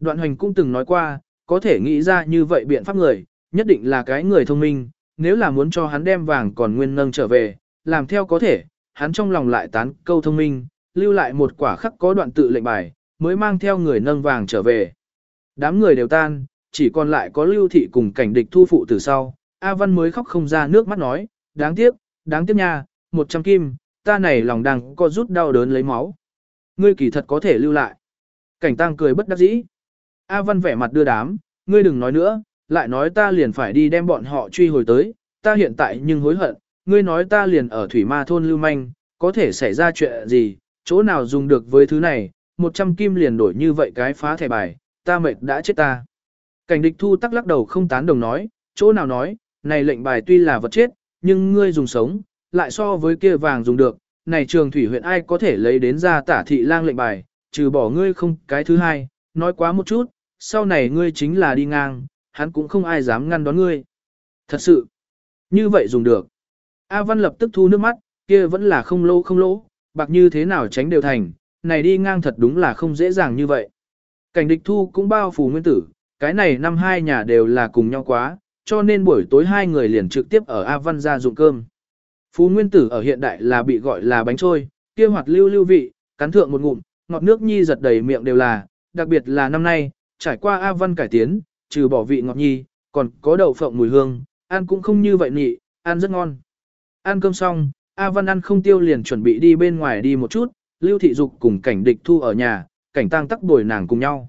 đoạn hoành cũng từng nói qua, có thể nghĩ ra như vậy biện pháp người, nhất định là cái người thông minh, nếu là muốn cho hắn đem vàng còn nguyên nâng trở về, làm theo có thể, hắn trong lòng lại tán câu thông minh, lưu lại một quả khắc có đoạn tự lệnh bài, mới mang theo người nâng vàng trở về. Đám người đều tan, chỉ còn lại có lưu thị cùng cảnh địch thu phụ từ sau, A Văn mới khóc không ra nước mắt nói, đáng tiếc, đáng tiếc nha, một trăm kim, ta này lòng đang có rút đau đớn lấy máu. Ngươi kỳ thật có thể lưu lại. Cảnh tăng cười bất đắc dĩ. A Văn vẻ mặt đưa đám, ngươi đừng nói nữa, lại nói ta liền phải đi đem bọn họ truy hồi tới, ta hiện tại nhưng hối hận, ngươi nói ta liền ở thủy ma thôn lưu manh, có thể xảy ra chuyện gì, chỗ nào dùng được với thứ này, một trăm kim liền đổi như vậy cái phá thẻ bài, ta mệt đã chết ta. Cảnh địch thu tắc lắc đầu không tán đồng nói, chỗ nào nói, này lệnh bài tuy là vật chết, nhưng ngươi dùng sống, lại so với kia vàng dùng được, này trường thủy huyện ai có thể lấy đến ra tả thị lang lệnh bài, trừ bỏ ngươi không cái thứ hai, nói quá một chút, sau này ngươi chính là đi ngang, hắn cũng không ai dám ngăn đón ngươi. Thật sự, như vậy dùng được. A Văn lập tức thu nước mắt, kia vẫn là không lỗ không lỗ, bạc như thế nào tránh đều thành, này đi ngang thật đúng là không dễ dàng như vậy. Cảnh địch thu cũng bao phủ nguyên tử, cái này năm hai nhà đều là cùng nhau quá, cho nên buổi tối hai người liền trực tiếp ở A Văn ra dụng cơm. Phú nguyên tử ở hiện đại là bị gọi là bánh trôi, kia hoạt lưu lưu vị, cắn thượng một ngụm, ngọt nước nhi giật đầy miệng đều là, đặc biệt là năm nay, trải qua A Văn cải tiến, trừ bỏ vị ngọt nhi, còn có đậu phộng mùi hương, ăn cũng không như vậy nhị, ăn rất ngon. Ăn cơm xong, A Văn ăn không tiêu liền chuẩn bị đi bên ngoài đi một chút, Lưu Thị Dục cùng cảnh địch thu ở nhà, cảnh tăng tắc bồi nàng cùng nhau.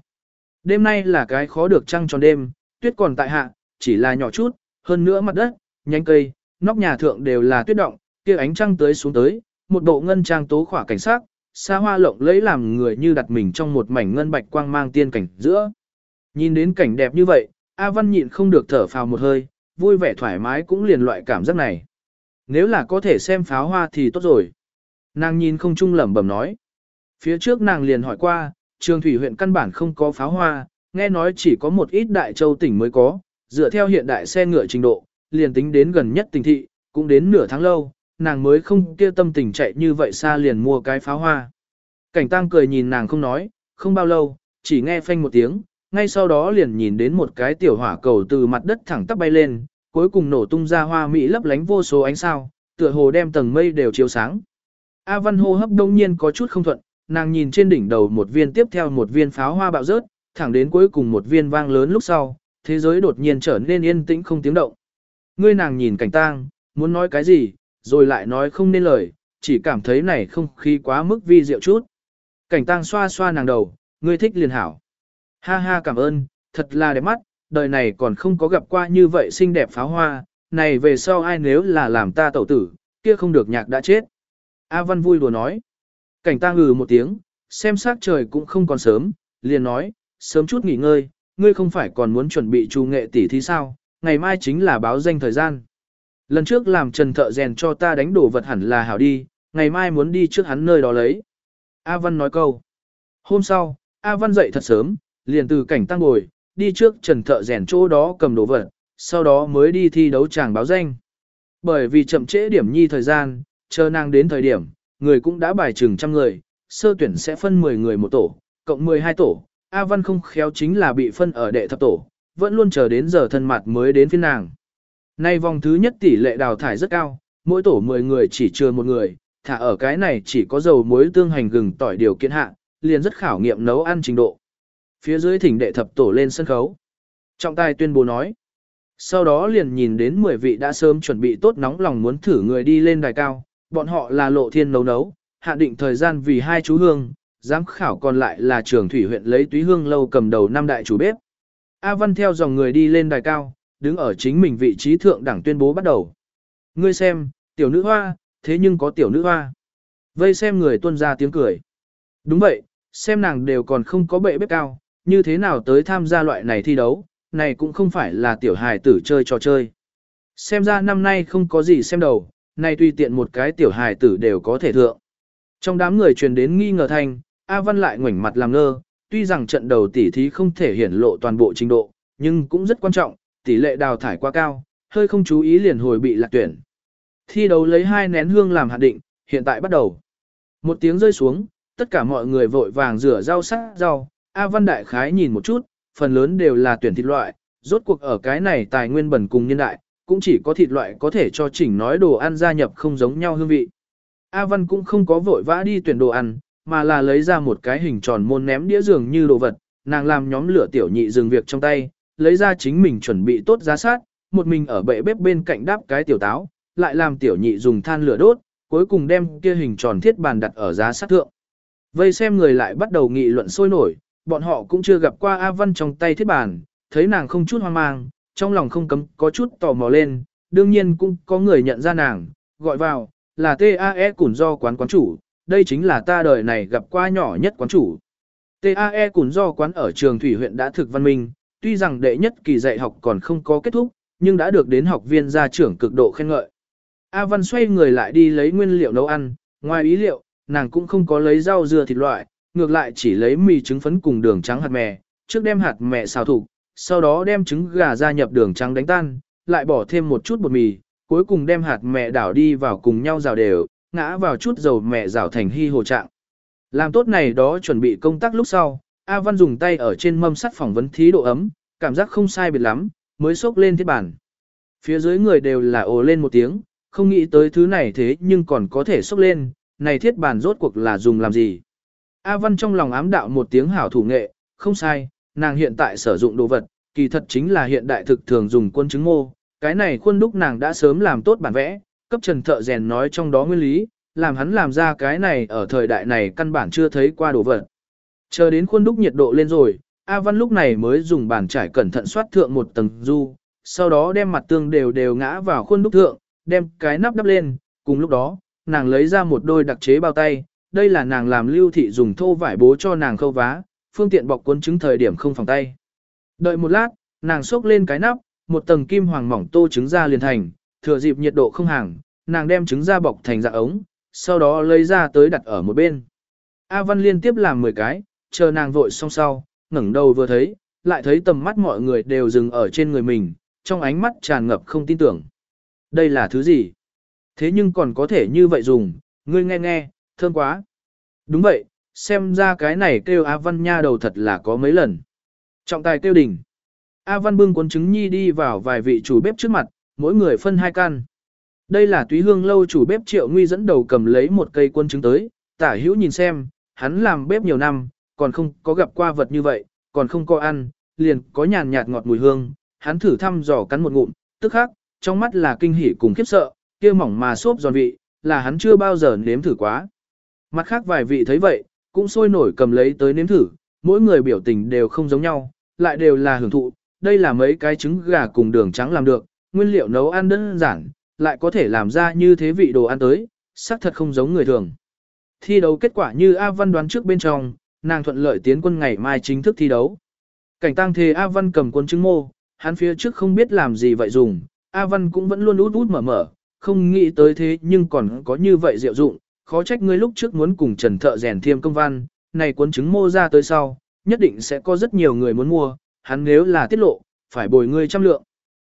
Đêm nay là cái khó được trăng tròn đêm, tuyết còn tại hạ, chỉ là nhỏ chút, hơn nữa mặt đất, nhánh cây, nóc nhà thượng đều là tuyết động, kia ánh trăng tới xuống tới, một bộ ngân trang tố khỏa cảnh sát, xa hoa lộng lấy làm người như đặt mình trong một mảnh ngân bạch quang mang tiên cảnh giữa. Nhìn đến cảnh đẹp như vậy, A Văn nhịn không được thở phào một hơi, vui vẻ thoải mái cũng liền loại cảm giác này. Nếu là có thể xem pháo hoa thì tốt rồi. Nàng nhìn không trung lẩm bẩm nói. Phía trước nàng liền hỏi qua, trường thủy huyện căn bản không có pháo hoa, nghe nói chỉ có một ít đại châu tỉnh mới có, dựa theo hiện đại xe ngựa trình độ, liền tính đến gần nhất tỉnh thị, cũng đến nửa tháng lâu, nàng mới không kia tâm tình chạy như vậy xa liền mua cái pháo hoa. Cảnh tăng cười nhìn nàng không nói, không bao lâu, chỉ nghe phanh một tiếng, ngay sau đó liền nhìn đến một cái tiểu hỏa cầu từ mặt đất thẳng tắp bay lên, cuối cùng nổ tung ra hoa mỹ lấp lánh vô số ánh sao, tựa hồ đem tầng mây đều chiếu sáng. A Văn hô hấp đông nhiên có chút không thuận, nàng nhìn trên đỉnh đầu một viên tiếp theo một viên pháo hoa bạo rớt, thẳng đến cuối cùng một viên vang lớn lúc sau, thế giới đột nhiên trở nên yên tĩnh không tiếng động. Ngươi nàng nhìn cảnh tang, muốn nói cái gì, rồi lại nói không nên lời, chỉ cảm thấy này không khí quá mức vi diệu chút. Cảnh tang xoa xoa nàng đầu, ngươi thích liền hảo. Ha ha cảm ơn, thật là đẹp mắt, đời này còn không có gặp qua như vậy xinh đẹp pháo hoa, này về sau ai nếu là làm ta tẩu tử, kia không được nhạc đã chết. A Văn vui đùa nói. Cảnh ta ngừ một tiếng, xem sắc trời cũng không còn sớm, liền nói, sớm chút nghỉ ngơi, ngươi không phải còn muốn chuẩn bị trù nghệ tỷ thí sao, ngày mai chính là báo danh thời gian. Lần trước làm trần thợ rèn cho ta đánh đổ vật hẳn là hảo đi, ngày mai muốn đi trước hắn nơi đó lấy. A Văn nói câu. Hôm sau, A Văn dậy thật sớm, liền từ cảnh tăng ngồi, đi trước trần thợ rèn chỗ đó cầm đồ vật, sau đó mới đi thi đấu chàng báo danh. Bởi vì chậm trễ điểm nhi thời gian, chờ nàng đến thời điểm, người cũng đã bài chừng trăm người, sơ tuyển sẽ phân 10 người một tổ, cộng 12 tổ, A Văn không khéo chính là bị phân ở đệ thập tổ, vẫn luôn chờ đến giờ thân mặt mới đến phiên nàng. Nay vòng thứ nhất tỷ lệ đào thải rất cao, mỗi tổ 10 người chỉ chưa một người, thả ở cái này chỉ có dầu muối tương hành gừng tỏi điều kiện hạ, liền rất khảo nghiệm nấu ăn trình độ. Phía dưới thỉnh đệ thập tổ lên sân khấu. Trọng tài tuyên bố nói. Sau đó liền nhìn đến 10 vị đã sớm chuẩn bị tốt nóng lòng muốn thử người đi lên đài cao, bọn họ là lộ thiên nấu nấu, hạ định thời gian vì hai chú hương, giám khảo còn lại là trường thủy huyện lấy túy hương lâu cầm đầu năm đại chủ bếp. A Văn theo dòng người đi lên đài cao, đứng ở chính mình vị trí thượng đẳng tuyên bố bắt đầu. Ngươi xem, tiểu nữ hoa, thế nhưng có tiểu nữ hoa. Vây xem người tuân ra tiếng cười. Đúng vậy, xem nàng đều còn không có bệ bếp cao, như thế nào tới tham gia loại này thi đấu, này cũng không phải là tiểu hài tử chơi trò chơi. Xem ra năm nay không có gì xem đầu, này tùy tiện một cái tiểu hài tử đều có thể thượng. Trong đám người truyền đến nghi ngờ thanh, A Văn lại ngoảnh mặt làm ngơ, tuy rằng trận đầu tỷ thí không thể hiển lộ toàn bộ trình độ, nhưng cũng rất quan trọng, tỷ lệ đào thải quá cao, hơi không chú ý liền hồi bị lạc tuyển. Thi đấu lấy hai nén hương làm hạn định, hiện tại bắt đầu. Một tiếng rơi xuống, tất cả mọi người vội vàng rửa rau sắc rau, A Văn Đại Khái nhìn một chút, phần lớn đều là tuyển thịt loại, rốt cuộc ở cái này tài nguyên bẩn cùng nhân đại, cũng chỉ có thịt loại có thể cho chỉnh nói đồ ăn gia nhập không giống nhau hương vị. A Văn cũng không có vội vã đi tuyển đồ ăn, mà là lấy ra một cái hình tròn môn ném đĩa dường như đồ vật, nàng làm nhóm lửa tiểu nhị dừng việc trong tay, lấy ra chính mình chuẩn bị tốt giá sát, một mình ở bệ bếp bên cạnh đáp cái tiểu táo, lại làm tiểu nhị dùng than lửa đốt, cuối cùng đem kia hình tròn thiết bàn đặt ở giá sát thượng. Vây xem người lại bắt đầu nghị luận sôi nổi, bọn họ cũng chưa gặp qua A Văn trong tay thiết bàn, thấy nàng không chút hoang mang, trong lòng không cấm có chút tò mò lên, đương nhiên cũng có người nhận ra nàng, gọi vào, là TAE củn do quán quán chủ, đây chính là ta đời này gặp qua nhỏ nhất quán chủ. TAE củn do quán ở trường Thủy huyện đã thực văn minh, tuy rằng đệ nhất kỳ dạy học còn không có kết thúc, nhưng đã được đến học viên gia trưởng cực độ khen ngợi. A Văn xoay người lại đi lấy nguyên liệu nấu ăn, ngoài ý liệu, nàng cũng không có lấy rau dưa thịt loại, ngược lại chỉ lấy mì trứng phấn cùng đường trắng hạt mè, trước đem hạt mè xào thủ, sau đó đem trứng gà gia nhập đường trắng đánh tan, lại bỏ thêm một chút bột mì, cuối cùng đem hạt mè đảo đi vào cùng nhau rào đều, ngã vào chút dầu mè rào thành hy hồ trạng. Làm tốt này đó chuẩn bị công tác lúc sau, A Văn dùng tay ở trên mâm sắt phỏng vấn thí độ ấm, cảm giác không sai biệt lắm, mới xốc lên thiết bản. Phía dưới người đều là ồ lên một tiếng, không nghĩ tới thứ này thế nhưng còn có thể xốc lên, này thiết bản rốt cuộc là dùng làm gì. A Văn trong lòng ám đạo một tiếng hảo thủ nghệ, không sai, nàng hiện tại sử dụng đồ vật, kỳ thật chính là hiện đại thực thường dùng quân chứng mô, cái này khuôn đúc nàng đã sớm làm tốt bản vẽ, cấp trần thợ rèn nói trong đó nguyên lý, làm hắn làm ra cái này ở thời đại này căn bản chưa thấy qua đồ vật. Chờ đến khuôn đúc nhiệt độ lên rồi, A Văn lúc này mới dùng bàn trải cẩn thận xoát thượng một tầng du, sau đó đem mặt tương đều đều ngã vào khuôn đúc thượng, đem cái nắp đắp lên, cùng lúc đó, nàng lấy ra một đôi đặc chế bao tay, đây là nàng làm lưu thị dùng thô vải bố cho nàng khâu vá, phương tiện bọc cuốn trứng thời điểm không phòng tay. Đợi một lát, nàng xốc lên cái nắp, một tầng kim hoàng mỏng tô trứng ra liền thành, thừa dịp nhiệt độ không hàng, nàng đem trứng ra bọc thành dạng ống, sau đó lấy ra tới đặt ở một bên. A Văn liên tiếp làm 10 cái, chờ nàng vội xong sau, ngẩng đầu vừa thấy, lại thấy tầm mắt mọi người đều dừng ở trên người mình, trong ánh mắt tràn ngập không tin tưởng. Đây là thứ gì? Thế nhưng còn có thể như vậy dùng, ngươi nghe nghe, thơm quá. Đúng vậy, xem ra cái này kêu A Văn nha đầu thật là có mấy lần. Trọng tài kêu đỉnh. A Văn bưng cuốn trứng nhi đi vào vài vị chủ bếp trước mặt, mỗi người phân hai căn. Đây là túy hương lâu chủ bếp triệu nguy dẫn đầu cầm lấy một cây quân trứng tới, tả hữu nhìn xem, hắn làm bếp nhiều năm, còn không có gặp qua vật như vậy, còn không có ăn, liền có nhàn nhạt ngọt mùi hương, hắn thử thăm dò cắn một ngụm, tức khắc, trong mắt là kinh hỉ cùng khiếp sợ, kia mỏng mà xốp giòn vị, là hắn chưa bao giờ nếm thử quá. Mặt khác vài vị thấy vậy, cũng sôi nổi cầm lấy tới nếm thử, mỗi người biểu tình đều không giống nhau, lại đều là hưởng thụ, đây là mấy cái trứng gà cùng đường trắng làm được, nguyên liệu nấu ăn đơn giản, lại có thể làm ra như thế vị đồ ăn tới, xác thật không giống người thường. Thi đấu kết quả như A Văn đoán trước bên trong, nàng thuận lợi tiến quân ngày mai chính thức thi đấu. Cảnh tăng thề A Văn cầm quân trứng mô, hắn phía trước không biết làm gì vậy dùng, A Văn cũng vẫn luôn út út mở mở, không nghĩ tới thế nhưng còn có như vậy diệu dụng, khó trách ngươi lúc trước muốn cùng Trần Thợ rèn thiêm công văn, này cuốn chứng mô ra tới sau, nhất định sẽ có rất nhiều người muốn mua, hắn nếu là tiết lộ, phải bồi ngươi trăm lượng.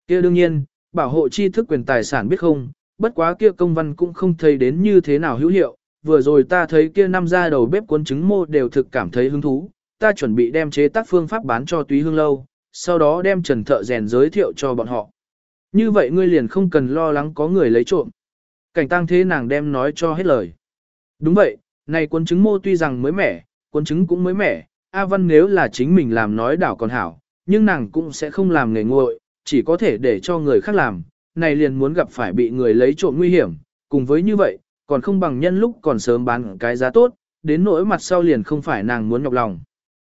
kia đương nhiên, bảo hộ chi thức quyền tài sản biết không, bất quá kia công văn cũng không thấy đến như thế nào hữu hiệu, vừa rồi ta thấy kia năm ra đầu bếp cuốn trứng mô đều thực cảm thấy hứng thú, ta chuẩn bị đem chế tác phương pháp bán cho túy hương lâu, sau đó đem trần thợ rèn giới thiệu cho bọn họ. Như vậy ngươi liền không cần lo lắng có người lấy trộm. Cảnh tăng thế nàng đem nói cho hết lời. Đúng vậy, này cuốn trứng mô tuy rằng mới mẻ, cuốn trứng cũng mới mẻ, A Văn nếu là chính mình làm nói đảo còn hảo, nhưng nàng cũng sẽ không làm nghề nguội, chỉ có thể để cho người khác làm, này liền muốn gặp phải bị người lấy trộm nguy hiểm, cùng với như vậy, còn không bằng nhân lúc còn sớm bán cái giá tốt, đến nỗi mặt sau liền không phải nàng muốn nhọc lòng.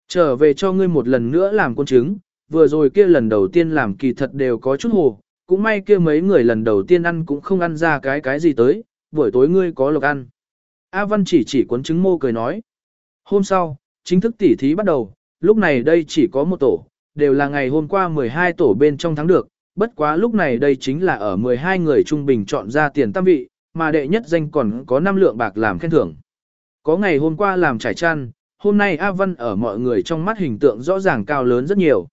Trở về cho ngươi một lần nữa làm quân trứng, vừa rồi kia lần đầu tiên làm kỳ thật đều có chút hồ, cũng may kia mấy người lần đầu tiên ăn cũng không ăn ra cái cái gì tới, buổi tối ngươi có lộc ăn. A Văn chỉ chỉ cuốn trứng mô cười nói. Hôm sau, chính thức tỉ thí bắt đầu, lúc này đây chỉ có một tổ, đều là ngày hôm qua 12 tổ bên trong thắng được, bất quá lúc này đây chính là ở 12 người trung bình chọn ra tiền tam vị, mà đệ nhất danh còn có 5 lượng bạc làm khen thưởng. Có ngày hôm qua làm trải chăn, hôm nay A Văn ở mọi người trong mắt hình tượng rõ ràng cao lớn rất nhiều.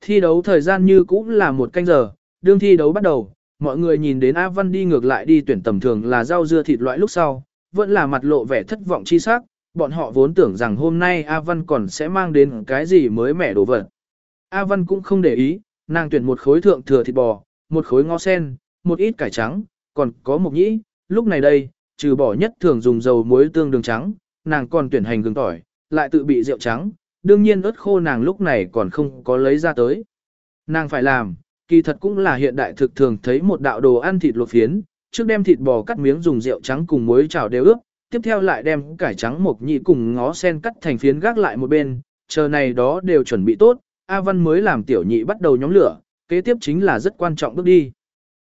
Thi đấu thời gian như cũng là một canh giờ, đương thi đấu bắt đầu, mọi người nhìn đến A Văn đi ngược lại đi tuyển tầm thường là rau dưa thịt loại lúc sau, vẫn là mặt lộ vẻ thất vọng chi sắc, bọn họ vốn tưởng rằng hôm nay A Văn còn sẽ mang đến cái gì mới mẻ đồ vật. A Văn cũng không để ý, nàng tuyển một khối thượng thừa thịt bò, một khối ngó sen, một ít cải trắng, còn có một nhĩ, lúc này đây, trừ bỏ nhất thường dùng dầu muối tương đường trắng, nàng còn tuyển hành gừng tỏi, lại tự bị rượu trắng, đương nhiên ớt khô nàng lúc này còn không có lấy ra tới. Nàng phải làm, kỳ thật cũng là hiện đại thực thường thấy một đạo đồ ăn thịt luộc phiến, trước đem thịt bò cắt miếng dùng rượu trắng cùng muối chảo đều ướp, tiếp theo lại đem cải trắng mộc nhị cùng ngó sen cắt thành phiến gác lại một bên, chờ này đó đều chuẩn bị tốt, A Văn mới làm tiểu nhị bắt đầu nhóm lửa, kế tiếp chính là rất quan trọng bước đi.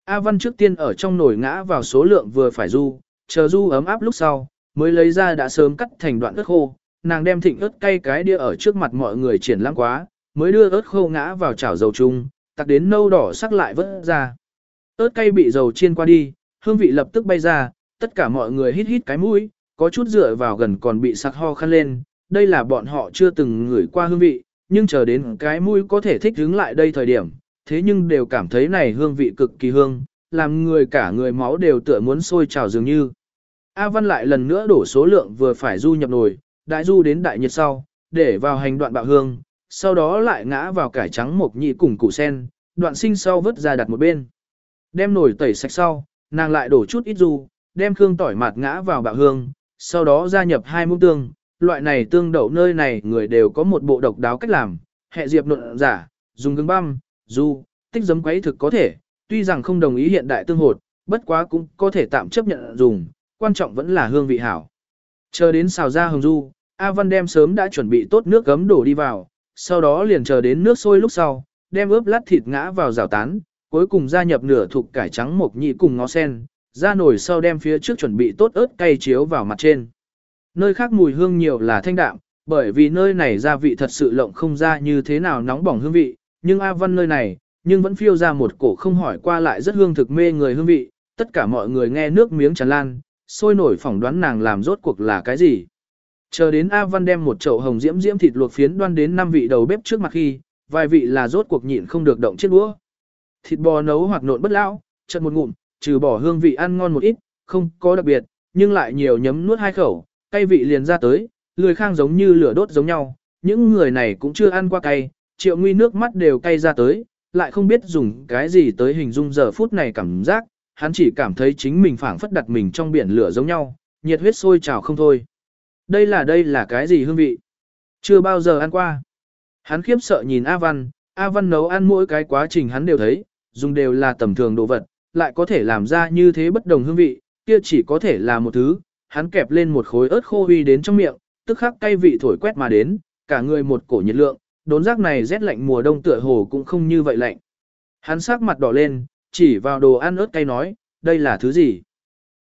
A Văn trước tiên ở trong nồi ngã vào số lượng vừa phải du, chờ du ấm áp lúc sau, mới lấy ra đã sớm cắt thành đoạn ớt khô, nàng đem thịnh ớt cay cái đĩa ở trước mặt mọi người triển lãng quá, mới đưa ớt khô ngã vào chảo dầu chung, tặc đến nâu đỏ sắc lại vớt ra. ớt cay bị dầu chiên qua đi, hương vị lập tức bay ra, tất cả mọi người hít hít cái mũi, có chút dựa vào gần còn bị sặc ho khăn lên, đây là bọn họ chưa từng ngửi qua hương vị, nhưng chờ đến cái mũi có thể thích đứng lại đây thời điểm, thế nhưng đều cảm thấy này hương vị cực kỳ hương, làm người cả người máu đều tựa muốn sôi trào dường như. A Văn lại lần nữa đổ số lượng vừa phải du nhập nồi, đại du đến đại nhiệt sau, để vào hành đoạn bạo hương, sau đó lại ngã vào cải trắng mộc nhị cùng củ sen, đoạn sinh sau vứt ra đặt một bên. Đem nồi tẩy sạch sau, nàng lại đổ chút ít du, đem khương tỏi mạt ngã vào bạo hương, sau đó gia nhập hai muỗng tương, loại này tương đậu nơi này người đều có một bộ độc đáo cách làm, hệ diệp nộn giả, dùng gừng băm, du, tích giấm quấy thực có thể, tuy rằng không đồng ý hiện đại tương hột, bất quá cũng có thể tạm chấp nhận dùng, quan trọng vẫn là hương vị hảo. Chờ đến xào ra hồng du, A Văn đem sớm đã chuẩn bị tốt nước gấm đổ đi vào, sau đó liền chờ đến nước sôi lúc sau, đem ướp lát thịt ngã vào rào tán, cuối cùng gia nhập nửa thuộc cải trắng mộc nhị cùng ngó sen, ra nổi sau đem phía trước chuẩn bị tốt ớt cay chiếu vào mặt trên. Nơi khác mùi hương nhiều là thanh đạm, bởi vì nơi này gia vị thật sự lộng không ra như thế nào nóng bỏng hương vị, nhưng A Văn nơi này, nhưng vẫn phiêu ra một cổ không hỏi qua lại rất hương thực mê người hương vị, tất cả mọi người nghe nước miếng tràn lan, sôi nổi phỏng đoán nàng làm rốt cuộc là cái gì. Chờ đến A Văn đem một chậu hồng diễm diễm thịt luộc phiến đoan đến năm vị đầu bếp trước mặt khi, vài vị là rốt cuộc nhịn không được động chiếc đũa. Thịt bò nấu hoặc nộn bất lão, chật một ngụm, trừ bỏ hương vị ăn ngon một ít, không có đặc biệt, nhưng lại nhiều nhấm nuốt hai khẩu, cay vị liền ra tới, lười khang giống như lửa đốt giống nhau, những người này cũng chưa ăn qua cay, triệu nguy nước mắt đều cay ra tới, lại không biết dùng cái gì tới hình dung giờ phút này cảm giác, hắn chỉ cảm thấy chính mình phảng phất đặt mình trong biển lửa giống nhau, nhiệt huyết sôi trào không thôi. Đây là đây là cái gì hương vị? Chưa bao giờ ăn qua. Hắn khiếp sợ nhìn A Văn, A Văn nấu ăn mỗi cái quá trình hắn đều thấy, dùng đều là tầm thường đồ vật, lại có thể làm ra như thế bất đồng hương vị, kia chỉ có thể là một thứ, hắn kẹp lên một khối ớt khô huy đến trong miệng, tức khắc cay vị thổi quét mà đến, cả người một cổ nhiệt lượng, đốn giác này rét lạnh mùa đông tựa hồ cũng không như vậy lạnh. Hắn sắc mặt đỏ lên, chỉ vào đồ ăn ớt cay nói, đây là thứ gì?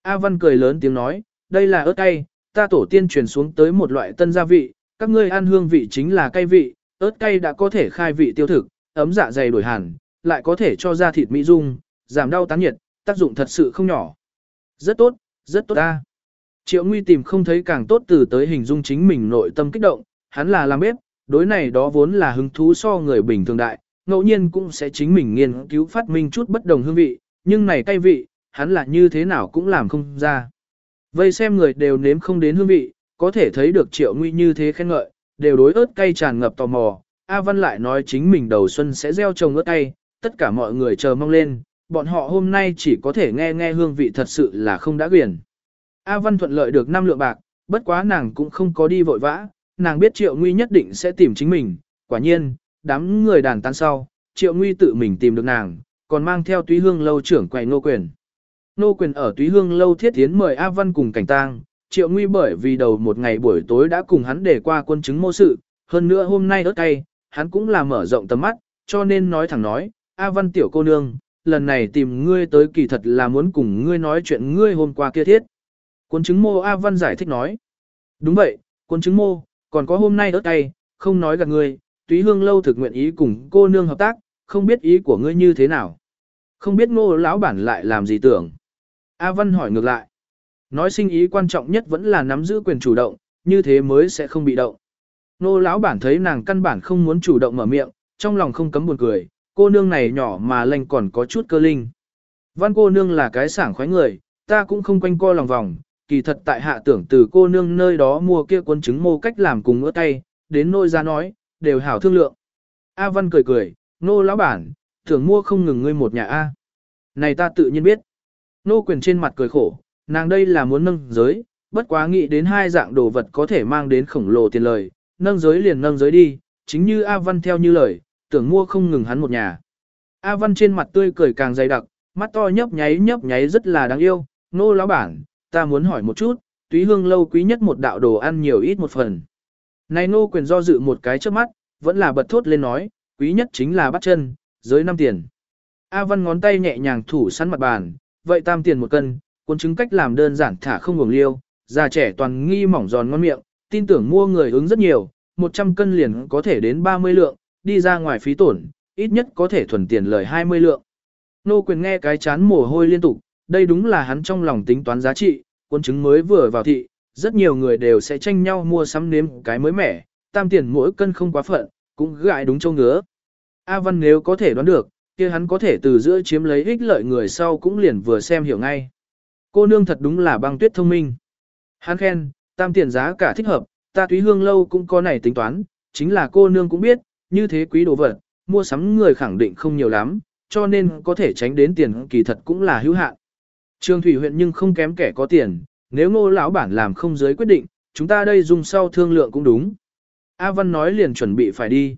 A Văn cười lớn tiếng nói, đây là ớt cay, ta tổ tiên truyền xuống tới một loại tân gia vị, các ngươi ăn hương vị chính là cay vị, ớt cay đã có thể khai vị tiêu thực, ấm dạ dày đổi hẳn, lại có thể cho da thịt mỹ dung, giảm đau tán nhiệt, tác dụng thật sự không nhỏ. Rất tốt, rất tốt ta. Triệu Nguy tìm không thấy càng tốt từ tới hình dung chính mình nội tâm kích động, hắn là làm bếp, đối này đó vốn là hứng thú so người bình thường đại, ngẫu nhiên cũng sẽ chính mình nghiên cứu phát minh chút bất đồng hương vị, nhưng này cay vị, hắn là như thế nào cũng làm không ra. Vây xem người đều nếm không đến hương vị, có thể thấy được triệu nguy như thế khen ngợi, đều đối ớt cay tràn ngập tò mò. A Văn lại nói chính mình đầu xuân sẽ gieo trồng ớt cay, tất cả mọi người chờ mong lên, bọn họ hôm nay chỉ có thể nghe nghe hương vị thật sự là không đã quyền. A Văn thuận lợi được 5 lượng bạc, bất quá nàng cũng không có đi vội vã, nàng biết Triệu Nguy nhất định sẽ tìm chính mình, quả nhiên, đám người đàn tan sau, Triệu Nguy tự mình tìm được nàng, còn mang theo túy hương lâu trưởng quầy nô quyền. Nô quyền ở túy hương lâu thiết tiến mời A Văn cùng cảnh tang, Triệu Nguy bởi vì đầu một ngày buổi tối đã cùng hắn để qua quân chứng mô sự, hơn nữa hôm nay ớt cay, hắn cũng là mở rộng tầm mắt, cho nên nói thẳng nói, A Văn tiểu cô nương, lần này tìm ngươi tới kỳ thật là muốn cùng ngươi nói chuyện ngươi hôm qua kia thiết. Cuốn chứng mô A Văn giải thích nói. Đúng vậy, cuốn chứng mô, còn có hôm nay ớt tay, không nói gạt ngươi, túy hương lâu thực nguyện ý cùng cô nương hợp tác, không biết ý của ngươi như thế nào. Không biết ngô lão bản lại làm gì tưởng. A Văn hỏi ngược lại. Nói sinh ý quan trọng nhất vẫn là nắm giữ quyền chủ động, như thế mới sẽ không bị động. Nô lão bản thấy nàng căn bản không muốn chủ động mở miệng, trong lòng không cấm buồn cười, cô nương này nhỏ mà lành còn có chút cơ linh. Văn cô nương là cái sảng khoái người, ta cũng không quanh co lòng vòng, kỳ thật tại hạ tưởng từ cô nương nơi đó mua kia quân trứng mô cách làm cùng ớt tay, đến nôi ra nói, đều hảo thương lượng. A Văn cười cười, nô lão bản, tưởng mua không ngừng ngươi một nhà A. Này ta tự nhiên biết. Nô quyền trên mặt cười khổ, nàng đây là muốn nâng giới, bất quá nghĩ đến hai dạng đồ vật có thể mang đến khổng lồ tiền lời, nâng giới liền nâng giới đi, chính như A Văn theo như lời, tưởng mua không ngừng hắn một nhà. A Văn trên mặt tươi cười càng dày đặc, mắt to nhấp nháy nhấp nháy rất là đáng yêu, nô lão bản, ta muốn hỏi một chút, túy hương lâu quý nhất một đạo đồ ăn nhiều ít một phần. Này nô quyền do dự một cái trước mắt, vẫn là bật thốt lên nói, quý nhất chính là bắt chân, giới 5 tiền. A Văn ngón tay nhẹ nhàng thủ sẵn mặt bàn, vậy tam tiền một cân, cuốn chứng cách làm đơn giản thả không ngừng liêu, già trẻ toàn nghi mỏng giòn ngon miệng, tin tưởng mua người ứng rất nhiều, 100 cân liền có thể đến 30 lượng, đi ra ngoài phí tổn, ít nhất có thể thuần tiền lời 20 lượng. Nô quyền nghe cái chán mồ hôi liên tục, đây đúng là hắn trong lòng tính toán giá trị, cuốn chứng mới vừa vào thị, rất nhiều người đều sẽ tranh nhau mua sắm nếm cái mới mẻ, tam tiền mỗi cân không quá phận, cũng gại đúng châu ngứa. A Văn nếu có thể đoán được, kia hắn có thể từ giữa chiếm lấy ích lợi người sau cũng liền vừa xem hiểu ngay. Cô nương thật đúng là băng tuyết thông minh. Hắn khen, tam tiền giá cả thích hợp, ta túy hương lâu cũng có này tính toán, chính là cô nương cũng biết, như thế quý đồ vật, mua sắm người khẳng định không nhiều lắm, cho nên có thể tránh đến tiền kỳ thật cũng là hữu hạn. Trường thủy huyện nhưng không kém kẻ có tiền, nếu ngô lão bản làm không giới quyết định, chúng ta đây dùng sau thương lượng cũng đúng. A Văn nói liền chuẩn bị phải đi.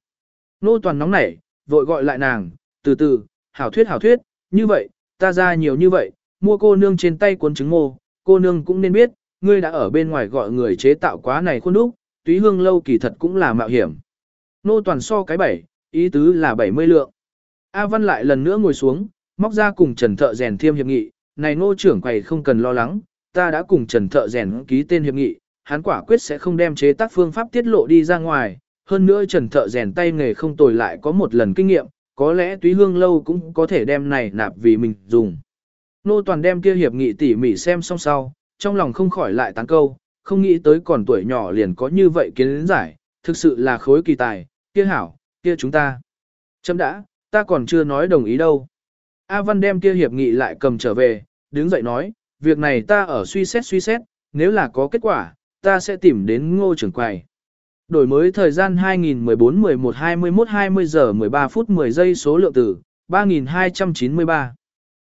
Nô toàn nóng nảy, vội gọi lại nàng, từ từ, hảo thuyết hảo thuyết, như vậy, ta ra nhiều như vậy, mua cô nương trên tay cuốn trứng mô, cô nương cũng nên biết, ngươi đã ở bên ngoài gọi người chế tạo quá này khuôn đúc, túy hương lâu kỳ thật cũng là mạo hiểm. Nô toàn so cái bảy, ý tứ là 70 lượng. A Văn lại lần nữa ngồi xuống, móc ra cùng Trần Thợ rèn thiêm hiệp nghị, này nô trưởng quầy không cần lo lắng, ta đã cùng Trần Thợ rèn ký tên hiệp nghị, hắn quả quyết sẽ không đem chế tác phương pháp tiết lộ đi ra ngoài, hơn nữa Trần Thợ rèn tay nghề không tồi lại có một lần kinh nghiệm, có lẽ túy hương lâu cũng có thể đem này nạp vì mình dùng. Nô toàn đem kia hiệp nghị tỉ mỉ xem xong sau, trong lòng không khỏi lại tán câu, không nghĩ tới còn tuổi nhỏ liền có như vậy kiến giải, thực sự là khối kỳ tài, kia hảo, kia chúng ta. Chấm đã, ta còn chưa nói đồng ý đâu. A Văn đem kia hiệp nghị lại cầm trở về, đứng dậy nói, việc này ta ở suy xét suy xét, nếu là có kết quả, ta sẽ tìm đến ngô trưởng quầy. Đổi mới thời gian 2014 11 21 20 giờ 13 phút 10 giây số lượng tử, 3293.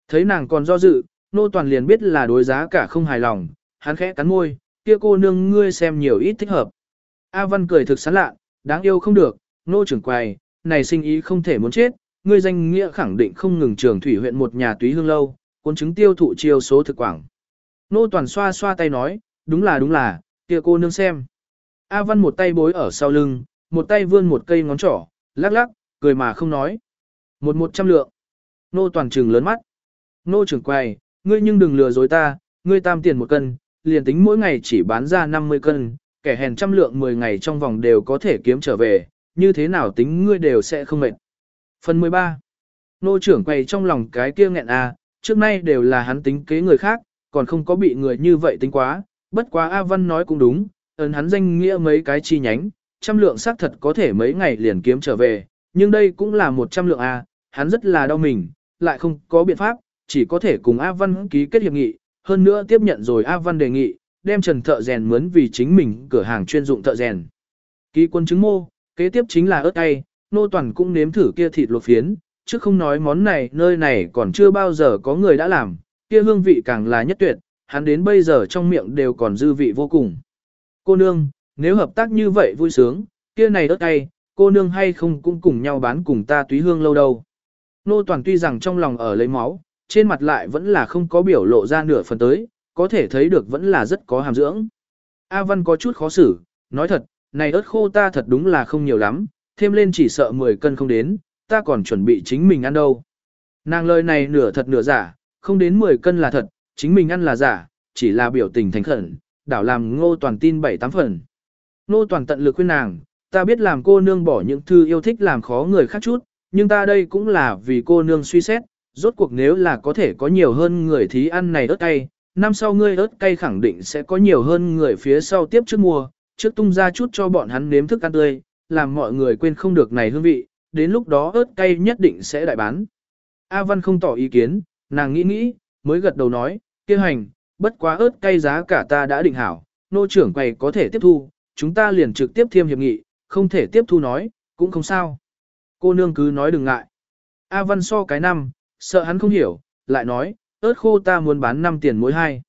Thấy nàng còn do dự, nô toàn liền biết là đối giá cả không hài lòng, hắn khẽ cắn môi, kia cô nương ngươi xem nhiều ít thích hợp. A Văn cười thực sán lạ, đáng yêu không được, nô trưởng quầy, này sinh ý không thể muốn chết, ngươi danh nghĩa khẳng định không ngừng trường thủy huyện một nhà túy hương lâu, cuốn chứng tiêu thụ chiêu số thực quảng. Nô toàn xoa xoa tay nói, đúng là đúng là, kia cô nương xem. A Văn một tay bối ở sau lưng, một tay vươn một cây ngón trỏ, lắc lắc, cười mà không nói. Một một trăm lượng. Nô toàn trừng lớn mắt. Nô trưởng quầy, ngươi nhưng đừng lừa dối ta, ngươi tam tiền một cân, liền tính mỗi ngày chỉ bán ra 50 cân, kẻ hèn trăm lượng 10 ngày trong vòng đều có thể kiếm trở về, như thế nào tính ngươi đều sẽ không mệt. Phần 13. Nô trưởng quay trong lòng cái kia nghẹn à, trước nay đều là hắn tính kế người khác, còn không có bị người như vậy tính quá, bất quá A Văn nói cũng đúng, ấn hắn danh nghĩa mấy cái chi nhánh, trăm lượng xác thật có thể mấy ngày liền kiếm trở về, nhưng đây cũng là một trăm lượng A, hắn rất là đau mình, lại không có biện pháp, chỉ có thể cùng A Văn ký kết hiệp nghị, hơn nữa tiếp nhận rồi A Văn đề nghị, đem Trần Thợ rèn mướn vì chính mình cửa hàng chuyên dụng thợ rèn. Ký quân chứng mô, kế tiếp chính là ớt cay, nô toàn cũng nếm thử kia thịt luộc phiến, chứ không nói món này nơi này còn chưa bao giờ có người đã làm, kia hương vị càng là nhất tuyệt, hắn đến bây giờ trong miệng đều còn dư vị vô cùng. Cô nương, nếu hợp tác như vậy vui sướng, kia này ớt cay, cô nương hay không cũng cùng nhau bán cùng ta túy hương lâu đâu. Nô toàn tuy rằng trong lòng ở lấy máu, trên mặt lại vẫn là không có biểu lộ ra nửa phần tới, có thể thấy được vẫn là rất có hàm dưỡng. A Văn có chút khó xử, nói thật, này ớt khô ta thật đúng là không nhiều lắm, thêm lên chỉ sợ 10 cân không đến, ta còn chuẩn bị chính mình ăn đâu. Nàng lời này nửa thật nửa giả, không đến 10 cân là thật, chính mình ăn là giả, chỉ là biểu tình thành khẩn, đảo làm ngô toàn tin bảy tám phần. Ngô toàn tận lực khuyên nàng, ta biết làm cô nương bỏ những thư yêu thích làm khó người khác chút, nhưng ta đây cũng là vì cô nương suy xét, rốt cuộc nếu là có thể có nhiều hơn người thí ăn này ớt cay, năm sau ngươi ớt cay khẳng định sẽ có nhiều hơn người phía sau tiếp trước mua, trước tung ra chút cho bọn hắn nếm thức ăn tươi, làm mọi người quên không được này hương vị, đến lúc đó ớt cay nhất định sẽ đại bán. A Văn không tỏ ý kiến, nàng nghĩ nghĩ, mới gật đầu nói, kia hành, bất quá ớt cay giá cả ta đã định hảo, nô trưởng quầy có thể tiếp thu, chúng ta liền trực tiếp thiêm hiệp nghị, không thể tiếp thu nói, cũng không sao. Cô nương cứ nói đừng ngại. A Văn so cái năm, sợ hắn không hiểu, lại nói, ớt khô ta muốn bán 5 tiền mỗi hai.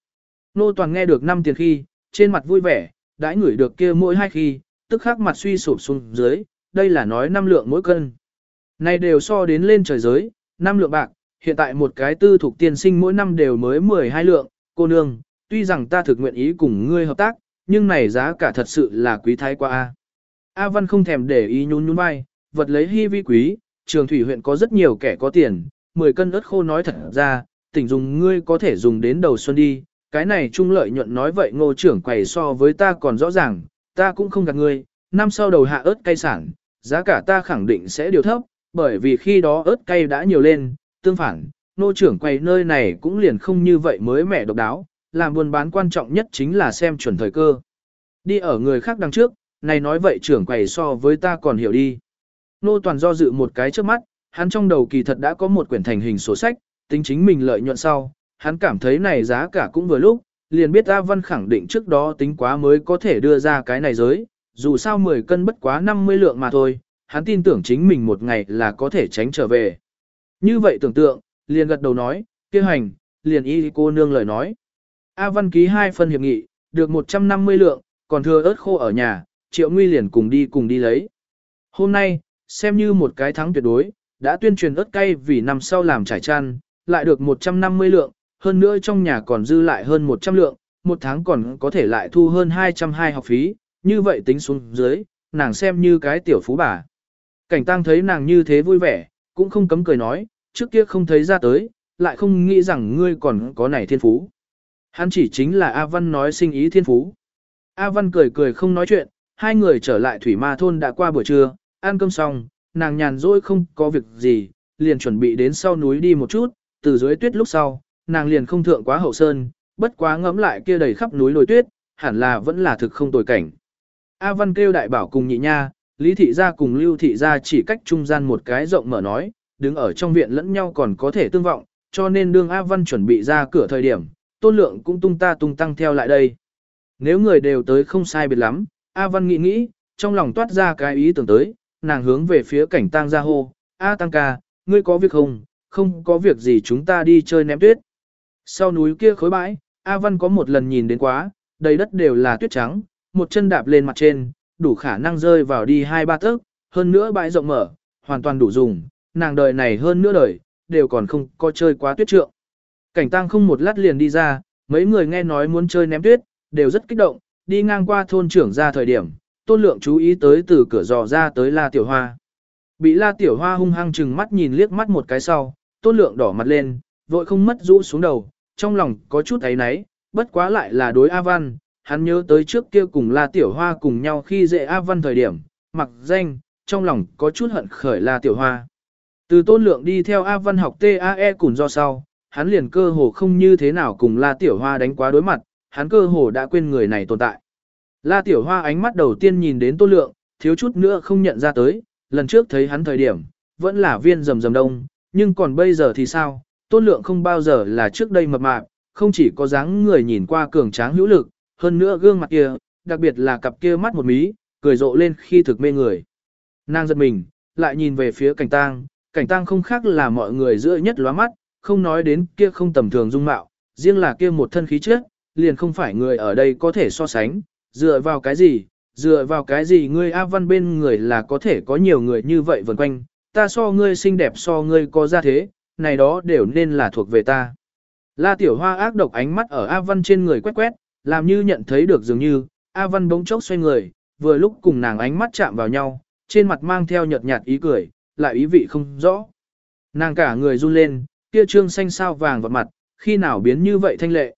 Nô toàn nghe được 5 tiền khi, trên mặt vui vẻ, đãi ngửi được kia mỗi hai khi, tức khắc mặt suy sụp xuống dưới, đây là nói năm lượng mỗi cân. Này đều so đến lên trời giới, năm lượng bạc, hiện tại một cái tư thuộc tiên sinh mỗi năm đều mới 12 lượng, cô nương, tuy rằng ta thực nguyện ý cùng ngươi hợp tác, nhưng này giá cả thật sự là quý thái quá a. A Văn không thèm để ý nhún nhún vai, vật lấy hy vi quý, trường thủy huyện có rất nhiều kẻ có tiền, 10 cân ớt khô nói thật ra, tỉnh dùng ngươi có thể dùng đến đầu xuân đi, cái này trung lợi nhuận nói vậy ngô trưởng quầy so với ta còn rõ ràng, ta cũng không gạt ngươi, năm sau đầu hạ ớt cay sản, giá cả ta khẳng định sẽ điều thấp, bởi vì khi đó ớt cay đã nhiều lên, tương phản, ngô trưởng quầy nơi này cũng liền không như vậy mới mẻ độc đáo, làm buôn bán quan trọng nhất chính là xem chuẩn thời cơ. Đi ở người khác đằng trước, này nói vậy trưởng quầy so với ta còn hiểu đi. Nô toàn do dự một cái trước mắt, hắn trong đầu kỳ thật đã có một quyển thành hình sổ sách, tính chính mình lợi nhuận sau, hắn cảm thấy này giá cả cũng vừa lúc, liền biết A Văn khẳng định trước đó tính quá mới có thể đưa ra cái này giới, dù sao 10 cân bất quá 50 lượng mà thôi, hắn tin tưởng chính mình một ngày là có thể tránh trở về. Như vậy tưởng tượng, liền gật đầu nói, kia hành, liền y cô nương lời nói. A Văn ký hai phân hiệp nghị, được 150 lượng, còn thừa ớt khô ở nhà, triệu nguy liền cùng đi cùng đi lấy. Hôm nay, xem như một cái thắng tuyệt đối, đã tuyên truyền ớt cay vì năm sau làm trải chăn, lại được 150 lượng, hơn nữa trong nhà còn dư lại hơn 100 lượng, một tháng còn có thể lại thu hơn 220 học phí, như vậy tính xuống dưới, nàng xem như cái tiểu phú bà. Cảnh tăng thấy nàng như thế vui vẻ, cũng không cấm cười nói, trước kia không thấy ra tới, lại không nghĩ rằng ngươi còn có này thiên phú. Hắn chỉ chính là A Văn nói sinh ý thiên phú. A Văn cười cười không nói chuyện, hai người trở lại thủy ma thôn đã qua buổi trưa, ăn cơm xong, nàng nhàn rỗi không có việc gì, liền chuẩn bị đến sau núi đi một chút, từ dưới tuyết lúc sau, nàng liền không thượng quá hậu sơn, bất quá ngẫm lại kia đầy khắp núi lồi tuyết, hẳn là vẫn là thực không tồi cảnh. A Văn kêu đại bảo cùng nhị nha, Lý thị gia cùng Lưu thị gia chỉ cách trung gian một cái rộng mở nói, đứng ở trong viện lẫn nhau còn có thể tương vọng, cho nên đương A Văn chuẩn bị ra cửa thời điểm, tôn lượng cũng tung ta tung tăng theo lại đây. Nếu người đều tới không sai biệt lắm, A Văn nghĩ nghĩ, trong lòng toát ra cái ý tưởng tới, nàng hướng về phía cảnh tang ra hô, A tăng ca, ngươi có việc không, không có việc gì chúng ta đi chơi ném tuyết. Sau núi kia khối bãi, A Văn có một lần nhìn đến quá, đầy đất đều là tuyết trắng, một chân đạp lên mặt trên, đủ khả năng rơi vào đi hai ba tấc, hơn nữa bãi rộng mở, hoàn toàn đủ dùng, nàng đời này hơn nữa đời, đều còn không có chơi quá tuyết trượng. Cảnh tăng không một lát liền đi ra, mấy người nghe nói muốn chơi ném tuyết, đều rất kích động, đi ngang qua thôn trưởng ra thời điểm, tôn lượng chú ý tới từ cửa dò ra tới La Tiểu Hoa. Bị La Tiểu Hoa hung hăng chừng mắt nhìn liếc mắt một cái sau, tôn lượng đỏ mặt lên, vội không mất rũ xuống đầu, trong lòng có chút ấy náy, bất quá lại là đối A Văn, hắn nhớ tới trước kia cùng La Tiểu Hoa cùng nhau khi dễ A Văn thời điểm, mặc danh, trong lòng có chút hận khởi La Tiểu Hoa. Từ tôn lượng đi theo A Văn học TAE cùng do sau, hắn liền cơ hồ không như thế nào cùng La Tiểu Hoa đánh quá đối mặt, hắn cơ hồ đã quên người này tồn tại. La Tiểu Hoa ánh mắt đầu tiên nhìn đến tôn lượng, thiếu chút nữa không nhận ra tới, lần trước thấy hắn thời điểm, vẫn là viên rầm rầm đông, nhưng còn bây giờ thì sao, tôn lượng không bao giờ là trước đây mập mạp, không chỉ có dáng người nhìn qua cường tráng hữu lực, hơn nữa gương mặt kia, đặc biệt là cặp kia mắt một mí, cười rộ lên khi thực mê người. Nàng giật mình, lại nhìn về phía cảnh tang, cảnh tang không khác là mọi người giữa nhất lóa mắt, không nói đến kia không tầm thường dung mạo, riêng là kia một thân khí chất, liền không phải người ở đây có thể so sánh, dựa vào cái gì, dựa vào cái gì ngươi A Văn bên người là có thể có nhiều người như vậy vần quanh, ta so ngươi xinh đẹp so ngươi có ra thế, này đó đều nên là thuộc về ta. La Tiểu Hoa ác độc ánh mắt ở A Văn trên người quét quét, làm như nhận thấy được dường như, A Văn bỗng chốc xoay người, vừa lúc cùng nàng ánh mắt chạm vào nhau, trên mặt mang theo nhợt nhạt ý cười, lại ý vị không rõ. Nàng cả người run lên, kia trương xanh sao vàng vào mặt, khi nào biến như vậy thanh lệ.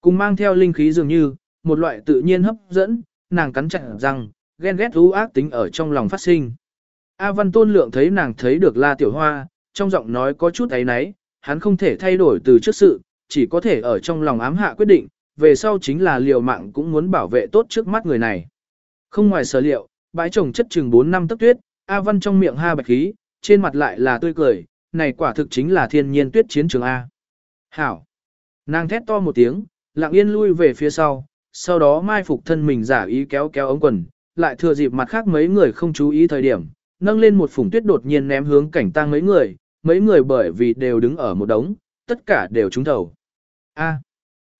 Cùng mang theo linh khí dường như, một loại tự nhiên hấp dẫn, nàng cắn chặt răng, ghen ghét u ác tính ở trong lòng phát sinh. A Văn Tôn Lượng thấy nàng thấy được La Tiểu Hoa, trong giọng nói có chút ấy náy, hắn không thể thay đổi từ trước sự, chỉ có thể ở trong lòng ám hạ quyết định, về sau chính là liều mạng cũng muốn bảo vệ tốt trước mắt người này. Không ngoài sở liệu, bãi trồng chất chừng 4 năm tấc tuyết, A Văn trong miệng ha bạch khí, trên mặt lại là tươi cười, này quả thực chính là thiên nhiên tuyết chiến trường A. Hảo! Nàng thét to một tiếng, lặng yên lui về phía sau, sau đó mai phục thân mình giả ý kéo kéo ống quần, lại thừa dịp mặt khác mấy người không chú ý thời điểm, nâng lên một phủng tuyết đột nhiên ném hướng cảnh tang mấy người, mấy người bởi vì đều đứng ở một đống, tất cả đều trúng thầu. A.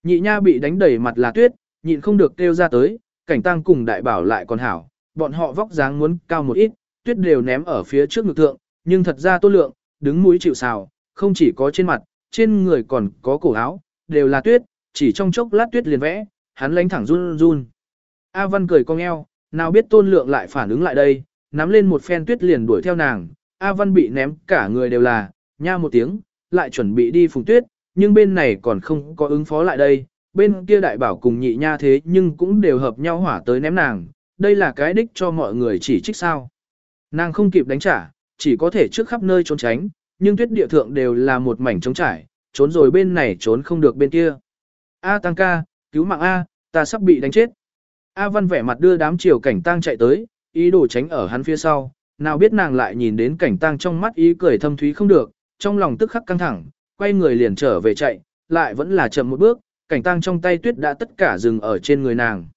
nhị nha bị đánh đẩy mặt là tuyết, nhịn không được kêu ra tới, cảnh Tăng cùng đại bảo lại còn hảo, bọn họ vóc dáng muốn cao một ít, tuyết đều ném ở phía trước ngực thượng, nhưng thật ra tô lượng, đứng mũi chịu sào, không chỉ có trên mặt, trên người còn có cổ áo, đều là tuyết, chỉ trong chốc lát tuyết liền vẽ, hắn lánh thẳng run run. A Văn cười cong eo, nào biết tôn lượng lại phản ứng lại đây, nắm lên một phen tuyết liền đuổi theo nàng, A Văn bị ném cả người đều là, nha một tiếng, lại chuẩn bị đi phùng tuyết, nhưng bên này còn không có ứng phó lại đây, bên kia đại bảo cùng nhị nha thế nhưng cũng đều hợp nhau hỏa tới ném nàng, đây là cái đích cho mọi người chỉ trích sao. Nàng không kịp đánh trả, chỉ có thể trước khắp nơi trốn tránh, nhưng tuyết địa thượng đều là một mảnh trống trải, trốn rồi bên này trốn không được bên kia. A tăng ca, cứu mạng A, ta sắp bị đánh chết. A văn vẻ mặt đưa đám chiều cảnh tang chạy tới, ý đồ tránh ở hắn phía sau, nào biết nàng lại nhìn đến cảnh tang trong mắt ý cười thâm thúy không được, trong lòng tức khắc căng thẳng, quay người liền trở về chạy, lại vẫn là chậm một bước, cảnh tang trong tay tuyết đã tất cả dừng ở trên người nàng.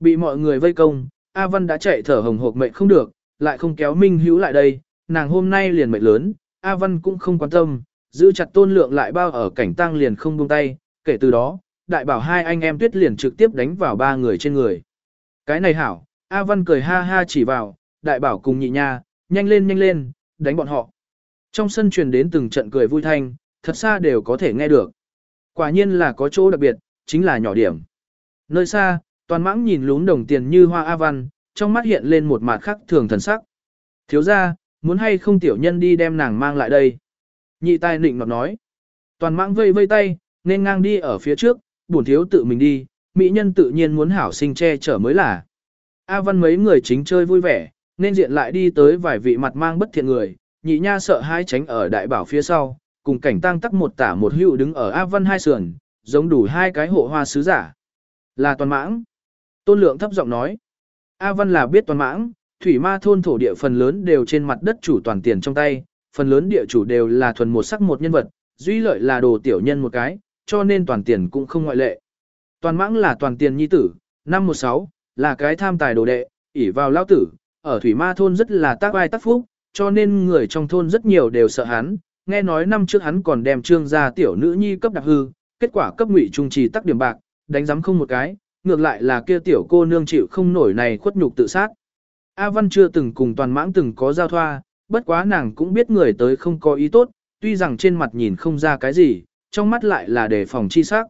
Bị mọi người vây công, A Văn đã chạy thở hồng hộc mệnh không được, lại không kéo Minh Hữu lại đây, nàng hôm nay liền mệnh lớn, A Văn cũng không quan tâm, giữ chặt tôn lượng lại bao ở cảnh tang liền không buông tay, kể từ đó, đại bảo hai anh em tuyết liền trực tiếp đánh vào ba người trên người. Cái này hảo, A Văn cười ha ha chỉ vào, đại bảo cùng nhị nha, nhanh lên nhanh lên, đánh bọn họ. Trong sân truyền đến từng trận cười vui thanh, thật xa đều có thể nghe được. Quả nhiên là có chỗ đặc biệt, chính là nhỏ điểm. Nơi xa, toàn mãng nhìn lún đồng tiền như hoa A Văn, trong mắt hiện lên một mặt khắc thường thần sắc. Thiếu ra, muốn hay không tiểu nhân đi đem nàng mang lại đây. Nhị Tai nịnh nọt nói. Toàn mãng vây vây tay, nên ngang đi ở phía trước, bổn thiếu tự mình đi, mỹ nhân tự nhiên muốn hảo sinh che chở mới là. A văn mấy người chính chơi vui vẻ, nên diện lại đi tới vài vị mặt mang bất thiện người, nhị nha sợ hai tránh ở đại bảo phía sau, cùng cảnh tăng tắc một tả một hữu đứng ở A văn hai sườn, giống đủ hai cái hộ hoa sứ giả. Là toàn mãng. Tôn lượng thấp giọng nói. A văn là biết toàn mãng, thủy ma thôn thổ địa phần lớn đều trên mặt đất chủ toàn tiền trong tay, phần lớn địa chủ đều là thuần một sắc một nhân vật, duy lợi là đồ tiểu nhân một cái, cho nên toàn tiền cũng không ngoại lệ. Toàn mãng là toàn tiền nhi tử, năm 16, là cái tham tài đồ đệ, ỷ vào lao tử, ở Thủy Ma thôn rất là tác vai tác phúc, cho nên người trong thôn rất nhiều đều sợ hắn, nghe nói năm trước hắn còn đem trương gia tiểu nữ nhi cấp đặc hư, kết quả cấp ngụy trung trì tắc điểm bạc, đánh giám không một cái, ngược lại là kia tiểu cô nương chịu không nổi này khuất nhục tự sát. A Văn chưa từng cùng toàn mãng từng có giao thoa, bất quá nàng cũng biết người tới không có ý tốt, tuy rằng trên mặt nhìn không ra cái gì, trong mắt lại là đề phòng chi sắc.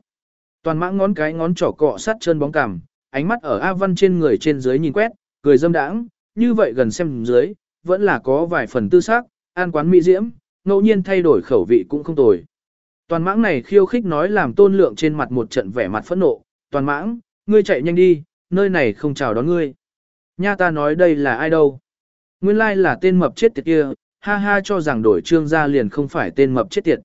Toàn mãng ngón cái ngón trỏ cọ sát chân bóng cằm, ánh mắt ở A Văn trên người trên dưới nhìn quét, cười dâm đãng, như vậy gần xem dưới, vẫn là có vài phần tư sắc, an quán mỹ diễm, ngẫu nhiên thay đổi khẩu vị cũng không tồi. Toàn mãng này khiêu khích nói làm tôn lượng trên mặt một trận vẻ mặt phẫn nộ, toàn mãng, ngươi chạy nhanh đi, nơi này không chào đón ngươi. Nha ta nói đây là ai đâu. Nguyên lai là tên mập chết tiệt kia, ha ha cho rằng đổi trương gia liền không phải tên mập chết tiệt.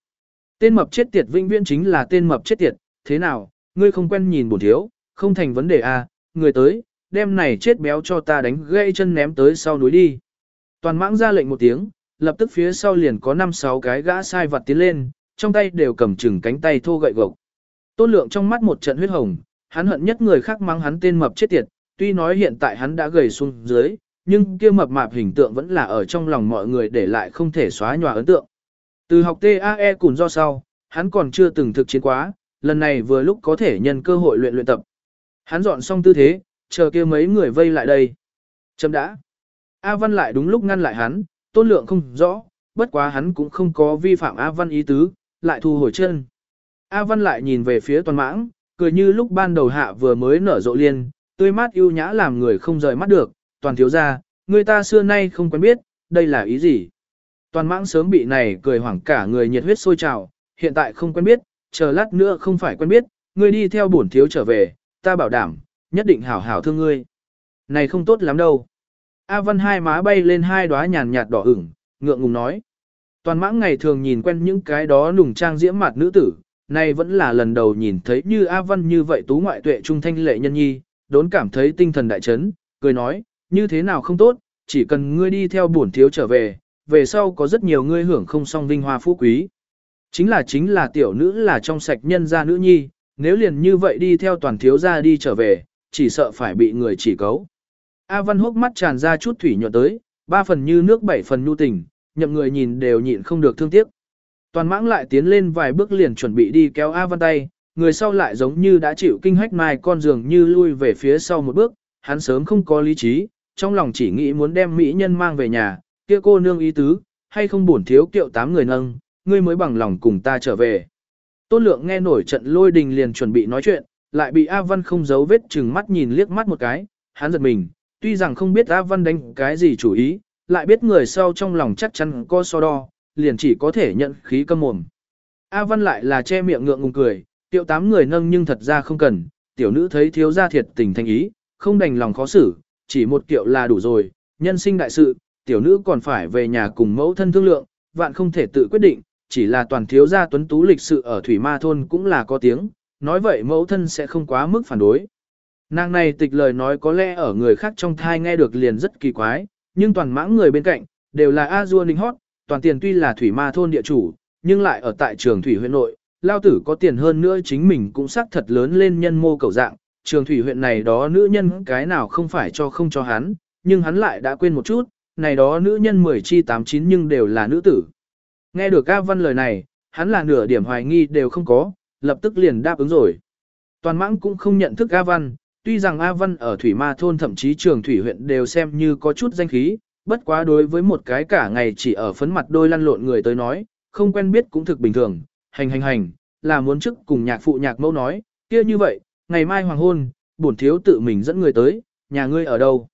Tên mập chết tiệt vĩnh viễn chính là tên mập chết tiệt, thế nào, ngươi không quen nhìn bổn thiếu, không thành vấn đề à, người tới, đem này chết béo cho ta đánh gãy chân ném tới sau núi đi. Toàn mãng ra lệnh một tiếng, lập tức phía sau liền có 5-6 cái gã sai vặt tiến lên, trong tay đều cầm chừng cánh tay thô gậy gộc. Tôn lượng trong mắt một trận huyết hồng, hắn hận nhất người khác mắng hắn tên mập chết tiệt, tuy nói hiện tại hắn đã gầy xuống dưới, nhưng kia mập mạp hình tượng vẫn là ở trong lòng mọi người để lại không thể xóa nhòa ấn tượng. Từ học TAE cùng do sau, hắn còn chưa từng thực chiến quá, lần này vừa lúc có thể nhân cơ hội luyện luyện tập. Hắn dọn xong tư thế, chờ kia mấy người vây lại đây. Chấm đã. A Văn lại đúng lúc ngăn lại hắn, tôn lượng không rõ, bất quá hắn cũng không có vi phạm A Văn ý tứ, lại thu hồi chân. A Văn lại nhìn về phía toàn mãng, cười như lúc ban đầu hạ vừa mới nở rộ liên, tươi mát yêu nhã làm người không rời mắt được, toàn thiếu ra, người ta xưa nay không quen biết, đây là ý gì. Toàn mãng sớm bị này cười hoảng cả người nhiệt huyết sôi trào, hiện tại không quen biết, chờ lát nữa không phải quen biết, ngươi đi theo bổn thiếu trở về, ta bảo đảm, nhất định hảo hảo thương ngươi. Này không tốt lắm đâu. A Văn hai má bay lên hai đóa nhàn nhạt đỏ ửng, ngượng ngùng nói. Toàn mãng ngày thường nhìn quen những cái đó nùng trang diễm mặt nữ tử, nay vẫn là lần đầu nhìn thấy như A Văn như vậy tú ngoại tuệ trung thanh lệ nhân nhi, đốn cảm thấy tinh thần đại chấn, cười nói, như thế nào không tốt, chỉ cần ngươi đi theo bổn thiếu trở về, về sau có rất nhiều ngươi hưởng không song vinh hoa phú quý. Chính là chính là tiểu nữ là trong sạch nhân gia nữ nhi, nếu liền như vậy đi theo toàn thiếu gia đi trở về, chỉ sợ phải bị người chỉ cấu. A Văn hốc mắt tràn ra chút thủy nhuận tới, ba phần như nước bảy phần nhu tình, nhậm người nhìn đều nhịn không được thương tiếc. Toàn mãng lại tiến lên vài bước liền chuẩn bị đi kéo A Văn tay, người sau lại giống như đã chịu kinh hách mai con giường như lui về phía sau một bước, hắn sớm không có lý trí, trong lòng chỉ nghĩ muốn đem mỹ nhân mang về nhà, kia cô nương ý tứ, hay không bổn thiếu kiệu tám người nâng, ngươi mới bằng lòng cùng ta trở về. Tôn lượng nghe nổi trận lôi đình liền chuẩn bị nói chuyện, lại bị A Văn không giấu vết chừng mắt nhìn liếc mắt một cái, hắn giật mình, tuy rằng không biết A Văn đánh cái gì chủ ý, lại biết người sau trong lòng chắc chắn có so đo, liền chỉ có thể nhận khí câm mồm. A Văn lại là che miệng ngượng ngùng cười, tiệu tám người nâng nhưng thật ra không cần, tiểu nữ thấy thiếu gia thiệt tình thành ý, không đành lòng khó xử, chỉ một kiệu là đủ rồi, nhân sinh đại sự, tiểu nữ còn phải về nhà cùng mẫu thân thương lượng, vạn không thể tự quyết định, chỉ là toàn thiếu gia tuấn tú lịch sự ở Thủy Ma Thôn cũng là có tiếng, nói vậy mẫu thân sẽ không quá mức phản đối. Nàng này tịch lời nói có lẽ ở người khác trong thai nghe được liền rất kỳ quái, nhưng toàn mãng người bên cạnh, đều là A Du Ninh Hót, toàn tiền tuy là Thủy Ma Thôn địa chủ, nhưng lại ở tại trường Thủy huyện nội, lao tử có tiền hơn nữa chính mình cũng xác thật lớn lên nhân mô cầu dạng, trường Thủy huyện này đó nữ nhân cái nào không phải cho không cho hắn, nhưng hắn lại đã quên một chút, này đó nữ nhân 10 chi 89 nhưng đều là nữ tử. Nghe được A Văn lời này, hắn là nửa điểm hoài nghi đều không có, lập tức liền đáp ứng rồi. Toàn mãng cũng không nhận thức A Văn, tuy rằng A Văn ở Thủy Ma Thôn thậm chí trường Thủy huyện đều xem như có chút danh khí, bất quá đối với một cái cả ngày chỉ ở phấn mặt đôi lăn lộn người tới nói, không quen biết cũng thực bình thường, hành hành hành, là muốn trước cùng nhạc phụ nhạc mẫu nói, kia như vậy, ngày mai hoàng hôn, bổn thiếu tự mình dẫn người tới, nhà ngươi ở đâu?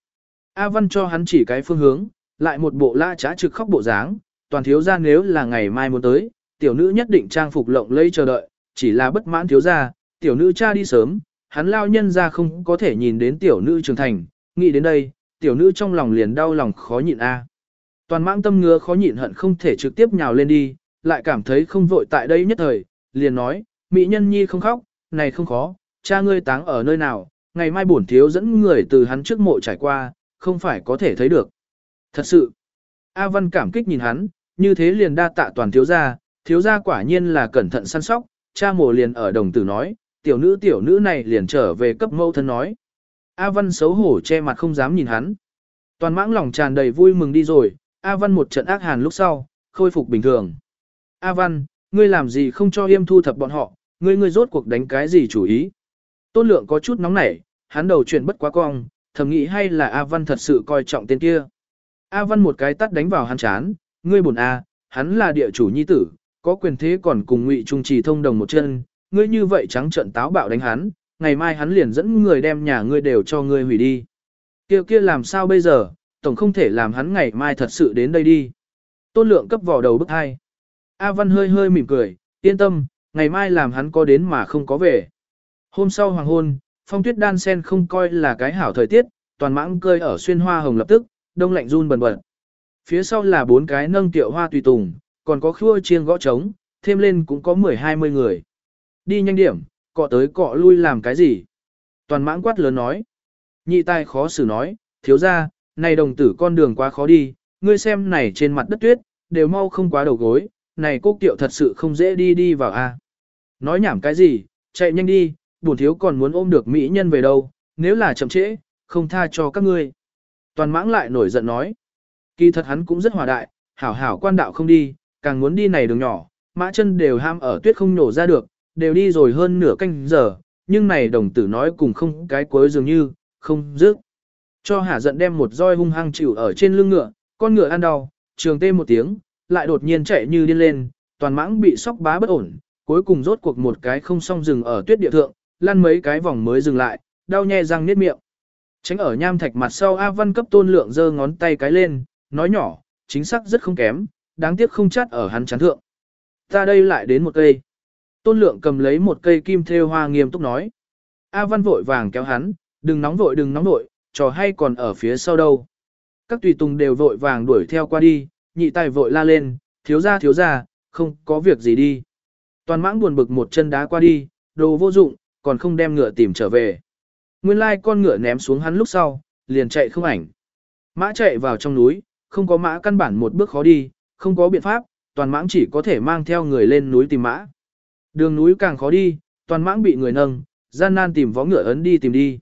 A Văn cho hắn chỉ cái phương hướng, lại một bộ la trá trực khóc bộ dáng, toàn thiếu gia nếu là ngày mai muốn tới, tiểu nữ nhất định trang phục lộng lẫy chờ đợi, chỉ là bất mãn thiếu gia, tiểu nữ cha đi sớm, hắn lao nhân ra không có thể nhìn đến tiểu nữ trưởng thành, nghĩ đến đây, tiểu nữ trong lòng liền đau lòng khó nhịn a. Toàn mãng tâm ngứa khó nhịn hận không thể trực tiếp nhào lên đi, lại cảm thấy không vội tại đây nhất thời, liền nói, mỹ nhân nhi không khóc, này không khó, cha ngươi táng ở nơi nào, ngày mai bổn thiếu dẫn người từ hắn trước mộ trải qua, không phải có thể thấy được. Thật sự, A Văn cảm kích nhìn hắn, như thế liền đa tạ toàn thiếu gia, thiếu gia quả nhiên là cẩn thận săn sóc, cha mồ liền ở đồng tử nói, tiểu nữ tiểu nữ này liền trở về cấp mâu thân nói. A Văn xấu hổ che mặt không dám nhìn hắn. Toàn mãng lòng tràn đầy vui mừng đi rồi, A Văn một trận ác hàn lúc sau, khôi phục bình thường. A Văn, ngươi làm gì không cho yêm thu thập bọn họ, ngươi ngươi rốt cuộc đánh cái gì chủ ý. Tôn lượng có chút nóng nảy, hắn đầu chuyển bất quá cong, thầm nghĩ hay là A Văn thật sự coi trọng tên kia. A Văn một cái tắt đánh vào hắn chán, ngươi buồn A, hắn là địa chủ nhi tử, có quyền thế còn cùng ngụy trung trì thông đồng một chân, ngươi như vậy trắng trận táo bạo đánh hắn, ngày mai hắn liền dẫn người đem nhà ngươi đều cho ngươi hủy đi. Kia kia làm sao bây giờ, tổng không thể làm hắn ngày mai thật sự đến đây đi. Tôn lượng cấp vỏ đầu bức hai. A Văn hơi hơi mỉm cười, yên tâm, ngày mai làm hắn có đến mà không có về. Hôm sau hoàng hôn, phong tuyết đan sen không coi là cái hảo thời tiết, toàn mãng cơi ở xuyên hoa hồng lập tức, đông lạnh run bần bật. Phía sau là bốn cái nâng tiệu hoa tùy tùng, còn có khua chiêng gõ trống, thêm lên cũng có 10-20 người. Đi nhanh điểm, cọ tới cọ lui làm cái gì? Toàn mãng quát lớn nói. Nhị tai khó xử nói, thiếu ra, này đồng tử con đường quá khó đi, ngươi xem này trên mặt đất tuyết, đều mau không quá đầu gối, này cô kiệu thật sự không dễ đi đi vào a. Nói nhảm cái gì, chạy nhanh đi, bổn thiếu còn muốn ôm được mỹ nhân về đâu, nếu là chậm trễ, không tha cho các ngươi. Toàn mãng lại nổi giận nói. Kỳ thật hắn cũng rất hòa đại, hảo hảo quan đạo không đi, càng muốn đi này đường nhỏ, mã chân đều ham ở tuyết không nổ ra được, đều đi rồi hơn nửa canh giờ, nhưng này đồng tử nói cùng không cái cuối dường như, không dứt. Cho hả giận đem một roi hung hăng chịu ở trên lưng ngựa, con ngựa ăn đau, trường tê một tiếng, lại đột nhiên chạy như điên lên, toàn mãng bị sóc bá bất ổn, cuối cùng rốt cuộc một cái không xong dừng ở tuyết địa thượng, lăn mấy cái vòng mới dừng lại, đau nhè răng niết miệng. Tránh ở nham thạch mặt sau A Văn cấp tôn lượng giơ ngón tay cái lên, nói nhỏ, chính xác rất không kém, đáng tiếc không chắt ở hắn chán thượng. Ta đây lại đến một cây. Tôn lượng cầm lấy một cây kim thêu hoa nghiêm túc nói. A Văn vội vàng kéo hắn, đừng nóng vội đừng nóng vội, trò hay còn ở phía sau đâu. Các tùy tùng đều vội vàng đuổi theo qua đi, nhị tài vội la lên, thiếu ra thiếu ra, không có việc gì đi. Toàn mãng buồn bực một chân đá qua đi, đồ vô dụng, còn không đem ngựa tìm trở về. Nguyên lai con ngựa ném xuống hắn lúc sau, liền chạy không ảnh. Mã chạy vào trong núi, không có mã căn bản một bước khó đi, không có biện pháp, toàn mãng chỉ có thể mang theo người lên núi tìm mã. Đường núi càng khó đi, toàn mãng bị người nâng, gian nan tìm vó ngựa ấn đi tìm đi.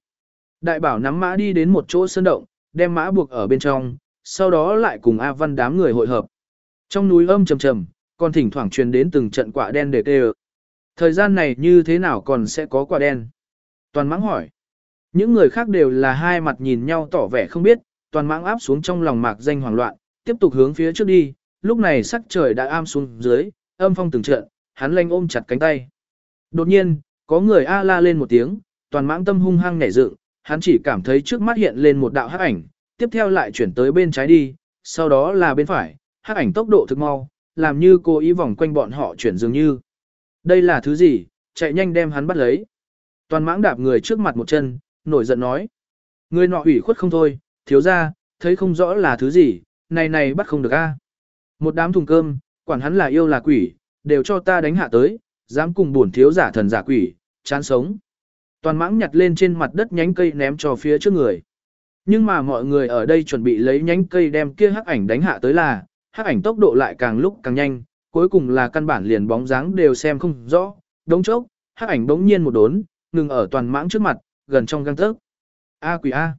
Đại bảo nắm mã đi đến một chỗ sơn động, đem mã buộc ở bên trong, sau đó lại cùng A Văn đám người hội hợp. Trong núi âm trầm trầm, còn thỉnh thoảng truyền đến từng trận quả đen để tê Thời gian này như thế nào còn sẽ có quả đen? Toàn mãng hỏi. Những người khác đều là hai mặt nhìn nhau tỏ vẻ không biết, toàn mãng áp xuống trong lòng mạc danh hoảng loạn, tiếp tục hướng phía trước đi, lúc này sắc trời đã am xuống dưới, âm phong từng trận, hắn lanh ôm chặt cánh tay. Đột nhiên, có người a la lên một tiếng, toàn mãng tâm hung hăng nảy dựng, hắn chỉ cảm thấy trước mắt hiện lên một đạo hắc ảnh, tiếp theo lại chuyển tới bên trái đi, sau đó là bên phải, hắc ảnh tốc độ thực mau, làm như cô ý vòng quanh bọn họ chuyển dường như. Đây là thứ gì, chạy nhanh đem hắn bắt lấy. Toàn mãng đạp người trước mặt một chân, nổi giận nói. Người nọ ủy khuất không thôi, thiếu ra, thấy không rõ là thứ gì, này này bắt không được a. Một đám thùng cơm, quản hắn là yêu là quỷ, đều cho ta đánh hạ tới, dám cùng bổn thiếu giả thần giả quỷ, chán sống. Toàn mãng nhặt lên trên mặt đất nhánh cây ném cho phía trước người. Nhưng mà mọi người ở đây chuẩn bị lấy nhánh cây đem kia hắc ảnh đánh hạ tới là, hắc ảnh tốc độ lại càng lúc càng nhanh, cuối cùng là căn bản liền bóng dáng đều xem không rõ, đống chốc, hắc ảnh bỗng nhiên một đốn, ngừng ở toàn mãng trước mặt, gần trong găng tấc. A quỷ A.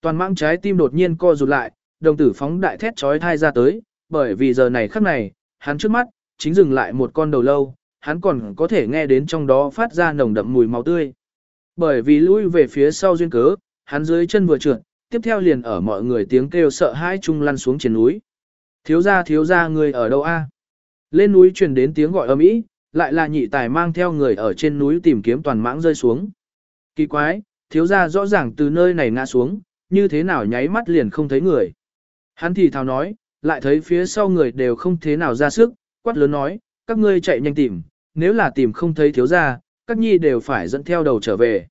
Toàn mãng trái tim đột nhiên co rụt lại, đồng tử phóng đại thét trói thai ra tới, bởi vì giờ này khắc này, hắn trước mắt, chính dừng lại một con đầu lâu, hắn còn có thể nghe đến trong đó phát ra nồng đậm mùi máu tươi. Bởi vì lui về phía sau duyên cớ, hắn dưới chân vừa trượt, tiếp theo liền ở mọi người tiếng kêu sợ hãi chung lăn xuống trên núi. Thiếu gia thiếu gia người ở đâu a? Lên núi truyền đến tiếng gọi ầm ĩ, lại là nhị tài mang theo người ở trên núi tìm kiếm toàn mãng rơi xuống. Kỳ quái, thiếu gia rõ ràng từ nơi này ngã xuống, như thế nào nháy mắt liền không thấy người. Hắn thì thào nói, lại thấy phía sau người đều không thế nào ra sức, quát lớn nói, các ngươi chạy nhanh tìm, nếu là tìm không thấy thiếu gia, các nhi đều phải dẫn theo đầu trở về.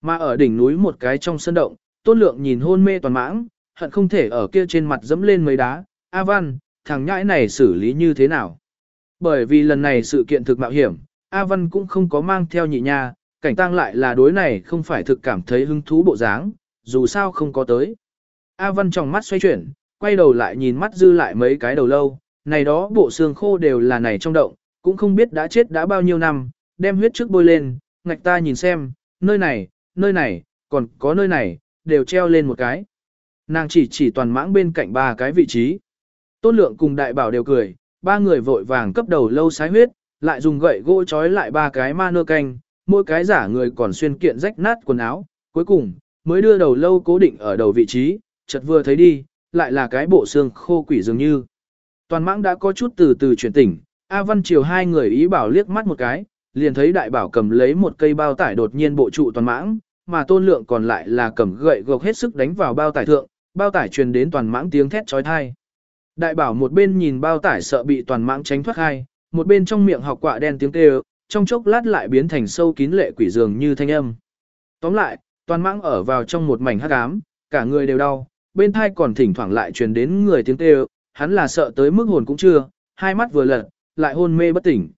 Mà ở đỉnh núi một cái trong sân động, tôn lượng nhìn hôn mê toàn mãng, hận không thể ở kia trên mặt dẫm lên mấy đá, A Văn, thằng nhãi này xử lý như thế nào? Bởi vì lần này sự kiện thực mạo hiểm, A Văn cũng không có mang theo nhị nha, cảnh tăng lại là đối này không phải thực cảm thấy hứng thú bộ dáng, dù sao không có tới. A Văn trong mắt xoay chuyển, quay đầu lại nhìn mắt dư lại mấy cái đầu lâu, này đó bộ xương khô đều là này trong động, cũng không biết đã chết đã bao nhiêu năm, đem huyết trước bôi lên, ngạch ta nhìn xem, nơi này, nơi này, còn có nơi này, đều treo lên một cái. Nàng chỉ chỉ toàn mãng bên cạnh ba cái vị trí. Tôn lượng cùng đại bảo đều cười, ba người vội vàng cấp đầu lâu sái huyết, lại dùng gậy gỗ trói lại ba cái ma nơ canh, mỗi cái giả người còn xuyên kiện rách nát quần áo, cuối cùng, mới đưa đầu lâu cố định ở đầu vị trí, chợt vừa thấy đi, lại là cái bộ xương khô quỷ dường như. Toàn mãng đã có chút từ từ chuyển tỉnh, A Văn Triều hai người ý bảo liếc mắt một cái, liền thấy đại bảo cầm lấy một cây bao tải đột nhiên bộ trụ toàn mãng, mà tôn lượng còn lại là cầm gậy gộc hết sức đánh vào bao tải thượng, bao tải truyền đến toàn mãng tiếng thét trói thai. Đại bảo một bên nhìn bao tải sợ bị toàn mãng tránh thoát hai, một bên trong miệng học quạ đen tiếng kêu, trong chốc lát lại biến thành sâu kín lệ quỷ dường như thanh âm. Tóm lại, toàn mãng ở vào trong một mảnh hắc ám, cả người đều đau, bên thai còn thỉnh thoảng lại truyền đến người tiếng kêu, hắn là sợ tới mức hồn cũng chưa, hai mắt vừa lật, lại hôn mê bất tỉnh.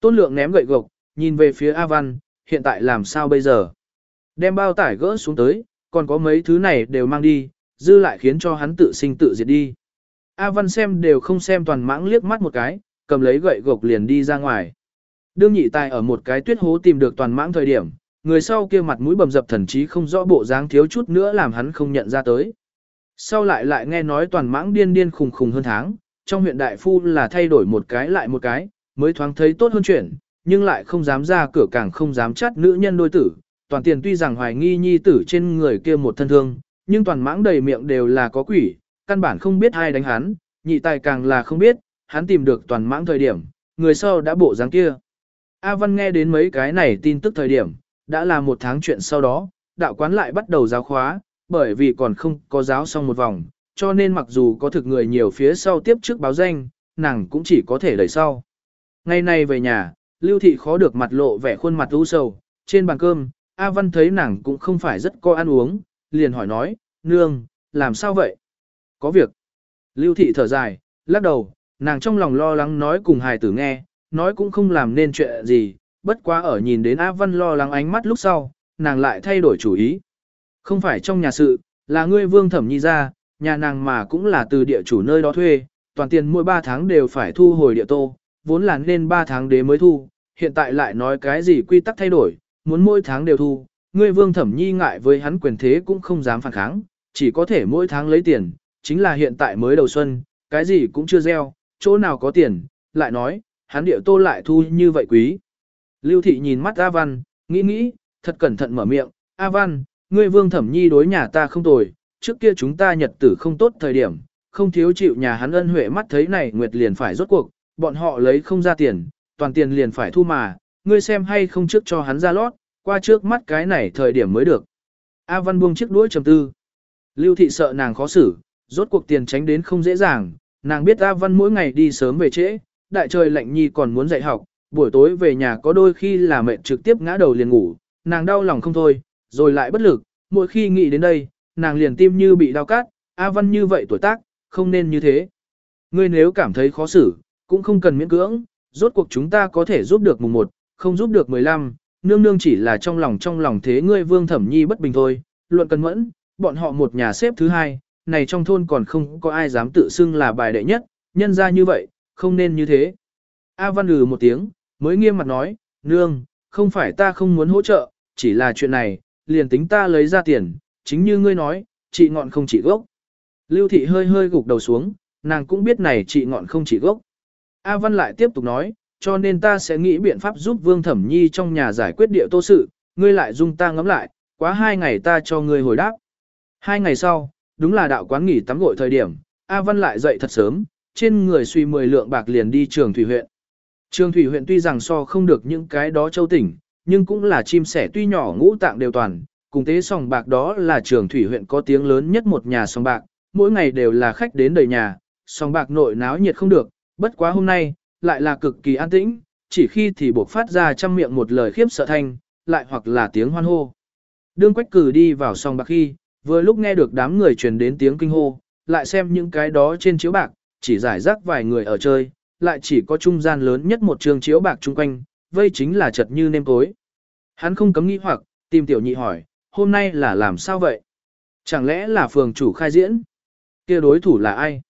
Tôn lượng ném gậy gộc, nhìn về phía A Văn, hiện tại làm sao bây giờ? Đem bao tải gỡ xuống tới, còn có mấy thứ này đều mang đi, dư lại khiến cho hắn tự sinh tự diệt đi. A Văn xem đều không xem toàn mãng liếc mắt một cái, cầm lấy gậy gộc liền đi ra ngoài. Đương nhị tài ở một cái tuyết hố tìm được toàn mãng thời điểm, người sau kia mặt mũi bầm dập thần chí không rõ bộ dáng thiếu chút nữa làm hắn không nhận ra tới. Sau lại lại nghe nói toàn mãng điên điên khùng khùng hơn tháng, trong huyện đại phu là thay đổi một cái lại một cái, mới thoáng thấy tốt hơn chuyện, nhưng lại không dám ra cửa càng không dám chắt nữ nhân đôi tử. Toàn tiền tuy rằng hoài nghi nhi tử trên người kia một thân thương, nhưng toàn mãng đầy miệng đều là có quỷ, căn bản không biết ai đánh hắn, nhị tài càng là không biết, hắn tìm được toàn mãng thời điểm, người sau đã bộ dáng kia. A Văn nghe đến mấy cái này tin tức thời điểm, đã là một tháng chuyện sau đó, đạo quán lại bắt đầu giáo khóa, bởi vì còn không có giáo xong một vòng, cho nên mặc dù có thực người nhiều phía sau tiếp trước báo danh, nàng cũng chỉ có thể đẩy sau. Ngày nay về nhà, Lưu Thị khó được mặt lộ vẻ khuôn mặt u sầu, trên bàn cơm, A Văn thấy nàng cũng không phải rất có ăn uống, liền hỏi nói, nương, làm sao vậy? Có việc. Lưu Thị thở dài, lắc đầu, nàng trong lòng lo lắng nói cùng hài tử nghe, nói cũng không làm nên chuyện gì, bất quá ở nhìn đến A Văn lo lắng ánh mắt lúc sau, nàng lại thay đổi chủ ý. Không phải trong nhà sự, là ngươi vương thẩm nhi ra, nhà nàng mà cũng là từ địa chủ nơi đó thuê, toàn tiền mỗi 3 tháng đều phải thu hồi địa tô, vốn là nên 3 tháng đế mới thu, hiện tại lại nói cái gì quy tắc thay đổi, muốn mỗi tháng đều thu, ngươi vương thẩm nhi ngại với hắn quyền thế cũng không dám phản kháng, chỉ có thể mỗi tháng lấy tiền, chính là hiện tại mới đầu xuân, cái gì cũng chưa gieo, chỗ nào có tiền, lại nói, hắn địa tô lại thu như vậy quý. Lưu thị nhìn mắt A Văn, nghĩ nghĩ, thật cẩn thận mở miệng, A Văn, ngươi vương thẩm nhi đối nhà ta không tồi, trước kia chúng ta nhật tử không tốt thời điểm, không thiếu chịu nhà hắn ân huệ mắt thấy này nguyệt liền phải rốt cuộc, bọn họ lấy không ra tiền, toàn tiền liền phải thu mà, ngươi xem hay không trước cho hắn ra lót, qua trước mắt cái này thời điểm mới được. A Văn buông chiếc đuôi trầm tư. Lưu thị sợ nàng khó xử, rốt cuộc tiền tránh đến không dễ dàng, nàng biết A Văn mỗi ngày đi sớm về trễ, đại trời lạnh nhi còn muốn dạy học, buổi tối về nhà có đôi khi là mẹ trực tiếp ngã đầu liền ngủ, nàng đau lòng không thôi, rồi lại bất lực, mỗi khi nghĩ đến đây, nàng liền tim như bị đau cắt. A Văn như vậy tuổi tác, không nên như thế. Ngươi nếu cảm thấy khó xử, cũng không cần miễn cưỡng, rốt cuộc chúng ta có thể giúp được mùng 1, không giúp được 15, nương nương chỉ là trong lòng trong lòng thế ngươi vương thẩm nhi bất bình thôi, luận cân mẫn, bọn họ một nhà xếp thứ hai, này trong thôn còn không có ai dám tự xưng là bài đệ nhất, nhân ra như vậy, không nên như thế. A Văn lừ một tiếng, mới nghiêm mặt nói, nương, không phải ta không muốn hỗ trợ, chỉ là chuyện này, liền tính ta lấy ra tiền, chính như ngươi nói, chị ngọn không chỉ gốc. Lưu thị hơi hơi gục đầu xuống, nàng cũng biết này chị ngọn không chỉ gốc. A Văn lại tiếp tục nói, cho nên ta sẽ nghĩ biện pháp giúp Vương Thẩm Nhi trong nhà giải quyết địa tô sự, ngươi lại dung ta ngắm lại, quá hai ngày ta cho ngươi hồi đáp. Hai ngày sau, đúng là đạo quán nghỉ tắm gội thời điểm, A Văn lại dậy thật sớm, trên người suy 10 lượng bạc liền đi trường thủy huyện. Trường thủy huyện tuy rằng so không được những cái đó châu tỉnh, nhưng cũng là chim sẻ tuy nhỏ ngũ tạng đều toàn, cùng tế sòng bạc đó là trường thủy huyện có tiếng lớn nhất một nhà sòng bạc, mỗi ngày đều là khách đến đầy nhà, sòng bạc nội náo nhiệt không được, bất quá hôm nay, lại là cực kỳ an tĩnh, chỉ khi thì buộc phát ra trăm miệng một lời khiếp sợ thanh, lại hoặc là tiếng hoan hô. Đương quách cử đi vào sòng bạc khi, vừa lúc nghe được đám người truyền đến tiếng kinh hô, lại xem những cái đó trên chiếu bạc, chỉ giải rác vài người ở chơi, lại chỉ có trung gian lớn nhất một trường chiếu bạc chung quanh, vây chính là chật như nêm tối. Hắn không cấm nghĩ hoặc, tìm tiểu nhị hỏi, hôm nay là làm sao vậy? Chẳng lẽ là phường chủ khai diễn? kia đối thủ là ai?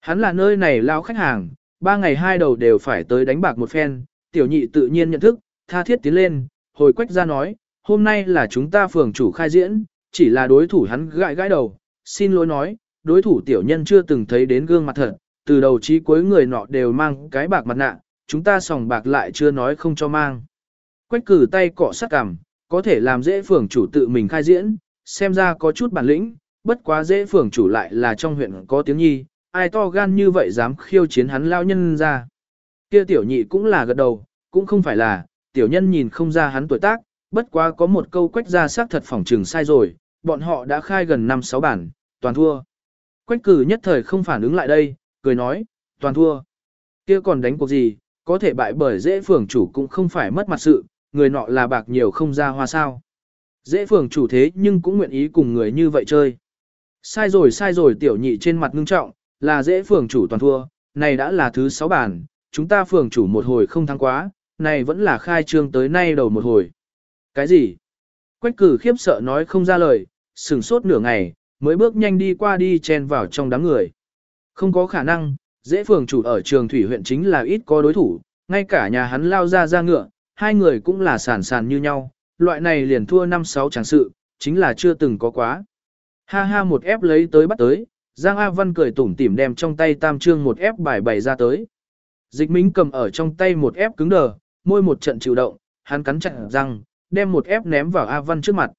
Hắn là nơi này lao khách hàng, ba ngày hai đầu đều phải tới đánh bạc một phen, tiểu nhị tự nhiên nhận thức, tha thiết tiến lên, hồi quách ra nói, hôm nay là chúng ta phường chủ khai diễn, chỉ là đối thủ hắn gãi gãi đầu, xin lỗi nói, đối thủ tiểu nhân chưa từng thấy đến gương mặt thật, từ đầu chí cuối người nọ đều mang cái bạc mặt nạ, chúng ta sòng bạc lại chưa nói không cho mang. Quách cử tay cọ sát cằm, có thể làm dễ phường chủ tự mình khai diễn, xem ra có chút bản lĩnh, bất quá dễ phường chủ lại là trong huyện có tiếng nhi, ai to gan như vậy dám khiêu chiến hắn lao nhân ra. Kia tiểu nhị cũng là gật đầu, cũng không phải là, tiểu nhân nhìn không ra hắn tuổi tác, bất quá có một câu quách ra xác thật phỏng trừng sai rồi, bọn họ đã khai gần 5-6 bản, toàn thua. Quách cử nhất thời không phản ứng lại đây, cười nói, toàn thua. Kia còn đánh cuộc gì, có thể bại bởi dễ phường chủ cũng không phải mất mặt sự, người nọ là bạc nhiều không ra hoa sao. Dễ phường chủ thế nhưng cũng nguyện ý cùng người như vậy chơi. Sai rồi sai rồi tiểu nhị trên mặt ngưng trọng, là dễ phường chủ toàn thua, này đã là thứ sáu bản, chúng ta phường chủ một hồi không thắng quá, này vẫn là khai trương tới nay đầu một hồi. Cái gì? Quách cử khiếp sợ nói không ra lời, sừng sốt nửa ngày, mới bước nhanh đi qua đi chen vào trong đám người. Không có khả năng, dễ phường chủ ở trường thủy huyện chính là ít có đối thủ, ngay cả nhà hắn lao ra ra ngựa, hai người cũng là sản sản như nhau, loại này liền thua năm sáu chẳng sự, chính là chưa từng có quá. Ha ha một ép lấy tới bắt tới, Giang A Văn cười tủm tỉm đem trong tay tam trương một ép bài bày ra tới. Dịch Minh cầm ở trong tay một ép cứng đờ, môi một trận chịu động, hắn cắn chặt răng, đem một ép ném vào A Văn trước mặt.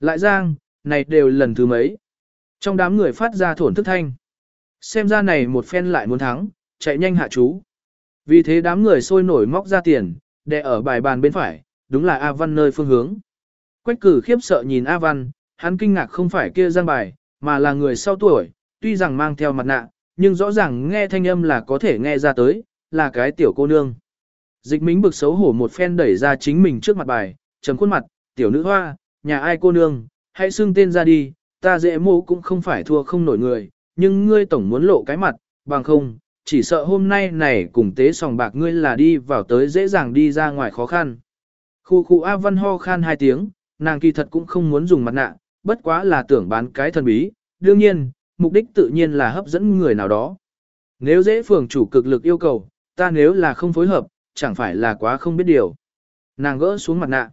Lại Giang, này đều lần thứ mấy. Trong đám người phát ra thổn thức thanh. Xem ra này một phen lại muốn thắng, chạy nhanh hạ chú. Vì thế đám người sôi nổi móc ra tiền, để ở bài bàn bên phải, đúng là A Văn nơi phương hướng. Quách cử khiếp sợ nhìn A Văn, hắn kinh ngạc không phải kia giang bài, mà là người sau tuổi, tuy rằng mang theo mặt nạ, nhưng rõ ràng nghe thanh âm là có thể nghe ra tới, là cái tiểu cô nương. Dịch mính bực xấu hổ một phen đẩy ra chính mình trước mặt bài, trầm khuôn mặt, tiểu nữ hoa, nhà ai cô nương, hãy xưng tên ra đi, ta dễ mô cũng không phải thua không nổi người, nhưng ngươi tổng muốn lộ cái mặt, bằng không, chỉ sợ hôm nay này cùng tế sòng bạc ngươi là đi vào tới dễ dàng đi ra ngoài khó khăn. Khu khu A Văn ho khan hai tiếng, nàng kỳ thật cũng không muốn dùng mặt nạ, bất quá là tưởng bán cái thần bí, đương nhiên, mục đích tự nhiên là hấp dẫn người nào đó. Nếu dễ phường chủ cực lực yêu cầu, ta nếu là không phối hợp, chẳng phải là quá không biết điều. Nàng gỡ xuống mặt nạ.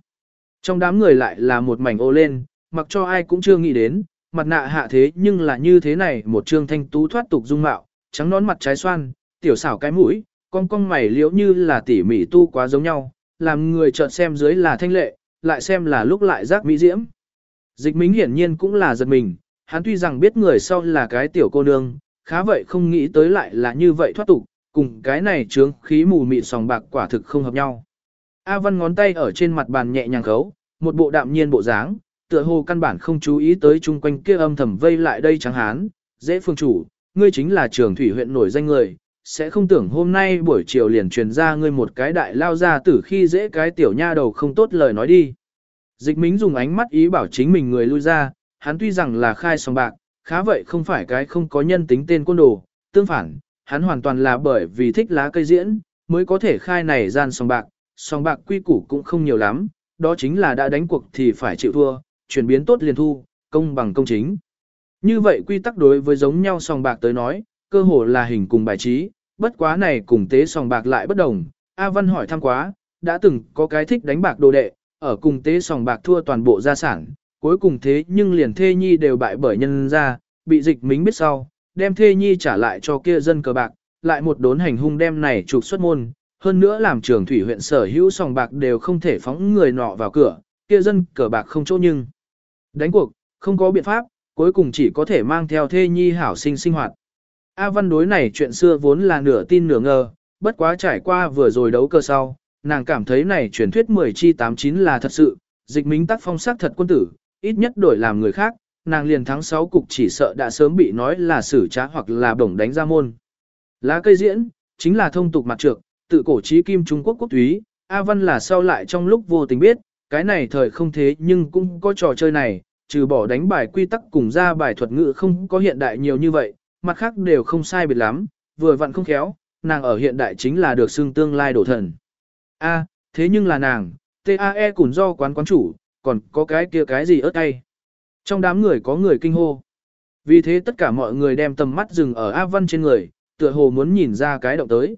Trong đám người lại là một mảnh ô lên, mặc cho ai cũng chưa nghĩ đến, mặt nạ hạ thế nhưng là như thế này một trương thanh tú thoát tục dung mạo, trắng nón mặt trái xoan, tiểu xảo cái mũi, con cong mày liễu như là tỉ mỉ tu quá giống nhau, làm người chợt xem dưới là thanh lệ, lại xem là lúc lại giác mỹ diễm. Dịch mính hiển nhiên cũng là giật mình, hắn tuy rằng biết người sau là cái tiểu cô nương, khá vậy không nghĩ tới lại là như vậy thoát tục, cùng cái này trướng khí mù mịt sòng bạc quả thực không hợp nhau. A Văn ngón tay ở trên mặt bàn nhẹ nhàng khấu, một bộ đạm nhiên bộ dáng, tựa hồ căn bản không chú ý tới chung quanh kia âm thầm vây lại đây trắng hán, dễ phương chủ, ngươi chính là trường thủy huyện nổi danh người, sẽ không tưởng hôm nay buổi chiều liền truyền ra ngươi một cái đại lao ra tử khi dễ cái tiểu nha đầu không tốt lời nói đi. Dịch mính dùng ánh mắt ý bảo chính mình người lui ra, hắn tuy rằng là khai sòng bạc, khá vậy không phải cái không có nhân tính tên quân đồ, tương phản, hắn hoàn toàn là bởi vì thích lá cây diễn, mới có thể khai này gian sòng bạc, sòng bạc quy củ cũng không nhiều lắm, đó chính là đã đánh cuộc thì phải chịu thua, chuyển biến tốt liền thu, công bằng công chính. Như vậy quy tắc đối với giống nhau sòng bạc tới nói, cơ hồ là hình cùng bài trí, bất quá này cùng tế sòng bạc lại bất đồng. A Văn hỏi thăm quá, đã từng có cái thích đánh bạc đồ đệ, ở cùng tế sòng bạc thua toàn bộ gia sản, cuối cùng thế nhưng liền thê nhi đều bại bởi nhân ra, bị dịch mính biết sau, đem thê nhi trả lại cho kia dân cờ bạc, lại một đốn hành hung đem này trục xuất môn, hơn nữa làm trường thủy huyện sở hữu sòng bạc đều không thể phóng người nọ vào cửa, kia dân cờ bạc không chỗ nhưng. Đánh cuộc, không có biện pháp, cuối cùng chỉ có thể mang theo thê nhi hảo sinh sinh hoạt. A Văn đối này chuyện xưa vốn là nửa tin nửa ngờ, bất quá trải qua vừa rồi đấu cơ sau, nàng cảm thấy này truyền thuyết 10 chi 89 là thật sự, dịch minh tác phong sắc thật quân tử, ít nhất đổi làm người khác, nàng liền thắng 6 cục chỉ sợ đã sớm bị nói là xử trá hoặc là bổng đánh ra môn. Lá cây diễn, chính là thông tục mặt trược, tự cổ trí kim Trung Quốc quốc túy, A Văn là sau lại trong lúc vô tình biết, cái này thời không thế nhưng cũng có trò chơi này, trừ bỏ đánh bài quy tắc cùng ra bài thuật ngữ không có hiện đại nhiều như vậy, mặt khác đều không sai biệt lắm, vừa vặn không khéo, nàng ở hiện đại chính là được xưng tương lai đổ thần. A, thế nhưng là nàng, TAE cũng do quán quán chủ, còn có cái kia cái gì ớt tay. Trong đám người có người kinh hô. Vì thế tất cả mọi người đem tầm mắt dừng ở A Văn trên người, tựa hồ muốn nhìn ra cái động tới.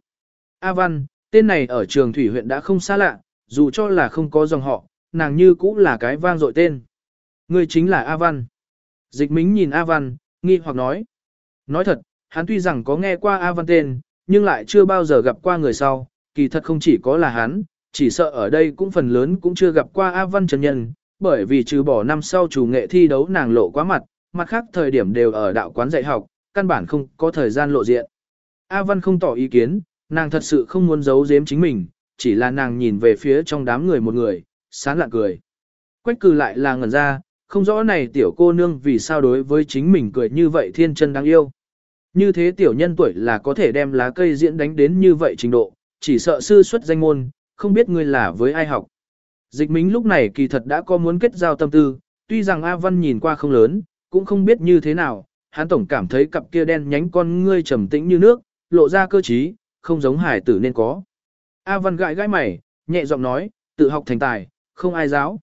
A Văn, tên này ở trường thủy huyện đã không xa lạ, dù cho là không có dòng họ, nàng như cũng là cái vang dội tên. Ngươi chính là A Văn. Dịch mính nhìn A Văn, nghi hoặc nói. Nói thật, hắn tuy rằng có nghe qua A Văn tên, nhưng lại chưa bao giờ gặp qua người sau, kỳ thật không chỉ có là hắn, chỉ sợ ở đây cũng phần lớn cũng chưa gặp qua A Văn chân nhân, bởi vì trừ bỏ năm sau chủ nghệ thi đấu nàng lộ quá mặt, mặt khác thời điểm đều ở đạo quán dạy học, căn bản không có thời gian lộ diện. A Văn không tỏ ý kiến, nàng thật sự không muốn giấu giếm chính mình, chỉ là nàng nhìn về phía trong đám người một người, sán lạ cười. Quách cử lại là ngẩn ra, không rõ này tiểu cô nương vì sao đối với chính mình cười như vậy thiên chân đáng yêu. Như thế tiểu nhân tuổi là có thể đem lá cây diễn đánh đến như vậy trình độ, chỉ sợ sư xuất danh môn, không biết ngươi là với ai học. Dịch mính lúc này kỳ thật đã có muốn kết giao tâm tư, tuy rằng A Văn nhìn qua không lớn, cũng không biết như thế nào, hắn tổng cảm thấy cặp kia đen nhánh con ngươi trầm tĩnh như nước, lộ ra cơ trí, không giống hải tử nên có. A Văn gãi gãi mày, nhẹ giọng nói, tự học thành tài, không ai giáo.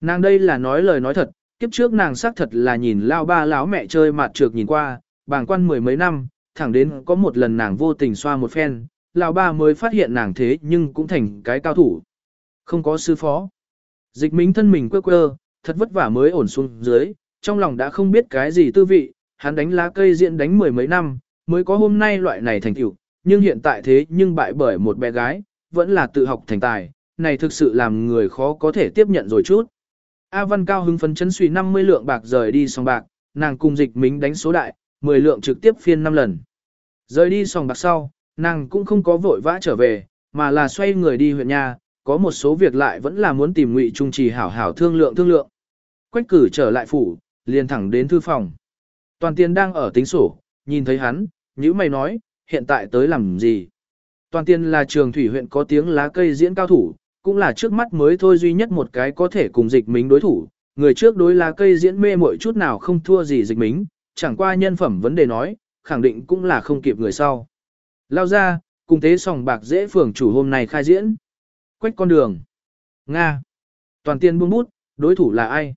Nàng đây là nói lời nói thật, kiếp trước nàng xác thật là nhìn lao ba lão mẹ chơi mặt trược nhìn qua, bàng quan mười mấy năm, thẳng đến có một lần nàng vô tình xoa một phen, lão ba mới phát hiện nàng thế nhưng cũng thành cái cao thủ. Không có sư phó. Dịch minh thân mình quơ quơ, thật vất vả mới ổn xuống dưới, trong lòng đã không biết cái gì tư vị, hắn đánh lá cây diện đánh mười mấy năm, mới có hôm nay loại này thành tựu, nhưng hiện tại thế nhưng bại bởi một bé gái, vẫn là tự học thành tài, này thực sự làm người khó có thể tiếp nhận rồi chút. A Văn cao hứng phấn chấn suy 50 lượng bạc rời đi sòng bạc, nàng cùng dịch mính đánh số đại, 10 lượng trực tiếp phiên 5 lần. Rời đi sòng bạc sau, nàng cũng không có vội vã trở về, mà là xoay người đi huyện nhà, có một số việc lại vẫn là muốn tìm ngụy trung trì hảo hảo thương lượng thương lượng. Quách cử trở lại phủ, liền thẳng đến thư phòng. Toàn tiền đang ở tính sổ, nhìn thấy hắn, nhữ mày nói, hiện tại tới làm gì? Toàn tiền là trường thủy huyện có tiếng lá cây diễn cao thủ, cũng là trước mắt mới thôi duy nhất một cái có thể cùng dịch mính đối thủ. Người trước đối lá cây diễn mê mỗi chút nào không thua gì dịch mính, chẳng qua nhân phẩm vấn đề nói, khẳng định cũng là không kịp người sau. Lao ra, cùng thế sòng bạc dễ phường chủ hôm nay khai diễn. Quách con đường. Nga. Toàn tiên buông bút, đối thủ là ai?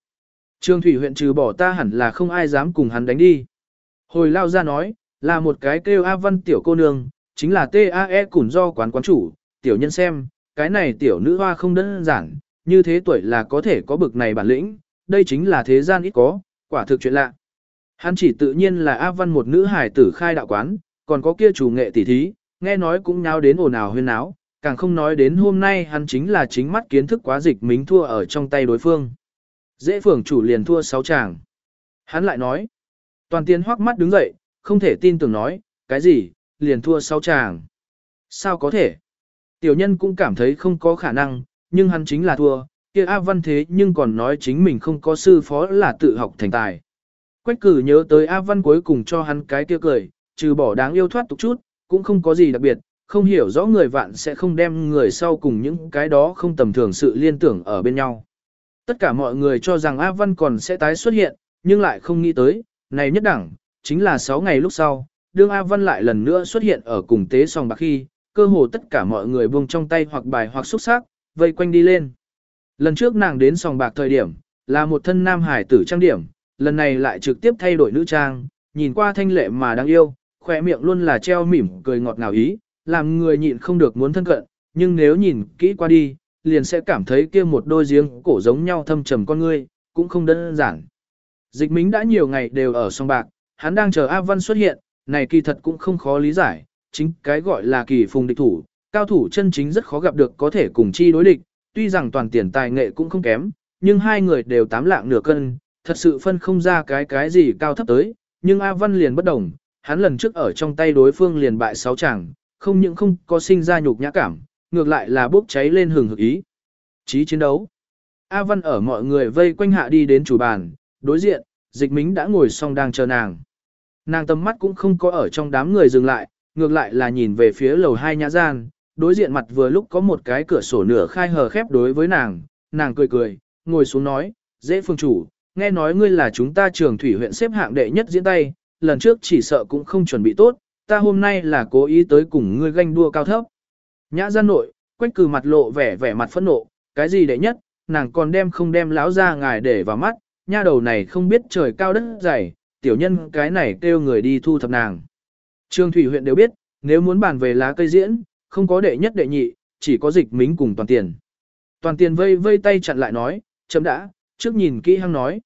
Trương Thủy huyện trừ bỏ ta hẳn là không ai dám cùng hắn đánh đi. Hồi lao ra nói, là một cái kêu A Văn tiểu cô nương, chính là TAE củn do quán quán chủ, tiểu nhân xem, cái này tiểu nữ hoa không đơn giản, như thế tuổi là có thể có bực này bản lĩnh, đây chính là thế gian ít có, quả thực chuyện lạ. Hắn chỉ tự nhiên là A Văn một nữ hài tử khai đạo quán, còn có kia chủ nghệ tỷ thí, nghe nói cũng nháo đến ồn ào huyên náo, càng không nói đến hôm nay hắn chính là chính mắt kiến thức quá dịch mính thua ở trong tay đối phương. Dễ phường chủ liền thua sáu chàng. Hắn lại nói, toàn tiên hoắc mắt đứng dậy, không thể tin tưởng nói, cái gì, liền thua sáu chàng. Sao có thể? Tiểu nhân cũng cảm thấy không có khả năng, nhưng hắn chính là thua, kia A Văn thế nhưng còn nói chính mình không có sư phó là tự học thành tài. Quách cử nhớ tới A Văn cuối cùng cho hắn cái kia cười, trừ bỏ đáng yêu thoát tục chút, cũng không có gì đặc biệt, không hiểu rõ người vạn sẽ không đem người sau cùng những cái đó không tầm thường sự liên tưởng ở bên nhau. Tất cả mọi người cho rằng A Văn còn sẽ tái xuất hiện, nhưng lại không nghĩ tới, này nhất đẳng, chính là 6 ngày lúc sau, đương A Văn lại lần nữa xuất hiện ở cùng tế song bạc khi, cơ hồ tất cả mọi người buông trong tay hoặc bài hoặc xúc sắc, vây quanh đi lên. Lần trước nàng đến sòng bạc thời điểm, là một thân nam hải tử trang điểm, lần này lại trực tiếp thay đổi nữ trang, nhìn qua thanh lệ mà đáng yêu, khỏe miệng luôn là treo mỉm cười ngọt ngào ý, làm người nhịn không được muốn thân cận, nhưng nếu nhìn kỹ qua đi, liền sẽ cảm thấy kia một đôi giếng cổ giống nhau thâm trầm con ngươi, cũng không đơn giản. Dịch mính đã nhiều ngày đều ở song bạc, hắn đang chờ A Văn xuất hiện, này kỳ thật cũng không khó lý giải, chính cái gọi là kỳ phùng địch thủ, cao thủ chân chính rất khó gặp được có thể cùng chi đối địch, tuy rằng toàn tiền tài nghệ cũng không kém, nhưng hai người đều tám lạng nửa cân, thật sự phân không ra cái cái gì cao thấp tới, nhưng A Văn liền bất đồng, hắn lần trước ở trong tay đối phương liền bại sáu chàng, không những không có sinh ra nhục nhã cảm, ngược lại là bốc cháy lên hừng hực ý. Chí chiến đấu. A Văn ở mọi người vây quanh hạ đi đến chủ bàn, đối diện, dịch mính đã ngồi xong đang chờ nàng. Nàng tầm mắt cũng không có ở trong đám người dừng lại, ngược lại là nhìn về phía lầu hai nhã gian, đối diện mặt vừa lúc có một cái cửa sổ nửa khai hờ khép đối với nàng, nàng cười cười, ngồi xuống nói, dễ phương chủ, nghe nói ngươi là chúng ta trường thủy huyện xếp hạng đệ nhất diễn tay, lần trước chỉ sợ cũng không chuẩn bị tốt, ta hôm nay là cố ý tới cùng ngươi ganh đua cao thấp. Nhã gian nội, quách cử mặt lộ vẻ vẻ mặt phẫn nộ, cái gì đệ nhất, nàng còn đem không đem láo ra ngài để vào mắt, nha đầu này không biết trời cao đất dày, tiểu nhân cái này kêu người đi thu thập nàng. Trương thủy huyện đều biết, nếu muốn bàn về lá cây diễn, không có đệ nhất đệ nhị, chỉ có dịch mính cùng toàn tiền. Toàn tiền vây vây tay chặn lại nói, chấm đã, trước nhìn kỹ hăng nói.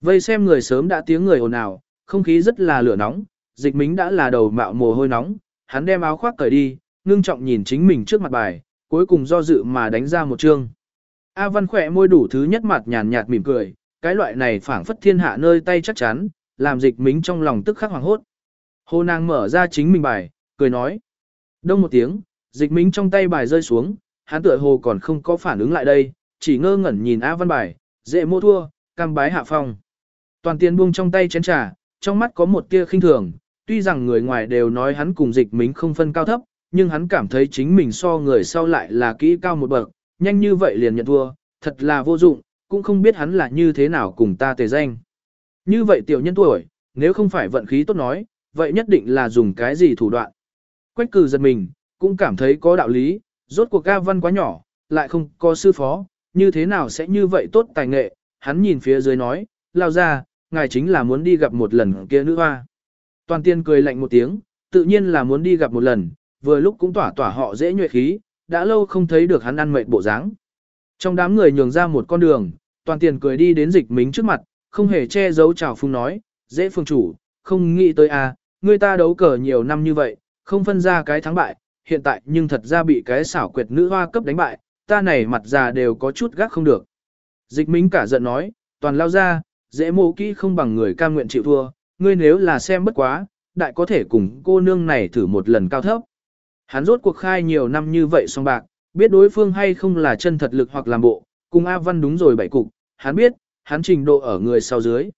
Vây xem người sớm đã tiếng người ồn ào, không khí rất là lửa nóng, dịch mính đã là đầu mạo mồ hôi nóng, hắn đem áo khoác cởi đi, ngưng trọng nhìn chính mình trước mặt bài, cuối cùng do dự mà đánh ra một chương. A Văn khỏe môi đủ thứ nhất mặt nhàn nhạt mỉm cười, cái loại này phảng phất thiên hạ nơi tay chắc chắn, làm dịch mính trong lòng tức khắc hoàng hốt. Hồ nàng mở ra chính mình bài, cười nói. Đông một tiếng, dịch mính trong tay bài rơi xuống, hắn tựa hồ còn không có phản ứng lại đây, chỉ ngơ ngẩn nhìn A Văn bài, dễ mua thua, cam bái hạ phong. Toàn tiền buông trong tay chén trà, trong mắt có một tia khinh thường, tuy rằng người ngoài đều nói hắn cùng dịch mính không phân cao thấp, nhưng hắn cảm thấy chính mình so người sau lại là kỹ cao một bậc, nhanh như vậy liền nhận thua, thật là vô dụng, cũng không biết hắn là như thế nào cùng ta tề danh. Như vậy tiểu nhân tuổi, nếu không phải vận khí tốt nói, vậy nhất định là dùng cái gì thủ đoạn. Quách cử giật mình, cũng cảm thấy có đạo lý, rốt cuộc ca văn quá nhỏ, lại không có sư phó, như thế nào sẽ như vậy tốt tài nghệ, hắn nhìn phía dưới nói, lao ra, ngài chính là muốn đi gặp một lần kia nữ hoa. Toàn tiên cười lạnh một tiếng, tự nhiên là muốn đi gặp một lần, vừa lúc cũng tỏa tỏa họ dễ nhuệ khí, đã lâu không thấy được hắn ăn mệt bộ dáng. Trong đám người nhường ra một con đường, toàn tiền cười đi đến dịch mính trước mặt, không hề che giấu chào phung nói, dễ phương chủ, không nghĩ tới à, người ta đấu cờ nhiều năm như vậy, không phân ra cái thắng bại, hiện tại nhưng thật ra bị cái xảo quyệt nữ hoa cấp đánh bại, ta này mặt già đều có chút gác không được. Dịch mính cả giận nói, toàn lao ra, dễ mộ kỹ không bằng người cam nguyện chịu thua, ngươi nếu là xem bất quá, đại có thể cùng cô nương này thử một lần cao thấp. Hắn rốt cuộc khai nhiều năm như vậy song bạc, biết đối phương hay không là chân thật lực hoặc làm bộ, cùng A Văn đúng rồi bảy cục, hắn biết, hắn trình độ ở người sau dưới.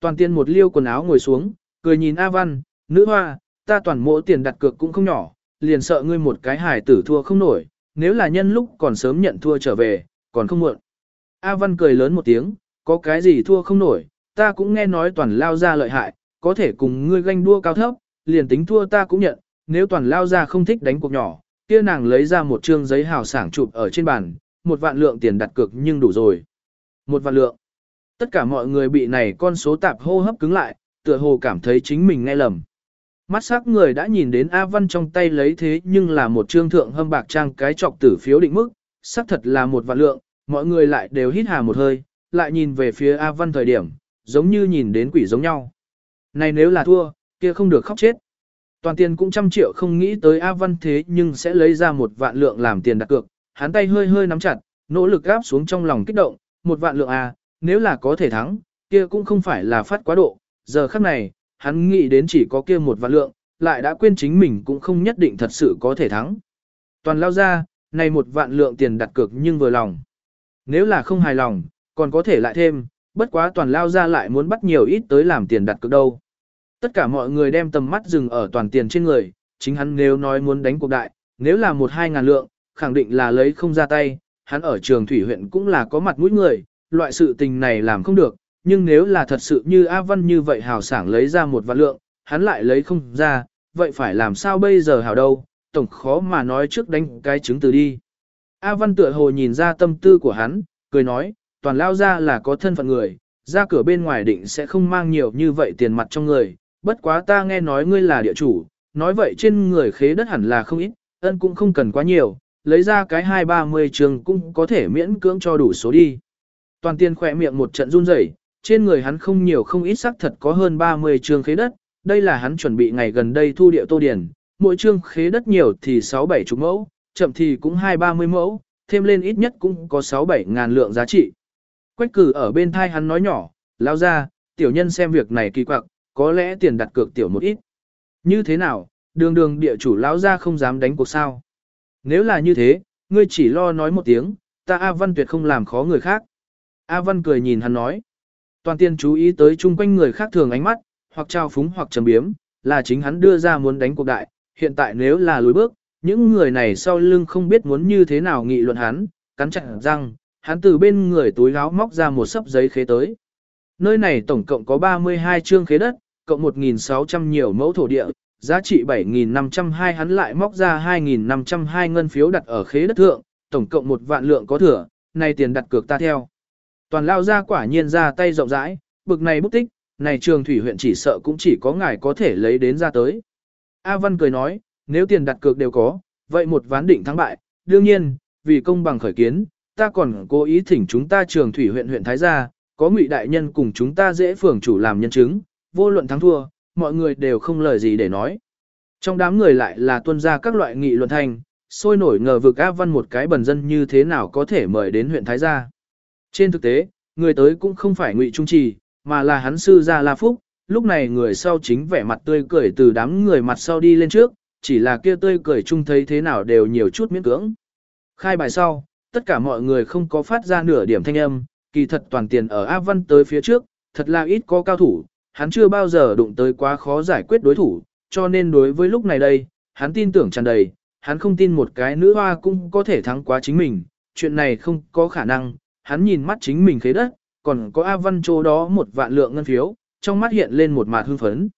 Toàn tiên một liêu quần áo ngồi xuống, cười nhìn A Văn, nữ hoa, ta toàn mỗi tiền đặt cược cũng không nhỏ, liền sợ ngươi một cái hài tử thua không nổi, nếu là nhân lúc còn sớm nhận thua trở về, còn không muộn. A Văn cười lớn một tiếng, có cái gì thua không nổi, ta cũng nghe nói toàn lao ra lợi hại, có thể cùng ngươi ganh đua cao thấp, liền tính thua ta cũng nhận, nếu toàn lao ra không thích đánh cuộc nhỏ, kia nàng lấy ra một trương giấy hào sảng chụp ở trên bàn, một vạn lượng tiền đặt cược nhưng đủ rồi. Một vạn lượng. Tất cả mọi người bị này con số tạp hô hấp cứng lại, tựa hồ cảm thấy chính mình nghe lầm. Mắt sắc người đã nhìn đến A Văn trong tay lấy thế nhưng là một trương thượng hâm bạc trang cái trọc tử phiếu định mức, sắc thật là một vạn lượng, mọi người lại đều hít hà một hơi, lại nhìn về phía A Văn thời điểm, giống như nhìn đến quỷ giống nhau. Này nếu là thua, kia không được khóc chết. Toàn tiền cũng trăm triệu không nghĩ tới A Văn thế nhưng sẽ lấy ra một vạn lượng làm tiền đặt cược, hắn tay hơi hơi nắm chặt, nỗ lực gáp xuống trong lòng kích động, một vạn lượng A, nếu là có thể thắng, kia cũng không phải là phát quá độ, giờ khắc này, hắn nghĩ đến chỉ có kia một vạn lượng, lại đã quên chính mình cũng không nhất định thật sự có thể thắng. Toàn lao ra, này một vạn lượng tiền đặt cược nhưng vừa lòng. Nếu là không hài lòng, còn có thể lại thêm, bất quá toàn lao ra lại muốn bắt nhiều ít tới làm tiền đặt cược đâu. Tất cả mọi người đem tầm mắt dừng ở toàn tiền trên người, chính hắn nếu nói muốn đánh cuộc đại, nếu là một hai ngàn lượng, khẳng định là lấy không ra tay, hắn ở trường thủy huyện cũng là có mặt mũi người, loại sự tình này làm không được, nhưng nếu là thật sự như A Văn như vậy hào sảng lấy ra một vạn lượng, hắn lại lấy không ra, vậy phải làm sao bây giờ hào đâu, tổng khó mà nói trước đánh cái chứng từ đi. A Văn tựa hồ nhìn ra tâm tư của hắn, cười nói, toàn lao ra là có thân phận người, ra cửa bên ngoài định sẽ không mang nhiều như vậy tiền mặt trong người, bất quá ta nghe nói ngươi là địa chủ, nói vậy trên người khế đất hẳn là không ít, ân cũng không cần quá nhiều, lấy ra cái hai ba mươi trường cũng có thể miễn cưỡng cho đủ số đi. Toàn tiền khỏe miệng một trận run rẩy, trên người hắn không nhiều không ít xác thật có hơn 30 trương khế đất, đây là hắn chuẩn bị ngày gần đây thu địa tô điển, mỗi trương khế đất nhiều thì 6-7 chục mẫu, chậm thì cũng 2-30 mẫu, thêm lên ít nhất cũng có 6-7 ngàn lượng giá trị. Quách cử ở bên thai hắn nói nhỏ, lao ra, tiểu nhân xem việc này kỳ quặc, có lẽ tiền đặt cược tiểu một ít. Như thế nào, đường đường địa chủ lão ra không dám đánh cuộc sao. Nếu là như thế, ngươi chỉ lo nói một tiếng, ta A Văn tuyệt không làm khó người khác. A Văn cười nhìn hắn nói. Toàn tiên chú ý tới chung quanh người khác thường ánh mắt, hoặc trao phúng hoặc trầm biếm, là chính hắn đưa ra muốn đánh cuộc đại, hiện tại nếu là lối bước, những người này sau lưng không biết muốn như thế nào nghị luận hắn, cắn chặt răng, hắn từ bên người túi gáo móc ra một sấp giấy khế tới. Nơi này tổng cộng có 32 chương khế đất, cộng 1.600 nhiều mẫu thổ địa, giá trị 7.502 hắn lại móc ra 2.502 ngân phiếu đặt ở khế đất thượng, tổng cộng một vạn lượng có thừa, này tiền đặt cược ta theo. Toàn lao ra quả nhiên ra tay rộng rãi, bực này bút tích, này trường thủy huyện chỉ sợ cũng chỉ có ngài có thể lấy đến ra tới. A Văn cười nói, nếu tiền đặt cược đều có, vậy một ván định thắng bại, đương nhiên, vì công bằng khởi kiến, ta còn cố ý thỉnh chúng ta trường thủy huyện huyện Thái Gia, có ngụy đại nhân cùng chúng ta dễ phường chủ làm nhân chứng, vô luận thắng thua, mọi người đều không lời gì để nói. Trong đám người lại là tuân ra các loại nghị luận thành, sôi nổi ngờ vực A Văn một cái bần dân như thế nào có thể mời đến huyện Thái Gia. Trên thực tế, người tới cũng không phải ngụy trung trì, mà là hắn sư gia La Phúc, lúc này người sau chính vẻ mặt tươi cười từ đám người mặt sau đi lên trước, chỉ là kia tươi cười chung thấy thế nào đều nhiều chút miễn cưỡng. Khai bài sau, tất cả mọi người không có phát ra nửa điểm thanh âm, kỳ thật toàn tiền ở A Văn tới phía trước, thật là ít có cao thủ, hắn chưa bao giờ đụng tới quá khó giải quyết đối thủ, cho nên đối với lúc này đây, hắn tin tưởng tràn đầy, hắn không tin một cái nữ hoa cũng có thể thắng quá chính mình, chuyện này không có khả năng, hắn nhìn mắt chính mình khế đất, còn có A Văn chỗ đó một vạn lượng ngân phiếu, trong mắt hiện lên một mạt hưng phấn.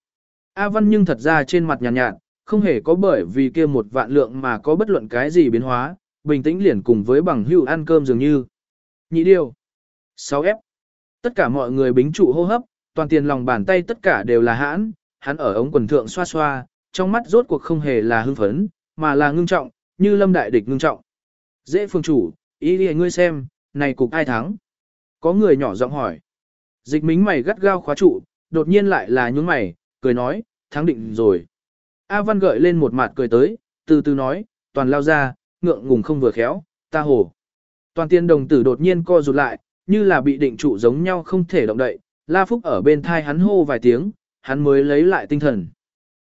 A Văn nhưng thật ra trên mặt nhàn nhạt, nhạt, không hề có bởi vì kia một vạn lượng mà có bất luận cái gì biến hóa, bình tĩnh liền cùng với bằng hữu ăn cơm dường như. Nhị điều. 6F. Tất cả mọi người bính trụ hô hấp, toàn tiền lòng bàn tay tất cả đều là hãn, hắn ở ống quần thượng xoa xoa, trong mắt rốt cuộc không hề là hưng phấn, mà là ngưng trọng, như lâm đại địch ngưng trọng. Dễ phương chủ, ý đi ngươi xem, này cục ai thắng? Có người nhỏ giọng hỏi. Dịch mính mày gắt gao khóa trụ, đột nhiên lại là nhướng mày, cười nói, thắng định rồi. A Văn gợi lên một mặt cười tới, từ từ nói, toàn lao ra, ngượng ngùng không vừa khéo, ta hồ. Toàn tiên đồng tử đột nhiên co rụt lại, như là bị định trụ giống nhau không thể động đậy, La Phúc ở bên thai hắn hô vài tiếng, hắn mới lấy lại tinh thần.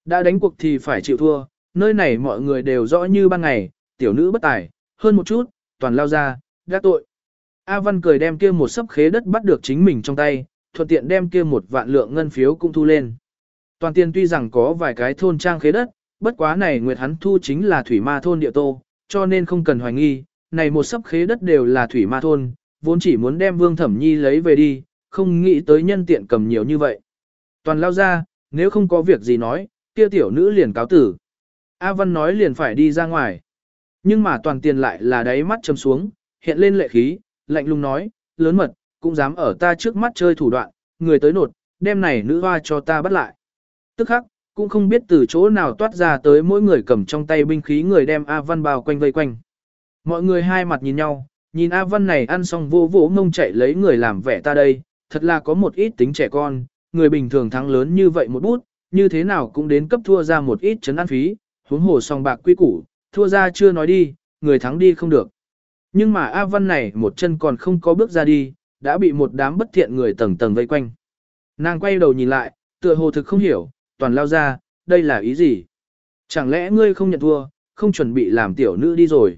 Đã đánh cuộc thì phải chịu thua, nơi này mọi người đều rõ như ban ngày, tiểu nữ bất tài, hơn một chút, toàn lao ra, gác tội. A Văn cười đem kia một sấp khế đất bắt được chính mình trong tay, thuận tiện đem kia một vạn lượng ngân phiếu cũng thu lên. Toàn tiền tuy rằng có vài cái thôn trang khế đất, bất quá này nguyệt hắn thu chính là thủy ma thôn địa tô, cho nên không cần hoài nghi, này một sấp khế đất đều là thủy ma thôn, vốn chỉ muốn đem Vương Thẩm Nhi lấy về đi, không nghĩ tới nhân tiện cầm nhiều như vậy. Toàn lao ra, nếu không có việc gì nói, kia tiểu nữ liền cáo tử. A Văn nói liền phải đi ra ngoài. Nhưng mà toàn tiền lại là đáy mắt châm xuống, hiện lên lệ khí, lạnh lùng nói, lớn mật, cũng dám ở ta trước mắt chơi thủ đoạn, người tới nột, đem này nữ hoa cho ta bắt lại. Tức khắc, cũng không biết từ chỗ nào toát ra tới mỗi người cầm trong tay binh khí người đem A Văn bao quanh vây quanh. Mọi người hai mặt nhìn nhau, nhìn A Văn này ăn xong vô vỗ ngông chạy lấy người làm vẻ ta đây, thật là có một ít tính trẻ con, người bình thường thắng lớn như vậy một bút, như thế nào cũng đến cấp thua ra một ít chấn ăn phí, huống hồ song bạc quy củ, thua ra chưa nói đi, người thắng đi không được. Nhưng mà A Văn này một chân còn không có bước ra đi, đã bị một đám bất thiện người tầng tầng vây quanh. Nàng quay đầu nhìn lại, tựa hồ thực không hiểu, toàn lao ra, đây là ý gì? Chẳng lẽ ngươi không nhận thua, không chuẩn bị làm tiểu nữ đi rồi?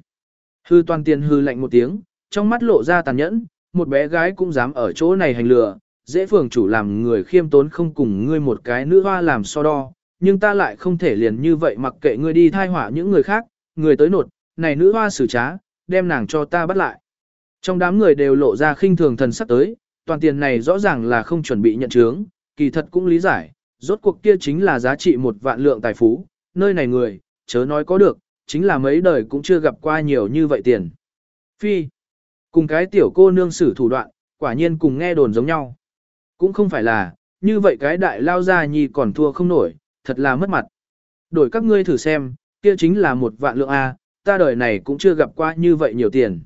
Hư toàn tiền hư lạnh một tiếng, trong mắt lộ ra tàn nhẫn, một bé gái cũng dám ở chỗ này hành lừa, dễ phường chủ làm người khiêm tốn không cùng ngươi một cái nữ hoa làm so đo, nhưng ta lại không thể liền như vậy mặc kệ ngươi đi thai họa những người khác, người tới nột, này nữ hoa xử trá, đem nàng cho ta bắt lại. Trong đám người đều lộ ra khinh thường thần sắc tới, toàn tiền này rõ ràng là không chuẩn bị nhận chướng, kỳ thật cũng lý giải, rốt cuộc kia chính là giá trị một vạn lượng tài phú, nơi này người, chớ nói có được, chính là mấy đời cũng chưa gặp qua nhiều như vậy tiền. Phi, cùng cái tiểu cô nương xử thủ đoạn, quả nhiên cùng nghe đồn giống nhau. Cũng không phải là, như vậy cái đại lao ra nhi còn thua không nổi, thật là mất mặt. Đổi các ngươi thử xem, kia chính là một vạn lượng A, ta đời này cũng chưa gặp qua như vậy nhiều tiền.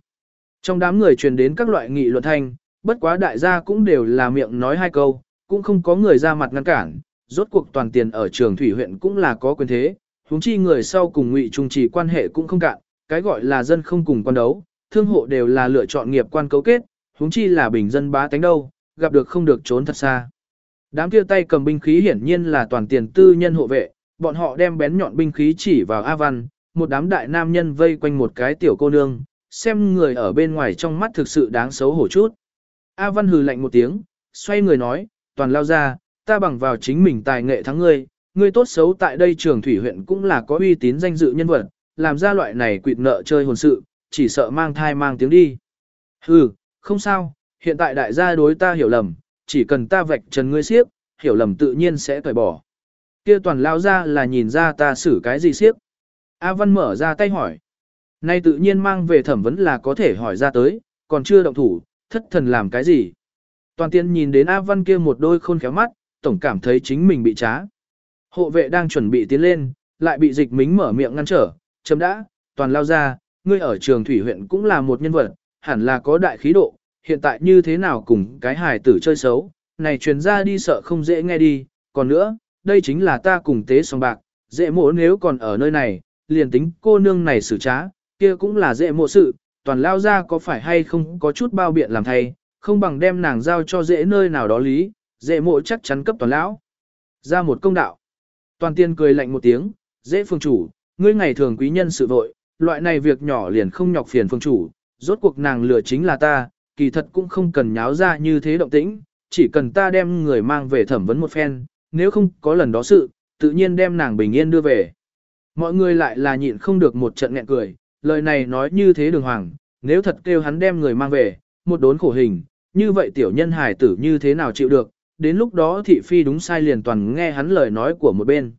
Trong đám người truyền đến các loại nghị luận thanh, bất quá đại gia cũng đều là miệng nói hai câu, cũng không có người ra mặt ngăn cản, rốt cuộc toàn tiền ở trường thủy huyện cũng là có quyền thế, huống chi người sau cùng ngụy trung trì quan hệ cũng không cạn, cái gọi là dân không cùng quan đấu, thương hộ đều là lựa chọn nghiệp quan cấu kết, huống chi là bình dân bá tánh đâu, gặp được không được trốn thật xa. Đám kia tay cầm binh khí hiển nhiên là toàn tiền tư nhân hộ vệ, bọn họ đem bén nhọn binh khí chỉ vào A Văn, một đám đại nam nhân vây quanh một cái tiểu cô nương, xem người ở bên ngoài trong mắt thực sự đáng xấu hổ chút. A Văn hừ lạnh một tiếng, xoay người nói, toàn lao ra, ta bằng vào chính mình tài nghệ thắng ngươi, ngươi tốt xấu tại đây trường thủy huyện cũng là có uy tín danh dự nhân vật, làm ra loại này quỵt nợ chơi hồn sự, chỉ sợ mang thai mang tiếng đi. Hừ, không sao, hiện tại đại gia đối ta hiểu lầm, chỉ cần ta vạch trần ngươi siếp, hiểu lầm tự nhiên sẽ cởi bỏ. Kia toàn lao ra là nhìn ra ta xử cái gì siếp. A Văn mở ra tay hỏi. Nay tự nhiên mang về thẩm vấn là có thể hỏi ra tới, còn chưa động thủ, thất thần làm cái gì. Toàn tiên nhìn đến A Văn kia một đôi khôn khéo mắt, tổng cảm thấy chính mình bị trá. Hộ vệ đang chuẩn bị tiến lên, lại bị dịch mính mở miệng ngăn trở, chấm đã, toàn lao ra, ngươi ở trường thủy huyện cũng là một nhân vật, hẳn là có đại khí độ, hiện tại như thế nào cùng cái hài tử chơi xấu, này truyền ra đi sợ không dễ nghe đi, còn nữa, đây chính là ta cùng tế song bạc, dễ mổ nếu còn ở nơi này, liền tính cô nương này xử trá, kia cũng là dễ mộ sự, toàn lao ra có phải hay không có chút bao biện làm thay, không bằng đem nàng giao cho dễ nơi nào đó lý, dễ mộ chắc chắn cấp toàn lão. Ra một công đạo. Toàn tiên cười lạnh một tiếng, dễ phương chủ, ngươi ngày thường quý nhân sự vội, loại này việc nhỏ liền không nhọc phiền phương chủ, rốt cuộc nàng lừa chính là ta, kỳ thật cũng không cần nháo ra như thế động tĩnh, chỉ cần ta đem người mang về thẩm vấn một phen, nếu không có lần đó sự, tự nhiên đem nàng bình yên đưa về. Mọi người lại là nhịn không được một trận nghẹn cười, lời này nói như thế đường hoàng, nếu thật kêu hắn đem người mang về, một đốn khổ hình, như vậy tiểu nhân hải tử như thế nào chịu được, đến lúc đó thị phi đúng sai liền toàn nghe hắn lời nói của một bên.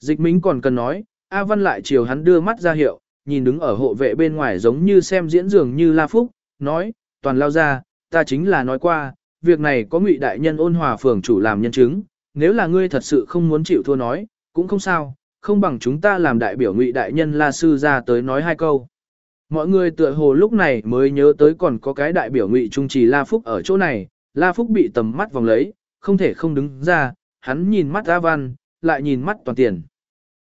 Dịch Minh còn cần nói, A Văn lại chiều hắn đưa mắt ra hiệu, nhìn đứng ở hộ vệ bên ngoài giống như xem diễn dường như La Phúc, nói, toàn lao ra, ta chính là nói qua, việc này có ngụy đại nhân ôn hòa phường chủ làm nhân chứng, nếu là ngươi thật sự không muốn chịu thua nói, cũng không sao, không bằng chúng ta làm đại biểu ngụy đại nhân La Sư ra tới nói hai câu. Mọi người tựa hồ lúc này mới nhớ tới còn có cái đại biểu ngụy trung trì La Phúc ở chỗ này, La Phúc bị tầm mắt vòng lấy, không thể không đứng ra, hắn nhìn mắt A Văn, lại nhìn mắt toàn tiền.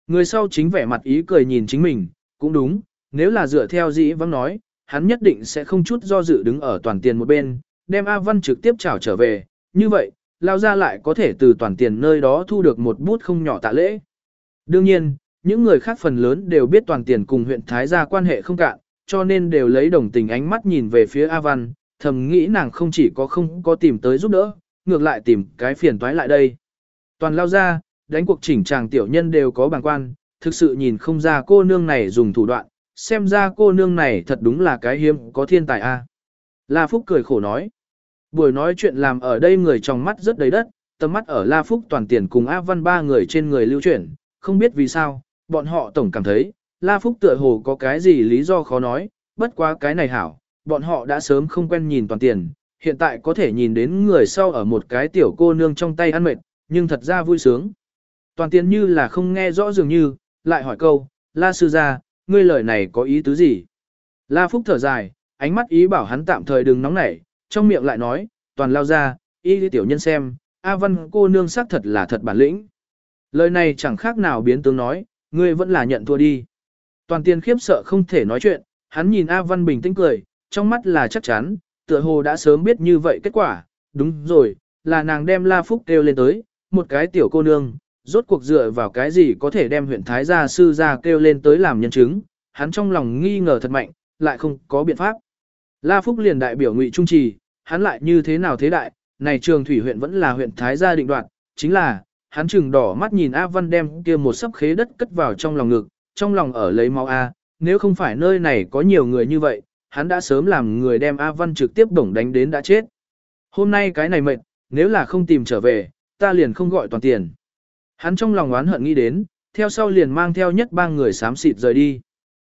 Người sau chính vẻ mặt ý cười nhìn chính mình, cũng đúng, nếu là dựa theo dĩ vắng nói, hắn nhất định sẽ không chút do dự đứng ở toàn tiền một bên, đem A Văn trực tiếp trảo trở về, như vậy, lao ra lại có thể từ toàn tiền nơi đó thu được một bút không nhỏ tạ lễ. Đương nhiên, những người khác phần lớn đều biết toàn tiền cùng huyện Thái gia quan hệ không cạn, cho nên đều lấy đồng tình ánh mắt nhìn về phía A Văn, thầm nghĩ nàng không chỉ có không có tìm tới giúp đỡ, ngược lại tìm cái phiền toái lại đây. Toàn lao ra, đánh cuộc chỉnh chàng tiểu nhân đều có bằng quan, thực sự nhìn không ra cô nương này dùng thủ đoạn, xem ra cô nương này thật đúng là cái hiếm có thiên tài a. La Phúc cười khổ nói. Buổi nói chuyện làm ở đây người trong mắt rất đầy đất, tầm mắt ở La Phúc toàn tiền cùng A Văn ba người trên người lưu chuyển, không biết vì sao, bọn họ tổng cảm thấy, La Phúc tựa hồ có cái gì lý do khó nói, bất quá cái này hảo, bọn họ đã sớm không quen nhìn toàn tiền, hiện tại có thể nhìn đến người sau ở một cái tiểu cô nương trong tay ăn mệt, nhưng thật ra vui sướng. Toàn tiền như là không nghe rõ dường như, lại hỏi câu, La sư gia, ngươi lời này có ý tứ gì? La Phúc thở dài, ánh mắt ý bảo hắn tạm thời đừng nóng nảy, trong miệng lại nói, toàn lao ra, ý tiểu nhân xem, A Văn cô nương xác thật là thật bản lĩnh. Lời này chẳng khác nào biến tướng nói, ngươi vẫn là nhận thua đi. Toàn tiền khiếp sợ không thể nói chuyện, hắn nhìn A Văn bình tĩnh cười, trong mắt là chắc chắn, tựa hồ đã sớm biết như vậy kết quả, đúng rồi, là nàng đem La Phúc kêu lên tới, một cái tiểu cô nương, rốt cuộc dựa vào cái gì có thể đem huyện Thái gia sư ra kêu lên tới làm nhân chứng, hắn trong lòng nghi ngờ thật mạnh, lại không có biện pháp. La Phúc liền đại biểu ngụy trung trì, hắn lại như thế nào thế đại, này trường thủy huyện vẫn là huyện Thái gia định đoạt, chính là, hắn chừng đỏ mắt nhìn A Văn đem kia một sấp khế đất cất vào trong lòng ngực, trong lòng ở lấy máu A, nếu không phải nơi này có nhiều người như vậy, hắn đã sớm làm người đem A Văn trực tiếp đổng đánh đến đã chết. Hôm nay cái này mệt, nếu là không tìm trở về, ta liền không gọi toàn tiền. Hắn trong lòng oán hận nghĩ đến, theo sau liền mang theo nhất ba người xám xịt rời đi.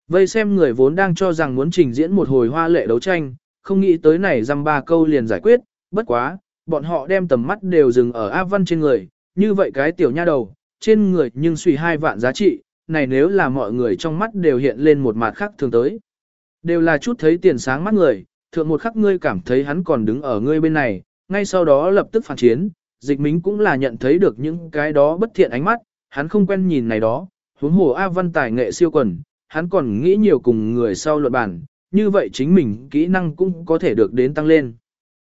Vây xem người vốn đang cho rằng muốn trình diễn một hồi hoa lệ đấu tranh, không nghĩ tới này dăm ba câu liền giải quyết, bất quá, bọn họ đem tầm mắt đều dừng ở A Văn trên người, như vậy cái tiểu nha đầu, trên người nhưng suy hai vạn giá trị, này nếu là mọi người trong mắt đều hiện lên một mặt khác thường tới. Đều là chút thấy tiền sáng mắt người, thượng một khắc ngươi cảm thấy hắn còn đứng ở ngươi bên này, ngay sau đó lập tức phản chiến, dịch mính cũng là nhận thấy được những cái đó bất thiện ánh mắt, hắn không quen nhìn này đó, huống hồ A Văn tài nghệ siêu quần, hắn còn nghĩ nhiều cùng người sau luận bản, như vậy chính mình kỹ năng cũng có thể được đến tăng lên.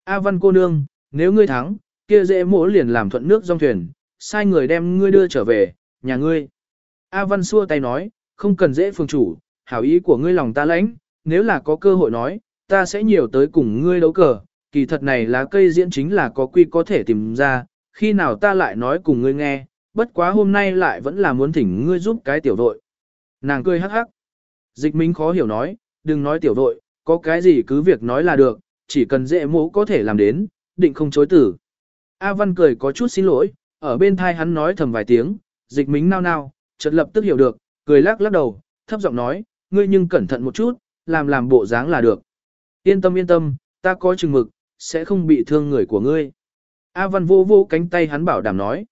A Văn cô nương, nếu ngươi thắng, kia dễ mỗ liền làm thuận nước dòng thuyền, sai người đem ngươi đưa trở về, nhà ngươi. A Văn xua tay nói, không cần dễ phương chủ, hảo ý của ngươi lòng ta lãnh, nếu là có cơ hội nói, ta sẽ nhiều tới cùng ngươi đấu cờ, kỳ thật này lá cây diễn chính là có quy có thể tìm ra, khi nào ta lại nói cùng ngươi nghe, bất quá hôm nay lại vẫn là muốn thỉnh ngươi giúp cái tiểu đội. Nàng cười hắc hắc. Dịch minh khó hiểu nói, đừng nói tiểu đội, có cái gì cứ việc nói là được, chỉ cần dễ mũ có thể làm đến, định không chối tử. A Văn cười có chút xin lỗi, ở bên thai hắn nói thầm vài tiếng, dịch mính nao nao, chợt lập tức hiểu được, cười lắc lắc đầu, thấp giọng nói, ngươi nhưng cẩn thận một chút, làm làm bộ dáng là được. Yên tâm yên tâm, ta có chừng mực, sẽ không bị thương người của ngươi. A Văn vô vô cánh tay hắn bảo đảm nói.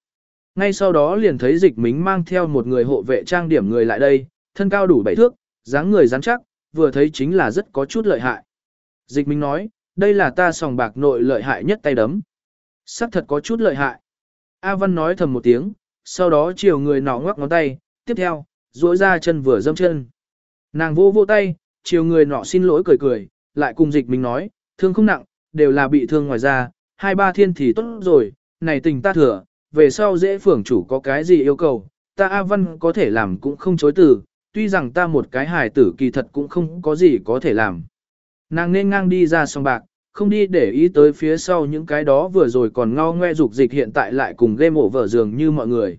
Ngay sau đó liền thấy dịch mính mang theo một người hộ vệ trang điểm người lại đây, thân cao đủ bảy thước, dáng người rắn chắc, vừa thấy chính là rất có chút lợi hại. Dịch mính nói, đây là ta sòng bạc nội lợi hại nhất tay đấm. Sắc thật có chút lợi hại. A Văn nói thầm một tiếng, sau đó chiều người nọ ngoắc ngón tay, tiếp theo, duỗi ra chân vừa dâm chân. Nàng vô vô tay, chiều người nọ xin lỗi cười cười, lại cùng dịch mình nói, thương không nặng, đều là bị thương ngoài ra, hai ba thiên thì tốt rồi, này tình ta thừa, về sau dễ phưởng chủ có cái gì yêu cầu, ta A Văn có thể làm cũng không chối từ, tuy rằng ta một cái hài tử kỳ thật cũng không có gì có thể làm. Nàng nên ngang đi ra song bạc, không đi để ý tới phía sau những cái đó vừa rồi còn ngao ngoe dục dịch hiện tại lại cùng game over dường như mọi người.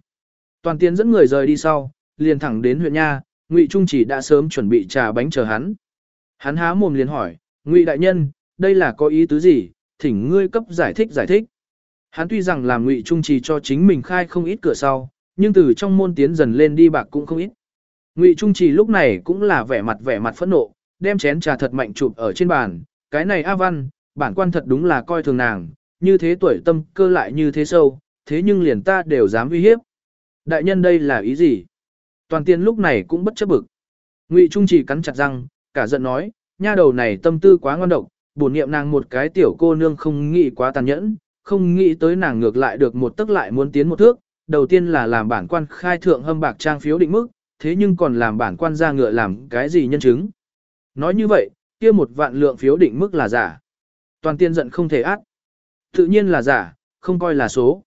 Toàn tiến dẫn người rời đi sau, liền thẳng đến huyện Nha, Ngụy Trung chỉ đã sớm chuẩn bị trà bánh chờ hắn. Hắn há mồm liền hỏi, Ngụy đại nhân, đây là có ý tứ gì, thỉnh ngươi cấp giải thích giải thích. Hắn tuy rằng làm Ngụy Trung trì cho chính mình khai không ít cửa sau, nhưng từ trong môn tiến dần lên đi bạc cũng không ít. Ngụy Trung trì lúc này cũng là vẻ mặt vẻ mặt phẫn nộ, đem chén trà thật mạnh chụp ở trên bàn, cái này A Văn, bản quan thật đúng là coi thường nàng, như thế tuổi tâm cơ lại như thế sâu, thế nhưng liền ta đều dám uy hiếp. Đại nhân đây là ý gì? Toàn tiên lúc này cũng bất chấp bực. Ngụy Trung chỉ cắn chặt răng, cả giận nói, nha đầu này tâm tư quá ngon độc, bổn niệm nàng một cái tiểu cô nương không nghĩ quá tàn nhẫn, không nghĩ tới nàng ngược lại được một tức lại muốn tiến một thước, đầu tiên là làm bản quan khai thượng hâm bạc trang phiếu định mức, thế nhưng còn làm bản quan ra ngựa làm cái gì nhân chứng. Nói như vậy, kia một vạn lượng phiếu định mức là giả. Toàn tiên giận không thể át. Tự nhiên là giả, không coi là số.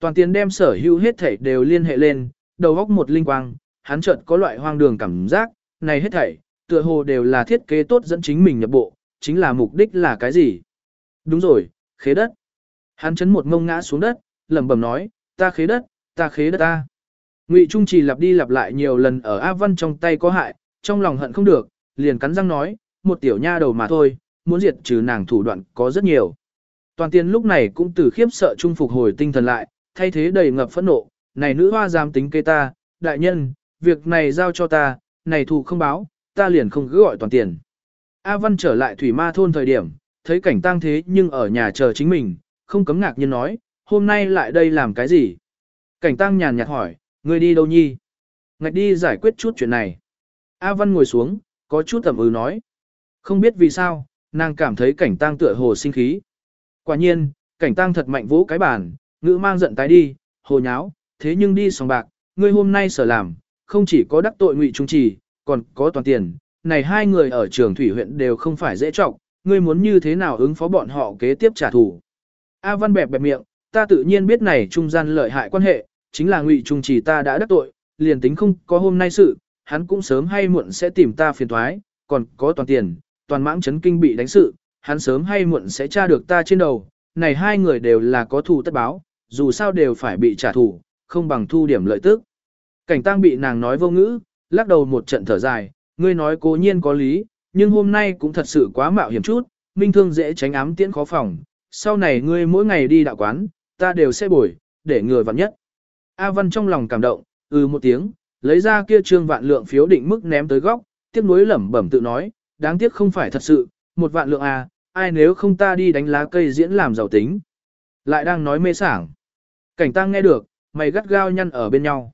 Toàn tiên đem sở hữu hết thảy đều liên hệ lên, đầu góc một linh quang, hắn chợt có loại hoang đường cảm giác, này hết thảy, tựa hồ đều là thiết kế tốt dẫn chính mình nhập bộ, chính là mục đích là cái gì? Đúng rồi, khế đất. Hắn chấn một ngông ngã xuống đất, lẩm bẩm nói, ta khế đất, ta khế đất ta. Ngụy Trung Trì lặp đi lặp lại nhiều lần ở A Văn trong tay có hại, trong lòng hận không được, liền cắn răng nói, một tiểu nha đầu mà thôi, muốn diệt trừ nàng thủ đoạn có rất nhiều. Toàn tiên lúc này cũng từ khiếp sợ trung phục hồi tinh thần lại, thay thế đầy ngập phẫn nộ, này nữ hoa dám tính kê ta, đại nhân, việc này giao cho ta, này thù không báo, ta liền không cứ gọi toàn tiền. A Văn trở lại thủy ma thôn thời điểm, thấy cảnh tang thế nhưng ở nhà chờ chính mình, không cấm ngạc nhiên nói, hôm nay lại đây làm cái gì? Cảnh tăng nhàn nhạt hỏi, ngươi đi đâu nhi? Ngạch đi giải quyết chút chuyện này. A Văn ngồi xuống, có chút tầm ư ừ nói. Không biết vì sao, nàng cảm thấy cảnh tăng tựa hồ sinh khí. Quả nhiên, cảnh tăng thật mạnh vỗ cái bàn, ngữ mang giận tái đi, hồ nháo, thế nhưng đi sòng bạc, ngươi hôm nay sở làm, không chỉ có đắc tội ngụy trung trì, còn có toàn tiền, này hai người ở trường thủy huyện đều không phải dễ trọng, ngươi muốn như thế nào ứng phó bọn họ kế tiếp trả thù. A Văn bẹp bẹp miệng, ta tự nhiên biết này trung gian lợi hại quan hệ, chính là ngụy trung trì ta đã đắc tội, liền tính không có hôm nay sự, hắn cũng sớm hay muộn sẽ tìm ta phiền thoái, còn có toàn tiền, toàn mãng chấn kinh bị đánh sự, hắn sớm hay muộn sẽ tra được ta trên đầu, này hai người đều là có thù tất báo, dù sao đều phải bị trả thù, không bằng thu điểm lợi tức. Cảnh tăng bị nàng nói vô ngữ, lắc đầu một trận thở dài, ngươi nói cố nhiên có lý, nhưng hôm nay cũng thật sự quá mạo hiểm chút, minh thương dễ tránh ám tiễn khó phòng, sau này ngươi mỗi ngày đi đạo quán, ta đều sẽ bồi, để người vặn nhất. A Văn trong lòng cảm động, ừ một tiếng, lấy ra kia trương vạn lượng phiếu định mức ném tới góc, tiếc nuối lẩm bẩm tự nói, đáng tiếc không phải thật sự, một vạn lượng à, ai nếu không ta đi đánh lá cây diễn làm giàu tính. Lại đang nói mê sảng. Cảnh tăng nghe được, mày gắt gao nhăn ở bên nhau.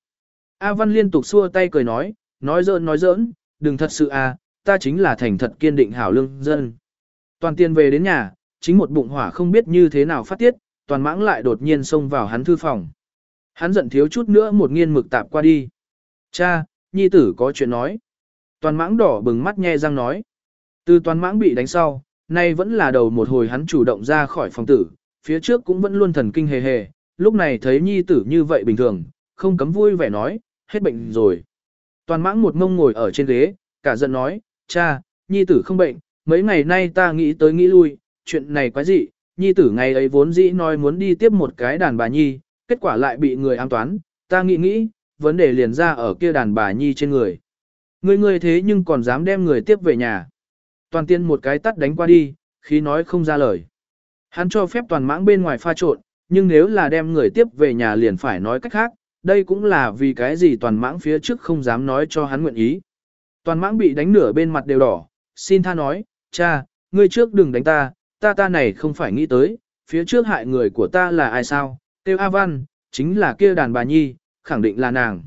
A Văn liên tục xua tay cười nói, nói giỡn nói giỡn, đừng thật sự à, ta chính là thành thật kiên định hảo lương dân. Toàn tiền về đến nhà, chính một bụng hỏa không biết như thế nào phát tiết, toàn mãng lại đột nhiên xông vào hắn thư phòng. Hắn giận thiếu chút nữa một nghiên mực tạp qua đi. Cha, nhi tử có chuyện nói. Toàn mãng đỏ bừng mắt nghe răng nói. Từ toàn mãng bị đánh sau, nay vẫn là đầu một hồi hắn chủ động ra khỏi phòng tử, phía trước cũng vẫn luôn thần kinh hề hề, lúc này thấy nhi tử như vậy bình thường, không cấm vui vẻ nói, hết bệnh rồi. Toàn mãng một mông ngồi ở trên ghế, cả giận nói, cha, nhi tử không bệnh, mấy ngày nay ta nghĩ tới nghĩ lui, chuyện này quái gì, nhi tử ngày ấy vốn dĩ nói muốn đi tiếp một cái đàn bà nhi, kết quả lại bị người ám toán, ta nghĩ nghĩ, vấn đề liền ra ở kia đàn bà nhi trên người. Người người thế nhưng còn dám đem người tiếp về nhà. Toàn tiên một cái tắt đánh qua đi, khi nói không ra lời. Hắn cho phép toàn mãng bên ngoài pha trộn, nhưng nếu là đem người tiếp về nhà liền phải nói cách khác, đây cũng là vì cái gì toàn mãng phía trước không dám nói cho hắn nguyện ý. Toàn mãng bị đánh nửa bên mặt đều đỏ, xin tha nói, cha, ngươi trước đừng đánh ta, ta ta này không phải nghĩ tới, phía trước hại người của ta là ai sao, tiêu A Văn, chính là kia đàn bà nhi, khẳng định là nàng.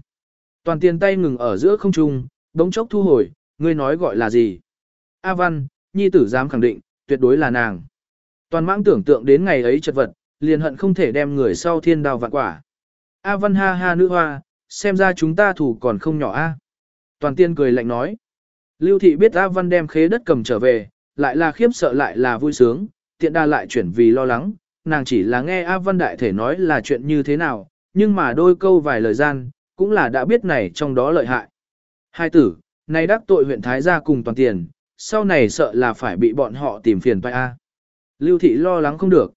Toàn tiền tay ngừng ở giữa không trung, đống chốc thu hồi, ngươi nói gọi là gì? A Văn, nhi tử dám khẳng định, tuyệt đối là nàng. Toàn mãng tưởng tượng đến ngày ấy chật vật, liền hận không thể đem người sau thiên đào vạn quả. A Văn ha ha nữ hoa, xem ra chúng ta thủ còn không nhỏ a. Toàn tiên cười lạnh nói. Lưu thị biết A Văn đem khế đất cầm trở về, lại là khiếp sợ lại là vui sướng, tiện đa lại chuyển vì lo lắng, nàng chỉ là nghe A Văn đại thể nói là chuyện như thế nào, nhưng mà đôi câu vài lời gian, cũng là đã biết này trong đó lợi hại. Hai tử, này đắc tội huyện Thái gia cùng toàn tiền, sau này sợ là phải bị bọn họ tìm phiền phải A. Lưu thị lo lắng không được.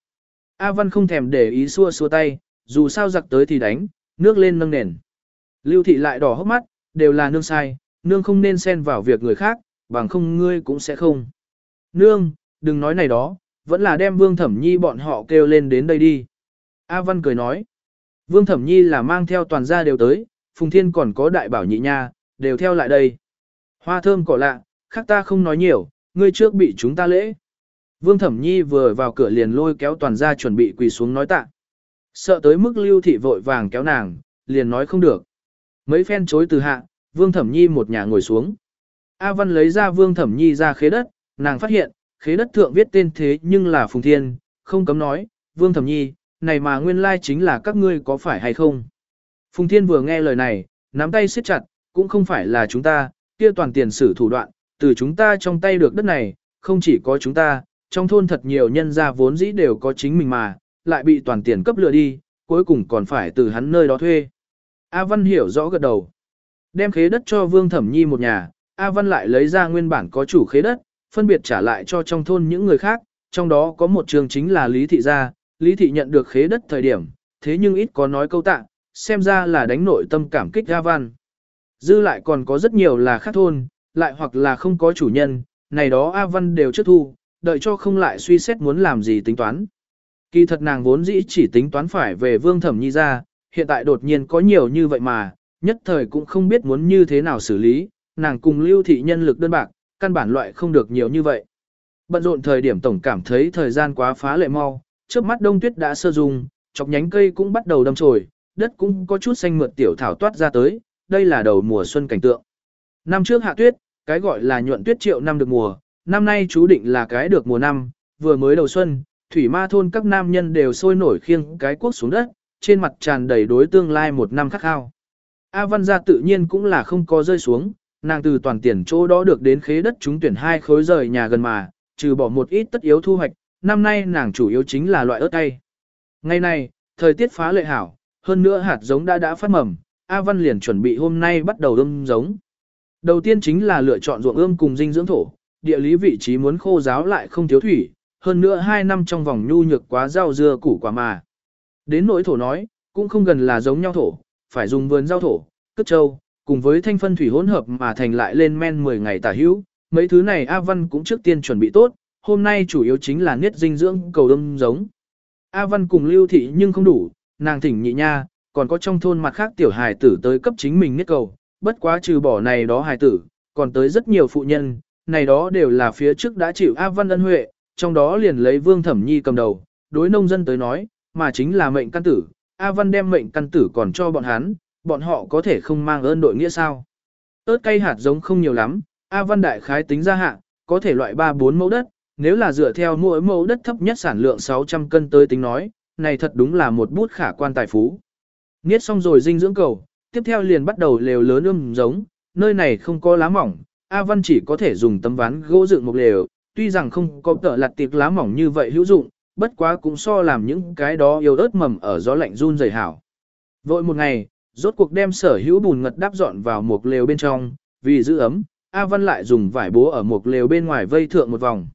A Văn không thèm để ý xua xua tay, dù sao giặc tới thì đánh, nước lên nâng nền. Lưu thị lại đỏ hốc mắt, đều là nương sai, nương không nên xen vào việc người khác, bằng không ngươi cũng sẽ không. Nương, đừng nói này đó, vẫn là đem Vương Thẩm Nhi bọn họ kêu lên đến đây đi. A Văn cười nói, Vương Thẩm Nhi là mang theo toàn gia đều tới, Phùng Thiên còn có đại bảo nhị nha, đều theo lại đây. Hoa thơm cỏ lạ, khác ta không nói nhiều, ngươi trước bị chúng ta lễ. Vương Thẩm Nhi vừa vào cửa liền lôi kéo toàn gia chuẩn bị quỳ xuống nói tạ. Sợ tới mức lưu thị vội vàng kéo nàng, liền nói không được. Mấy phen chối từ hạ, Vương Thẩm Nhi một nhà ngồi xuống. A Văn lấy ra Vương Thẩm Nhi ra khế đất, nàng phát hiện, khế đất thượng viết tên thế nhưng là Phùng Thiên, không cấm nói, Vương Thẩm Nhi, này mà nguyên lai chính là các ngươi có phải hay không. Phùng Thiên vừa nghe lời này, nắm tay siết chặt, cũng không phải là chúng ta, kia toàn tiền sử thủ đoạn, từ chúng ta trong tay được đất này, không chỉ có chúng ta, trong thôn thật nhiều nhân gia vốn dĩ đều có chính mình mà, lại bị toàn tiền cấp lừa đi, cuối cùng còn phải từ hắn nơi đó thuê. A Văn hiểu rõ gật đầu. Đem khế đất cho Vương Thẩm Nhi một nhà, A Văn lại lấy ra nguyên bản có chủ khế đất, phân biệt trả lại cho trong thôn những người khác, trong đó có một trường chính là Lý Thị Gia, Lý Thị nhận được khế đất thời điểm, thế nhưng ít có nói câu tạ, xem ra là đánh nội tâm cảm kích A Văn. Dư lại còn có rất nhiều là khác thôn, lại hoặc là không có chủ nhân, này đó A Văn đều trước thu, đợi cho không lại suy xét muốn làm gì tính toán. Kỳ thật nàng vốn dĩ chỉ tính toán phải về Vương Thẩm Nhi ra, hiện tại đột nhiên có nhiều như vậy mà, nhất thời cũng không biết muốn như thế nào xử lý, nàng cùng lưu thị nhân lực đơn bạc, căn bản loại không được nhiều như vậy. Bận rộn thời điểm tổng cảm thấy thời gian quá phá lệ mau, trước mắt đông tuyết đã sơ dùng, chọc nhánh cây cũng bắt đầu đâm chồi, đất cũng có chút xanh mượt tiểu thảo toát ra tới, đây là đầu mùa xuân cảnh tượng. Năm trước hạ tuyết, cái gọi là nhuận tuyết triệu năm được mùa, năm nay chú định là cái được mùa năm, vừa mới đầu xuân, thủy ma thôn các nam nhân đều sôi nổi khiêng cái quốc xuống đất, trên mặt tràn đầy đối tương lai một năm khắc khao. A Văn gia tự nhiên cũng là không có rơi xuống, nàng từ toàn tiền chỗ đó được đến khế đất chúng tuyển hai khối rời nhà gần mà, trừ bỏ một ít tất yếu thu hoạch, năm nay nàng chủ yếu chính là loại ớt cay. Ngày này, thời tiết phá lệ hảo, hơn nữa hạt giống đã đã phát mầm, A Văn liền chuẩn bị hôm nay bắt đầu ươm giống. Đầu tiên chính là lựa chọn ruộng ươm cùng dinh dưỡng thổ, địa lý vị trí muốn khô giáo lại không thiếu thủy, hơn nữa hai năm trong vòng nhu nhược quá rau dưa củ quả mà. Đến nỗi thổ nói, cũng không gần là giống nhau thổ, phải dùng vườn rau thổ, cất châu, cùng với thanh phân thủy hỗn hợp mà thành lại lên men 10 ngày tả hữu. Mấy thứ này A Văn cũng trước tiên chuẩn bị tốt, hôm nay chủ yếu chính là niết dinh dưỡng cầu đâm giống. A Văn cùng lưu thị nhưng không đủ, nàng thỉnh nhị nha, còn có trong thôn mặt khác tiểu hài tử tới cấp chính mình niết cầu, bất quá trừ bỏ này đó hài tử, còn tới rất nhiều phụ nhân, này đó đều là phía trước đã chịu A Văn ân huệ, trong đó liền lấy Vương Thẩm Nhi cầm đầu, đối nông dân tới nói, mà chính là mệnh căn tử, A Văn đem mệnh căn tử còn cho bọn hắn, bọn họ có thể không mang ơn đội nghĩa sao. ớt cây hạt giống không nhiều lắm, A Văn đại khái tính ra hạ, có thể loại 3-4 mẫu đất, nếu là dựa theo mỗi mẫu đất thấp nhất sản lượng 600 cân tới tính nói, này thật đúng là một bút khả quan tài phú. Niết xong rồi dinh dưỡng cầu, tiếp theo liền bắt đầu lều lớn ươm giống, nơi này không có lá mỏng, A Văn chỉ có thể dùng tấm ván gỗ dựng một lều, tuy rằng không có tợ lặt tiệc lá mỏng như vậy hữu dụng, bất quá cũng so làm những cái đó yêu ớt mầm ở gió lạnh run rẩy hảo. Vội một ngày, rốt cuộc đem sở hữu bùn ngật đắp dọn vào một lều bên trong, vì giữ ấm, A Văn lại dùng vải bố ở một lều bên ngoài vây thượng một vòng.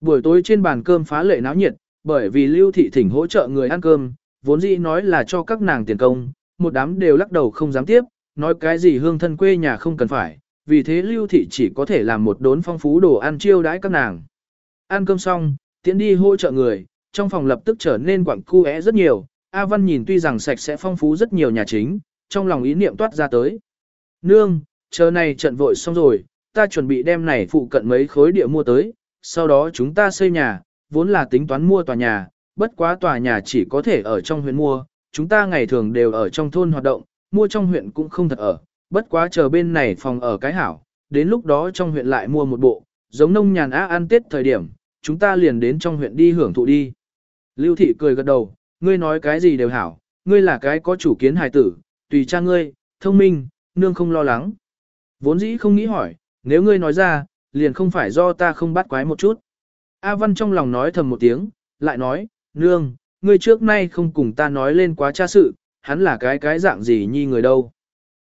Buổi tối trên bàn cơm phá lệ náo nhiệt, bởi vì Lưu Thị Thỉnh hỗ trợ người ăn cơm, vốn dĩ nói là cho các nàng tiền công, một đám đều lắc đầu không dám tiếp, nói cái gì hương thân quê nhà không cần phải, vì thế Lưu Thị chỉ có thể làm một đốn phong phú đồ ăn chiêu đãi các nàng. Ăn cơm xong, tiến đi hỗ trợ người, trong phòng lập tức trở nên quặng cu é rất nhiều, A Văn nhìn tuy rằng sạch sẽ phong phú rất nhiều nhà chính, trong lòng ý niệm toát ra tới. Nương, chờ này trận vội xong rồi, ta chuẩn bị đem này phụ cận mấy khối địa mua tới, sau đó chúng ta xây nhà, vốn là tính toán mua tòa nhà, bất quá tòa nhà chỉ có thể ở trong huyện mua, chúng ta ngày thường đều ở trong thôn hoạt động, mua trong huyện cũng không thật ở, bất quá chờ bên này phòng ở cái hảo, đến lúc đó trong huyện lại mua một bộ, giống nông nhàn á ăn tết thời điểm, chúng ta liền đến trong huyện đi hưởng thụ đi. Lưu thị cười gật đầu, ngươi nói cái gì đều hảo, ngươi là cái có chủ kiến hài tử, tùy cha ngươi, thông minh, nương không lo lắng. Vốn dĩ không nghĩ hỏi, nếu ngươi nói ra, liền không phải do ta không bắt quái một chút. A Văn trong lòng nói thầm một tiếng, lại nói, nương, ngươi trước nay không cùng ta nói lên quá cha sự, hắn là cái cái dạng gì nhi người đâu.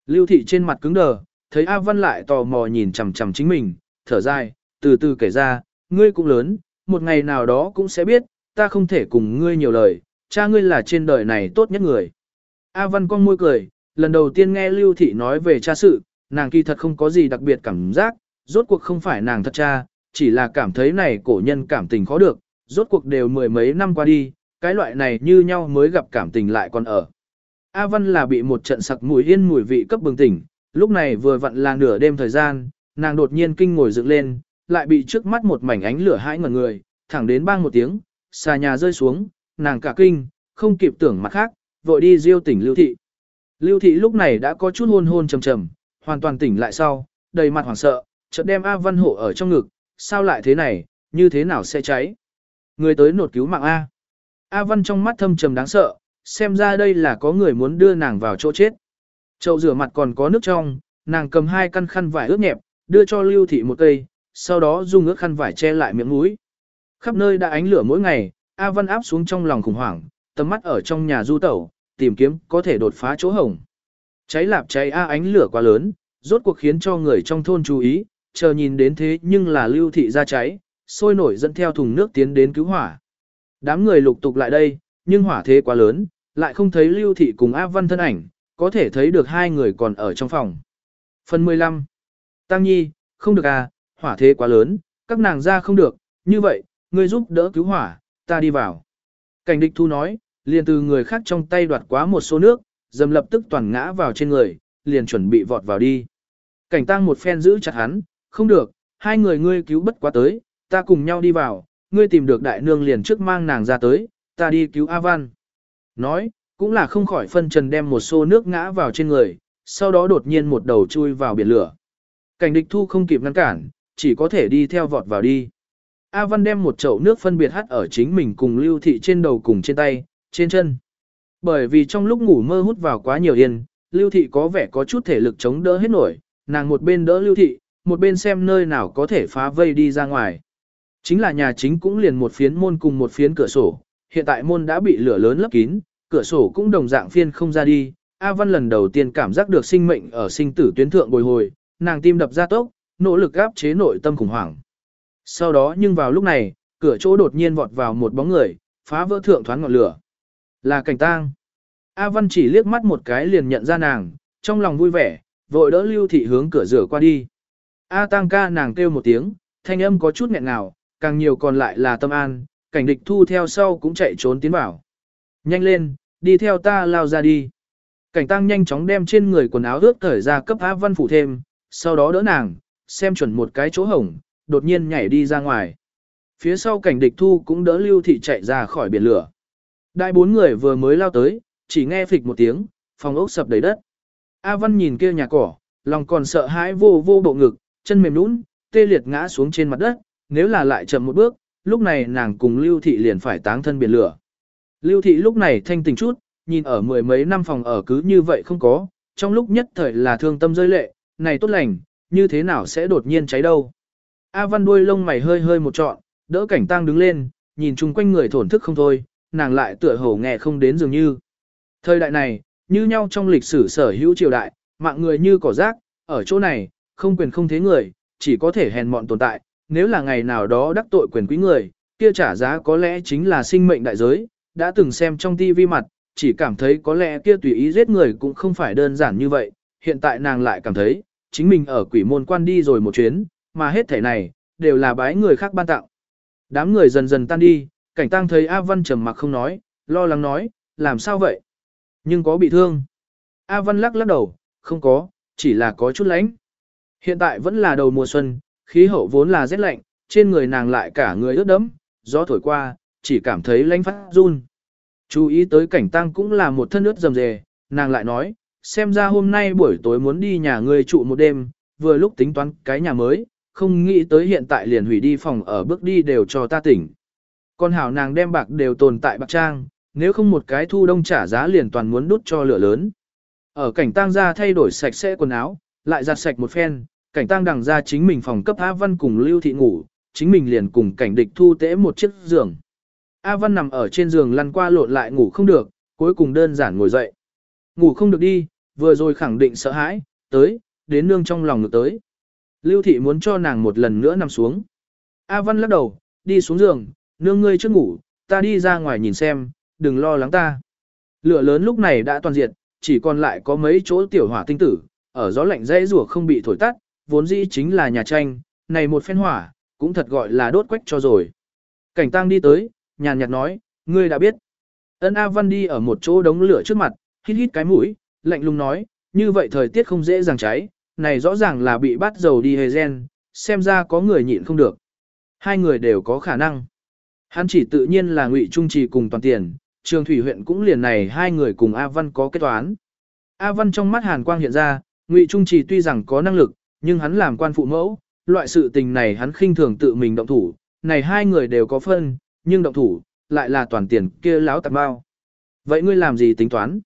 Lưu thị trên mặt cứng đờ, thấy A Văn lại tò mò nhìn chằm chằm chính mình, thở dài, từ từ kể ra, ngươi cũng lớn, một ngày nào đó cũng sẽ biết, ta không thể cùng ngươi nhiều lời, cha ngươi là trên đời này tốt nhất người. A Văn con môi cười, lần đầu tiên nghe Lưu Thị nói về cha sự, nàng kỳ thật không có gì đặc biệt cảm giác, rốt cuộc không phải nàng thật cha, chỉ là cảm thấy này cổ nhân cảm tình khó được, rốt cuộc đều mười mấy năm qua đi, cái loại này như nhau mới gặp cảm tình lại còn ở. A Văn là bị một trận sặc mùi yên mùi vị cấp bừng tỉnh, lúc này vừa vặn là nửa đêm thời gian, nàng đột nhiên kinh ngồi dựng lên, lại bị trước mắt một mảnh ánh lửa hãi ngẩn người, thẳng đến bang một tiếng, xà nhà rơi xuống, nàng cả kinh, không kịp tưởng mặt khác, vội đi diêu tỉnh Lưu Thị. Lưu Thị lúc này đã có chút hôn hôn trầm trầm, hoàn toàn tỉnh lại sau, đầy mặt hoảng sợ, chợt đem A Văn hộ ở trong ngực, sao lại thế này, như thế nào sẽ cháy. Người tới nột cứu mạng A. A Văn trong mắt thâm trầm đáng sợ, xem ra đây là có người muốn đưa nàng vào chỗ chết. Chậu rửa mặt còn có nước trong, nàng cầm hai căn khăn vải ướt nhẹp, đưa cho Lưu Thị một cây, sau đó dùng ướt khăn vải che lại miệng mũi. Khắp nơi đã ánh lửa mỗi ngày, A Văn áp xuống trong lòng khủng hoảng, tầm mắt ở trong nhà du tẩu, tìm kiếm có thể đột phá chỗ hổng. Cháy lạp cháy A ánh lửa quá lớn, rốt cuộc khiến cho người trong thôn chú ý, chờ nhìn đến thế nhưng là lưu thị ra cháy, sôi nổi dẫn theo thùng nước tiến đến cứu hỏa. Đám người lục tục lại đây, nhưng hỏa thế quá lớn, lại không thấy lưu thị cùng A Văn thân ảnh, có thể thấy được hai người còn ở trong phòng. Phần 15. Tăng Nhi, không được à, hỏa thế quá lớn, các nàng ra không được, như vậy, ngươi giúp đỡ cứu hỏa, ta đi vào. Cảnh địch thu nói, liền từ người khác trong tay đoạt quá một số nước, dầm lập tức toàn ngã vào trên người, liền chuẩn bị vọt vào đi. Cảnh tăng một phen giữ chặt hắn, không được, hai người ngươi cứu bất quá tới, ta cùng nhau đi vào, ngươi tìm được đại nương liền trước mang nàng ra tới, ta đi cứu A Văn. Nói, cũng là không khỏi phân trần đem một xô nước ngã vào trên người, sau đó đột nhiên một đầu chui vào biển lửa. Cảnh địch thu không kịp ngăn cản, chỉ có thể đi theo vọt vào đi. A Văn đem một chậu nước phân biệt hắt ở chính mình cùng lưu thị trên đầu cùng trên tay, trên chân. Bởi vì trong lúc ngủ mơ hút vào quá nhiều yên, lưu thị có vẻ có chút thể lực chống đỡ hết nổi, nàng một bên đỡ lưu thị, một bên xem nơi nào có thể phá vây đi ra ngoài. Chính là nhà chính cũng liền một phiến môn cùng một phiến cửa sổ, hiện tại môn đã bị lửa lớn lấp kín, cửa sổ cũng đồng dạng phiên không ra đi. A Văn lần đầu tiên cảm giác được sinh mệnh ở sinh tử tuyến thượng bồi hồi, nàng tim đập ra tốc, nỗ lực áp chế nội tâm khủng hoảng. Sau đó nhưng vào lúc này, cửa chỗ đột nhiên vọt vào một bóng người, phá vỡ thượng thoáng ngọn lửa. Là cảnh tang. A Văn chỉ liếc mắt một cái liền nhận ra nàng, trong lòng vui vẻ, vội đỡ Lưu Thị hướng cửa rửa qua đi. A Tăng ca nàng kêu một tiếng, thanh âm có chút nghẹn ngào, càng nhiều còn lại là tâm an, cảnh địch thu theo sau cũng chạy trốn tiến vào. Nhanh lên, đi theo ta lao ra đi. Cảnh tăng nhanh chóng đem trên người quần áo ướt cởi ra cấp A Văn phủ thêm, sau đó đỡ nàng, xem chuẩn một cái chỗ hổng, đột nhiên nhảy đi ra ngoài. Phía sau cảnh địch thu cũng đỡ lưu thị chạy ra khỏi biển lửa. Đại bốn người vừa mới lao tới, chỉ nghe phịch một tiếng, phòng ốc sập đầy đất. A Văn nhìn kia nhà cỏ, lòng còn sợ hãi vô vô bộ ngực, chân mềm nũng, tê liệt ngã xuống trên mặt đất, nếu là lại chậm một bước, lúc này nàng cùng Lưu Thị liền phải táng thân biển lửa. Lưu Thị lúc này thanh tình chút, nhìn ở mười mấy năm phòng ở cứ như vậy không có, trong lúc nhất thời là thương tâm rơi lệ, này tốt lành, như thế nào sẽ đột nhiên cháy đâu. A Văn đuôi lông mày hơi hơi một trọn, đỡ cảnh tang đứng lên, nhìn chung quanh người thổn thức không thôi, nàng lại tựa hồ nghe không đến dường như. Thời đại này, như nhau trong lịch sử sở hữu triều đại, mạng người như cỏ rác, ở chỗ này, không quyền không thế người, chỉ có thể hèn mọn tồn tại, nếu là ngày nào đó đắc tội quyền quý người, kia trả giá có lẽ chính là sinh mệnh đại giới, đã từng xem trong tivi mặt, chỉ cảm thấy có lẽ kia tùy ý giết người cũng không phải đơn giản như vậy, hiện tại nàng lại cảm thấy, chính mình ở quỷ môn quan đi rồi một chuyến, mà hết thể này, đều là bái người khác ban tặng. Đám người dần dần tan đi, cảnh tăng thấy A Văn trầm mặc không nói, lo lắng nói, làm sao vậy? Nhưng có bị thương. A Văn lắc lắc đầu, không có, chỉ là có chút lạnh. Hiện tại vẫn là đầu mùa xuân, khí hậu vốn là rét lạnh, trên người nàng lại cả người ướt đẫm, gió thổi qua, chỉ cảm thấy lánh phát run. Chú ý tới cảnh tăng cũng là một thân ướt rầm rề, nàng lại nói, xem ra hôm nay buổi tối muốn đi nhà ngươi trụ một đêm, vừa lúc tính toán cái nhà mới, không nghĩ tới hiện tại liền hủy đi phòng ở bước đi đều cho ta tỉnh. Con hảo nàng đem bạc đều tồn tại bạc trang, nếu không một cái thu đông trả giá liền toàn muốn đút cho lửa lớn. Ở cảnh tang ra thay đổi sạch sẽ quần áo, lại giặt sạch một phen, cảnh tang đằng ra chính mình phòng cấp A Văn cùng Lưu Thị ngủ, chính mình liền cùng cảnh địch thu tễ một chiếc giường. A Văn nằm ở trên giường lăn qua lộn lại ngủ không được, cuối cùng đơn giản ngồi dậy. Ngủ không được đi, vừa rồi khẳng định sợ hãi, tới, đến nương trong lòng ngược tới. Lưu Thị muốn cho nàng một lần nữa nằm xuống. A Văn lắc đầu, đi xuống giường, nương ngươi trước ngủ, ta đi ra ngoài nhìn xem, đừng lo lắng ta. Lửa lớn lúc này đã toàn diệt, chỉ còn lại có mấy chỗ tiểu hỏa tinh tử, ở gió lạnh dãy rủa không bị thổi tắt, vốn dĩ chính là nhà tranh, này một phen hỏa, cũng thật gọi là đốt quách cho rồi. Cảnh tăng đi tới, nhàn nhạt nói, ngươi đã biết. Ân A Văn đi ở một chỗ đống lửa trước mặt, hít hít cái mũi, lạnh lùng nói, như vậy thời tiết không dễ dàng cháy, này rõ ràng là bị bắt dầu đi hề gen, xem ra có người nhịn không được. Hai người đều có khả năng. Hắn chỉ tự nhiên là ngụy trung trì cùng toàn tiền, trường thủy huyện cũng liền này hai người cùng A Văn có kết toán. A Văn trong mắt hàn quang hiện ra, ngụy trung trì tuy rằng có năng lực, nhưng hắn làm quan phụ mẫu, loại sự tình này hắn khinh thường tự mình động thủ, này hai người đều có phân, nhưng động thủ, lại là toàn tiền kia láo tạp bao. Vậy ngươi làm gì tính toán?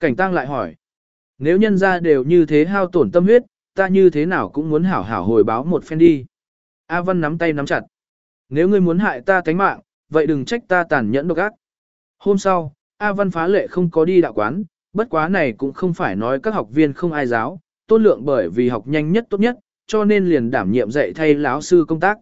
Cảnh tăng lại hỏi. Nếu nhân ra đều như thế hao tổn tâm huyết, ta như thế nào cũng muốn hảo hảo hồi báo một phen đi. A Văn nắm tay nắm chặt. Nếu ngươi muốn hại ta tánh mạng, vậy đừng trách ta tàn nhẫn độc ác. Hôm sau, A Văn phá lệ không có đi đạo quán, bất quá này cũng không phải nói các học viên không ai giáo, tôn lượng bởi vì học nhanh nhất tốt nhất, cho nên liền đảm nhiệm dạy thay lão sư công tác.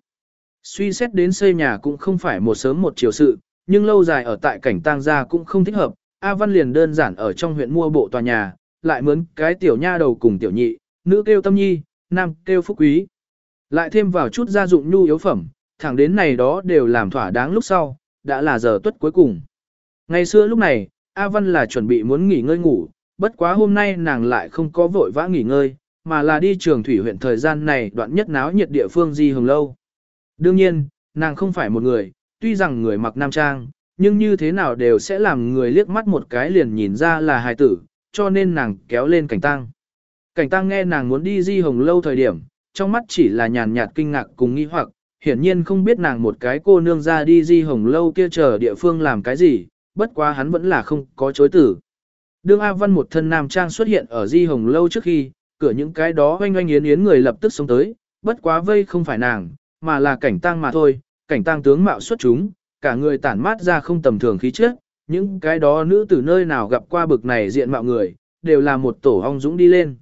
Suy xét đến xây nhà cũng không phải một sớm một chiều sự, nhưng lâu dài ở tại cảnh tang gia cũng không thích hợp, A Văn liền đơn giản ở trong huyện mua bộ tòa nhà, lại mướn cái tiểu nha đầu cùng tiểu nhị, nữ kêu tâm nhi, nam kêu phúc quý. Lại thêm vào chút gia dụng nhu yếu phẩm, thẳng đến này đó đều làm thỏa đáng lúc sau, đã là giờ tuất cuối cùng. Ngày xưa lúc này, A Văn là chuẩn bị muốn nghỉ ngơi ngủ, bất quá hôm nay nàng lại không có vội vã nghỉ ngơi, mà là đi trường thủy huyện thời gian này đoạn nhất náo nhiệt địa phương di hồng lâu. Đương nhiên, nàng không phải một người, tuy rằng người mặc nam trang, nhưng như thế nào đều sẽ làm người liếc mắt một cái liền nhìn ra là hài tử, cho nên nàng kéo lên cảnh tăng. Cảnh tăng nghe nàng muốn đi di hồng lâu thời điểm, trong mắt chỉ là nhàn nhạt kinh ngạc cùng nghi hoặc, hiển nhiên không biết nàng một cái cô nương ra đi di hồng lâu kia chờ địa phương làm cái gì, bất quá hắn vẫn là không có chối tử. Đương A Văn một thân nam trang xuất hiện ở di hồng lâu trước khi, cửa những cái đó oanh oanh yến yến người lập tức sống tới, bất quá vây không phải nàng, mà là cảnh tăng mà thôi, cảnh tăng tướng mạo xuất chúng, cả người tản mát ra không tầm thường khí chất, những cái đó nữ từ nơi nào gặp qua bực này diện mạo người, đều là một tổ ong dũng đi lên.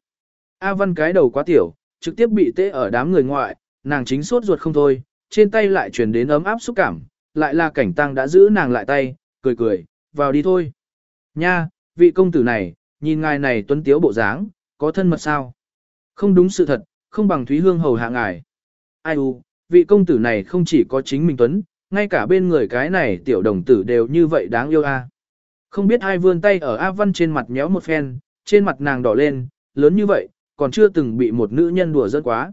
A Văn cái đầu quá tiểu, trực tiếp bị tê ở đám người ngoại, nàng chính sốt ruột không thôi, trên tay lại truyền đến ấm áp xúc cảm, lại là cảnh tăng đã giữ nàng lại tay, cười cười, vào đi thôi. Nha, vị công tử này, nhìn ngài này tuấn tiếu bộ dáng, có thân mật sao? Không đúng sự thật, không bằng Thúy Hương hầu hạ ngài. Ai u, vị công tử này không chỉ có chính mình tuấn, ngay cả bên người cái này tiểu đồng tử đều như vậy đáng yêu a. Không biết ai vươn tay ở A Văn trên mặt nhéo một phen, trên mặt nàng đỏ lên, lớn như vậy, còn chưa từng bị một nữ nhân đùa giỡn quá.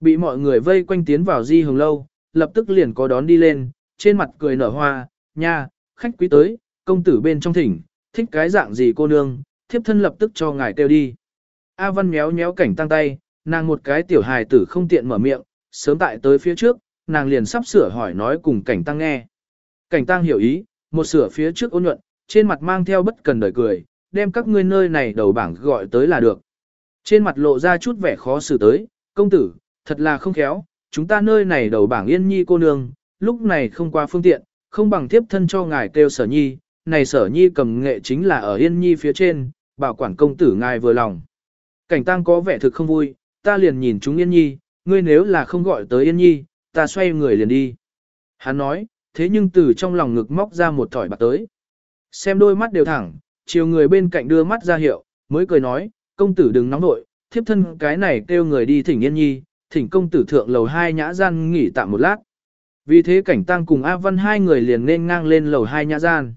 Bị mọi người vây quanh tiến vào di hồng lâu, lập tức liền có đón đi lên, trên mặt cười nở hoa, nha, khách quý tới, công tử bên trong thỉnh, thích cái dạng gì cô nương, thiếp thân lập tức cho ngài kêu đi. A Văn méo méo cảnh tăng tay, nàng một cái tiểu hài tử không tiện mở miệng, sớm tại tới phía trước, nàng liền sắp sửa hỏi nói cùng cảnh tăng nghe. Cảnh tăng hiểu ý, một sửa phía trước ôn nhuận, trên mặt mang theo bất cần đời cười, đem các ngươi nơi này đầu bảng gọi tới là được. Trên mặt lộ ra chút vẻ khó xử tới, công tử, thật là không khéo, chúng ta nơi này đầu bảng yên nhi cô nương, lúc này không qua phương tiện, không bằng tiếp thân cho ngài kêu sở nhi, này sở nhi cầm nghệ chính là ở yên nhi phía trên, bảo quản công tử ngài vừa lòng. Cảnh tăng có vẻ thực không vui, ta liền nhìn chúng yên nhi, ngươi nếu là không gọi tới yên nhi, ta xoay người liền đi. Hắn nói, thế nhưng từ trong lòng ngực móc ra một thỏi bạc tới. Xem đôi mắt đều thẳng, chiều người bên cạnh đưa mắt ra hiệu, mới cười nói, công tử đừng nóng nội, thiếp thân cái này kêu người đi thỉnh yên nhi, thỉnh công tử thượng lầu hai nhã gian nghỉ tạm một lát. Vì thế cảnh tăng cùng A Văn hai người liền nên ngang lên lầu hai nhã gian.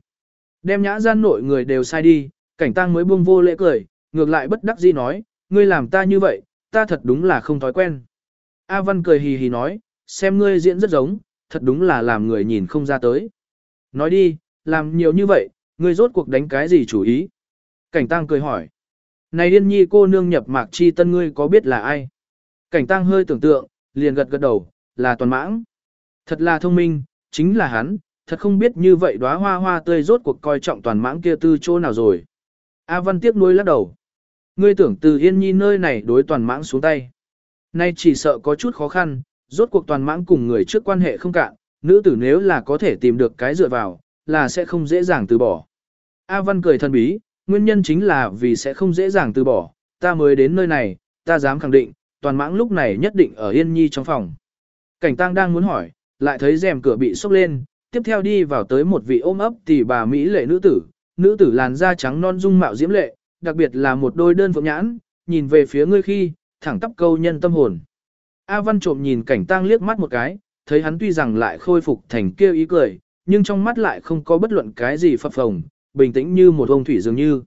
Đem nhã gian nội người đều sai đi, cảnh tăng mới buông vô lễ cười, ngược lại bất đắc dĩ nói, ngươi làm ta như vậy, ta thật đúng là không thói quen. A Văn cười hì hì nói, xem ngươi diễn rất giống, thật đúng là làm người nhìn không ra tới. Nói đi, làm nhiều như vậy, ngươi rốt cuộc đánh cái gì chủ ý? Cảnh tăng cười hỏi. Này điên nhi cô nương nhập mạc chi tân ngươi có biết là ai? Cảnh tăng hơi tưởng tượng, liền gật gật đầu, là toàn mãng. Thật là thông minh, chính là hắn, thật không biết như vậy đóa hoa hoa tươi rốt cuộc coi trọng toàn mãng kia tư chỗ nào rồi. A Văn tiếc nuối lắc đầu. Ngươi tưởng từ Yên Nhi nơi này đối toàn mãng xuống tay. Nay chỉ sợ có chút khó khăn, rốt cuộc toàn mãng cùng người trước quan hệ không cạn, nữ tử nếu là có thể tìm được cái dựa vào, là sẽ không dễ dàng từ bỏ. A Văn cười thân bí, nguyên nhân chính là vì sẽ không dễ dàng từ bỏ, ta mới đến nơi này, ta dám khẳng định, toàn mãng lúc này nhất định ở Yên Nhi trong phòng. Cảnh Tăng đang muốn hỏi, lại thấy rèm cửa bị sốc lên, tiếp theo đi vào tới một vị ôm ấp tỷ bà Mỹ lệ nữ tử, nữ tử làn da trắng non dung mạo diễm lệ, đặc biệt là một đôi đơn phượng nhãn, nhìn về phía ngươi khi, thẳng tắp câu nhân tâm hồn. A Văn trộm nhìn cảnh tang liếc mắt một cái, thấy hắn tuy rằng lại khôi phục thành kêu ý cười, nhưng trong mắt lại không có bất luận cái gì phập phồng, bình tĩnh như một ông thủy dường như.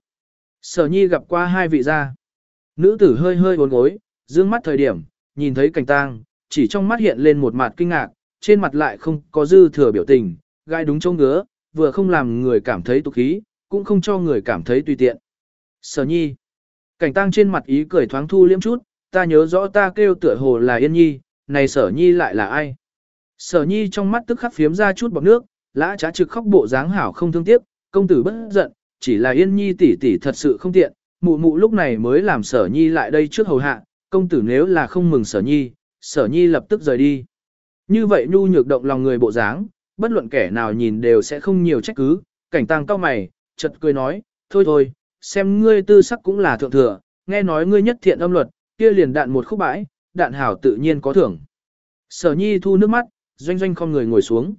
Sở nhi gặp qua hai vị gia. Nữ tử hơi hơi bốn gối, dương mắt thời điểm, nhìn thấy cảnh tang, chỉ trong mắt hiện lên một mặt kinh ngạc, trên mặt lại không có dư thừa biểu tình, gai đúng chỗ ngứa, vừa không làm người cảm thấy tục khí, cũng không cho người cảm thấy tùy tiện. Sở nhi. Cảnh tăng trên mặt ý cười thoáng thu liếm chút, ta nhớ rõ ta kêu tựa hồ là yên nhi, này sở nhi lại là ai? Sở nhi trong mắt tức khắc phiếm ra chút bọt nước, lã trá trực khóc bộ dáng hảo không thương tiếc, công tử bất giận, chỉ là yên nhi tỷ tỷ thật sự không tiện, mụ mụ lúc này mới làm sở nhi lại đây trước hầu hạ, công tử nếu là không mừng sở nhi, sở nhi lập tức rời đi. Như vậy nhu nhược động lòng người bộ dáng, bất luận kẻ nào nhìn đều sẽ không nhiều trách cứ, cảnh tăng cao mày, chợt cười nói, thôi thôi, xem ngươi tư sắc cũng là thượng thừa, nghe nói ngươi nhất thiện âm luật, kia liền đạn một khúc bãi, đạn hảo tự nhiên có thưởng. Sở nhi thu nước mắt, doanh doanh không người ngồi xuống.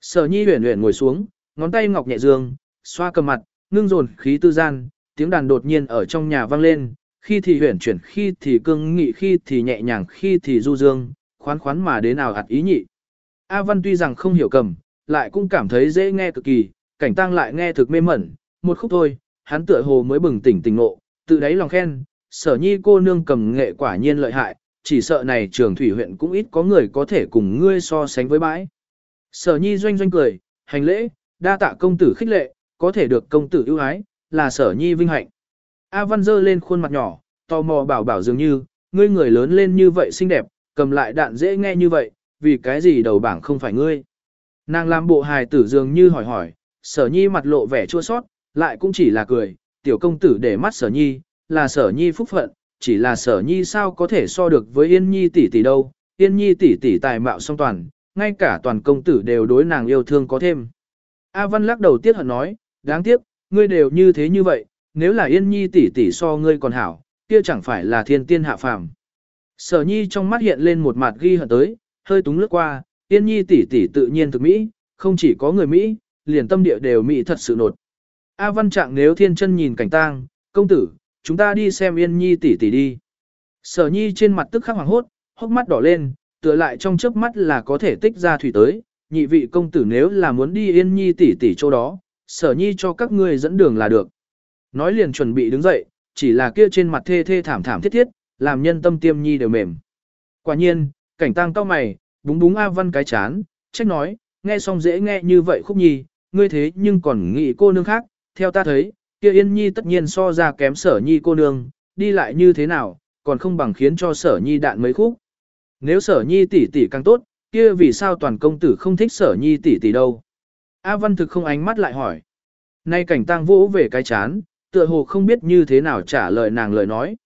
Sở nhi huyền huyền ngồi xuống, ngón tay ngọc nhẹ dương, xoa cầm mặt, ngưng dồn khí tư gian, tiếng đàn đột nhiên ở trong nhà vang lên, khi thì huyền chuyển, khi thì cương nghị, khi thì nhẹ nhàng, khi thì du dương, khoán khoán mà đến nào hạt ý nhị. A Văn tuy rằng không hiểu cầm, lại cũng cảm thấy dễ nghe cực kỳ, cảnh tăng lại nghe thực mê mẩn, một khúc thôi, hắn tựa hồ mới bừng tỉnh tỉnh ngộ, tự đáy lòng khen, sở nhi cô nương cầm nghệ quả nhiên lợi hại, chỉ sợ này trường thủy huyện cũng ít có người có thể cùng ngươi so sánh với bãi. Sở nhi doanh doanh cười, hành lễ, đa tạ công tử khích lệ, có thể được công tử ưu ái, là sở nhi vinh hạnh. A Văn dơ lên khuôn mặt nhỏ, tò mò bảo bảo dường như, ngươi người lớn lên như vậy xinh đẹp, cầm lại đạn dễ nghe như vậy, vì cái gì đầu bảng không phải ngươi. Nàng làm bộ hài tử dường như hỏi hỏi, sở nhi mặt lộ vẻ chua sót, lại cũng chỉ là cười, tiểu công tử để mắt sở nhi, là sở nhi phúc phận, chỉ là sở nhi sao có thể so được với yên nhi tỷ tỷ đâu, yên nhi tỷ tỷ tài mạo song toàn, ngay cả toàn công tử đều đối nàng yêu thương có thêm. A Văn lắc đầu tiếc hận nói, đáng tiếc, ngươi đều như thế như vậy, nếu là yên nhi tỷ tỷ so ngươi còn hảo, kia chẳng phải là thiên tiên hạ phàm. Sở nhi trong mắt hiện lên một mặt ghi hận tới, hơi túng lướt qua, yên nhi tỷ tỷ tự nhiên thực Mỹ, không chỉ có người Mỹ, liền tâm địa đều Mỹ thật sự nột. A văn trạng nếu thiên chân nhìn cảnh tang, công tử, chúng ta đi xem yên nhi tỷ tỷ đi. Sở nhi trên mặt tức khắc hoàng hốt, hốc mắt đỏ lên, tựa lại trong chớp mắt là có thể tích ra thủy tới, nhị vị công tử nếu là muốn đi yên nhi tỷ tỷ chỗ đó, sở nhi cho các ngươi dẫn đường là được. Nói liền chuẩn bị đứng dậy, chỉ là kia trên mặt thê thê thảm thảm thiết thiết, làm nhân tâm tiêm nhi đều mềm. Quả nhiên, cảnh tăng cao mày, búng búng A Văn cái chán, trách nói, nghe xong dễ nghe như vậy khúc nhi, ngươi thế nhưng còn nghĩ cô nương khác, theo ta thấy, kia yên nhi tất nhiên so ra kém sở nhi cô nương, đi lại như thế nào, còn không bằng khiến cho sở nhi đạn mấy khúc. Nếu sở nhi tỷ tỷ càng tốt, kia vì sao toàn công tử không thích sở nhi tỷ tỷ đâu? A Văn thực không ánh mắt lại hỏi. Nay cảnh tăng vỗ về cái chán, tựa hồ không biết như thế nào trả lời nàng lời nói.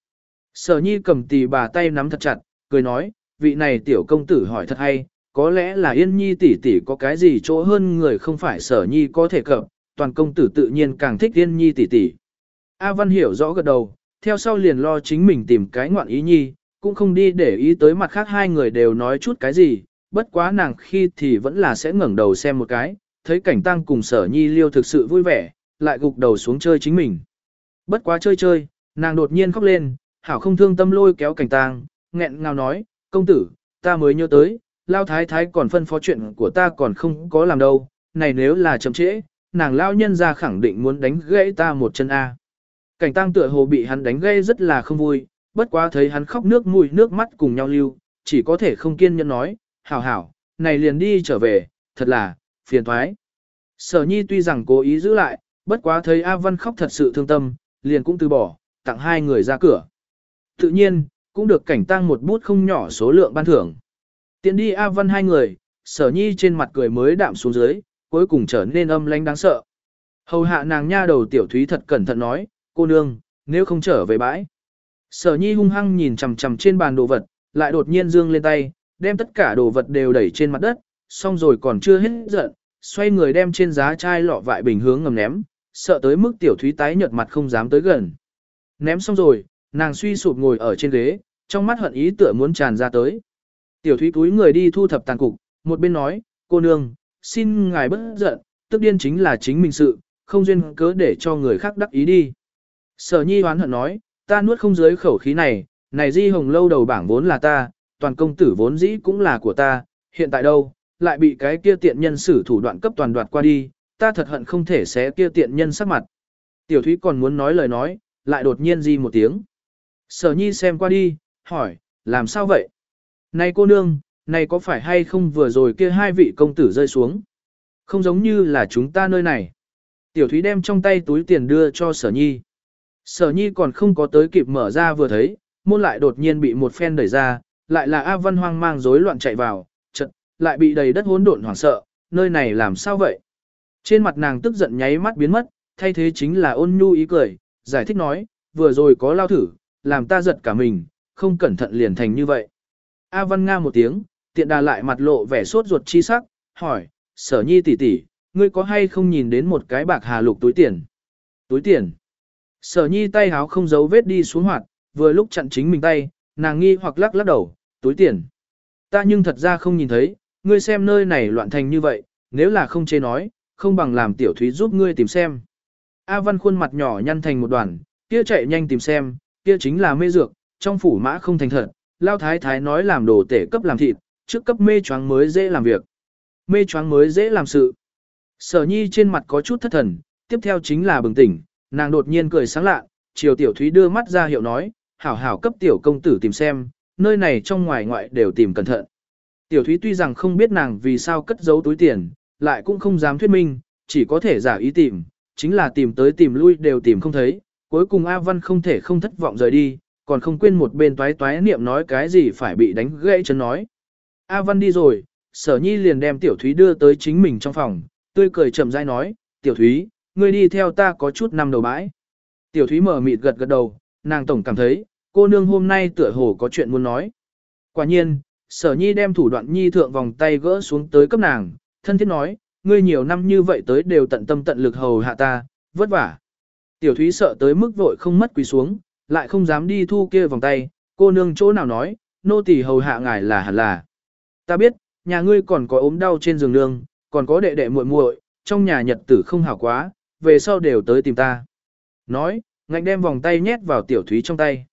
Sở nhi cầm tì bà tay nắm thật chặt, cười nói, vị này tiểu công tử hỏi thật hay, có lẽ là yên nhi tỷ tỷ có cái gì chỗ hơn người không phải sở nhi có thể cập, toàn công tử tự nhiên càng thích yên nhi tỷ tỷ. A Văn hiểu rõ gật đầu, theo sau liền lo chính mình tìm cái ngoạn ý nhi, cũng không đi để ý tới mặt khác hai người đều nói chút cái gì, bất quá nàng khi thì vẫn là sẽ ngẩng đầu xem một cái, thấy cảnh tăng cùng sở nhi liêu thực sự vui vẻ, lại gục đầu xuống chơi chính mình. Bất quá chơi chơi, nàng đột nhiên khóc lên, hảo không thương tâm lôi kéo cảnh tang, nghẹn ngào nói, công tử, ta mới nhớ tới, lao thái thái còn phân phó chuyện của ta còn không có làm đâu, này nếu là chậm trễ, nàng lao nhân ra khẳng định muốn đánh gãy ta một chân A. Cảnh tang tựa hồ bị hắn đánh gãy rất là không vui, bất quá thấy hắn khóc nước mũi nước mắt cùng nhau lưu, chỉ có thể không kiên nhẫn nói, hảo hảo, này liền đi trở về, thật là, phiền thoái. Sở nhi tuy rằng cố ý giữ lại, bất quá thấy A Văn khóc thật sự thương tâm, liền cũng từ bỏ, tặng hai người ra cửa. Tự nhiên, cũng được cảnh tăng một bút không nhỏ số lượng ban thưởng. Tiến đi A Văn hai người, sở nhi trên mặt cười mới đạm xuống dưới, cuối cùng trở nên âm lãnh đáng sợ. Hầu hạ nàng nha đầu tiểu thúy thật cẩn thận nói, cô nương, nếu không trở về bãi. Sở nhi hung hăng nhìn chằm chằm trên bàn đồ vật, lại đột nhiên dương lên tay, đem tất cả đồ vật đều đẩy trên mặt đất, xong rồi còn chưa hết giận, xoay người đem trên giá chai lọ vại bình hướng ngầm ném, sợ tới mức tiểu thúy tái nhợt mặt không dám tới gần. Ném xong rồi, nàng suy sụp ngồi ở trên ghế, trong mắt hận ý tựa muốn tràn ra tới. Tiểu thúy túi người đi thu thập tàn cục, một bên nói, cô nương, xin ngài bất giận, tức điên chính là chính mình sự, không duyên cớ để cho người khác đắc ý đi. Sở nhi hoán hận nói, ta nuốt không dưới khẩu khí này, này di hồng lâu đầu bảng vốn là ta, toàn công tử vốn dĩ cũng là của ta, hiện tại đâu, lại bị cái kia tiện nhân sử thủ đoạn cấp toàn đoạt qua đi, ta thật hận không thể xé kia tiện nhân sắc mặt. Tiểu thúy còn muốn nói lời nói, lại đột nhiên di một tiếng. Sở nhi xem qua đi, hỏi, làm sao vậy? Này cô nương, này có phải hay không vừa rồi kia hai vị công tử rơi xuống? Không giống như là chúng ta nơi này. Tiểu thúy đem trong tay túi tiền đưa cho sở nhi. Sở nhi còn không có tới kịp mở ra vừa thấy, môn lại đột nhiên bị một phen đẩy ra, lại là A Văn hoang mang rối loạn chạy vào, chật, lại bị đầy đất hỗn độn hoảng sợ, nơi này làm sao vậy? Trên mặt nàng tức giận nháy mắt biến mất, thay thế chính là ôn nhu ý cười, giải thích nói, vừa rồi có lao thử, làm ta giật cả mình, không cẩn thận liền thành như vậy. A Văn Nga một tiếng, tiện đà lại mặt lộ vẻ sốt ruột chi sắc, hỏi, sở nhi tỷ tỷ, ngươi có hay không nhìn đến một cái bạc hà lục túi tiền? Túi tiền. Sở nhi tay háo không giấu vết đi xuống hoạt, vừa lúc chặn chính mình tay, nàng nghi hoặc lắc lắc đầu, túi tiền. Ta nhưng thật ra không nhìn thấy, ngươi xem nơi này loạn thành như vậy, nếu là không chê nói, không bằng làm tiểu thúy giúp ngươi tìm xem. A Văn khuôn mặt nhỏ nhăn thành một đoàn, kia chạy nhanh tìm xem, kia chính là mê dược, trong phủ mã không thành thật, lao thái thái nói làm đồ tể cấp làm thịt, trước cấp mê choáng mới dễ làm việc. Mê choáng mới dễ làm sự. Sở nhi trên mặt có chút thất thần, tiếp theo chính là bừng tỉnh, nàng đột nhiên cười sáng lạ, chiều tiểu thúy đưa mắt ra hiệu nói, hảo hảo cấp tiểu công tử tìm xem, nơi này trong ngoài ngoại đều tìm cẩn thận. Tiểu thúy tuy rằng không biết nàng vì sao cất giấu túi tiền, lại cũng không dám thuyết minh, chỉ có thể giả ý tìm, chính là tìm tới tìm lui đều tìm không thấy, cuối cùng A Văn không thể không thất vọng rời đi, còn không quên một bên toái toái niệm nói cái gì phải bị đánh gãy chân nói. A Văn đi rồi, sở nhi liền đem tiểu thúy đưa tới chính mình trong phòng, tươi cười chậm rãi nói, tiểu thúy, ngươi đi theo ta có chút năm đầu bãi. Tiểu thúy mở mịt gật gật đầu, nàng tổng cảm thấy, cô nương hôm nay tựa hồ có chuyện muốn nói. Quả nhiên, sở nhi đem thủ đoạn nhi thượng vòng tay gỡ xuống tới cấp nàng, thân thiết nói, ngươi nhiều năm như vậy tới đều tận tâm tận lực hầu hạ ta, vất vả. Tiểu thúy sợ tới mức vội không mất quỳ xuống, lại không dám đi thu kia vòng tay, cô nương chỗ nào nói, nô tỳ hầu hạ ngài là hẳn là. Ta biết, nhà ngươi còn có ốm đau trên giường nương, còn có đệ đệ muội muội, trong nhà nhật tử không hảo quá, về sau đều tới tìm ta. Nói, ngạnh đem vòng tay nhét vào tiểu thúy trong tay.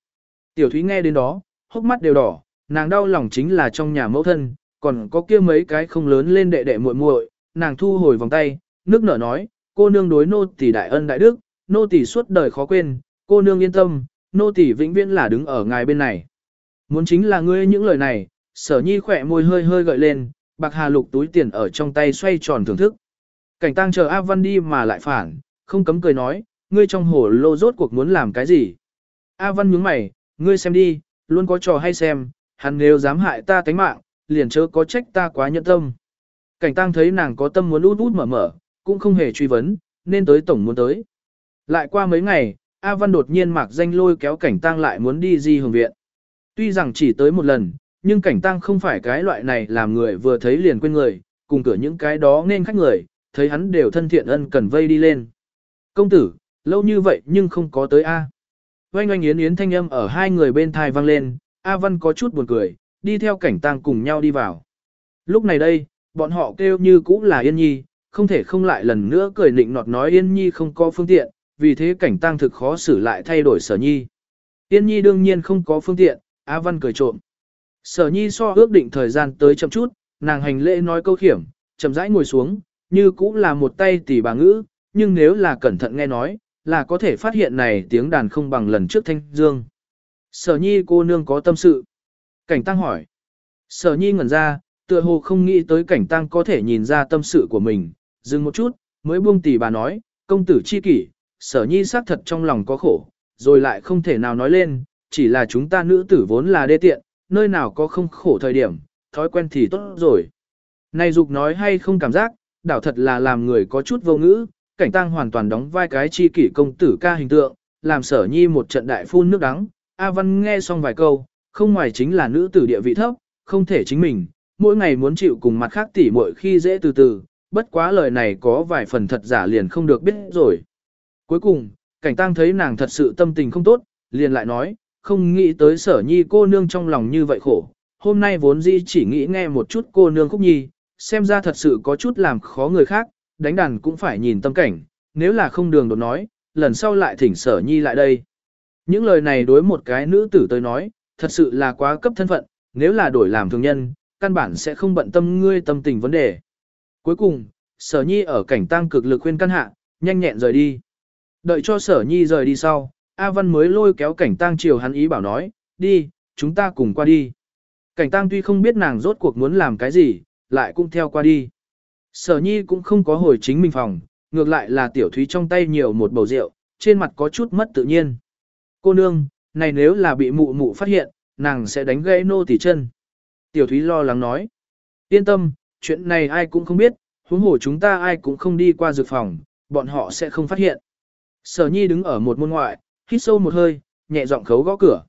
Tiểu thúy nghe đến đó, hốc mắt đều đỏ, nàng đau lòng chính là trong nhà mẫu thân, còn có kia mấy cái không lớn lên đệ đệ muội muội, nàng thu hồi vòng tay, nước nở nói, cô nương đối nô tỳ đại ân đại đức, nô tỳ suốt đời khó quên, cô nương yên tâm, nô tỳ vĩnh viễn là đứng ở ngài bên này. Muốn chính là ngươi những lời này, sở nhi khỏe môi hơi hơi gợi lên, bạc hà lục túi tiền ở trong tay xoay tròn thưởng thức. Cảnh tăng chờ A Văn đi mà lại phản, không cấm cười nói, ngươi trong hồ lô rốt cuộc muốn làm cái gì. A Văn nhướng mày, ngươi xem đi, luôn có trò hay xem, hắn nếu dám hại ta tánh mạng, liền chớ có trách ta quá nhẫn tâm. Cảnh tăng thấy nàng có tâm muốn út út mở mở, cũng không hề truy vấn, nên tới tổng muốn tới. Lại qua mấy ngày, A Văn đột nhiên mạc danh lôi kéo cảnh tăng lại muốn đi di hồng viện. Tuy rằng chỉ tới một lần, nhưng cảnh tăng không phải cái loại này làm người vừa thấy liền quên người, cùng cửa những cái đó nên khách người, thấy hắn đều thân thiện ân cần vây đi lên. Công tử, lâu như vậy nhưng không có tới A. Oanh oanh yến yến thanh âm ở hai người bên thai vang lên, A Văn có chút buồn cười, đi theo cảnh tăng cùng nhau đi vào. Lúc này đây, bọn họ kêu như cũng là Yên Nhi, không thể không lại lần nữa cười nịnh nọt nói Yên Nhi không có phương tiện, vì thế cảnh tăng thực khó xử lại thay đổi sở nhi. tiên Nhi đương nhiên không có phương tiện, A Văn cười trộm. Sở nhi so ước định thời gian tới chậm chút, nàng hành lễ nói câu khiểm, chậm rãi ngồi xuống, như cũng là một tay tỷ bà ngữ, nhưng nếu là cẩn thận nghe nói, là có thể phát hiện này tiếng đàn không bằng lần trước thanh dương. Sở nhi cô nương có tâm sự. Cảnh tăng hỏi. Sở nhi ngẩn ra, tựa hồ không nghĩ tới cảnh tăng có thể nhìn ra tâm sự của mình, dừng một chút, mới buông tỷ bà nói, công tử chi kỷ, sở nhi xác thật trong lòng có khổ, rồi lại không thể nào nói lên, chỉ là chúng ta nữ tử vốn là đê tiện, nơi nào có không khổ thời điểm, thói quen thì tốt rồi. Này dục nói hay không cảm giác, đảo thật là làm người có chút vô ngữ, cảnh tăng hoàn toàn đóng vai cái chi kỷ công tử ca hình tượng, làm sở nhi một trận đại phun nước đắng, A Văn nghe xong vài câu, không ngoài chính là nữ tử địa vị thấp, không thể chính mình, mỗi ngày muốn chịu cùng mặt khác tỉ muội khi dễ từ từ, bất quá lời này có vài phần thật giả liền không được biết rồi. Cuối cùng, cảnh tăng thấy nàng thật sự tâm tình không tốt, liền lại nói, không nghĩ tới sở nhi cô nương trong lòng như vậy khổ. Hôm nay vốn dĩ chỉ nghĩ nghe một chút cô nương khúc nhi, xem ra thật sự có chút làm khó người khác, đánh đàn cũng phải nhìn tâm cảnh, nếu là không đường đột nói, lần sau lại thỉnh sở nhi lại đây. Những lời này đối một cái nữ tử tới nói, thật sự là quá cấp thân phận, nếu là đổi làm thường nhân, căn bản sẽ không bận tâm ngươi tâm tình vấn đề. Cuối cùng, sở nhi ở cảnh tăng cực lực khuyên căn hạ, nhanh nhẹn rời đi. Đợi cho sở nhi rời đi sau, A Văn mới lôi kéo cảnh tang chiều hắn ý bảo nói, đi, chúng ta cùng qua đi. Cảnh tang tuy không biết nàng rốt cuộc muốn làm cái gì, lại cũng theo qua đi. Sở nhi cũng không có hồi chính mình phòng, ngược lại là tiểu thúy trong tay nhiều một bầu rượu, trên mặt có chút mất tự nhiên. Cô nương, này nếu là bị mụ mụ phát hiện, nàng sẽ đánh gãy nô tỉ chân. Tiểu thúy lo lắng nói. Yên tâm, chuyện này ai cũng không biết, huống hồ chúng ta ai cũng không đi qua dược phòng, bọn họ sẽ không phát hiện. Sở nhi đứng ở một môn ngoại, hít sâu một hơi, nhẹ giọng khấu gõ cửa.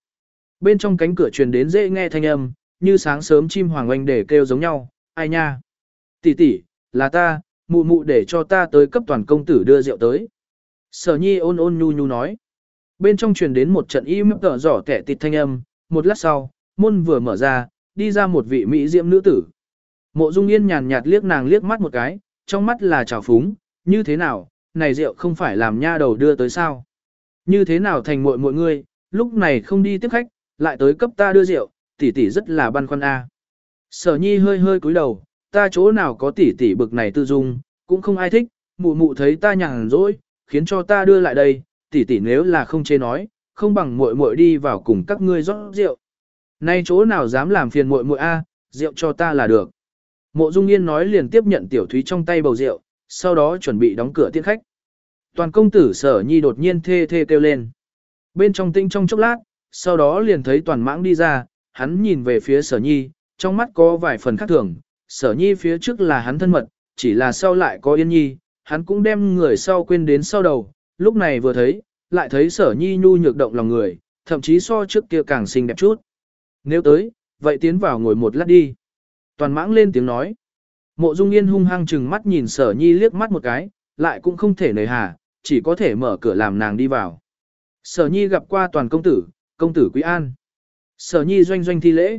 Bên trong cánh cửa truyền đến dễ nghe thanh âm, như sáng sớm chim hoàng oanh để kêu giống nhau, ai nha. Tỷ tỷ, là ta, mụ mụ để cho ta tới cấp toàn công tử đưa rượu tới. Sở nhi ôn ôn nhu nhu nói. Bên trong truyền đến một trận im tở giỏ kẻ tịt thanh âm, một lát sau, môn vừa mở ra, đi ra một vị mỹ diễm nữ tử. Mộ Dung Yên nhàn nhạt liếc nàng liếc mắt một cái, trong mắt là trào phúng, như thế nào, này rượu không phải làm nha đầu đưa tới sao. Như thế nào thành muội muội ngươi, lúc này không đi tiếp khách, lại tới cấp ta đưa rượu, tỷ tỷ rất là băn khoăn a. Sở nhi hơi hơi cúi đầu, ta chỗ nào có tỷ tỷ bực này tư dung, cũng không ai thích, mụ mụ thấy ta nhàn rỗi, khiến cho ta đưa lại đây, tỷ tỷ nếu là không chê nói, không bằng muội muội đi vào cùng các ngươi rót rượu. Nay chỗ nào dám làm phiền muội muội a, rượu cho ta là được. Mộ Dung Yên nói liền tiếp nhận tiểu thúy trong tay bầu rượu, sau đó chuẩn bị đóng cửa tiễn khách. Toàn công tử sở nhi đột nhiên thê thê kêu lên. Bên trong tinh trong chốc lát, sau đó liền thấy toàn mãng đi ra, hắn nhìn về phía sở nhi, trong mắt có vài phần khác thường, sở nhi phía trước là hắn thân mật, chỉ là sau lại có yên nhi, hắn cũng đem người sau quên đến sau đầu, lúc này vừa thấy, lại thấy sở nhi nhu nhược động lòng người, thậm chí so trước kia càng xinh đẹp chút. Nếu tới, vậy tiến vào ngồi một lát đi. Toàn mãng lên tiếng nói. Mộ Dung Yên hung hăng chừng mắt nhìn sở nhi liếc mắt một cái, lại cũng không thể nời hà, chỉ có thể mở cửa làm nàng đi vào. Sở nhi gặp qua toàn công tử, công tử quý an. Sở nhi doanh doanh thi lễ.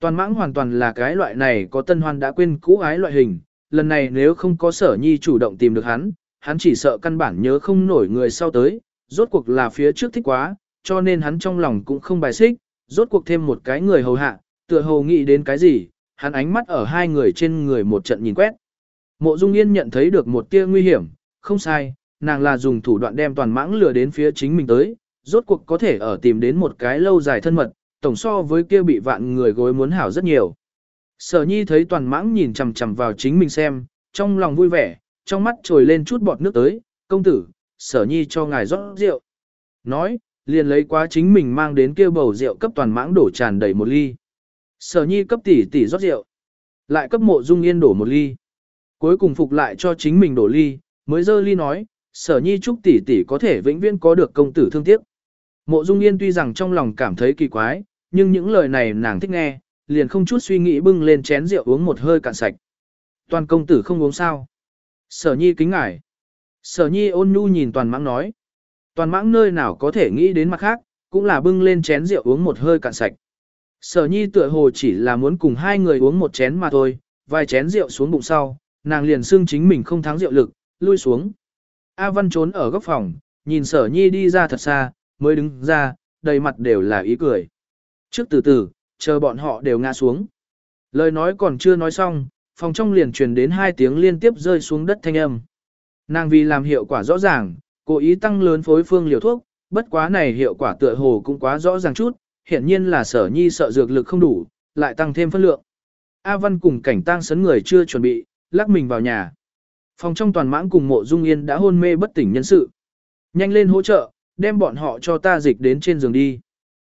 Toàn mãng hoàn toàn là cái loại này có tân hoan đã quên cũ ái loại hình, lần này nếu không có sở nhi chủ động tìm được hắn, hắn chỉ sợ căn bản nhớ không nổi người sau tới, rốt cuộc là phía trước thích quá, cho nên hắn trong lòng cũng không bài xích, rốt cuộc thêm một cái người hầu hạ, tựa hồ nghĩ đến cái gì, hắn ánh mắt ở hai người trên người một trận nhìn quét. Mộ Dung Yên nhận thấy được một tia nguy hiểm, không sai, nàng là dùng thủ đoạn đem toàn mãng lừa đến phía chính mình tới, rốt cuộc có thể ở tìm đến một cái lâu dài thân mật, tổng so với kia bị vạn người gối muốn hảo rất nhiều. Sở nhi thấy toàn mãng nhìn chằm chằm vào chính mình xem, trong lòng vui vẻ, trong mắt trồi lên chút bọt nước tới, công tử, sở nhi cho ngài rót rượu. Nói, liền lấy quá chính mình mang đến kia bầu rượu cấp toàn mãng đổ tràn đầy một ly. Sở nhi cấp tỷ tỷ rót rượu, lại cấp mộ dung yên đổ một ly. Cuối cùng phục lại cho chính mình đổ ly, mới dơ ly nói, sở nhi chúc tỷ tỷ có thể vĩnh viễn có được công tử thương tiếc. Mộ dung yên tuy rằng trong lòng cảm thấy kỳ quái, nhưng những lời này nàng thích nghe, liền không chút suy nghĩ bưng lên chén rượu uống một hơi cạn sạch. Toàn công tử không uống sao. Sở nhi kính ngải. Sở nhi ôn nhu nhìn toàn mãng nói. Toàn mãng nơi nào có thể nghĩ đến mặt khác, cũng là bưng lên chén rượu uống một hơi cạn sạch. Sở nhi tựa hồ chỉ là muốn cùng hai người uống một chén mà thôi, vài chén rượu xuống bụng sau, nàng liền xưng chính mình không thắng rượu lực, lui xuống. A Văn trốn ở góc phòng, nhìn sở nhi đi ra thật xa, mới đứng ra, đầy mặt đều là ý cười. Trước từ từ, chờ bọn họ đều ngã xuống. Lời nói còn chưa nói xong, phòng trong liền truyền đến hai tiếng liên tiếp rơi xuống đất thanh âm. Nàng vì làm hiệu quả rõ ràng, cố ý tăng lớn phối phương liều thuốc, bất quá này hiệu quả tựa hồ cũng quá rõ ràng chút, hiển nhiên là sở nhi sợ dược lực không đủ, lại tăng thêm phân lượng. A Văn cùng cảnh tang sấn người chưa chuẩn bị, lắc mình vào nhà. Phòng trong toàn mãng cùng mộ dung yên đã hôn mê bất tỉnh nhân sự. Nhanh lên hỗ trợ, đem bọn họ cho ta dịch đến trên giường đi.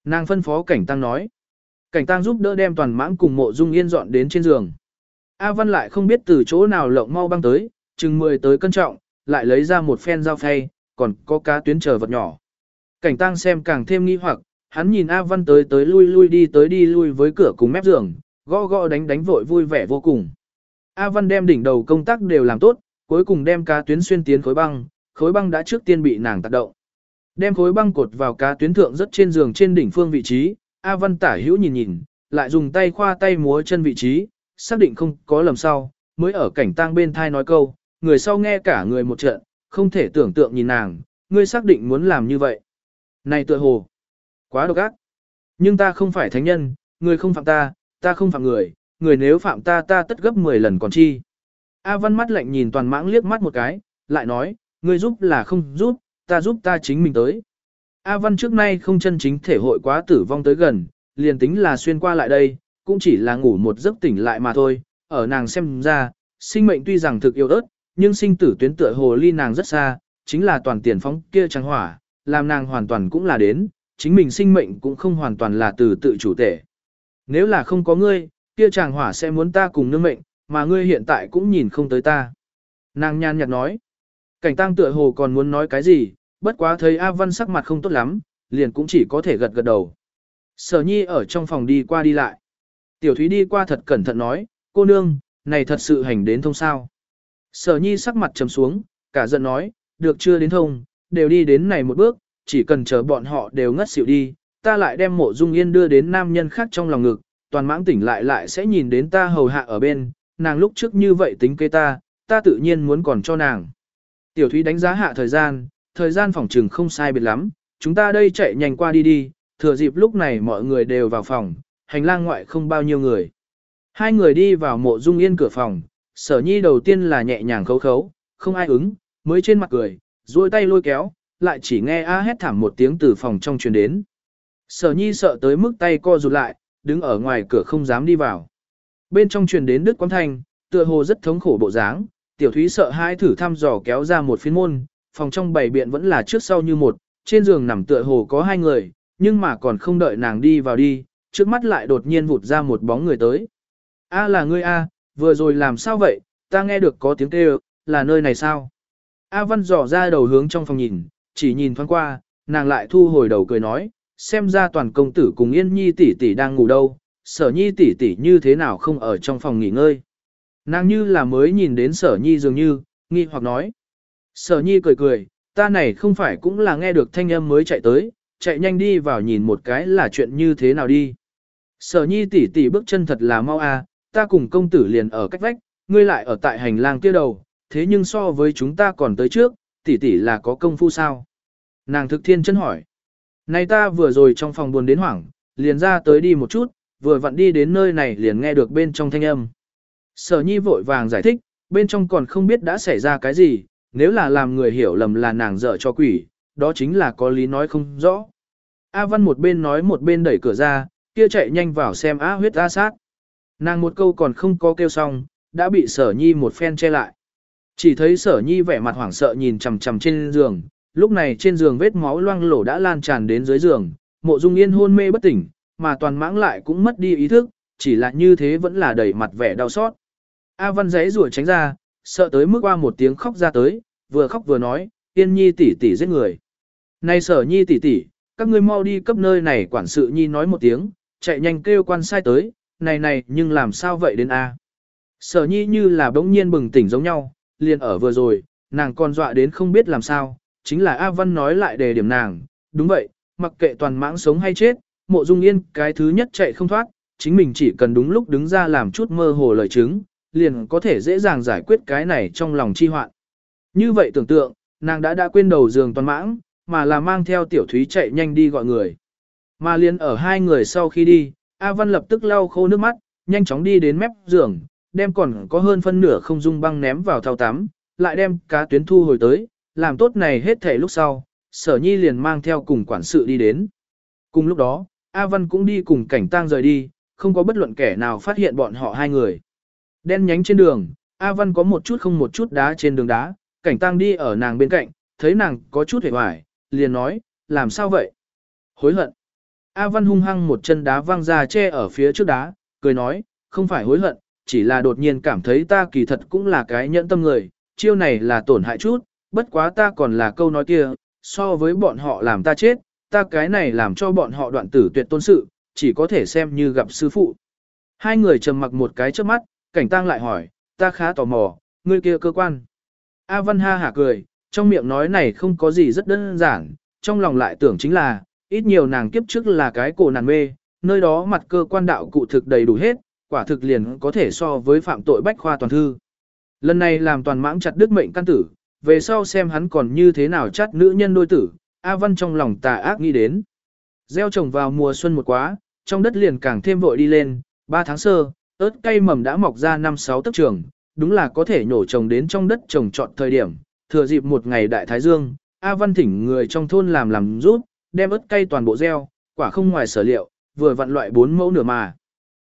Nàng phân phó cảnh tăng nói. Cảnh tăng giúp đỡ đem toàn mãng cùng mộ dung yên dọn đến trên giường. A Văn lại không biết từ chỗ nào lộng mau băng tới, chừng 10 tới cân trọng, lại lấy ra một phen dao phay, còn có cá tuyến chờ vật nhỏ. Cảnh tăng xem càng thêm nghi hoặc, hắn nhìn A Văn tới tới lui lui đi tới đi lui với cửa cùng mép giường, gõ gõ đánh đánh vội vui vẻ vô cùng. A Văn đem đỉnh đầu công tác đều làm tốt, cuối cùng đem cá tuyến xuyên tiến khối băng, khối băng đã trước tiên bị nàng tác động. Đem khối băng cột vào cá tuyến thượng rất trên giường trên đỉnh phương vị trí, A Văn tả hữu nhìn nhìn, lại dùng tay khoa tay múa chân vị trí, xác định không có lầm sau, mới ở cảnh tang bên thai nói câu, người sau nghe cả người một trận, không thể tưởng tượng nhìn nàng, ngươi xác định muốn làm như vậy. Này tựa hồ, quá độc ác. Nhưng ta không phải thánh nhân, người không phạm ta, ta không phạm người, người nếu phạm ta ta tất gấp 10 lần còn chi. A Văn mắt lạnh nhìn toàn mãng liếc mắt một cái, lại nói, ngươi giúp là không giúp, ta giúp ta chính mình tới. A Văn trước nay không chân chính thể hội quá tử vong tới gần, liền tính là xuyên qua lại đây, cũng chỉ là ngủ một giấc tỉnh lại mà thôi, ở nàng xem ra, sinh mệnh tuy rằng thực yêu ớt, nhưng sinh tử tuyến tựa hồ ly nàng rất xa, chính là toàn tiền phóng kia trắng hỏa, làm nàng hoàn toàn cũng là đến, chính mình sinh mệnh cũng không hoàn toàn là từ tự chủ thể. Nếu là không có ngươi, kia chàng hỏa sẽ muốn ta cùng nương mệnh, mà ngươi hiện tại cũng nhìn không tới ta. Nàng nhan nhạt nói, cảnh tăng tựa hồ còn muốn nói cái gì, bất quá thấy A Văn sắc mặt không tốt lắm, liền cũng chỉ có thể gật gật đầu. Sở nhi ở trong phòng đi qua đi lại. Tiểu thúy đi qua thật cẩn thận nói, cô nương, này thật sự hành đến thông sao. Sở nhi sắc mặt trầm xuống, cả giận nói, được chưa đến thông, đều đi đến này một bước, chỉ cần chờ bọn họ đều ngất xỉu đi, ta lại đem mộ dung yên đưa đến nam nhân khác trong lòng ngực, toàn mãng tỉnh lại lại sẽ nhìn đến ta hầu hạ ở bên, nàng lúc trước như vậy tính kế ta, ta tự nhiên muốn còn cho nàng. Tiểu thúy đánh giá hạ thời gian, thời gian phòng trừng không sai biệt lắm, chúng ta đây chạy nhanh qua đi đi, thừa dịp lúc này mọi người đều vào phòng, hành lang ngoại không bao nhiêu người. Hai người đi vào mộ dung yên cửa phòng, sở nhi đầu tiên là nhẹ nhàng khấu khấu, không ai ứng, mới trên mặt cười, duỗi tay lôi kéo, lại chỉ nghe a hét thảm một tiếng từ phòng trong truyền đến. Sở nhi sợ tới mức tay co rụt lại, đứng ở ngoài cửa không dám đi vào. Bên trong truyền đến đứt quán thanh, tựa hồ rất thống khổ bộ dáng, tiểu thúy sợ hai thử thăm dò kéo ra một phiên môn, phòng trong bảy biện vẫn là trước sau như một, trên giường nằm tựa hồ có hai người, nhưng mà còn không đợi nàng đi vào đi, trước mắt lại đột nhiên vụt ra một bóng người tới. A là ngươi A, vừa rồi làm sao vậy, ta nghe được có tiếng kêu, là nơi này sao? A Văn dò ra đầu hướng trong phòng nhìn, chỉ nhìn thoáng qua, nàng lại thu hồi đầu cười nói, xem ra toàn công tử cùng Yên Nhi tỷ tỷ đang ngủ đâu, sở Nhi tỷ tỷ như thế nào không ở trong phòng nghỉ ngơi. Nàng như là mới nhìn đến sở Nhi dường như, nghi hoặc nói. Sở Nhi cười cười, ta này không phải cũng là nghe được thanh âm mới chạy tới, chạy nhanh đi vào nhìn một cái là chuyện như thế nào đi. Sở Nhi tỷ tỷ bước chân thật là mau a, ta cùng công tử liền ở cách vách, ngươi lại ở tại hành lang kia đầu, thế nhưng so với chúng ta còn tới trước, tỷ tỷ là có công phu sao? Nàng thực thiên chân hỏi. Này ta vừa rồi trong phòng buồn đến hoảng, liền ra tới đi một chút, vừa vặn đi đến nơi này liền nghe được bên trong thanh âm. Sở nhi vội vàng giải thích, bên trong còn không biết đã xảy ra cái gì, nếu là làm người hiểu lầm là nàng dở cho quỷ, đó chính là có lý nói không rõ. A Văn một bên nói một bên đẩy cửa ra, kia chạy nhanh vào xem á huyết A sát. Nàng một câu còn không có kêu xong, đã bị sở nhi một phen che lại. Chỉ thấy sở nhi vẻ mặt hoảng sợ nhìn chằm chằm trên giường, lúc này trên giường vết máu loang lổ đã lan tràn đến dưới giường, mộ dung yên hôn mê bất tỉnh, mà toàn mãng lại cũng mất đi ý thức, chỉ là như thế vẫn là đầy mặt vẻ đau xót. A văn giấy rủa tránh ra, sợ tới mức qua một tiếng khóc ra tới, vừa khóc vừa nói, yên nhi tỷ tỷ giết người. Này sở nhi tỷ tỷ, các ngươi mau đi cấp nơi này quản sự nhi nói một tiếng, chạy nhanh kêu quan sai tới, này này nhưng làm sao vậy đến A. Sở nhi như là bỗng nhiên bừng tỉnh giống nhau, liền ở vừa rồi, nàng còn dọa đến không biết làm sao, chính là A Văn nói lại đề điểm nàng, đúng vậy, mặc kệ toàn mãng sống hay chết, mộ dung yên cái thứ nhất chạy không thoát, chính mình chỉ cần đúng lúc đứng ra làm chút mơ hồ lời chứng, liền có thể dễ dàng giải quyết cái này trong lòng chi hoạn. Như vậy tưởng tượng, nàng đã đã quên đầu giường toàn mãng, mà là mang theo tiểu thúy chạy nhanh đi gọi người. Mà liền ở hai người sau khi đi, A Văn lập tức lau khô nước mắt, nhanh chóng đi đến mép giường, đem còn có hơn phân nửa không dung băng ném vào thao tắm, lại đem cá tuyến thu hồi tới, làm tốt này hết thể lúc sau, sở nhi liền mang theo cùng quản sự đi đến. Cùng lúc đó, A Văn cũng đi cùng cảnh tang rời đi, không có bất luận kẻ nào phát hiện bọn họ hai người. Đen nhánh trên đường, A Văn có một chút không một chút đá trên đường đá, cảnh tang đi ở nàng bên cạnh, thấy nàng có chút hề hoài, liền nói, làm sao vậy? Hối hận. A Văn hung hăng một chân đá văng ra che ở phía trước đá, cười nói, không phải hối hận, chỉ là đột nhiên cảm thấy ta kỳ thật cũng là cái nhẫn tâm người, chiêu này là tổn hại chút, bất quá ta còn là câu nói kia, so với bọn họ làm ta chết, ta cái này làm cho bọn họ đoạn tử tuyệt tôn sự, chỉ có thể xem như gặp sư phụ. Hai người trầm mặc một cái trước mắt, cảnh tang lại hỏi, ta khá tò mò, ngươi kia cơ quan. A Văn ha hả cười, trong miệng nói này không có gì rất đơn giản, trong lòng lại tưởng chính là, ít nhiều nàng kiếp trước là cái cổ nàng mê, nơi đó mặt cơ quan đạo cụ thực đầy đủ hết, quả thực liền có thể so với phạm tội bách khoa toàn thư. Lần này làm toàn mãng chặt đức mệnh căn tử, về sau xem hắn còn như thế nào chắt nữ nhân đôi tử, A Văn trong lòng tà ác nghĩ đến. Gieo trồng vào mùa xuân một quá, trong đất liền càng thêm vội đi lên, 3 tháng sơ, ớt cây mầm đã mọc ra 5-6 tấc trường, đúng là có thể nhổ trồng đến trong đất trồng trọt thời điểm, thừa dịp một ngày đại thái dương, A Văn thỉnh người trong thôn làm làm rút, đem ớt cây toàn bộ gieo, quả không ngoài sở liệu, vừa vặn loại 4 mẫu nửa mà.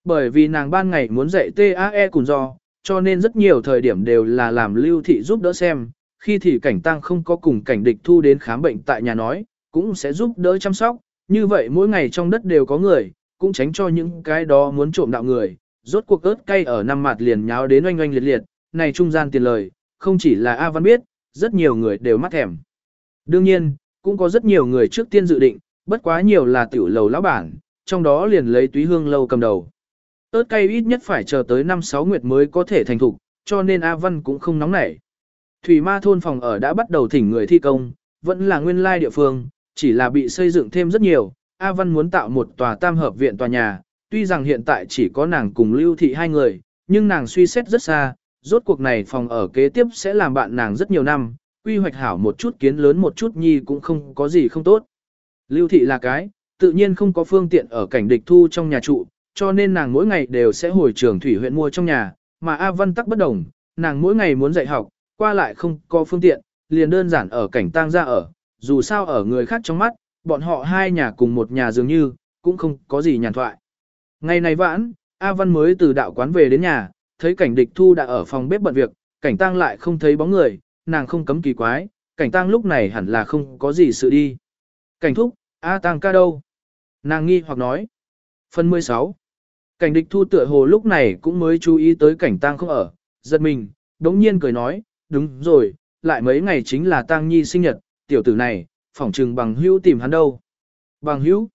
Bởi vì nàng ban ngày muốn dạy TAE cùng do, cho nên rất nhiều thời điểm đều là làm lưu thị giúp đỡ xem, khi thì cảnh tăng không có cùng cảnh địch thu đến khám bệnh tại nhà nói, cũng sẽ giúp đỡ chăm sóc, như vậy mỗi ngày trong đất đều có người, cũng tránh cho những cái đó muốn trộm đạo người, rốt cuộc ớt cay ở năm mặt liền nháo đến oanh oanh liệt liệt, này trung gian tiền lời, không chỉ là A Văn biết, rất nhiều người đều mắc thèm. Đương nhiên, cũng có rất nhiều người trước tiên dự định, bất quá nhiều là tiểu lầu lão bản, trong đó liền lấy túy hương lâu cầm đầu. ớt cay ít nhất phải chờ tới 5-6 nguyệt mới có thể thành thục, cho nên A Văn cũng không nóng nảy. Thủy ma thôn phòng ở đã bắt đầu thỉnh người thi công, vẫn là nguyên lai địa phương, chỉ là bị xây dựng thêm rất nhiều. A Văn muốn tạo một tòa tam hợp viện tòa nhà, tuy rằng hiện tại chỉ có nàng cùng lưu thị hai người, nhưng nàng suy xét rất xa, rốt cuộc này phòng ở kế tiếp sẽ làm bạn nàng rất nhiều năm, quy hoạch hảo một chút kiến lớn một chút nhi cũng không có gì không tốt. Lưu thị là cái, tự nhiên không có phương tiện ở cảnh địch thu trong nhà trụ, cho nên nàng mỗi ngày đều sẽ hồi trường thủy huyện mua trong nhà, mà A Văn tắc bất đồng, nàng mỗi ngày muốn dạy học, qua lại không có phương tiện, liền đơn giản ở cảnh tang ra ở, dù sao ở người khác trong mắt, bọn họ hai nhà cùng một nhà dường như, cũng không có gì nhàn thoại. Ngày này vãn, A Văn mới từ đạo quán về đến nhà, thấy cảnh địch thu đã ở phòng bếp bận việc, cảnh tang lại không thấy bóng người, nàng không cấm kỳ quái, cảnh tang lúc này hẳn là không có gì sự đi. Cảnh thúc, A tang ca đâu? Nàng nghi hoặc nói. Phần 16. Cảnh địch thu tựa hồ lúc này cũng mới chú ý tới cảnh tang không ở, giật mình, đống nhiên cười nói, đúng rồi, lại mấy ngày chính là tang nhi sinh nhật, tiểu tử này, phỏng trừng bằng hữu tìm hắn đâu. Bằng hữu?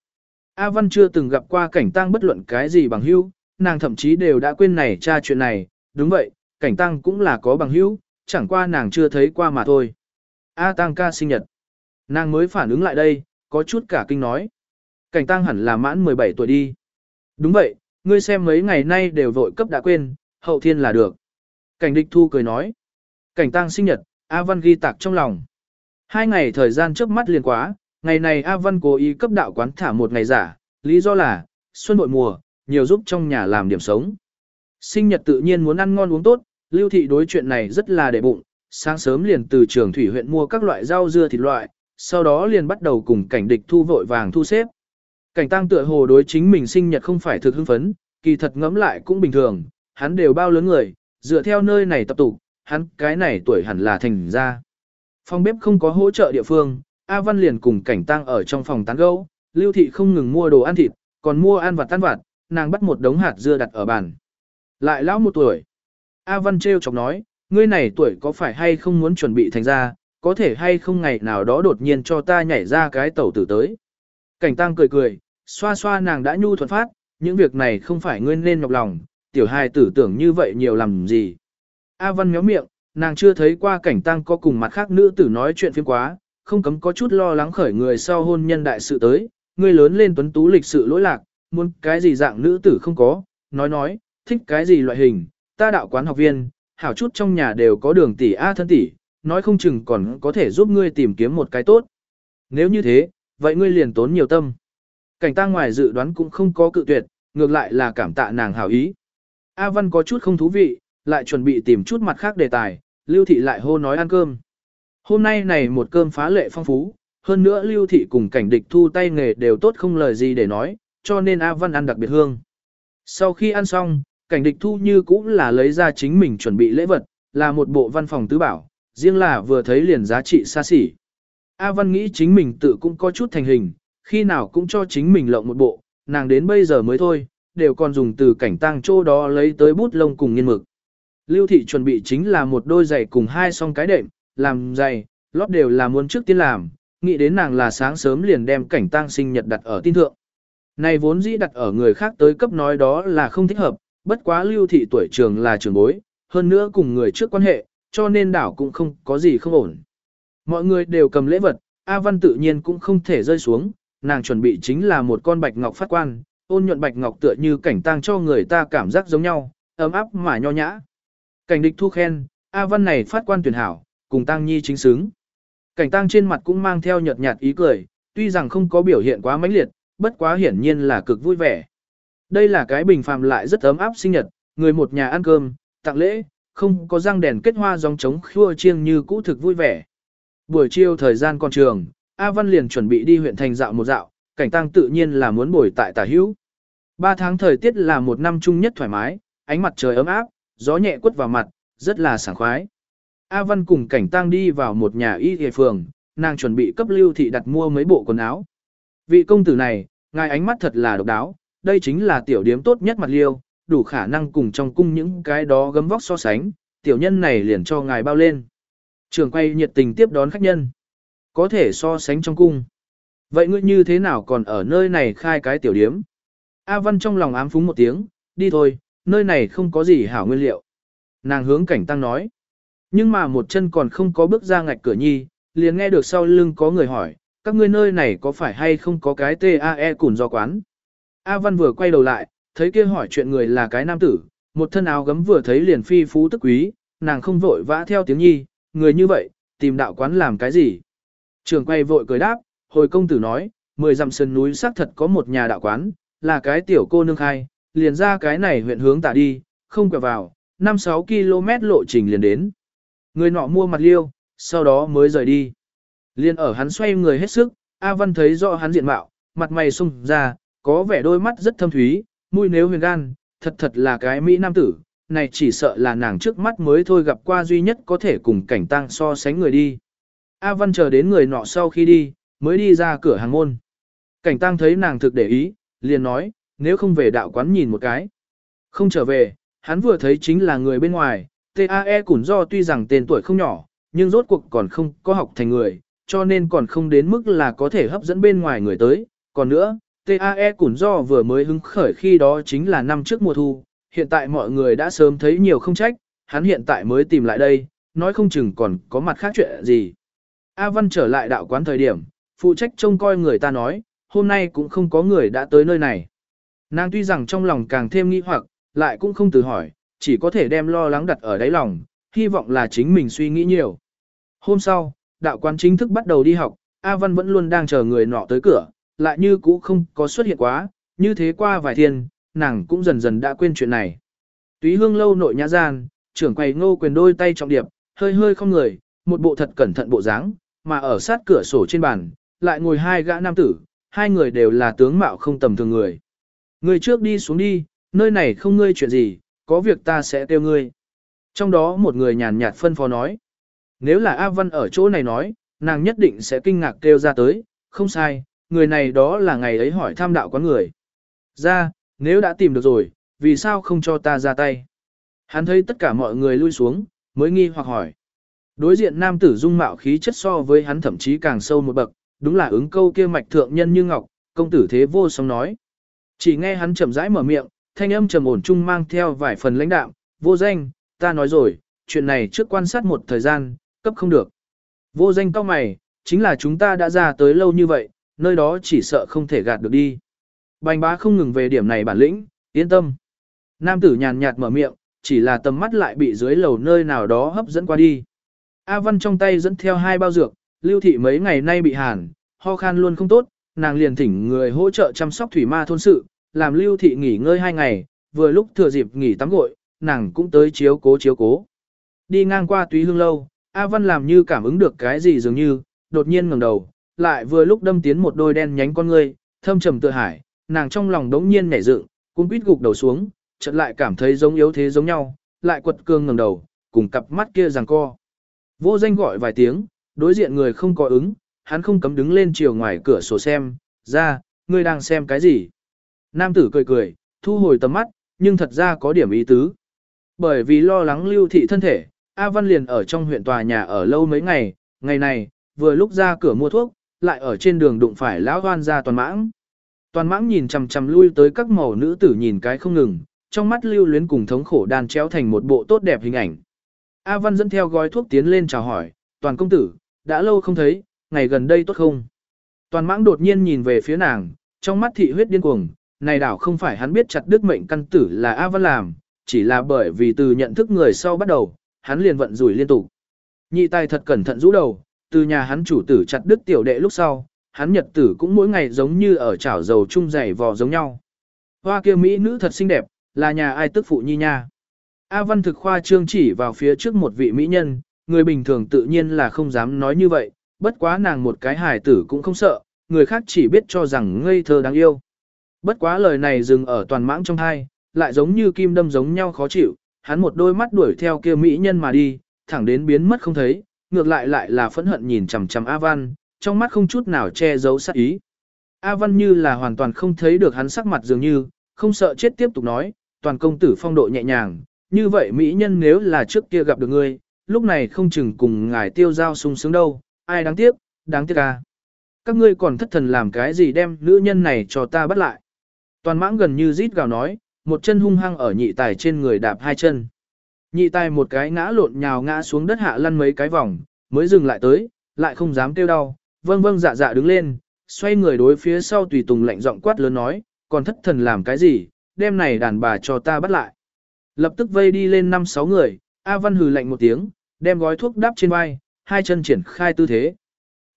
A Văn chưa từng gặp qua cảnh tang bất luận cái gì bằng hữu, nàng thậm chí đều đã quên này tra chuyện này, đúng vậy, cảnh tang cũng là có bằng hữu, chẳng qua nàng chưa thấy qua mà thôi. A tang ca sinh nhật. Nàng mới phản ứng lại đây, có chút cả kinh nói. Cảnh tang hẳn là mãn 17 tuổi đi. Đúng vậy, ngươi xem mấy ngày nay đều vội cấp đã quên, hậu thiên là được. Cảnh địch thu cười nói. Cảnh tang sinh nhật, A Văn ghi tạc trong lòng. Hai ngày thời gian trước mắt liền quá, ngày này A Văn cố ý cấp đạo quán thả một ngày giả, lý do là, xuân bội mùa, nhiều giúp trong nhà làm điểm sống. Sinh nhật tự nhiên muốn ăn ngon uống tốt, lưu thị đối chuyện này rất là để bụng, sáng sớm liền từ trường thủy huyện mua các loại rau dưa thịt loại, sau đó liền bắt đầu cùng cảnh địch thu vội vàng thu xếp. Cảnh tăng tựa hồ đối chính mình sinh nhật không phải thực hưng phấn, kỳ thật ngẫm lại cũng bình thường, hắn đều bao lớn người, dựa theo nơi này tập tụ, hắn cái này tuổi hẳn là thành ra. Phòng bếp không có hỗ trợ địa phương, A Văn liền cùng cảnh tăng ở trong phòng tán gẫu, Lưu Thị không ngừng mua đồ ăn thịt, còn mua ăn vặt tan vặt, nàng bắt một đống hạt dưa đặt ở bàn. Lại lão một tuổi. A Văn trêu chọc nói, ngươi này tuổi có phải hay không muốn chuẩn bị thành ra, có thể hay không ngày nào đó đột nhiên cho ta nhảy ra cái tẩu tử tới. Cảnh tăng cười cười, xoa xoa nàng đã nhu thuận phát, những việc này không phải ngươi nên nhọc lòng, tiểu hài tử tưởng như vậy nhiều làm gì. A Văn méo miệng, nàng chưa thấy qua cảnh tăng có cùng mặt khác nữ tử nói chuyện phiếm quá, không cấm có chút lo lắng khởi người sau hôn nhân đại sự tới, người lớn lên tuấn tú lịch sự lỗi lạc, muốn cái gì dạng nữ tử không có, nói nói, thích cái gì loại hình, ta đạo quán học viên, hảo chút trong nhà đều có đường tỷ A thân tỷ, nói không chừng còn có thể giúp ngươi tìm kiếm một cái tốt. Nếu như thế, vậy ngươi liền tốn nhiều tâm. Cảnh ta ngoài dự đoán cũng không có cự tuyệt, ngược lại là cảm tạ nàng hảo ý. A Văn có chút không thú vị, lại chuẩn bị tìm chút mặt khác đề tài, Lưu Thị lại hô nói ăn cơm. Hôm nay này một cơm phá lệ phong phú, hơn nữa Lưu Thị cùng cảnh địch thu tay nghề đều tốt không lời gì để nói, cho nên A Văn ăn đặc biệt hương. Sau khi ăn xong, cảnh địch thu như cũng là lấy ra chính mình chuẩn bị lễ vật, là một bộ văn phòng tứ bảo, riêng là vừa thấy liền giá trị xa xỉ. A Văn nghĩ chính mình tự cũng có chút thành hình, khi nào cũng cho chính mình lộng một bộ, nàng đến bây giờ mới thôi, đều còn dùng từ cảnh tang chỗ đó lấy tới bút lông cùng nghiên mực. Lưu thị chuẩn bị chính là một đôi giày cùng hai song cái đệm, làm giày, lót đều là muốn trước tiên làm, nghĩ đến nàng là sáng sớm liền đem cảnh tang sinh nhật đặt ở tin thượng. Này vốn dĩ đặt ở người khác tới cấp nói đó là không thích hợp, bất quá lưu thị tuổi trường là trường bối, hơn nữa cùng người trước quan hệ, cho nên đảo cũng không có gì không ổn. Mọi người đều cầm lễ vật, A Văn tự nhiên cũng không thể rơi xuống, nàng chuẩn bị chính là một con bạch ngọc phát quan, ôn nhuận bạch ngọc tựa như cảnh tang cho người ta cảm giác giống nhau, ấm áp mà nho nhã. Cảnh địch thu khen, A Văn này phát quan tuyển hảo, cùng tang nhi chính xứng. Cảnh tang trên mặt cũng mang theo nhợt nhạt ý cười, tuy rằng không có biểu hiện quá mãnh liệt, bất quá hiển nhiên là cực vui vẻ. Đây là cái bình phàm lại rất ấm áp sinh nhật, người một nhà ăn cơm, tặng lễ, không có răng đèn kết hoa dòng trống khua chiêng như cũ thực vui vẻ. Buổi chiều thời gian còn trường, A Văn liền chuẩn bị đi huyện thành dạo một dạo, cảnh tăng tự nhiên là muốn bồi tại tả hữu. Ba tháng thời tiết là một năm chung nhất thoải mái, ánh mặt trời ấm áp, gió nhẹ quất vào mặt, rất là sảng khoái. A Văn cùng cảnh tăng đi vào một nhà y hề phường, nàng chuẩn bị cấp lưu thị đặt mua mấy bộ quần áo. Vị công tử này, ngài ánh mắt thật là độc đáo, đây chính là tiểu điếm tốt nhất mặt liêu, đủ khả năng cùng trong cung những cái đó gấm vóc so sánh, tiểu nhân này liền cho ngài bao lên. Trường quay nhiệt tình tiếp đón khách nhân. Có thể so sánh trong cung. Vậy ngươi như thế nào còn ở nơi này khai cái tiểu điếm? A Văn trong lòng ám phúng một tiếng, đi thôi, nơi này không có gì hảo nguyên liệu. Nàng hướng cảnh tăng nói. Nhưng mà một chân còn không có bước ra ngạch cửa nhi, liền nghe được sau lưng có người hỏi, các ngươi nơi này có phải hay không có cái TAE củn do quán? A Văn vừa quay đầu lại, thấy kia hỏi chuyện người là cái nam tử, một thân áo gấm vừa thấy liền phi phú tức quý, nàng không vội vã theo tiếng nhi, người như vậy, tìm đạo quán làm cái gì? Trường quay vội cười đáp, hồi công tử nói, mười dặm sơn núi xác thật có một nhà đạo quán, là cái tiểu cô nương khai, liền ra cái này huyện hướng tả đi, không quẹo vào, 5-6 km lộ trình liền đến. Người nọ mua mặt liêu, sau đó mới rời đi. Liên ở hắn xoay người hết sức, A Văn thấy rõ hắn diện mạo, mặt mày sung ra, có vẻ đôi mắt rất thâm thúy, mũi nếu huyền gan, thật thật là cái Mỹ nam tử, này chỉ sợ là nàng trước mắt mới thôi gặp qua duy nhất có thể cùng cảnh tăng so sánh người đi. A Văn chờ đến người nọ sau khi đi, mới đi ra cửa hàng môn. Cảnh tăng thấy nàng thực để ý, liền nói, nếu không về đạo quán nhìn một cái. Không trở về, hắn vừa thấy chính là người bên ngoài, TAE Củn Do tuy rằng tên tuổi không nhỏ, nhưng rốt cuộc còn không có học thành người, cho nên còn không đến mức là có thể hấp dẫn bên ngoài người tới. Còn nữa, TAE Củn Do vừa mới hứng khởi khi đó chính là năm trước mùa thu, hiện tại mọi người đã sớm thấy nhiều không trách, hắn hiện tại mới tìm lại đây, nói không chừng còn có mặt khác chuyện gì. A Văn trở lại đạo quán thời điểm, phụ trách trông coi người ta nói, hôm nay cũng không có người đã tới nơi này. Nàng tuy rằng trong lòng càng thêm nghi hoặc, lại cũng không từ hỏi, chỉ có thể đem lo lắng đặt ở đáy lòng, hy vọng là chính mình suy nghĩ nhiều. Hôm sau, đạo quán chính thức bắt đầu đi học, A Văn vẫn luôn đang chờ người nọ tới cửa, lại như cũ không có xuất hiện quá, như thế qua vài thiên, nàng cũng dần dần đã quên chuyện này. Túy hương lâu nội nhã gian, trưởng quầy ngô quyền đôi tay trọng điệp, hơi hơi không người, một bộ thật cẩn thận bộ dáng, mà ở sát cửa sổ trên bàn, lại ngồi hai gã nam tử, hai người đều là tướng mạo không tầm thường người. Người trước đi xuống đi, nơi này không ngươi chuyện gì, có việc ta sẽ kêu ngươi. Trong đó một người nhàn nhạt phân phó nói. Nếu là A Văn ở chỗ này nói, nàng nhất định sẽ kinh ngạc kêu ra tới, không sai, người này đó là ngày ấy hỏi tham đạo quán người. Ra, nếu đã tìm được rồi, vì sao không cho ta ra tay? Hắn thấy tất cả mọi người lui xuống, mới nghi hoặc hỏi. Đối diện nam tử dung mạo khí chất so với hắn thậm chí càng sâu một bậc, đúng là ứng câu kia mạch thượng nhân như ngọc, công tử thế vô song nói. Chỉ nghe hắn chậm rãi mở miệng, thanh âm trầm ổn trung mang theo vài phần lãnh đạo vô danh, ta nói rồi, chuyện này trước quan sát một thời gian, cấp không được. Vô danh cao mày, chính là chúng ta đã ra tới lâu như vậy, nơi đó chỉ sợ không thể gạt được đi. Bành bá không ngừng về điểm này bản lĩnh, yên tâm. Nam tử nhàn nhạt mở miệng, chỉ là tầm mắt lại bị dưới lầu nơi nào đó hấp dẫn qua đi. A Văn trong tay dẫn theo hai bao dược, lưu thị mấy ngày nay bị hàn, ho khan luôn không tốt, nàng liền thỉnh người hỗ trợ chăm sóc thủy ma thôn sự, làm lưu thị nghỉ ngơi hai ngày, vừa lúc thừa dịp nghỉ tắm gội, nàng cũng tới chiếu cố chiếu cố. Đi ngang qua túy hương lâu, A Văn làm như cảm ứng được cái gì dường như, đột nhiên ngẩng đầu, lại vừa lúc đâm tiến một đôi đen nhánh con ngươi, thâm trầm tựa hải, nàng trong lòng đống nhiên nhảy dựng, cũng quýt gục đầu xuống, chợt lại cảm thấy giống yếu thế giống nhau, lại quật cương ngẩng đầu, cùng cặp mắt kia giằng co. Vô danh gọi vài tiếng, đối diện người không có ứng, hắn không cấm đứng lên chiều ngoài cửa sổ xem, ra, ngươi đang xem cái gì. Nam tử cười cười, thu hồi tầm mắt, nhưng thật ra có điểm ý tứ. Bởi vì lo lắng lưu thị thân thể, A Văn liền ở trong huyện tòa nhà ở lâu mấy ngày, ngày này, vừa lúc ra cửa mua thuốc, lại ở trên đường đụng phải lão hoan ra toàn mãng. Toàn mãng nhìn chằm chằm lui tới các màu nữ tử nhìn cái không ngừng, trong mắt lưu luyến cùng thống khổ đan chéo thành một bộ tốt đẹp hình ảnh. A Văn dẫn theo gói thuốc tiến lên chào hỏi, toàn công tử, đã lâu không thấy, ngày gần đây tốt không? Toàn mãng đột nhiên nhìn về phía nàng, trong mắt thị huyết điên cuồng, này đảo không phải hắn biết chặt đứt mệnh căn tử là A Văn làm, chỉ là bởi vì từ nhận thức người sau bắt đầu, hắn liền vận rủi liên tục. Nhị tài thật cẩn thận rũ đầu, từ nhà hắn chủ tử chặt đứt tiểu đệ lúc sau, hắn nhật tử cũng mỗi ngày giống như ở chảo dầu chung dày vò giống nhau. Hoa kia Mỹ nữ thật xinh đẹp, là nhà ai tức phụ nhi nha. A Văn thực khoa trương chỉ vào phía trước một vị mỹ nhân, người bình thường tự nhiên là không dám nói như vậy, bất quá nàng một cái hài tử cũng không sợ, người khác chỉ biết cho rằng ngây thơ đáng yêu. Bất quá lời này dừng ở toàn mãng trong hai, lại giống như kim đâm giống nhau khó chịu, hắn một đôi mắt đuổi theo kia mỹ nhân mà đi, thẳng đến biến mất không thấy, ngược lại lại là phẫn hận nhìn chằm chằm A Văn, trong mắt không chút nào che giấu sát ý. A Văn như là hoàn toàn không thấy được hắn sắc mặt dường như, không sợ chết tiếp tục nói, toàn công tử phong độ nhẹ nhàng, như vậy mỹ nhân nếu là trước kia gặp được ngươi, lúc này không chừng cùng ngài tiêu giao sung sướng đâu, ai đáng tiếc, đáng tiếc à. Các ngươi còn thất thần làm cái gì đem nữ nhân này cho ta bắt lại. Toàn mãng gần như rít gào nói, một chân hung hăng ở nhị tài trên người đạp hai chân. Nhị tài một cái ngã lộn nhào ngã xuống đất hạ lăn mấy cái vòng, mới dừng lại tới, lại không dám kêu đau, vâng vâng dạ dạ đứng lên, xoay người đối phía sau tùy tùng lạnh giọng quát lớn nói, còn thất thần làm cái gì, đem này đàn bà cho ta bắt lại. Lập tức vây đi lên năm sáu người, A Văn hừ lạnh một tiếng, đem gói thuốc đắp trên vai, hai chân triển khai tư thế.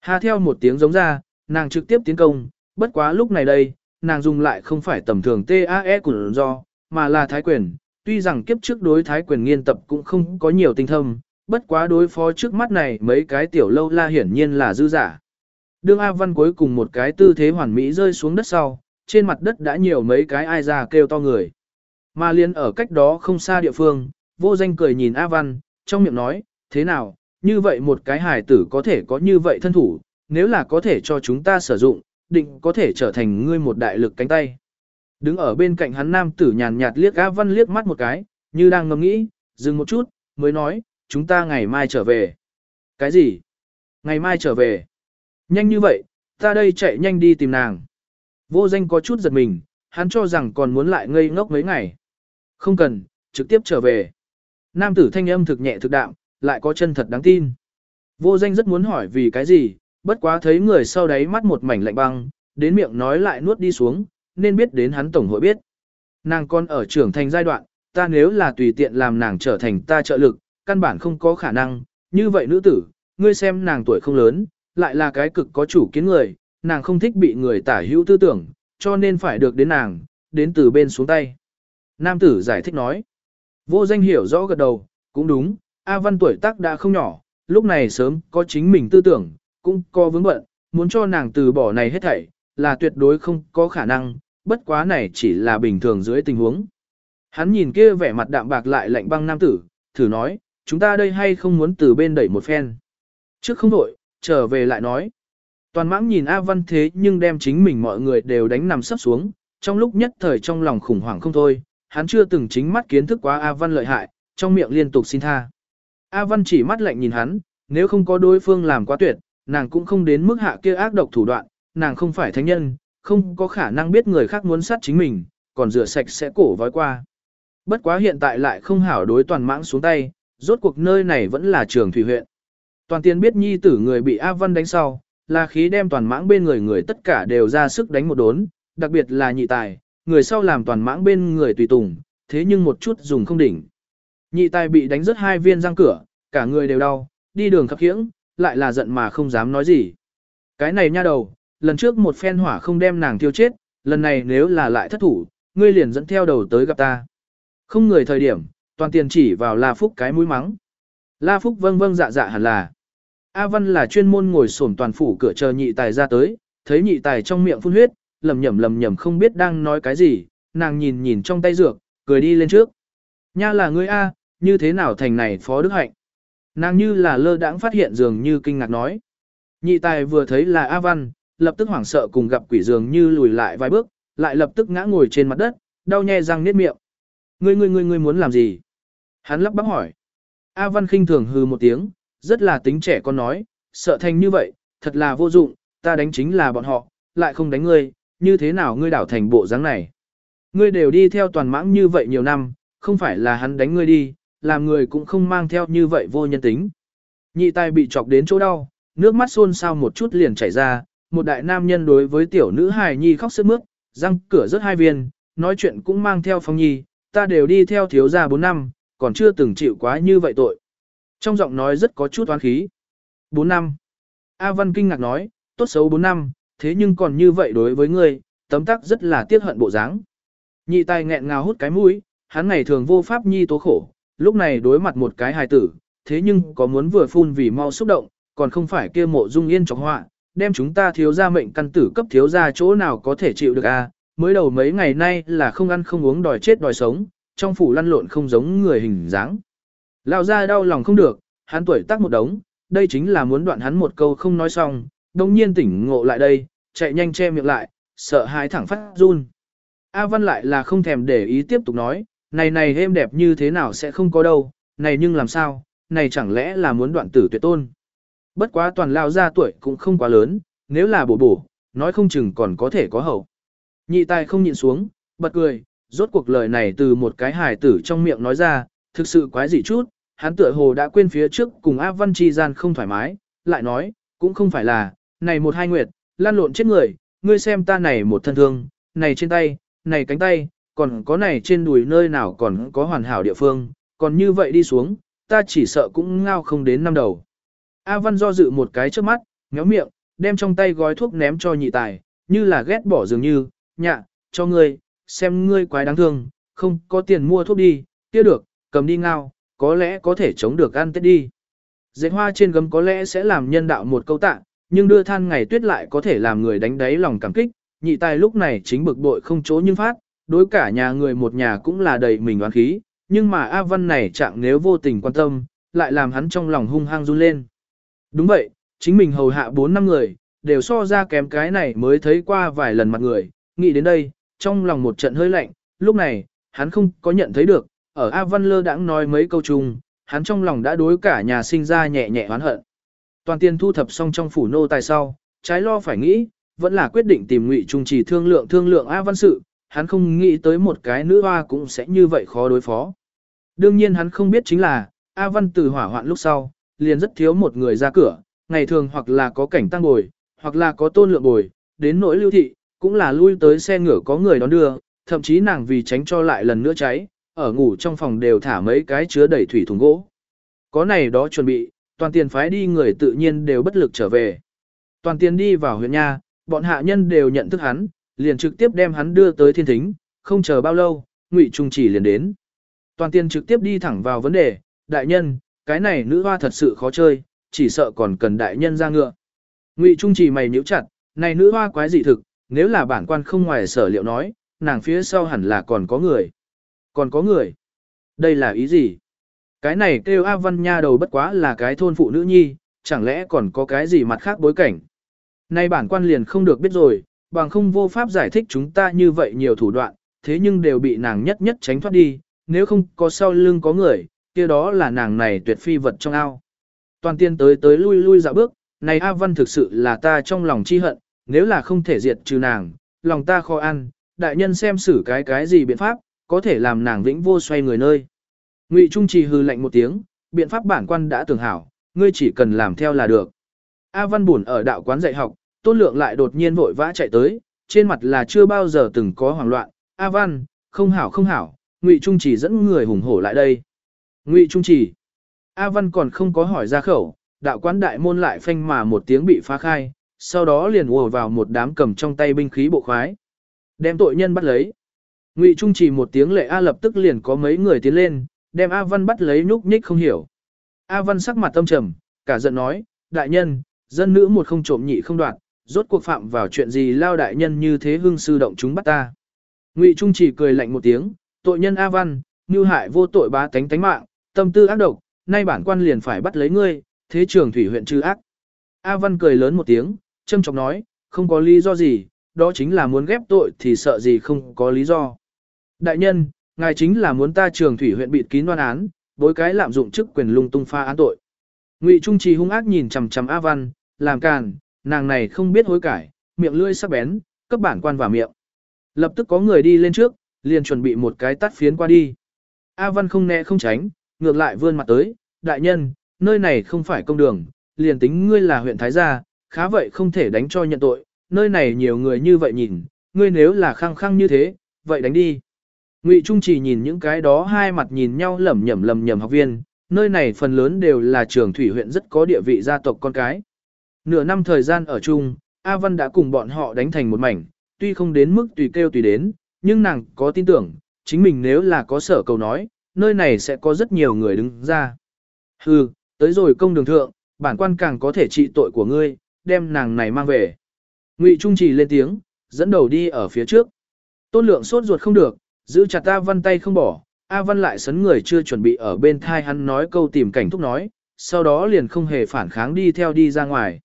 Hà theo một tiếng giống ra, nàng trực tiếp tiến công, bất quá lúc này đây, nàng dùng lại không phải tầm thường TAE của do, mà là thái quyền. Tuy rằng kiếp trước đối thái quyền nghiên tập cũng không có nhiều tinh thâm, bất quá đối phó trước mắt này mấy cái tiểu lâu la hiển nhiên là dư giả. Đương A Văn cuối cùng một cái tư thế hoàn mỹ rơi xuống đất sau, trên mặt đất đã nhiều mấy cái ai ra kêu to người. Mà liên ở cách đó không xa địa phương, vô danh cười nhìn A Văn, trong miệng nói, thế nào, như vậy một cái hài tử có thể có như vậy thân thủ, nếu là có thể cho chúng ta sử dụng, định có thể trở thành ngươi một đại lực cánh tay. Đứng ở bên cạnh hắn nam tử nhàn nhạt liếc A Văn liếc mắt một cái, như đang ngẫm nghĩ, dừng một chút, mới nói, chúng ta ngày mai trở về. Cái gì? Ngày mai trở về. Nhanh như vậy, ta đây chạy nhanh đi tìm nàng. Vô danh có chút giật mình, hắn cho rằng còn muốn lại ngây ngốc mấy ngày. Không cần, trực tiếp trở về. Nam tử thanh âm thực nhẹ thực đạm, lại có chân thật đáng tin. Vô danh rất muốn hỏi vì cái gì, bất quá thấy người sau đấy mắt một mảnh lạnh băng, đến miệng nói lại nuốt đi xuống, nên biết đến hắn tổng hội biết. Nàng con ở trưởng thành giai đoạn, ta nếu là tùy tiện làm nàng trở thành ta trợ lực, căn bản không có khả năng, như vậy nữ tử, ngươi xem nàng tuổi không lớn, lại là cái cực có chủ kiến người, nàng không thích bị người tả hữu tư tưởng, cho nên phải được đến nàng, đến từ bên xuống tay. Nam tử giải thích nói, vô danh hiểu rõ gật đầu, cũng đúng, A Văn tuổi tác đã không nhỏ, lúc này sớm có chính mình tư tưởng, cũng có vướng bận, muốn cho nàng từ bỏ này hết thảy, là tuyệt đối không có khả năng, bất quá này chỉ là bình thường dưới tình huống. Hắn nhìn kia vẻ mặt đạm bạc lại lạnh băng nam tử, thử nói, chúng ta đây hay không muốn từ bên đẩy một phen. Trước không đổi, trở về lại nói. Toàn mãng nhìn A Văn thế nhưng đem chính mình mọi người đều đánh nằm sắp xuống, trong lúc nhất thời trong lòng khủng hoảng không thôi, hắn chưa từng chính mắt kiến thức quá A Văn lợi hại, trong miệng liên tục xin tha. A Văn chỉ mắt lạnh nhìn hắn, nếu không có đối phương làm quá tuyệt, nàng cũng không đến mức hạ kia ác độc thủ đoạn, nàng không phải thánh nhân, không có khả năng biết người khác muốn sát chính mình, còn rửa sạch sẽ cổ vói qua. Bất quá hiện tại lại không hảo đối toàn mãng xuống tay, rốt cuộc nơi này vẫn là trường thủy huyện. Toàn tiên biết nhi tử người bị A Văn đánh sau, là khí đem toàn mãng bên người người tất cả đều ra sức đánh một đốn, đặc biệt là nhị tài, người sau làm toàn mãng bên người tùy tùng, thế nhưng một chút dùng không đỉnh. Nhị tài bị đánh rớt hai viên răng cửa, cả người đều đau, đi đường khập khiễng, lại là giận mà không dám nói gì. Cái này nha đầu, lần trước một phen hỏa không đem nàng tiêu chết, lần này nếu là lại thất thủ, ngươi liền dẫn theo đầu tới gặp ta. Không người thời điểm, toàn tiền chỉ vào La Phúc cái mũi mắng. La Phúc vâng vâng dạ dạ hẳn là. A Văn là chuyên môn ngồi xổm toàn phủ cửa chờ nhị tài ra tới, thấy nhị tài trong miệng phun huyết, lầm nhầm lầm nhầm không biết đang nói cái gì, nàng nhìn nhìn trong tay dược, cười đi lên trước. Nha là ngươi A, như thế nào thành này phó đức hạnh. Nàng như là lơ đãng phát hiện dường như kinh ngạc nói. Nhị tài vừa thấy là A Văn, lập tức hoảng sợ cùng gặp quỷ dường như lùi lại vài bước, lại lập tức ngã ngồi trên mặt đất, đau nhè răng niết miệng. Ngươi ngươi ngươi ngươi muốn làm gì? Hắn lắp bắp hỏi. A Văn khinh thường hừ một tiếng, rất là tính trẻ con nói, sợ thành như vậy, thật là vô dụng, ta đánh chính là bọn họ, lại không đánh ngươi, như thế nào ngươi đảo thành bộ dáng này? Ngươi đều đi theo toàn mãng như vậy nhiều năm, không phải là hắn đánh ngươi đi, làm người cũng không mang theo như vậy vô nhân tính. Nhị tài bị chọc đến chỗ đau, nước mắt xôn xao một chút liền chảy ra, một đại nam nhân đối với tiểu nữ hài nhi khóc sướt mướt, răng cửa rất hai viên, nói chuyện cũng mang theo phong nhi, ta đều đi theo thiếu gia 4 năm, còn chưa từng chịu quá như vậy tội. Trong giọng nói rất có chút oán khí. 4 năm. A Văn kinh ngạc nói, tốt xấu 4 năm, thế nhưng còn như vậy đối với ngươi, tấm tắc rất là tiếc hận bộ dáng. Nhị tài nghẹn ngào hút cái mũi, hắn ngày thường vô pháp nhi tố khổ, lúc này đối mặt một cái hài tử, thế nhưng có muốn vừa phun vì mau xúc động, còn không phải kia mộ dung yên trọng họa, đem chúng ta thiếu ra mệnh căn tử cấp thiếu ra chỗ nào có thể chịu được a à? mới đầu mấy ngày nay là không ăn không uống đòi chết đòi sống, trong phủ lăn lộn không giống người hình dáng. Lão ra đau lòng không được, hắn tuổi tác một đống, đây chính là muốn đoạn hắn một câu không nói xong, đồng nhiên tỉnh ngộ lại đây, chạy nhanh che miệng lại, sợ hãi thẳng phát run. A Văn lại là không thèm để ý tiếp tục nói, này này êm đẹp như thế nào sẽ không có đâu, này nhưng làm sao, này chẳng lẽ là muốn đoạn tử tuyệt tôn. Bất quá toàn lao ra tuổi cũng không quá lớn, nếu là bổ bổ, nói không chừng còn có thể có hậu. Nhị tài không nhịn xuống, bật cười, rốt cuộc lời này từ một cái hài tử trong miệng nói ra, thực sự quái dị chút, hắn tựa hồ đã quên phía trước cùng A Văn chi gian không thoải mái, lại nói, cũng không phải là, này một hai nguyệt, lan lộn chết người, ngươi xem ta này một thân thương, này trên tay, này cánh tay, còn có này trên đùi nơi nào còn có hoàn hảo địa phương, còn như vậy đi xuống, ta chỉ sợ cũng ngao không đến năm đầu. A Văn do dự một cái trước mắt, méo miệng, đem trong tay gói thuốc ném cho nhị tài, như là ghét bỏ dường như, nhạ, cho ngươi, xem ngươi quái đáng thương, không có tiền mua thuốc đi, kia được, cầm đi ngao, có lẽ có thể chống được ăn tết đi. Dệt hoa trên gấm có lẽ sẽ làm nhân đạo một câu tạ, nhưng đưa than ngày tuyết lại có thể làm người đánh đáy lòng cảm kích, nhị tài lúc này chính bực bội không chỗ nhưng phát, đối cả nhà người một nhà cũng là đầy mình oán khí, nhưng mà A Văn này chẳng nếu vô tình quan tâm, lại làm hắn trong lòng hung hăng run lên. Đúng vậy, chính mình hầu hạ 4 năm người, đều so ra kém cái này mới thấy qua vài lần mặt người, nghĩ đến đây, trong lòng một trận hơi lạnh, lúc này, hắn không có nhận thấy được, ở A Văn Lơ đãng nói mấy câu chung, hắn trong lòng đã đối cả nhà sinh ra nhẹ nhẹ oán hận. Toàn tiền thu thập xong trong phủ nô tài sau, trái lo phải nghĩ, vẫn là quyết định tìm Ngụy Trung Trì thương lượng thương lượng A Văn sự, hắn không nghĩ tới một cái nữ hoa cũng sẽ như vậy khó đối phó. Đương nhiên hắn không biết chính là, A Văn từ hỏa hoạn lúc sau, liền rất thiếu một người ra cửa, ngày thường hoặc là có cảnh tăng bồi, hoặc là có tôn lượng bồi, đến nỗi lưu thị, cũng là lui tới xe ngựa có người đón đưa, thậm chí nàng vì tránh cho lại lần nữa cháy, ở ngủ trong phòng đều thả mấy cái chứa đầy thủy thùng gỗ. Có này đó chuẩn bị, toàn tiền phái đi người tự nhiên đều bất lực trở về. Toàn tiền đi vào huyện nha, bọn hạ nhân đều nhận thức hắn, liền trực tiếp đem hắn đưa tới thiên thính, không chờ bao lâu, Ngụy Trung chỉ liền đến. Toàn tiên trực tiếp đi thẳng vào vấn đề, đại nhân, cái này nữ hoa thật sự khó chơi, chỉ sợ còn cần đại nhân ra ngựa. Ngụy Trung chỉ mày nhíu chặt, này nữ hoa quái dị thực, nếu là bản quan không ngoài sở liệu nói, nàng phía sau hẳn là còn có người. Còn có người. Đây là ý gì? Cái này kêu A Văn Nha đầu bất quá là cái thôn phụ nữ nhi, chẳng lẽ còn có cái gì mặt khác bối cảnh? Nay bản quan liền không được biết rồi, bằng không vô pháp giải thích chúng ta như vậy nhiều thủ đoạn, thế nhưng đều bị nàng nhất nhất tránh thoát đi, nếu không có sau lưng có người, kia đó là nàng này tuyệt phi vật trong ao. Toàn tiên tới tới lui lui dạo bước, này A Văn thực sự là ta trong lòng chi hận, nếu là không thể diệt trừ nàng, lòng ta khó ăn, đại nhân xem xử cái cái gì biện pháp, có thể làm nàng vĩnh vô xoay người nơi. Ngụy Trung Trì hư lạnh một tiếng, biện pháp bản quan đã tưởng hảo, ngươi chỉ cần làm theo là được. A Văn buồn ở đạo quán dạy học, Tôn Lượng lại đột nhiên vội vã chạy tới, trên mặt là chưa bao giờ từng có hoảng loạn. A Văn, không hảo không hảo, Ngụy Trung Chỉ dẫn người hùng hổ lại đây. Ngụy Trung Chỉ, A Văn còn không có hỏi ra khẩu, đạo quán đại môn lại phanh mà một tiếng bị phá khai, sau đó liền ùa vào một đám cầm trong tay binh khí bộ khoái. Đem tội nhân bắt lấy. Ngụy Trung chỉ một tiếng lệ A lập tức liền có mấy người tiến lên, đem A Văn bắt lấy nhúc nhích không hiểu. A Văn sắc mặt tâm trầm, cả giận nói, đại nhân, dân nữ một không trộm nhị không đoạt, rốt cuộc phạm vào chuyện gì lao đại nhân như thế hưng sư động chúng bắt ta. Ngụy Trung chỉ cười lạnh một tiếng, tội nhân A Văn, như hại vô tội bá tánh tánh mạng, tâm tư ác độc, nay bản quan liền phải bắt lấy ngươi, thế trường thủy huyện trừ ác. A Văn cười lớn một tiếng, châm chọc nói, không có lý do gì, đó chính là muốn ghép tội thì sợ gì không có lý do. Đại nhân, ngài chính là muốn ta trường thủy huyện bịt kín đoan án, bối cái lạm dụng chức quyền lung tung pha án tội. Ngụy Trung Trì hung ác nhìn chằm chằm A Văn, làm càn, nàng này không biết hối cải, miệng lưỡi sắc bén, cấp bản quan vào miệng. Lập tức có người đi lên trước, liền chuẩn bị một cái tắt phiến qua đi. A Văn không né không tránh, ngược lại vươn mặt tới, đại nhân, nơi này không phải công đường, liền tính ngươi là huyện Thái Gia, khá vậy không thể đánh cho nhận tội, nơi này nhiều người như vậy nhìn, ngươi nếu là khăng khăng như thế, vậy đánh đi. Ngụy Trung chỉ nhìn những cái đó hai mặt nhìn nhau lẩm nhẩm lẩm nhẩm học viên, nơi này phần lớn đều là trường thủy huyện rất có địa vị gia tộc con cái. Nửa năm thời gian ở chung, A Văn đã cùng bọn họ đánh thành một mảnh, tuy không đến mức tùy kêu tùy đến, nhưng nàng có tin tưởng, chính mình nếu là có sở cầu nói, nơi này sẽ có rất nhiều người đứng ra. Hừ, tới rồi công đường thượng, bản quan càng có thể trị tội của ngươi, đem nàng này mang về. Ngụy Trung Trì lên tiếng, dẫn đầu đi ở phía trước. Tôn lượng sốt ruột không được, giữ chặt A Văn tay không bỏ, A Văn lại sấn người chưa chuẩn bị ở bên thai hắn nói câu tìm cảnh thúc nói, sau đó liền không hề phản kháng đi theo đi ra ngoài.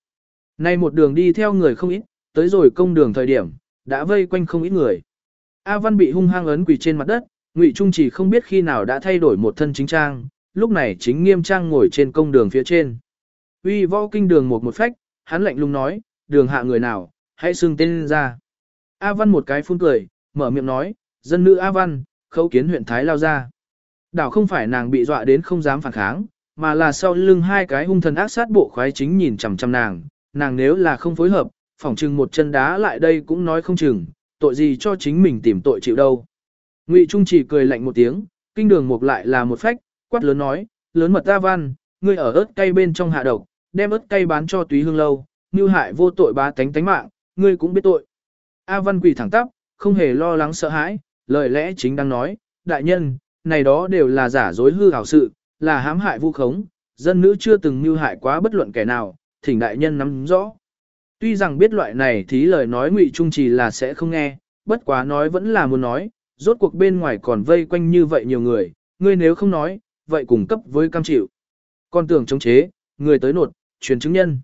Nay một đường đi theo người không ít, tới rồi công đường thời điểm, đã vây quanh không ít người. A Văn bị hung hăng ấn quỳ trên mặt đất, Ngụy Trung chỉ không biết khi nào đã thay đổi một thân chính trang, lúc này chính nghiêm trang ngồi trên công đường phía trên. Uy võ kinh đường một một phách, hắn lạnh lùng nói, đường hạ người nào, hãy xưng tên ra. A Văn một cái phun cười, mở miệng nói, dân nữ A Văn, khấu kiến huyện Thái lao ra. Đảo không phải nàng bị dọa đến không dám phản kháng, mà là sau lưng hai cái hung thần ác sát bộ khoái chính nhìn chằm chằm nàng, nàng nếu là không phối hợp, phỏng chừng một chân đá lại đây cũng nói không chừng, tội gì cho chính mình tìm tội chịu đâu. Ngụy Trung chỉ cười lạnh một tiếng, kinh đường mục lại là một phách, quát lớn nói, lớn mật A Văn, ngươi ở ớt cây bên trong hạ độc, đem ớt cây bán cho túy hương lâu, như hại vô tội bá tánh tánh mạng, ngươi cũng biết tội. A Văn quỳ thẳng tắp, không hề lo lắng sợ hãi, lời lẽ chính đang nói, đại nhân, này đó đều là giả dối hư hảo sự, là hãm hại vu khống, dân nữ chưa từng mưu hại quá bất luận kẻ nào, thỉnh đại nhân nắm rõ. Tuy rằng biết loại này thí lời nói ngụy trung trì là sẽ không nghe, bất quá nói vẫn là muốn nói, Rốt cuộc bên ngoài còn vây quanh như vậy nhiều người, ngươi nếu không nói, vậy cùng cấp với cam chịu. Con tưởng chống chế, người tới nột, truyền chứng nhân.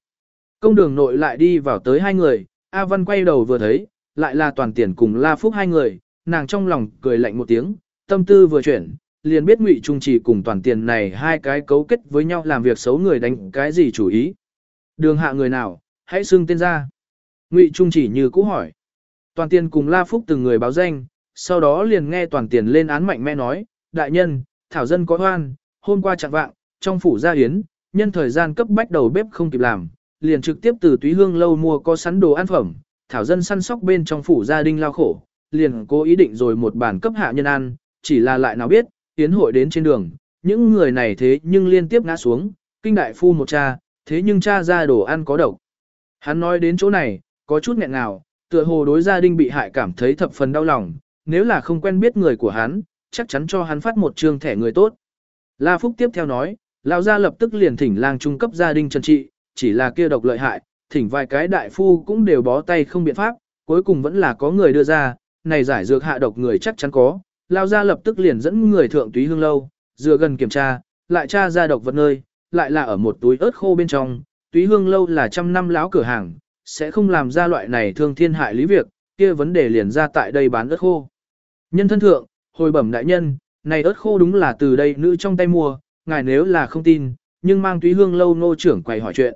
Công đường nội lại đi vào tới hai người, A Văn quay đầu vừa thấy, lại là toàn tiền cùng La Phúc hai người, nàng trong lòng cười lạnh một tiếng, tâm tư vừa chuyển, liền biết Ngụy Trung Trì cùng toàn tiền này hai cái cấu kết với nhau làm việc xấu người đánh cái gì chủ ý. Đường hạ người nào, hãy xưng tên ra. Ngụy Trung Chỉ như cũ hỏi. Toàn tiền cùng La Phúc từng người báo danh, sau đó liền nghe toàn tiền lên án mạnh mẽ nói, đại nhân, thảo dân có oan, hôm qua chặn vạng, trong phủ gia yến nhân thời gian cấp bách đầu bếp không kịp làm, liền trực tiếp từ túy hương lâu mua có sắn đồ ăn phẩm, thảo dân săn sóc bên trong phủ gia đình lao khổ, liền cố ý định rồi một bản cấp hạ nhân ăn, chỉ là lại nào biết, tiến hội đến trên đường, những người này thế nhưng liên tiếp ngã xuống, kinh đại phu một cha, thế nhưng cha ra đồ ăn có độc. Hắn nói đến chỗ này, có chút nghẹn nào, tựa hồ đối gia đình bị hại cảm thấy thập phần đau lòng, nếu là không quen biết người của hắn, chắc chắn cho hắn phát một trương thẻ người tốt. La Phúc tiếp theo nói, lão gia lập tức liền thỉnh lang trung cấp gia đình trần trị, chỉ là kia độc lợi hại, thỉnh vài cái đại phu cũng đều bó tay không biện pháp, cuối cùng vẫn là có người đưa ra, này giải dược hạ độc người chắc chắn có, lão gia lập tức liền dẫn người thượng túy hương lâu, dựa gần kiểm tra, lại tra ra độc vật nơi, lại là ở một túi ớt khô bên trong, túy hương lâu là trăm năm láo cửa hàng, sẽ không làm ra loại này thương thiên hại lý việc, kia vấn đề liền ra tại đây bán ớt khô. Nhân thân thượng, hồi bẩm đại nhân, này ớt khô đúng là từ đây nữ trong tay mua, ngài nếu là không tin, nhưng mang túy hương lâu nô trưởng quay hỏi chuyện.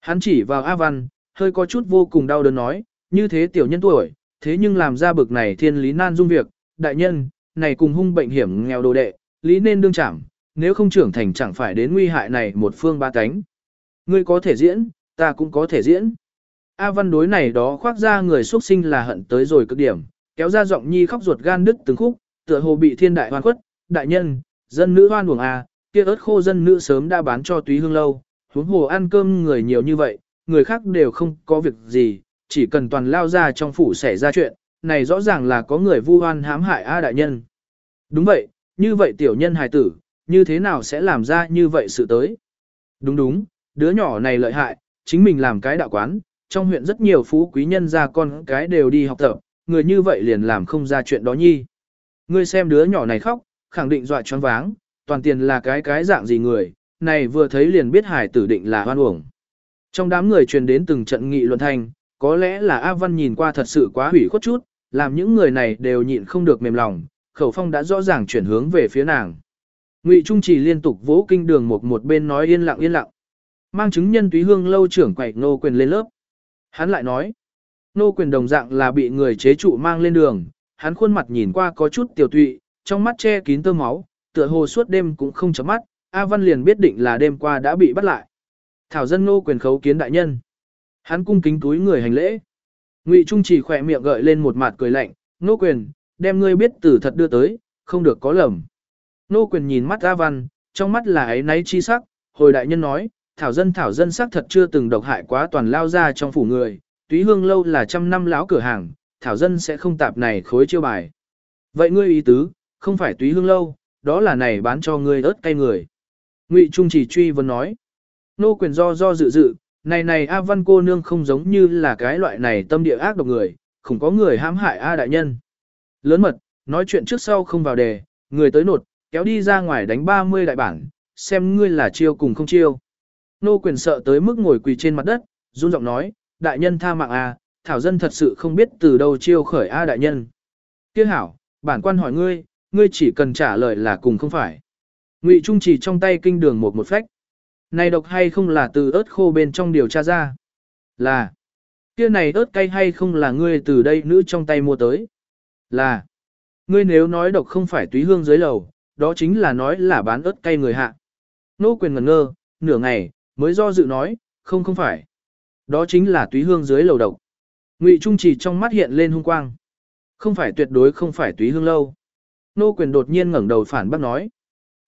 Hắn chỉ vào A Văn, hơi có chút vô cùng đau đớn nói, như thế tiểu nhân tuổi, thế nhưng làm ra bực này thiên lý nan dung việc, đại nhân, này cùng hung bệnh hiểm nghèo đồ đệ, lý nên đương trảm, nếu không trưởng thành chẳng phải đến nguy hại này một phương ba cánh. Ngươi có thể diễn, ta cũng có thể diễn. A Văn đối này đó khoác ra người xuất sinh là hận tới rồi cực điểm, kéo ra giọng nhi khóc ruột gan đứt từng khúc, tựa hồ bị thiên đại hoan khuất, đại nhân, dân nữ hoan uổng A, kia ớt khô dân nữ sớm đã bán cho túy hương lâu, huống hồ ăn cơm người nhiều như vậy, người khác đều không có việc gì, chỉ cần toàn lao ra trong phủ xảy ra chuyện, này rõ ràng là có người vu oan hãm hại A đại nhân. Đúng vậy, như vậy tiểu nhân hài tử, như thế nào sẽ làm ra như vậy sự tới? Đúng đúng, đứa nhỏ này lợi hại, chính mình làm cái đạo quán, trong huyện rất nhiều phú quý nhân ra con cái đều đi học tập, người như vậy liền làm không ra chuyện đó nhi. Ngươi xem đứa nhỏ này khóc, khẳng định dọa choáng váng, toàn tiền là cái cái dạng gì người, này vừa thấy liền biết hải tử định là hoan uổng. Trong đám người truyền đến từng trận nghị luận thành, có lẽ là A Văn nhìn qua thật sự quá hủy khuất chút, làm những người này đều nhịn không được mềm lòng, khẩu phong đã rõ ràng chuyển hướng về phía nàng. Ngụy Trung chỉ liên tục vỗ kinh đường một một bên nói yên lặng yên lặng. Mang chứng nhân túy hương lâu trưởng quậy nô quyền lên lớp. Hắn lại nói, nô quyền đồng dạng là bị người chế trụ mang lên đường, hắn khuôn mặt nhìn qua có chút tiểu tụy, trong mắt che kín tơ máu, tựa hồ suốt đêm cũng không chấm mắt, A Văn liền biết định là đêm qua đã bị bắt lại. Thảo dân nô quyền khấu kiến đại nhân. Hắn cung kính túi người hành lễ. Ngụy Trung chỉ khỏe miệng gợi lên một mặt cười lạnh, nô quyền, đem ngươi biết tử thật đưa tới, không được có lầm. Nô quyền nhìn mắt A Văn, trong mắt là ấy náy chi sắc, hồi đại nhân nói, thảo dân thảo dân sắc thật chưa từng độc hại quá toàn lao ra trong phủ người, túy hương lâu là trăm năm lão cửa hàng, thảo dân sẽ không tạp này khối chiêu bài. Vậy ngươi ý tứ, không phải túy hương lâu, đó là này bán cho ngươi ớt cay người. Ngụy Trung chỉ truy vấn nói. Nô quyền do do dự dự, này này A Văn cô nương không giống như là cái loại này tâm địa ác độc người, không có người hãm hại A đại nhân. Lớn mật, nói chuyện trước sau không vào đề, người tới nột, kéo đi ra ngoài đánh 30 đại bản, xem ngươi là chiêu cùng không chiêu. Nô quyền sợ tới mức ngồi quỳ trên mặt đất, run giọng nói, đại nhân tha mạng A, thảo dân thật sự không biết từ đâu chiêu khởi A đại nhân. kia hảo, bản quan hỏi ngươi, ngươi chỉ cần trả lời là cùng không phải. Ngụy Trung chỉ trong tay kinh đường một một phách. Này độc hay không là từ ớt khô bên trong điều tra ra? Là. Kia này ớt cay hay không là ngươi từ đây nữ trong tay mua tới? Là. Ngươi nếu nói độc không phải túy hương dưới lầu, đó chính là nói là bán ớt cay người hạ. Nô quyền ngẩn ngơ, nửa ngày, mới do dự nói, không không phải. Đó chính là túy hương dưới lầu độc. Ngụy Trung chỉ trong mắt hiện lên hung quang. Không phải tuyệt đối không phải túy hương lâu. Nô quyền đột nhiên ngẩng đầu phản bác nói.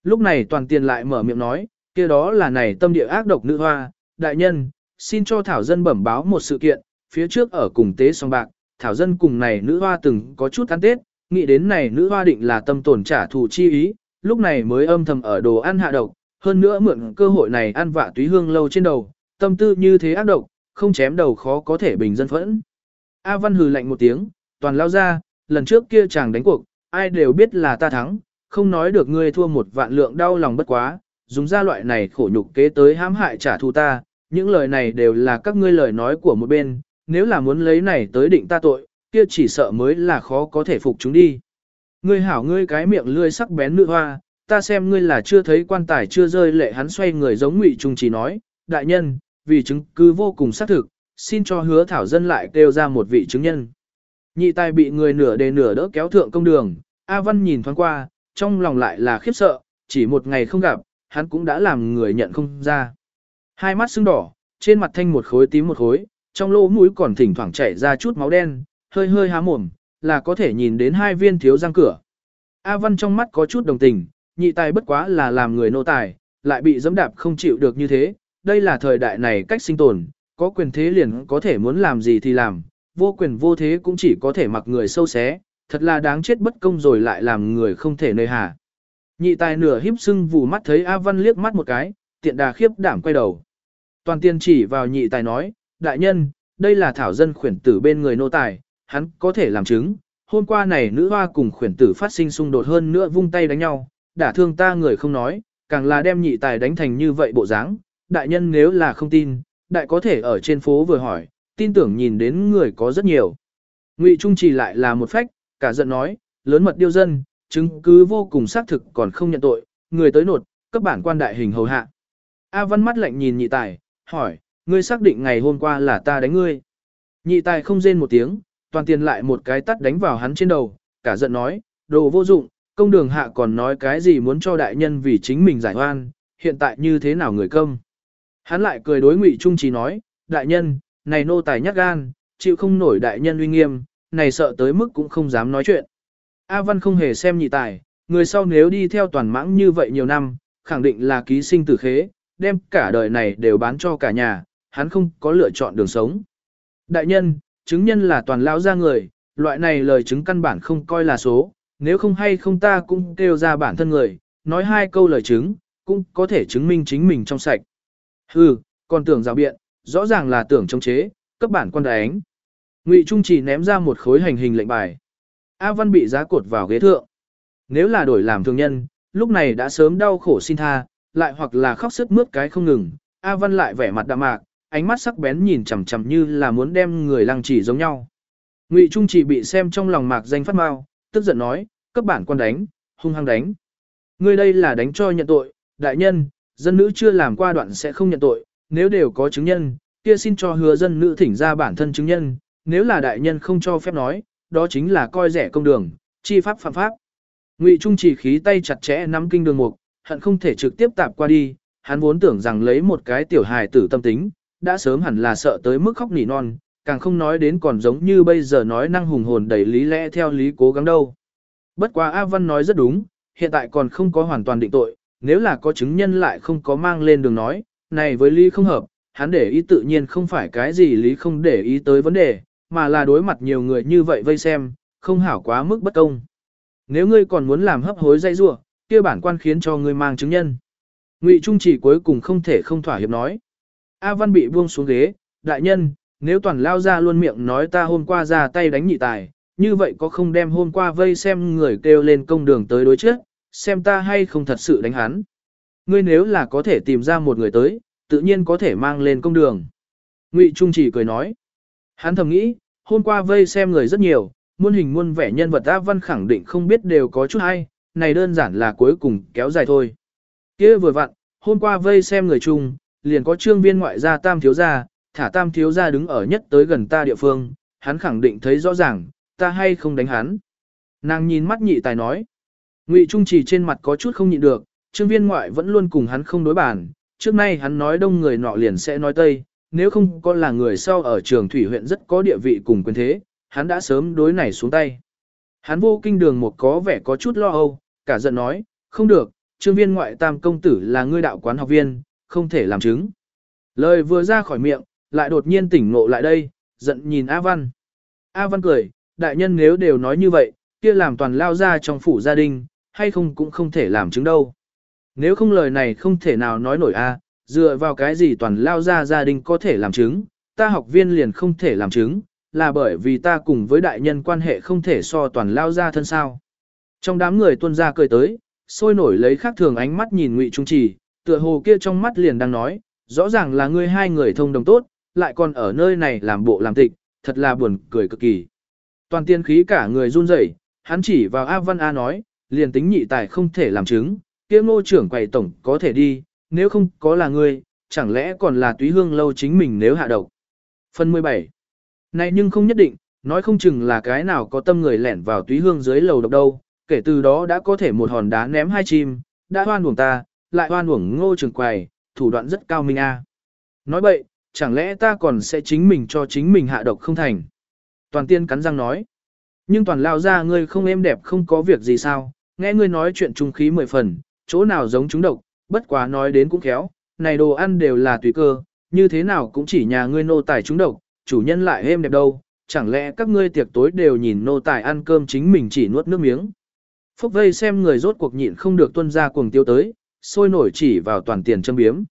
Lúc này toàn tiền lại mở miệng nói, kia đó là này tâm địa ác độc nữ hoa, đại nhân, xin cho Thảo Dân bẩm báo một sự kiện, phía trước ở cùng tế song bạc, Thảo Dân cùng này nữ hoa từng có chút ăn tết, nghĩ đến này nữ hoa định là tâm tổn trả thù chi ý, lúc này mới âm thầm ở đồ ăn hạ độc, hơn nữa mượn cơ hội này ăn vạ túy hương lâu trên đầu, tâm tư như thế ác độc, không chém đầu khó có thể bình dân phẫn. A Văn hừ lạnh một tiếng, toàn lao ra, lần trước kia chàng đánh cuộc, ai đều biết là ta thắng, không nói được ngươi thua một vạn lượng đau lòng bất quá, dùng ra loại này khổ nhục kế tới hãm hại trả thù ta, những lời này đều là các ngươi lời nói của một bên, nếu là muốn lấy này tới định ta tội, kia chỉ sợ mới là khó có thể phục chúng đi. Ngươi hảo ngươi cái miệng lươi sắc bén nữ hoa, ta xem ngươi là chưa thấy quan tài chưa rơi lệ hắn xoay người giống ngụy trung chỉ nói, đại nhân, vì chứng cứ vô cùng xác thực, xin cho hứa thảo dân lại kêu ra một vị chứng nhân. Nhị tài bị người nửa đề nửa đỡ kéo thượng công đường, A Văn nhìn thoáng qua, trong lòng lại là khiếp sợ, chỉ một ngày không gặp, hắn cũng đã làm người nhận không ra. Hai mắt sưng đỏ, trên mặt thanh một khối tím một khối, trong lỗ mũi còn thỉnh thoảng chảy ra chút máu đen, hơi hơi há mồm, là có thể nhìn đến hai viên thiếu răng cửa. A Văn trong mắt có chút đồng tình, nhị tài bất quá là làm người nô tài, lại bị dẫm đạp không chịu được như thế, đây là thời đại này cách sinh tồn, có quyền thế liền có thể muốn làm gì thì làm, vô quyền vô thế cũng chỉ có thể mặc người sâu xé, thật là đáng chết bất công rồi lại làm người không thể nơi hà. Nhị tài nửa híp sưng vù mắt thấy A Văn liếc mắt một cái, tiện đà khiếp đảm quay đầu. Toàn tiên chỉ vào nhị tài nói, đại nhân, đây là thảo dân khuyển tử bên người nô tài, hắn có thể làm chứng. Hôm qua này nữ hoa cùng khuyển tử phát sinh xung đột hơn nữa vung tay đánh nhau, đả thương ta người không nói, càng là đem nhị tài đánh thành như vậy bộ dáng. Đại nhân nếu là không tin, đại có thể ở trên phố vừa hỏi, tin tưởng nhìn đến người có rất nhiều. Ngụy Trung chỉ lại là một phách, cả giận nói, lớn mật điêu dân, chứng cứ vô cùng xác thực còn không nhận tội, người tới nột, cấp bản quan đại hình hầu hạ. A Văn mắt lạnh nhìn nhị tài, hỏi, ngươi xác định ngày hôm qua là ta đánh ngươi. Nhị tài không rên một tiếng, toàn tiền lại một cái tắt đánh vào hắn trên đầu, cả giận nói, đồ vô dụng, công đường hạ còn nói cái gì muốn cho đại nhân vì chính mình giải oan, hiện tại như thế nào người công. Hắn lại cười đối ngụy trung trí nói, đại nhân, này nô tài nhát gan, chịu không nổi đại nhân uy nghiêm, này sợ tới mức cũng không dám nói chuyện. A Văn không hề xem nhị tài, người sau nếu đi theo toàn mãng như vậy nhiều năm, khẳng định là ký sinh tử khế, đem cả đời này đều bán cho cả nhà, hắn không có lựa chọn đường sống. Đại nhân, chứng nhân là toàn lão ra người, loại này lời chứng căn bản không coi là số, nếu không hay không ta cũng kêu ra bản thân người, nói hai câu lời chứng, cũng có thể chứng minh chính mình trong sạch. Hừ, còn tưởng rào biện, rõ ràng là tưởng chống chế, cấp bản quan đánh. Ngụy Trung chỉ ném ra một khối hành hình lệnh bài. A Văn bị giá cột vào ghế thượng. Nếu là đổi làm thương nhân, lúc này đã sớm đau khổ xin tha, lại hoặc là khóc sức mướt cái không ngừng. A Văn lại vẻ mặt đạm mạc, ánh mắt sắc bén nhìn chằm chằm như là muốn đem người lăng chỉ giống nhau. Ngụy Trung chỉ bị xem trong lòng mạc danh phát mau, tức giận nói, cấp bản quan đánh, hung hăng đánh. Ngươi đây là đánh cho nhận tội, đại nhân, dân nữ chưa làm qua đoạn sẽ không nhận tội, nếu đều có chứng nhân, kia xin cho hứa dân nữ thỉnh ra bản thân chứng nhân, nếu là đại nhân không cho phép nói, đó chính là coi rẻ công đường, chi pháp phạm pháp. Ngụy Trung chỉ khí tay chặt chẽ nắm kinh đường mục, hận không thể trực tiếp tạp qua đi, hắn vốn tưởng rằng lấy một cái tiểu hài tử tâm tính, đã sớm hẳn là sợ tới mức khóc nỉ non, càng không nói đến còn giống như bây giờ nói năng hùng hồn đầy lý lẽ theo lý cố gắng đâu. Bất quá A Văn nói rất đúng, hiện tại còn không có hoàn toàn định tội, nếu là có chứng nhân lại không có mang lên đường nói, này với lý không hợp, hắn để ý tự nhiên không phải cái gì lý không để ý tới vấn đề, mà là đối mặt nhiều người như vậy vây xem, không hảo quá mức bất công. Nếu ngươi còn muốn làm hấp hối dây rua, kia bản quan khiến cho ngươi mang chứng nhân. Ngụy Trung chỉ cuối cùng không thể không thỏa hiệp nói. A Văn bị buông xuống ghế, đại nhân, nếu toàn lao ra luôn miệng nói ta hôm qua ra tay đánh nhị tài, như vậy có không đem hôm qua vây xem người kêu lên công đường tới đối trước, xem ta hay không thật sự đánh hắn. Ngươi nếu là có thể tìm ra một người tới, tự nhiên có thể mang lên công đường. Ngụy Trung chỉ cười nói. Hắn thầm nghĩ, hôm qua vây xem người rất nhiều, muôn hình muôn vẻ nhân vật A Văn khẳng định không biết đều có chút hay, này đơn giản là cuối cùng kéo dài thôi. kia vừa vặn, hôm qua vây xem người chung, liền có trương viên ngoại gia tam thiếu gia, thả tam thiếu gia đứng ở nhất tới gần ta địa phương, hắn khẳng định thấy rõ ràng, ta hay không đánh hắn. Nàng nhìn mắt nhị tài nói. Ngụy Trung chỉ trên mặt có chút không nhịn được, trương viên ngoại vẫn luôn cùng hắn không đối bản, trước nay hắn nói đông người nọ liền sẽ nói tây, nếu không có là người sau ở trường thủy huyện rất có địa vị cùng quyền thế, hắn đã sớm đối này xuống tay. Hắn vô kinh đường một có vẻ có chút lo âu, cả giận nói, không được, trương viên ngoại tam công tử là ngươi đạo quán học viên, không thể làm chứng. Lời vừa ra khỏi miệng, lại đột nhiên tỉnh ngộ lại đây, giận nhìn A Văn. A Văn cười, đại nhân nếu đều nói như vậy, kia làm toàn lao ra trong phủ gia đình, hay không cũng không thể làm chứng đâu. Nếu không lời này không thể nào nói nổi A, dựa vào cái gì toàn lao ra gia đình có thể làm chứng, ta học viên liền không thể làm chứng, là bởi vì ta cùng với đại nhân quan hệ không thể so toàn lao ra thân sao. Trong đám người tuân ra cười tới, sôi nổi lấy khác thường ánh mắt nhìn Ngụy Trung Trì, tựa hồ kia trong mắt liền đang nói, rõ ràng là ngươi hai người thông đồng tốt, lại còn ở nơi này làm bộ làm tịch, thật là buồn cười cực kỳ. Toàn tiên khí cả người run rẩy, hắn chỉ vào A Văn A nói, liền tính nhị tài không thể làm chứng, kia ngô trưởng quầy tổng có thể đi, nếu không có là ngươi, chẳng lẽ còn là túy hương lâu chính mình nếu hạ độc. Phần 17 Này nhưng không nhất định, nói không chừng là cái nào có tâm người lẻn vào túy hương dưới lầu độc đâu, kể từ đó đã có thể một hòn đá ném hai chim, đã hoan buồn ta, lại hoan uổng ngô Trường quầy, thủ đoạn rất cao minh a. Nói bậy, chẳng lẽ ta còn sẽ chính mình cho chính mình hạ độc không thành. Toàn tiên cắn răng nói. Nhưng toàn lao ra ngươi không êm đẹp không có việc gì sao, nghe ngươi nói chuyện trung khí mười phần, chỗ nào giống chúng độc, bất quá nói đến cũng khéo, này đồ ăn đều là tùy cơ, như thế nào cũng chỉ nhà ngươi nô tài chúng độc, chủ nhân lại êm đẹp đâu, chẳng lẽ các ngươi tiệc tối đều nhìn nô tài ăn cơm chính mình chỉ nuốt nước miếng. Phúc vây xem người rốt cuộc nhịn không được tuân ra cuồng tiêu tới, sôi nổi chỉ vào toàn tiền châm biếm.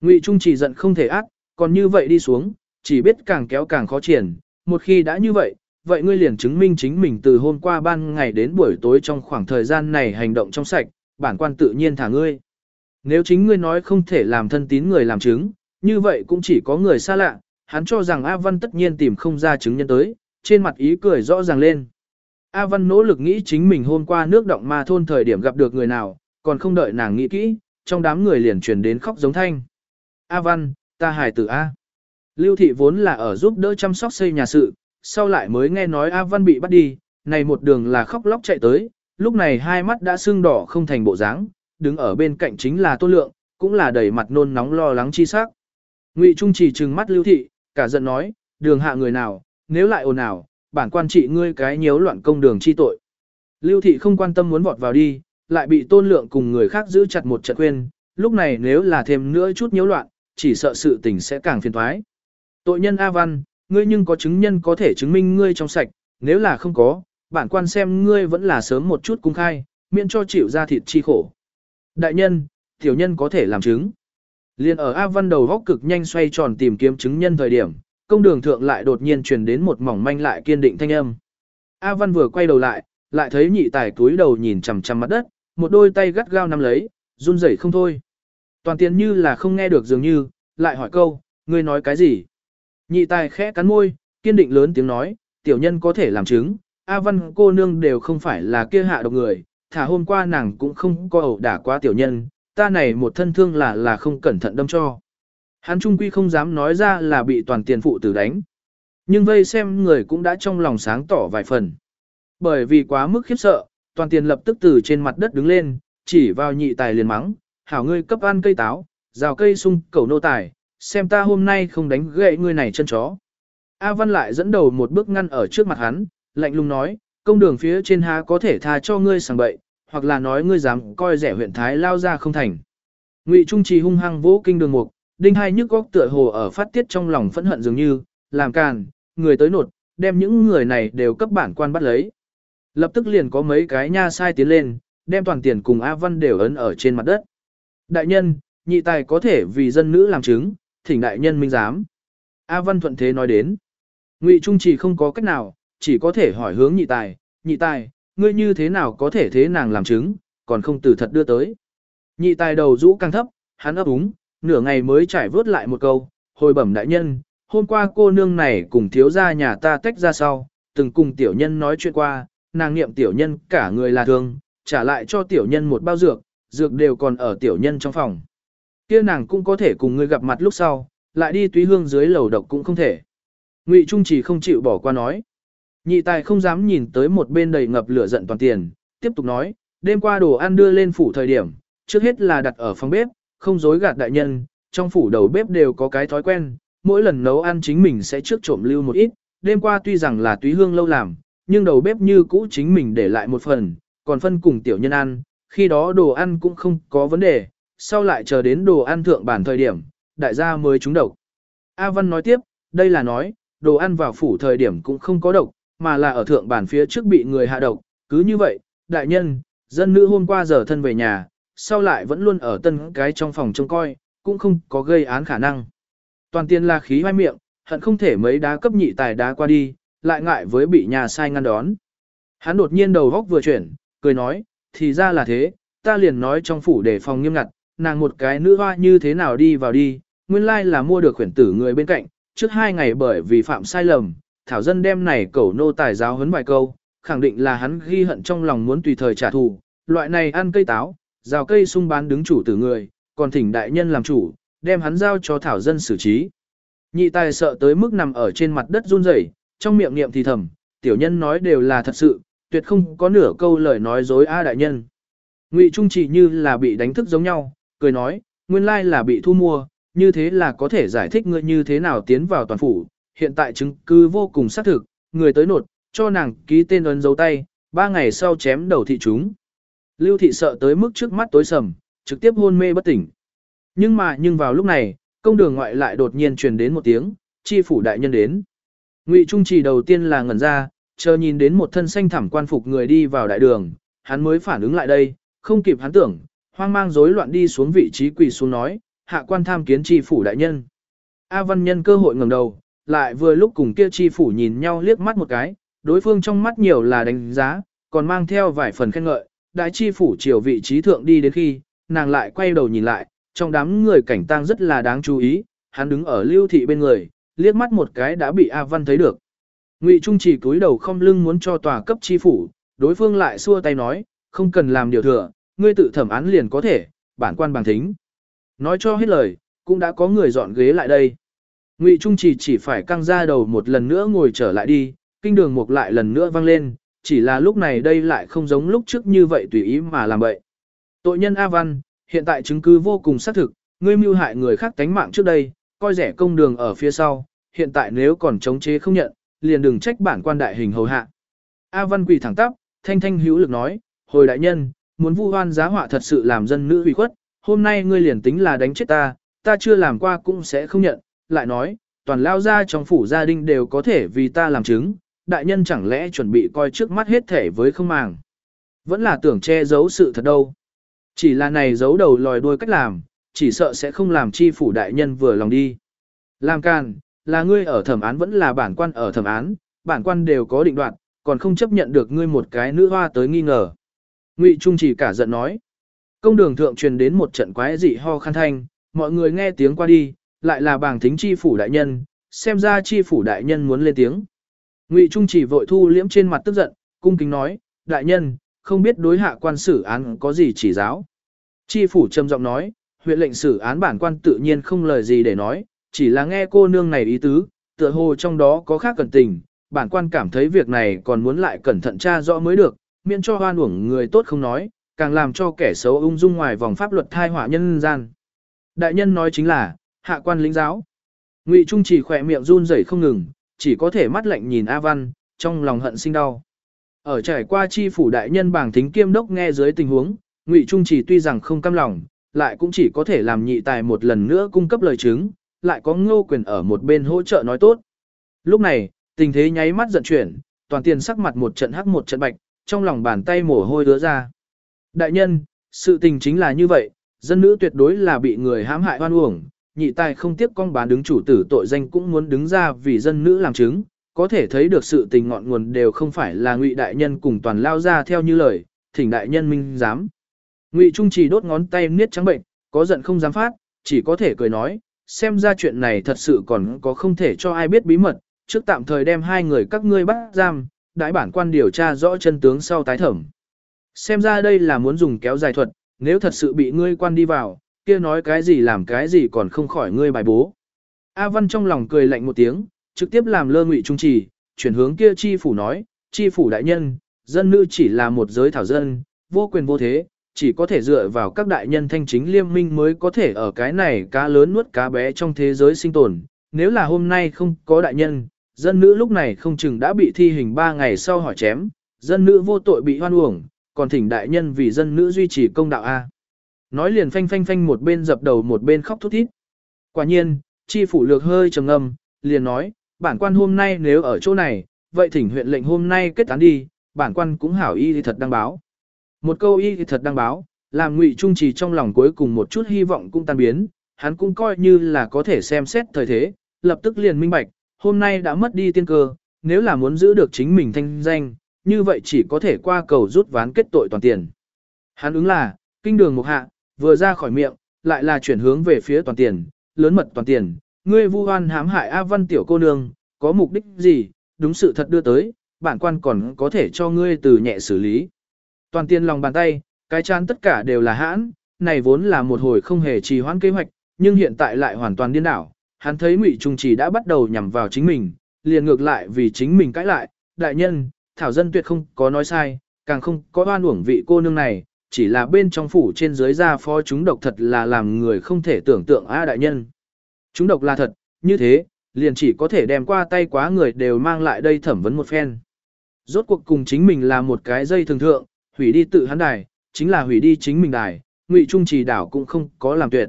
Ngụy Trung chỉ giận không thể ác, còn như vậy đi xuống, chỉ biết càng kéo càng khó triển, một khi đã như vậy, vậy ngươi liền chứng minh chính mình từ hôm qua ban ngày đến buổi tối trong khoảng thời gian này hành động trong sạch, bản quan tự nhiên thả ngươi. Nếu chính ngươi nói không thể làm thân tín người làm chứng, như vậy cũng chỉ có người xa lạ, hắn cho rằng A Văn tất nhiên tìm không ra chứng nhân tới, trên mặt ý cười rõ ràng lên. A Văn nỗ lực nghĩ chính mình hôm qua nước động ma thôn thời điểm gặp được người nào, còn không đợi nàng nghĩ kỹ, trong đám người liền truyền đến khóc giống thanh. A Văn, ta hài tử A. Lưu thị vốn là ở giúp đỡ chăm sóc xây nhà sự, sau lại mới nghe nói A Văn bị bắt đi, này một đường là khóc lóc chạy tới, lúc này hai mắt đã sưng đỏ không thành bộ dáng, đứng ở bên cạnh chính là Tô Lượng, cũng là đầy mặt nôn nóng lo lắng chi sắc. Ngụy Trung chỉ trừng mắt Lưu thị, cả giận nói, đường hạ người nào, nếu lại ồn ào, bản quan trị ngươi cái nhiễu loạn công đường chi tội. Lưu thị không quan tâm muốn vọt vào đi, lại bị Tôn Lượng cùng người khác giữ chặt một trận quên, lúc này nếu là thêm nữa chút nhiễu loạn, chỉ sợ sự tình sẽ càng phiền thoái. Tội nhân A Văn, ngươi nhưng có chứng nhân có thể chứng minh ngươi trong sạch, nếu là không có, bản quan xem ngươi vẫn là sớm một chút cung khai, miễn cho chịu ra thịt chi khổ. Đại nhân, tiểu nhân có thể làm chứng. Liên ở A Văn đầu góc cực nhanh xoay tròn tìm kiếm chứng nhân thời điểm, công đường thượng lại đột nhiên truyền đến một mỏng manh lại kiên định thanh âm. A Văn vừa quay đầu lại, lại thấy nhị tài túi đầu nhìn chằm chằm mặt đất, một đôi tay gắt gao nắm lấy, run rẩy không thôi. Toàn tiền như là không nghe được dường như, lại hỏi câu, ngươi nói cái gì? Nhị tài khẽ cắn môi, kiên định lớn tiếng nói, tiểu nhân có thể làm chứng, A Văn cô nương đều không phải là kia hạ độc người, thả hôm qua nàng cũng không có ẩu đả quá tiểu nhân, ta này một thân thương là là không cẩn thận đâm cho. Hắn trung quy không dám nói ra là bị toàn tiền phụ tử đánh. Nhưng vây xem người cũng đã trong lòng sáng tỏ vài phần. Bởi vì quá mức khiếp sợ, toàn tiền lập tức từ trên mặt đất đứng lên, chỉ vào nhị tài liền mắng, hảo ngươi cấp ăn cây táo, rào cây sung cầu nô tài, xem ta hôm nay không đánh gậy ngươi này chân chó. A Văn lại dẫn đầu một bước ngăn ở trước mặt hắn, lạnh lùng nói, công đường phía trên há có thể tha cho ngươi sàng bậy, hoặc là nói ngươi dám coi rẻ huyện Thái lao ra không thành. Ngụy Trung Trì hung hăng vỗ kinh đường mục, đinh hai nhức góc tựa hồ ở phát tiết trong lòng phẫn hận dường như, làm càn, người tới nột, đem những người này đều cấp bản quan bắt lấy. Lập tức liền có mấy cái nha sai tiến lên, đem toàn tiền cùng A Văn đều ấn ở trên mặt đất. Đại nhân, nhị tài có thể vì dân nữ làm chứng, thỉnh đại nhân minh giám. A Văn thuận thế nói đến. Ngụy Trung chỉ không có cách nào, chỉ có thể hỏi hướng nhị tài, nhị tài, ngươi như thế nào có thể thế nàng làm chứng, còn không từ thật đưa tới. Nhị tài đầu rũ căng thấp, hắn ấp úng, nửa ngày mới trải vớt lại một câu, hồi bẩm đại nhân, hôm qua cô nương này cùng thiếu gia nhà ta tách ra sau, từng cùng tiểu nhân nói chuyện qua, nàng niệm tiểu nhân cả người là thương, trả lại cho tiểu nhân một bao dược, dược đều còn ở tiểu nhân trong phòng. Kia nàng cũng có thể cùng ngươi gặp mặt lúc sau, lại đi túy hương dưới lầu độc cũng không thể. Ngụy Trung chỉ không chịu bỏ qua nói. Nhị tài không dám nhìn tới một bên đầy ngập lửa giận toàn tiền, tiếp tục nói, đêm qua đồ ăn đưa lên phủ thời điểm, trước hết là đặt ở phòng bếp, không dối gạt đại nhân, trong phủ đầu bếp đều có cái thói quen, mỗi lần nấu ăn chính mình sẽ trước trộm lưu một ít, đêm qua tuy rằng là túy hương lâu làm, nhưng đầu bếp như cũ chính mình để lại một phần, còn phân cùng tiểu nhân ăn, khi đó đồ ăn cũng không có vấn đề, sau lại chờ đến đồ ăn thượng bản thời điểm, đại gia mới trúng độc. A Văn nói tiếp, đây là nói, đồ ăn vào phủ thời điểm cũng không có độc, mà là ở thượng bản phía trước bị người hạ độc, cứ như vậy, đại nhân, dân nữ hôm qua giờ thân về nhà, sau lại vẫn luôn ở tân cái trong phòng trông coi, cũng không có gây án khả năng. Toàn tiên là khí hoai miệng, hận không thể mấy đá cấp nhị tài đá qua đi, lại ngại với bị nhà sai ngăn đón. Hắn đột nhiên đầu góc vừa chuyển, cười nói, thì ra là thế, ta liền nói trong phủ để phòng nghiêm ngặt, nàng một cái nữ hoa như thế nào đi vào đi, nguyên lai là mua được khuyển tử người bên cạnh, trước hai ngày bởi vì phạm sai lầm, thảo dân đem này cẩu nô tài giáo huấn vài câu, khẳng định là hắn ghi hận trong lòng muốn tùy thời trả thù, loại này ăn cây táo, rào cây sung bán đứng chủ tử người, còn thỉnh đại nhân làm chủ, đem hắn giao cho thảo dân xử trí. Nhị tài sợ tới mức nằm ở trên mặt đất run rẩy, trong miệng niệm thì thầm, tiểu nhân nói đều là thật sự, tuyệt không có nửa câu lời nói dối a đại nhân. Ngụy Trung chỉ như là bị đánh thức giống nhau, cười nói, nguyên lai là bị thu mua, như thế là có thể giải thích ngươi như thế nào tiến vào toàn phủ, hiện tại chứng cứ vô cùng xác thực, người tới nột, cho nàng ký tên ấn dấu tay, ba ngày sau chém đầu thị chúng. Lưu thị sợ tới mức trước mắt tối sầm, trực tiếp hôn mê bất tỉnh. Nhưng mà nhưng vào lúc này, công đường ngoại lại đột nhiên truyền đến một tiếng, chi phủ đại nhân đến. Ngụy Trung Trì đầu tiên là ngẩn ra, chờ nhìn đến một thân xanh thảm quan phục người đi vào đại đường, hắn mới phản ứng lại đây, không kịp hắn tưởng, hoang mang rối loạn đi xuống vị trí quỳ xuống nói, hạ quan tham kiến tri phủ đại nhân. A Văn nhân cơ hội ngẩng đầu, lại vừa lúc cùng kia tri phủ nhìn nhau liếc mắt một cái, đối phương trong mắt nhiều là đánh giá, còn mang theo vài phần khen ngợi, đại tri phủ chiều vị trí thượng đi đến khi, nàng lại quay đầu nhìn lại, trong đám người cảnh tang rất là đáng chú ý, hắn đứng ở lưu thị bên người, liếc mắt một cái đã bị A Văn thấy được. Ngụy Trung chỉ cúi đầu không lưng muốn cho tòa cấp chi phủ, đối phương lại xua tay nói, không cần làm điều thừa, ngươi tự thẩm án liền có thể, bản quan bằng thính. Nói cho hết lời, cũng đã có người dọn ghế lại đây. Ngụy Trung chỉ chỉ phải căng ra đầu một lần nữa ngồi trở lại đi, kinh đường mục lại lần nữa vang lên, chỉ là lúc này đây lại không giống lúc trước như vậy tùy ý mà làm vậy. Tội nhân A Văn, hiện tại chứng cứ vô cùng xác thực, ngươi mưu hại người khác tánh mạng trước đây, coi rẻ công đường ở phía sau, hiện tại nếu còn chống chế không nhận, liền đừng trách bản quan đại hình hầu hạ. A Văn quỳ thẳng tắp, thanh thanh hữu lực nói, hồi đại nhân, muốn vu hoan giá họa thật sự làm dân nữ hủy khuất, hôm nay ngươi liền tính là đánh chết ta, ta chưa làm qua cũng sẽ không nhận, lại nói, toàn lao ra trong phủ gia đình đều có thể vì ta làm chứng, đại nhân chẳng lẽ chuẩn bị coi trước mắt hết thể với không màng. Vẫn là tưởng che giấu sự thật đâu. Chỉ là này giấu đầu lòi đuôi cách làm, chỉ sợ sẽ không làm chi phủ đại nhân vừa lòng đi. Làm càn là ngươi ở thẩm án vẫn là bản quan ở thẩm án, bản quan đều có định đoạn, còn không chấp nhận được ngươi một cái nữ hoa tới nghi ngờ. Ngụy Trung chỉ cả giận nói. Công đường thượng truyền đến một trận quái dị ho khăn thanh, mọi người nghe tiếng qua đi, lại là bảng thính chi phủ đại nhân, xem ra chi phủ đại nhân muốn lên tiếng. Ngụy Trung chỉ vội thu liễm trên mặt tức giận, cung kính nói, đại nhân, không biết đối hạ quan xử án có gì chỉ giáo. Chi phủ trầm giọng nói, huyện lệnh xử án bản quan tự nhiên không lời gì để nói, chỉ là nghe cô nương này ý tứ, tựa hồ trong đó có khác cẩn tình, bản quan cảm thấy việc này còn muốn lại cẩn thận tra rõ mới được, miễn cho hoan uổng người tốt không nói, càng làm cho kẻ xấu ung dung ngoài vòng pháp luật thai họa nhân gian. Đại nhân nói chính là, hạ quan lĩnh giáo. Ngụy Trung chỉ khỏe miệng run rẩy không ngừng, chỉ có thể mắt lạnh nhìn A Văn, trong lòng hận sinh đau. Ở trải qua chi phủ đại nhân bảng thính kiêm đốc nghe dưới tình huống, Ngụy Trung chỉ tuy rằng không cam lòng, lại cũng chỉ có thể làm nhị tài một lần nữa cung cấp lời chứng, lại có ngô quyền ở một bên hỗ trợ nói tốt. Lúc này, tình thế nháy mắt giận chuyển, toàn tiền sắc mặt một trận hắc một trận bạch, trong lòng bàn tay mồ hôi đứa ra. Đại nhân, sự tình chính là như vậy, dân nữ tuyệt đối là bị người hãm hại hoan uổng, nhị tài không tiếc con bán đứng chủ tử tội danh cũng muốn đứng ra vì dân nữ làm chứng, có thể thấy được sự tình ngọn nguồn đều không phải là ngụy đại nhân cùng toàn lao ra theo như lời, thỉnh đại nhân minh dám. Ngụy Trung chỉ đốt ngón tay niết trắng bệnh, có giận không dám phát, chỉ có thể cười nói, xem ra chuyện này thật sự còn có không thể cho ai biết bí mật, trước tạm thời đem hai người các ngươi bắt giam, đại bản quan điều tra rõ chân tướng sau tái thẩm. Xem ra đây là muốn dùng kéo dài thuật, nếu thật sự bị ngươi quan đi vào, kia nói cái gì làm cái gì còn không khỏi ngươi bài bố. A Văn trong lòng cười lạnh một tiếng, trực tiếp làm lơ ngụy trung trì, chuyển hướng kia chi phủ nói, chi phủ đại nhân, dân nữ chỉ là một giới thảo dân, vô quyền vô thế, chỉ có thể dựa vào các đại nhân thanh chính liêm minh mới có thể ở cái này cá lớn nuốt cá bé trong thế giới sinh tồn. Nếu là hôm nay không có đại nhân, dân nữ lúc này không chừng đã bị thi hình 3 ngày sau hỏi chém, dân nữ vô tội bị hoan uổng, còn thỉnh đại nhân vì dân nữ duy trì công đạo A. Nói liền phanh phanh phanh một bên dập đầu một bên khóc thút thít. Quả nhiên, chi phủ lược hơi trầm ngâm, liền nói, bản quan hôm nay nếu ở chỗ này, vậy thỉnh huyện lệnh hôm nay kết án đi, bản quan cũng hảo y thì thật đăng báo. Một câu y thì thật đăng báo, làm ngụy trung trì trong lòng cuối cùng một chút hy vọng cũng tan biến, hắn cũng coi như là có thể xem xét thời thế, lập tức liền minh bạch, hôm nay đã mất đi tiên cơ, nếu là muốn giữ được chính mình thanh danh, như vậy chỉ có thể qua cầu rút ván kết tội toàn tiền. Hắn ứng là, kinh đường một hạ, vừa ra khỏi miệng, lại là chuyển hướng về phía toàn tiền, lớn mật toàn tiền, ngươi vu oan hãm hại A Văn tiểu cô nương, có mục đích gì, đúng sự thật đưa tới, bản quan còn có thể cho ngươi từ nhẹ xử lý. Toàn tiền lòng bàn tay, cái chán tất cả đều là hãn, này vốn là một hồi không hề trì hoãn kế hoạch, nhưng hiện tại lại hoàn toàn điên đảo. Hắn thấy Ngụy Trung Trì đã bắt đầu nhằm vào chính mình, liền ngược lại vì chính mình cãi lại, đại nhân, thảo dân tuyệt không có nói sai, càng không có oan uổng vị cô nương này, chỉ là bên trong phủ trên dưới ra phó chúng độc thật là làm người không thể tưởng tượng a đại nhân. Chúng độc là thật, như thế, liền chỉ có thể đem qua tay quá người đều mang lại đây thẩm vấn một phen. Rốt cuộc cùng chính mình là một cái dây thường thượng, hủy đi tự hắn đài, chính là hủy đi chính mình đài, ngụy trung trì đảo cũng không có làm tuyệt.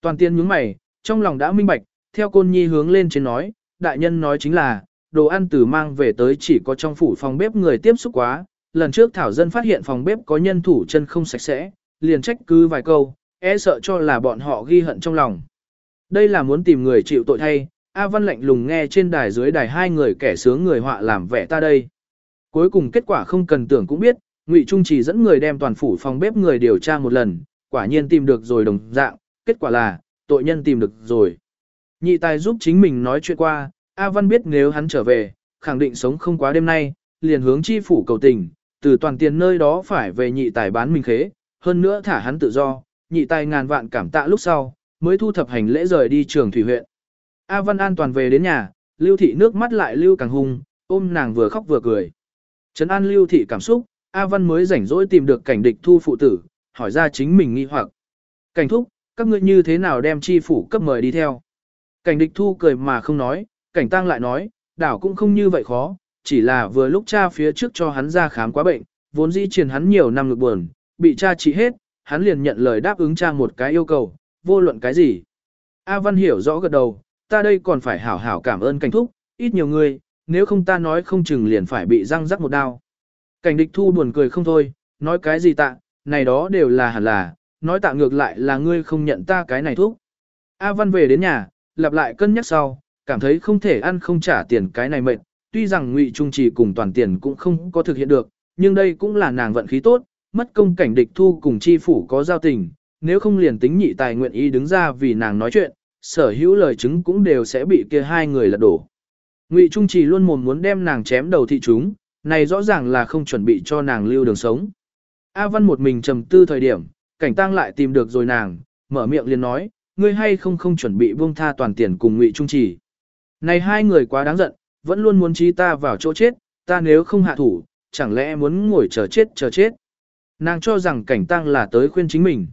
Toàn tiên nhướng mày, trong lòng đã minh bạch, theo côn nhi hướng lên trên nói, đại nhân nói chính là, đồ ăn từ mang về tới chỉ có trong phủ phòng bếp người tiếp xúc quá, lần trước Thảo Dân phát hiện phòng bếp có nhân thủ chân không sạch sẽ, liền trách cứ vài câu, e sợ cho là bọn họ ghi hận trong lòng. Đây là muốn tìm người chịu tội thay, A Văn lạnh lùng nghe trên đài dưới đài hai người kẻ sướng người họa làm vẻ ta đây. Cuối cùng kết quả không cần tưởng cũng biết, Ngụy Trung chỉ dẫn người đem toàn phủ phòng bếp người điều tra một lần, quả nhiên tìm được rồi đồng dạng, kết quả là, tội nhân tìm được rồi. Nhị tài giúp chính mình nói chuyện qua, A Văn biết nếu hắn trở về, khẳng định sống không quá đêm nay, liền hướng chi phủ cầu tình, từ toàn tiền nơi đó phải về nhị tài bán mình khế, hơn nữa thả hắn tự do, nhị tài ngàn vạn cảm tạ lúc sau, mới thu thập hành lễ rời đi trường thủy huyện. A Văn an toàn về đến nhà, Lưu Thị nước mắt lại Lưu càng hung, ôm nàng vừa khóc vừa cười. Trấn an Lưu Thị cảm xúc, A Văn mới rảnh rỗi tìm được cảnh địch thu phụ tử, hỏi ra chính mình nghi hoặc. Cảnh thúc, các ngươi như thế nào đem chi phủ cấp mời đi theo? Cảnh địch thu cười mà không nói, cảnh tăng lại nói, đảo cũng không như vậy khó, chỉ là vừa lúc cha phía trước cho hắn ra khám quá bệnh, vốn dĩ truyền hắn nhiều năm ngực buồn, bị cha trị hết, hắn liền nhận lời đáp ứng cha một cái yêu cầu, vô luận cái gì. A Văn hiểu rõ gật đầu, ta đây còn phải hảo hảo cảm ơn cảnh thúc, ít nhiều người, nếu không ta nói không chừng liền phải bị răng rắc một đao. Cảnh địch thu buồn cười không thôi, nói cái gì tạ, này đó đều là hẳn là, nói tạ ngược lại là ngươi không nhận ta cái này thuốc. A Văn về đến nhà, lặp lại cân nhắc sau, cảm thấy không thể ăn không trả tiền cái này mệt, tuy rằng ngụy trung trì cùng toàn tiền cũng không có thực hiện được, nhưng đây cũng là nàng vận khí tốt, mất công cảnh địch thu cùng chi phủ có giao tình, nếu không liền tính nhị tài nguyện ý đứng ra vì nàng nói chuyện, sở hữu lời chứng cũng đều sẽ bị kia hai người lật đổ. Ngụy Trung Trì luôn mồm muốn đem nàng chém đầu thị chúng, này rõ ràng là không chuẩn bị cho nàng lưu đường sống. A Văn một mình trầm tư thời điểm, cảnh tăng lại tìm được rồi nàng, mở miệng liền nói, ngươi hay không không chuẩn bị buông tha toàn tiền cùng Ngụy Trung Trì. Này hai người quá đáng giận, vẫn luôn muốn trí ta vào chỗ chết, ta nếu không hạ thủ, chẳng lẽ muốn ngồi chờ chết chờ chết. Nàng cho rằng cảnh tăng là tới khuyên chính mình.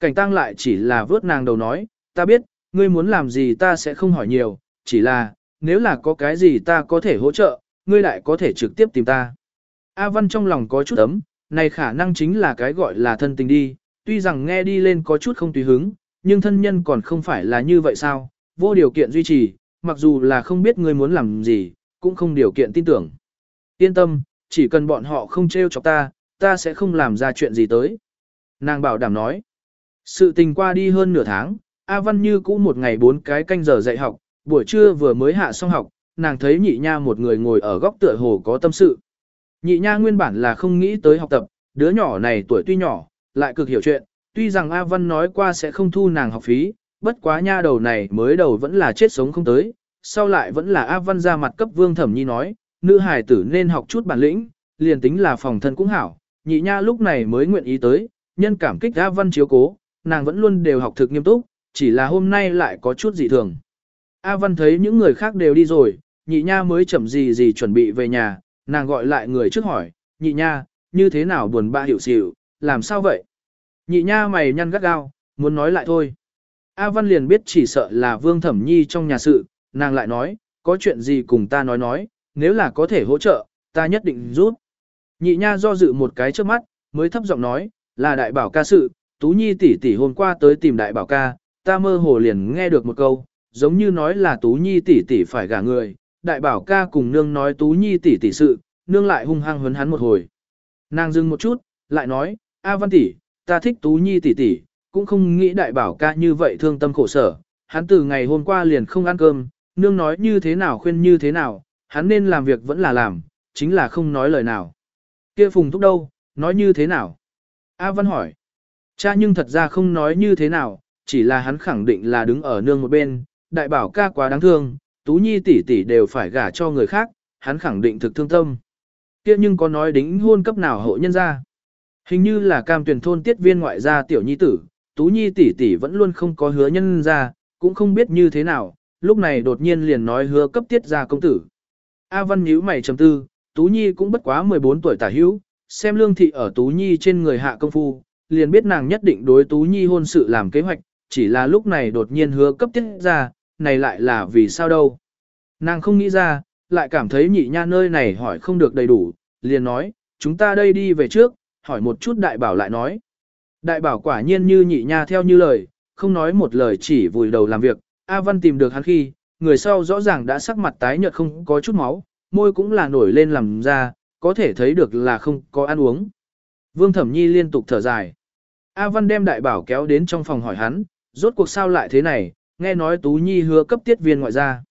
Cảnh tăng lại chỉ là vớt nàng đầu nói, ta biết, ngươi muốn làm gì ta sẽ không hỏi nhiều, chỉ là, nếu là có cái gì ta có thể hỗ trợ, ngươi lại có thể trực tiếp tìm ta. A Văn trong lòng có chút ấm, này khả năng chính là cái gọi là thân tình đi, tuy rằng nghe đi lên có chút không tùy hứng, nhưng thân nhân còn không phải là như vậy sao, vô điều kiện duy trì, mặc dù là không biết ngươi muốn làm gì, cũng không điều kiện tin tưởng. Yên tâm, chỉ cần bọn họ không trêu chọc ta, ta sẽ không làm ra chuyện gì tới. Nàng bảo đảm nói. Sự tình qua đi hơn nửa tháng, A Văn như cũ một ngày bốn cái canh giờ dạy học, buổi trưa vừa mới hạ xong học, nàng thấy nhị nha một người ngồi ở góc tựa hồ có tâm sự. Nhị nha nguyên bản là không nghĩ tới học tập, đứa nhỏ này tuổi tuy nhỏ, lại cực hiểu chuyện, tuy rằng A Văn nói qua sẽ không thu nàng học phí, bất quá nha đầu này mới đầu vẫn là chết sống không tới, sau lại vẫn là A Văn ra mặt cấp Vương Thẩm Nhi nói, nữ hài tử nên học chút bản lĩnh, liền tính là phòng thân cũng hảo, nhị nha lúc này mới nguyện ý tới, nhân cảm kích A Văn chiếu cố, nàng vẫn luôn đều học thực nghiêm túc, chỉ là hôm nay lại có chút dị thường. A Văn thấy những người khác đều đi rồi, nhị nha mới chậm gì gì chuẩn bị về nhà, nàng gọi lại người trước hỏi, nhị nha, như thế nào buồn bã hiểu xỉu, làm sao vậy? Nhị nha mày nhăn gắt gao, muốn nói lại thôi. A Văn liền biết chỉ sợ là Vương Thẩm Nhi trong nhà sự, nàng lại nói, có chuyện gì cùng ta nói nói, nếu là có thể hỗ trợ, ta nhất định giúp. Nhị nha do dự một cái trước mắt, mới thấp giọng nói, là đại bảo ca sự, Tú Nhi tỷ tỷ hôm qua tới tìm đại bảo ca, ta mơ hồ liền nghe được một câu, giống như nói là Tú Nhi tỷ tỷ phải gả người, đại bảo ca cùng nương nói Tú Nhi tỷ tỷ sự, nương lại hung hăng huấn hắn một hồi. Nàng dừng một chút, lại nói, A Văn tỷ, ta thích Tú Nhi tỷ tỷ, cũng không nghĩ đại bảo ca như vậy thương tâm khổ sở, hắn từ ngày hôm qua liền không ăn cơm, nương nói như thế nào khuyên như thế nào, hắn nên làm việc vẫn là làm, chính là không nói lời nào. Kia Phùng Thúc đâu, nói như thế nào? A Văn hỏi. Cha nhưng thật ra không nói như thế nào, chỉ là hắn khẳng định là đứng ở nương một bên, đại bảo ca quá đáng thương, Tú Nhi tỷ tỷ đều phải gả cho người khác, hắn khẳng định thực thương tâm. Kia nhưng có nói đính hôn cấp nào hộ nhân ra. Hình như là cam tuyển thôn tiết viên ngoại gia tiểu nhi tử, Tú Nhi tỷ tỷ vẫn luôn không có hứa nhân ra, cũng không biết như thế nào, lúc này đột nhiên liền nói hứa cấp tiết ra công tử. A Văn nhíu mày trầm tư, Tú Nhi cũng bất quá 14 tuổi tả hữu, xem lương thị ở Tú Nhi trên người hạ công phu, liền biết nàng nhất định đối Tú Nhi hôn sự làm kế hoạch, chỉ là lúc này đột nhiên hứa cấp tiết ra, này lại là vì sao đâu. Nàng không nghĩ ra, lại cảm thấy nhị nha nơi này hỏi không được đầy đủ, liền nói, chúng ta đây đi về trước, hỏi một chút đại bảo lại nói. Đại bảo quả nhiên như nhị nha theo như lời, không nói một lời chỉ vùi đầu làm việc, A Văn tìm được hắn khi, người sau rõ ràng đã sắc mặt tái nhợt không có chút máu, môi cũng là nổi lên làm ra, có thể thấy được là không có ăn uống. Vương Thẩm Nhi liên tục thở dài. A Văn đem đại bảo kéo đến trong phòng hỏi hắn, rốt cuộc sao lại thế này, nghe nói Tú Nhi hứa cấp tiết viên ngoại gia.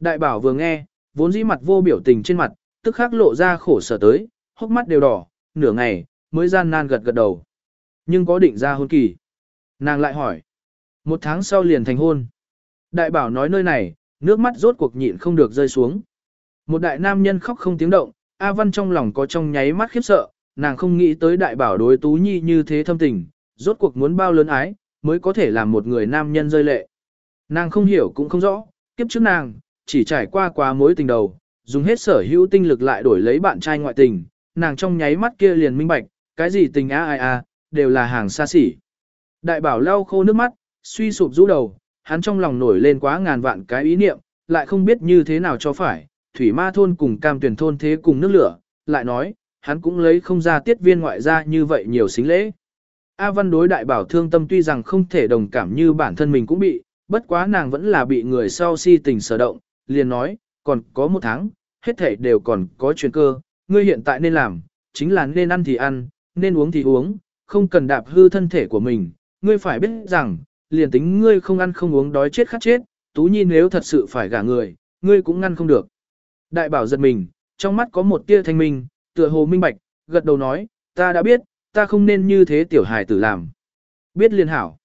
Đại bảo vừa nghe, vốn dĩ mặt vô biểu tình trên mặt, tức khắc lộ ra khổ sở tới, hốc mắt đều đỏ, nửa ngày, mới gian nan gật gật đầu. Nhưng có định ra hôn kỳ. Nàng lại hỏi. Một tháng sau liền thành hôn. Đại bảo nói nơi này, nước mắt rốt cuộc nhịn không được rơi xuống. Một đại nam nhân khóc không tiếng động, A Văn trong lòng có trong nháy mắt khiếp sợ, nàng không nghĩ tới đại bảo đối Tú Nhi như thế thâm tình, rốt cuộc muốn bao lớn ái, mới có thể làm một người nam nhân rơi lệ. Nàng không hiểu cũng không rõ, kiếp trước nàng, chỉ trải qua quá mối tình đầu, dùng hết sở hữu tinh lực lại đổi lấy bạn trai ngoại tình, nàng trong nháy mắt kia liền minh bạch, cái gì tình a ai a, đều là hàng xa xỉ. Đại bảo lau khô nước mắt, suy sụp rũ đầu, hắn trong lòng nổi lên quá ngàn vạn cái ý niệm, lại không biết như thế nào cho phải, thủy ma thôn cùng cam tuyển thôn thế cùng nước lửa, lại nói, hắn cũng lấy không ra tiết viên ngoại ra như vậy nhiều xính lễ. A Văn đối đại bảo thương tâm tuy rằng không thể đồng cảm như bản thân mình cũng bị, bất quá nàng vẫn là bị người sau si tình sở động, liền nói, còn có một tháng, hết thể đều còn có chuyện cơ, ngươi hiện tại nên làm, chính là nên ăn thì ăn, nên uống thì uống, không cần đạp hư thân thể của mình, ngươi phải biết rằng, liền tính ngươi không ăn không uống đói chết khát chết, Tú Nhi nếu thật sự phải gả người, ngươi cũng ngăn không được. Đại bảo giật mình, trong mắt có một tia thanh minh, tựa hồ minh bạch, gật đầu nói, ta đã biết, ta không nên như thế tiểu hài tử làm. Biết liên hảo.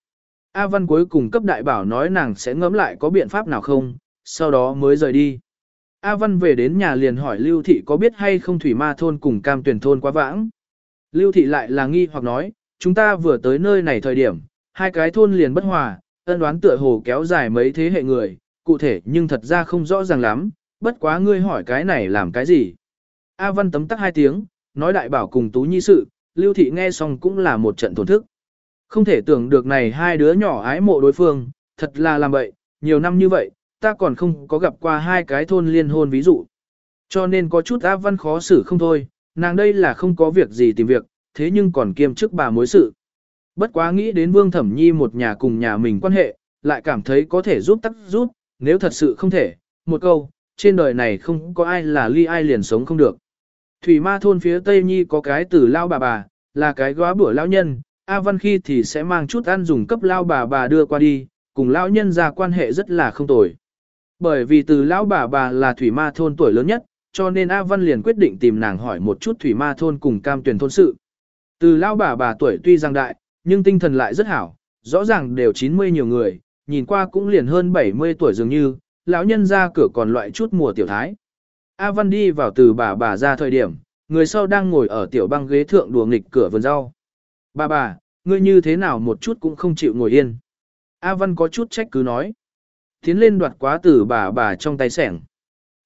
A Văn cuối cùng cấp đại bảo nói nàng sẽ ngẫm lại có biện pháp nào không, sau đó mới rời đi. A Văn về đến nhà liền hỏi Lưu Thị có biết hay không thủy ma thôn cùng cam tuyển thôn quá vãng. Lưu Thị lại là nghi hoặc nói, chúng ta vừa tới nơi này thời điểm, hai cái thôn liền bất hòa, ân đoán tựa hồ kéo dài mấy thế hệ người, cụ thể nhưng thật ra không rõ ràng lắm, bất quá ngươi hỏi cái này làm cái gì. A Văn tấm tắc hai tiếng, nói đại bảo cùng Tú Nhi sự, Lưu Thị nghe xong cũng là một trận thổn thức. Không thể tưởng được này hai đứa nhỏ ái mộ đối phương, thật là làm vậy, nhiều năm như vậy, ta còn không có gặp qua hai cái thôn liên hôn ví dụ. Cho nên có chút áp Văn khó xử không thôi, nàng đây là không có việc gì tìm việc, thế nhưng còn kiêm chức bà mối sự. Bất quá nghĩ đến Vương Thẩm Nhi một nhà cùng nhà mình quan hệ, lại cảm thấy có thể giúp tắc giúp, nếu thật sự không thể, một câu, trên đời này không có ai là ly ai liền sống không được. Thủy ma thôn phía Tây Nhi có cái tử lao bà bà, là cái góa bữa lao nhân, A Văn khi thì sẽ mang chút ăn dùng cấp lao bà bà đưa qua đi, cùng lão nhân ra quan hệ rất là không tồi. Bởi vì từ lão bà bà là thủy ma thôn tuổi lớn nhất, cho nên A Văn liền quyết định tìm nàng hỏi một chút thủy ma thôn cùng cam tuyển thôn sự. Từ lão bà bà tuổi tuy rằng đại, nhưng tinh thần lại rất hảo, rõ ràng đều 90 nhiều người, nhìn qua cũng liền hơn 70 tuổi dường như, lão nhân ra cửa còn loại chút mùa tiểu thái. A Văn đi vào từ bà bà ra thời điểm, người sau đang ngồi ở tiểu băng ghế thượng đùa nghịch cửa vườn rau. Bà bà, ngươi như thế nào một chút cũng không chịu ngồi yên. A Văn có chút trách cứ nói. Tiến lên đoạt quá từ bà bà trong tay sẻng.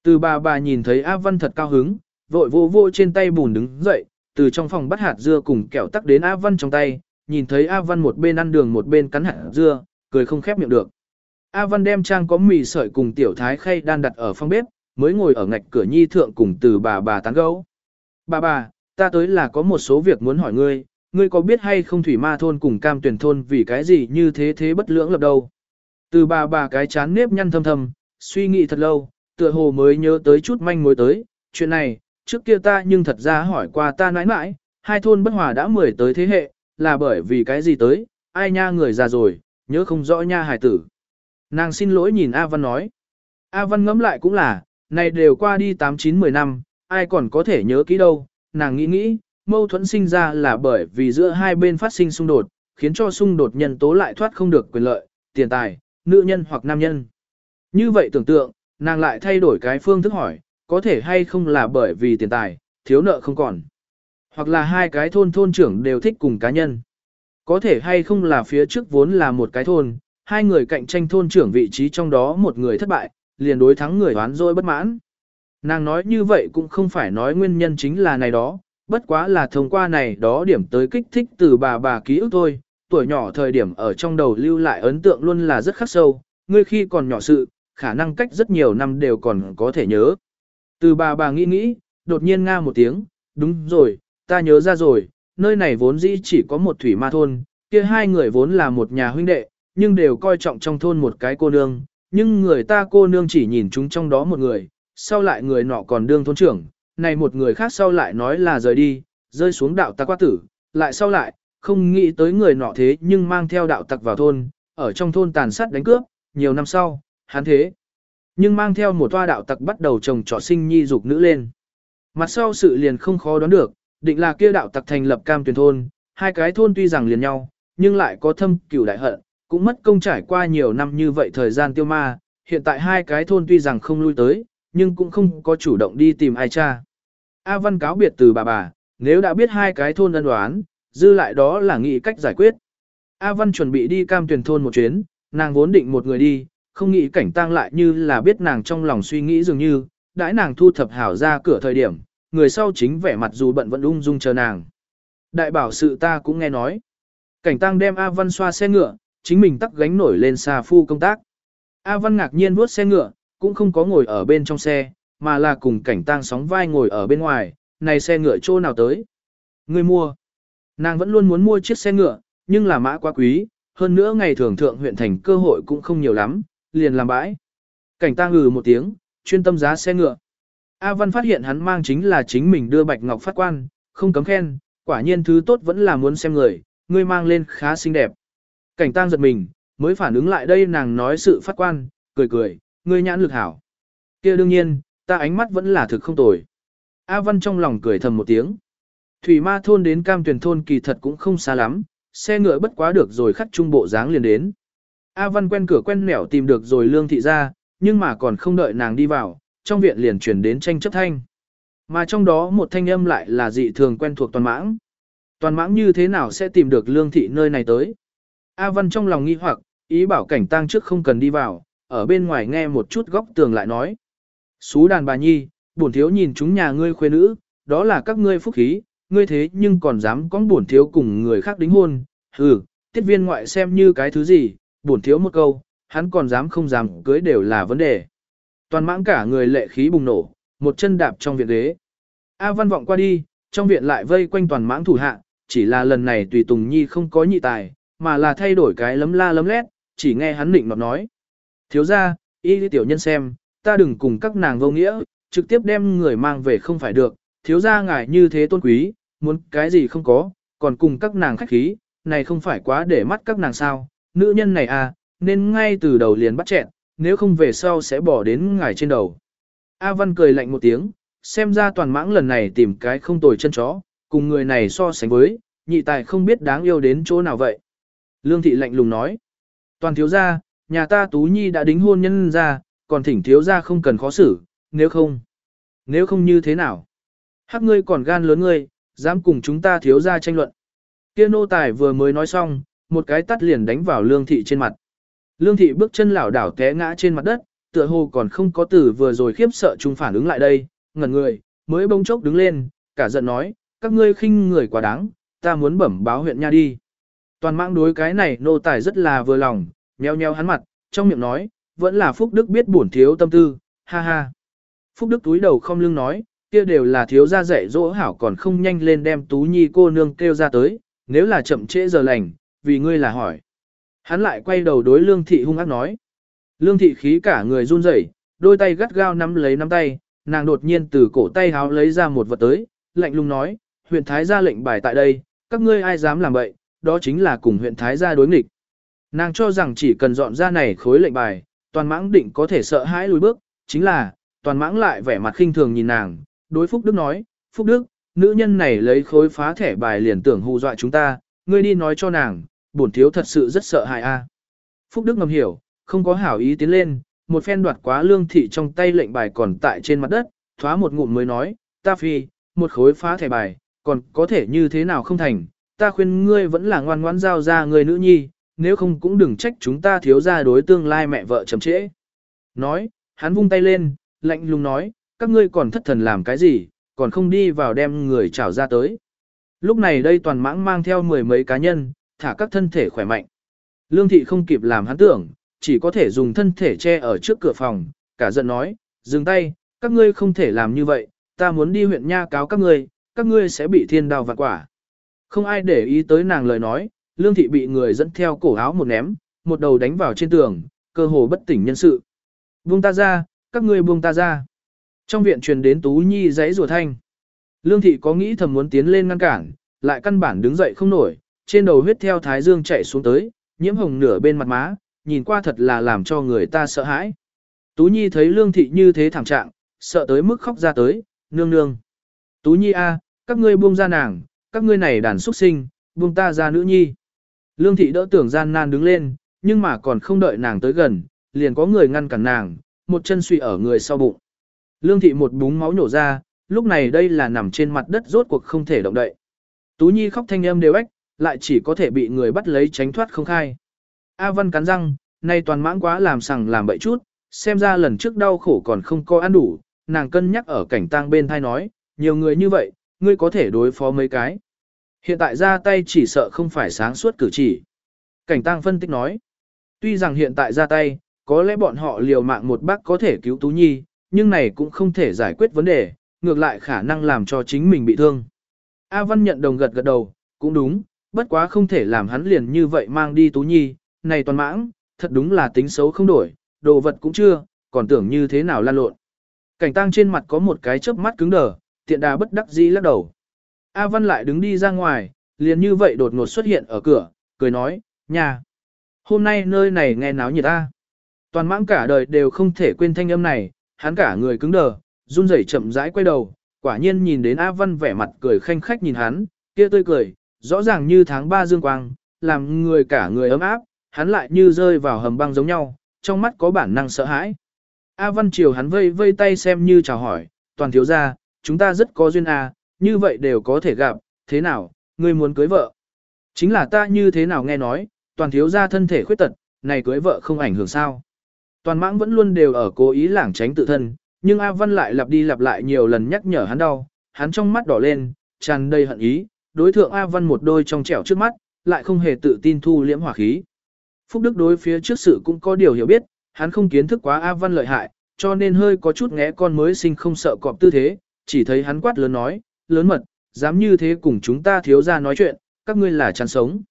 Từ bà bà nhìn thấy A Văn thật cao hứng, vội vô vô trên tay bùn đứng dậy, từ trong phòng bắt hạt dưa cùng kẹo tắc đến A Văn trong tay, nhìn thấy A Văn một bên ăn đường một bên cắn hạt dưa, cười không khép miệng được. A Văn đem trang có mì sợi cùng tiểu thái khay đan đặt ở phòng bếp, mới ngồi ở ngạch cửa nhi thượng cùng từ bà bà tán gẫu. Bà bà, ta tới là có một số việc muốn hỏi ngươi, ngươi có biết hay không thủy ma thôn cùng cam tuyển thôn vì cái gì như thế thế bất lưỡng lập đâu. Từ bà bà cái chán nếp nhăn thâm thâm, suy nghĩ thật lâu, tựa hồ mới nhớ tới chút manh mối tới, chuyện này, trước kia ta nhưng thật ra hỏi qua ta nãi nãi, hai thôn bất hòa đã mười tới thế hệ, là bởi vì cái gì tới, ai nha người già rồi, nhớ không rõ nha hải tử. Nàng xin lỗi nhìn A Văn nói. A Văn ngẫm lại cũng là, này đều qua đi 8-9-10 năm, ai còn có thể nhớ kỹ đâu, nàng nghĩ nghĩ, mâu thuẫn sinh ra là bởi vì giữa hai bên phát sinh xung đột, khiến cho xung đột nhân tố lại thoát không được quyền lợi, tiền tài, nữ nhân hoặc nam nhân. Như vậy tưởng tượng, nàng lại thay đổi cái phương thức hỏi, có thể hay không là bởi vì tiền tài, thiếu nợ không còn. Hoặc là hai cái thôn thôn trưởng đều thích cùng cá nhân. Có thể hay không là phía trước vốn là một cái thôn, hai người cạnh tranh thôn trưởng vị trí trong đó một người thất bại, liền đối thắng người đoán rồi bất mãn. Nàng nói như vậy cũng không phải nói nguyên nhân chính là này đó, bất quá là thông qua này đó điểm tới kích thích từ bà bà ký ức thôi, tuổi nhỏ thời điểm ở trong đầu lưu lại ấn tượng luôn là rất khắc sâu, ngươi khi còn nhỏ sự, khả năng cách rất nhiều năm đều còn có thể nhớ. Từ bà bà nghĩ nghĩ, đột nhiên nga một tiếng, đúng rồi, ta nhớ ra rồi, nơi này vốn dĩ chỉ có một thủy ma thôn, kia hai người vốn là một nhà huynh đệ, nhưng đều coi trọng trong thôn một cái cô nương, nhưng người ta cô nương chỉ nhìn chúng trong đó một người, sau lại người nọ còn đương thôn trưởng, này một người khác sau lại nói là rời đi, rơi xuống đạo tặc qua tử, lại sau lại, không nghĩ tới người nọ thế nhưng mang theo đạo tặc vào thôn, ở trong thôn tàn sát đánh cướp, nhiều năm sau, hắn thế. Nhưng mang theo một toa đạo tặc bắt đầu trồng trọ sinh nhi dục nữ lên. Mặt sau sự liền không khó đoán được, định là kia đạo tặc thành lập cam tuyển thôn, hai cái thôn tuy rằng liền nhau, nhưng lại có thâm cửu đại hận, cũng mất công trải qua nhiều năm như vậy thời gian tiêu ma, hiện tại hai cái thôn tuy rằng không lui tới, nhưng cũng không có chủ động đi tìm ai cha. A Văn cáo biệt từ bà bà, nếu đã biết hai cái thôn ân đoán, dư lại đó là nghĩ cách giải quyết. A Văn chuẩn bị đi cam tuyển thôn một chuyến, nàng vốn định một người đi, không nghĩ cảnh tang lại như là biết nàng trong lòng suy nghĩ dường như, đãi nàng thu thập hảo ra cửa thời điểm, người sau chính vẻ mặt dù bận vẫn ung dung chờ nàng. Đại bảo sự ta cũng nghe nói. Cảnh tang đem A Văn xoa xe ngựa, chính mình tắc gánh nổi lên xa phu công tác. A Văn ngạc nhiên vuốt xe ngựa, cũng không có ngồi ở bên trong xe, mà là cùng cảnh tang sóng vai ngồi ở bên ngoài, này xe ngựa chỗ nào tới. Người mua. Nàng vẫn luôn muốn mua chiếc xe ngựa, nhưng là mã quá quý, hơn nữa ngày thường thượng huyện thành cơ hội cũng không nhiều lắm, liền làm bãi. Cảnh tang ngừ một tiếng, chuyên tâm giá xe ngựa. A Văn phát hiện hắn mang chính là chính mình đưa Bạch Ngọc phát quan, không cấm khen, quả nhiên thứ tốt vẫn là muốn xem người, ngươi mang lên khá xinh đẹp. Cảnh tang giật mình, mới phản ứng lại đây nàng nói sự phát quan, cười cười, ngươi nhãn lực hảo. kia đương nhiên, ta ánh mắt vẫn là thực không tồi. A Văn trong lòng cười thầm một tiếng. Thủy ma thôn đến cam tuyển thôn kỳ thật cũng không xa lắm, xe ngựa bất quá được rồi khắc trung bộ dáng liền đến. A Văn quen cửa quen nẻo tìm được rồi lương thị ra, nhưng mà còn không đợi nàng đi vào, trong viện liền chuyển đến tranh chấp thanh. Mà trong đó một thanh âm lại là dị thường quen thuộc toàn mãng. Toàn mãng như thế nào sẽ tìm được lương thị nơi này tới? A Văn trong lòng nghi hoặc, ý bảo cảnh tang trước không cần đi vào, ở bên ngoài nghe một chút góc tường lại nói. Xú đàn bà nhi, bổn thiếu nhìn chúng nhà ngươi khuê nữ, đó là các ngươi phúc khí, ngươi thế nhưng còn dám có bổn thiếu cùng người khác đính hôn, hừ, tiết viên ngoại xem như cái thứ gì, bổn thiếu một câu, hắn còn dám không dám cưới đều là vấn đề. Toàn mãng cả người lệ khí bùng nổ, một chân đạp trong viện ghế. A văn vọng qua đi, trong viện lại vây quanh toàn mãng thủ hạ, chỉ là lần này tùy Tùng Nhi không có nhị tài, mà là thay đổi cái lấm la lấm lét, chỉ nghe hắn định nọt nói. Thiếu ra, y tiểu nhân xem, ta đừng cùng các nàng vô nghĩa, trực tiếp đem người mang về không phải được, thiếu ra ngài như thế tôn quý, muốn cái gì không có, còn cùng các nàng khách khí, này không phải quá để mắt các nàng sao, nữ nhân này à, nên ngay từ đầu liền bắt chẹn, nếu không về sau sẽ bỏ đến ngài trên đầu. A Văn cười lạnh một tiếng, xem ra toàn mãng lần này tìm cái không tồi chân chó, cùng người này so sánh với, nhị tài không biết đáng yêu đến chỗ nào vậy. Lương thị lạnh lùng nói, toàn thiếu gia, nhà ta Tú Nhi đã đính hôn nhân ra, còn thỉnh thiếu gia không cần khó xử, nếu không, nếu không như thế nào. Hắc ngươi còn gan lớn ngươi, dám cùng chúng ta thiếu gia tranh luận. Kia nô tài vừa mới nói xong, một cái tắt liền đánh vào lương thị trên mặt. Lương thị bước chân lảo đảo té ngã trên mặt đất, tựa hồ còn không có tử vừa rồi khiếp sợ chúng phản ứng lại đây, ngẩn người, mới bông chốc đứng lên, cả giận nói, các ngươi khinh người quá đáng, ta muốn bẩm báo huyện nha đi. Toàn mạng đối cái này nô tài rất là vừa lòng, nheo nheo hắn mặt, trong miệng nói, vẫn là Phúc Đức biết bổn thiếu tâm tư, ha ha. Phúc Đức túi đầu không lưng nói, kia đều là thiếu gia dạy dỗ hảo còn không nhanh lên đem Tú Nhi cô nương kêu ra tới, nếu là chậm trễ giờ lành, vì ngươi là hỏi. Hắn lại quay đầu đối lương thị hung ác nói. Lương thị khí cả người run rẩy, đôi tay gắt gao nắm lấy nắm tay, nàng đột nhiên từ cổ tay háo lấy ra một vật tới, lạnh lùng nói, huyện Thái gia lệnh bài tại đây, các ngươi ai dám làm vậy, đó chính là cùng huyện Thái gia đối nghịch. Nàng cho rằng chỉ cần dọn ra này khối lệnh bài, toàn mãng định có thể sợ hãi lùi bước, chính là, toàn mãng lại vẻ mặt khinh thường nhìn nàng, đối Phúc Đức nói, Phúc Đức, nữ nhân này lấy khối phá thẻ bài liền tưởng hù dọa chúng ta, ngươi đi nói cho nàng, bổn thiếu thật sự rất sợ hại a. Phúc Đức ngầm hiểu, không có hảo ý tiến lên, một phen đoạt quá lương thị trong tay lệnh bài còn tại trên mặt đất, thoá một ngụm mới nói, ta phi, một khối phá thẻ bài, còn có thể như thế nào không thành, ta khuyên ngươi vẫn là ngoan ngoãn giao ra người nữ nhi, nếu không cũng đừng trách chúng ta thiếu ra đối tương lai mẹ vợ chậm trễ. Nói, hắn vung tay lên, lạnh lùng nói, các ngươi còn thất thần làm cái gì, còn không đi vào đem người trảo ra tới. Lúc này đây toàn mãng mang theo mười mấy cá nhân, thả các thân thể khỏe mạnh. Lương thị không kịp làm hắn tưởng, chỉ có thể dùng thân thể che ở trước cửa phòng, cả giận nói, dừng tay, các ngươi không thể làm như vậy, ta muốn đi huyện nha cáo các ngươi, các ngươi sẽ bị thiên đào vạn quả. Không ai để ý tới nàng lời nói, lương thị bị người dẫn theo cổ áo một ném, một đầu đánh vào trên tường, cơ hồ bất tỉnh nhân sự. Buông ta ra, các ngươi buông ta ra. Trong viện truyền đến Tú Nhi giấy rùa thanh. Lương thị có nghĩ thầm muốn tiến lên ngăn cản, lại căn bản đứng dậy không nổi, trên đầu huyết theo thái dương chạy xuống tới, nhiễm hồng nửa bên mặt má, nhìn qua thật là làm cho người ta sợ hãi. Tú Nhi thấy lương thị như thế thảm trạng, sợ tới mức khóc ra tới, nương nương. Tú Nhi a, các ngươi buông ra nàng, các ngươi này đàn xuất sinh, buông ta ra nữ nhi. Lương thị đỡ tưởng gian nan đứng lên, nhưng mà còn không đợi nàng tới gần, liền có người ngăn cản nàng, một chân suy ở người sau bụng. Lương thị một búng máu nhổ ra, lúc này đây là nằm trên mặt đất rốt cuộc không thể động đậy. Tú Nhi khóc thanh âm đều ếch, lại chỉ có thể bị người bắt lấy tránh thoát không khai. A Văn cắn răng, nay toàn mãng quá làm sằng làm bậy chút, xem ra lần trước đau khổ còn không có ăn đủ, nàng cân nhắc ở cảnh tang bên thai nói, nhiều người như vậy, ngươi có thể đối phó mấy cái. Hiện tại ra tay chỉ sợ không phải sáng suốt cử chỉ. Cảnh tang phân tích nói, tuy rằng hiện tại ra tay, có lẽ bọn họ liều mạng một bác có thể cứu Tú Nhi, nhưng này cũng không thể giải quyết vấn đề, ngược lại khả năng làm cho chính mình bị thương. A Văn nhận đồng gật gật đầu, cũng đúng, bất quá không thể làm hắn liền như vậy mang đi Tú Nhi, này toàn mãng, thật đúng là tính xấu không đổi, đồ vật cũng chưa, còn tưởng như thế nào lan lộn. Cảnh tang trên mặt có một cái chớp mắt cứng đờ, tiện đà bất đắc dĩ lắc đầu. A Văn lại đứng đi ra ngoài, liền như vậy đột ngột xuất hiện ở cửa, cười nói, nhà. Hôm nay nơi này nghe náo nhiệt ta. Toàn mãng cả đời đều không thể quên thanh âm này, hắn cả người cứng đờ, run rẩy chậm rãi quay đầu, quả nhiên nhìn đến A Văn vẻ mặt cười khanh khách nhìn hắn, kia tươi cười, rõ ràng như tháng ba dương quang, làm người cả người ấm áp, hắn lại như rơi vào hầm băng giống nhau, trong mắt có bản năng sợ hãi. A Văn chiều hắn vây vây tay xem như chào hỏi, toàn thiếu gia, chúng ta rất có duyên à, như vậy đều có thể gặp, thế nào, ngươi muốn cưới vợ. Chính là ta như thế nào nghe nói, toàn thiếu gia thân thể khuyết tật, này cưới vợ không ảnh hưởng sao. Toàn mãng vẫn luôn đều ở cố ý lảng tránh tự thân, nhưng A Văn lại lặp đi lặp lại nhiều lần nhắc nhở hắn đau, hắn trong mắt đỏ lên, tràn đầy hận ý, đối thượng A Văn một đôi trong trẻo trước mắt, lại không hề tự tin thu liễm hỏa khí. Phúc Đức đối phía trước sự cũng có điều hiểu biết, hắn không kiến thức quá A Văn lợi hại, cho nên hơi có chút ngẽ con mới sinh không sợ cọp tư thế, chỉ thấy hắn quát lớn nói, lớn mật, dám như thế cùng chúng ta thiếu ra nói chuyện, các ngươi là chán sống.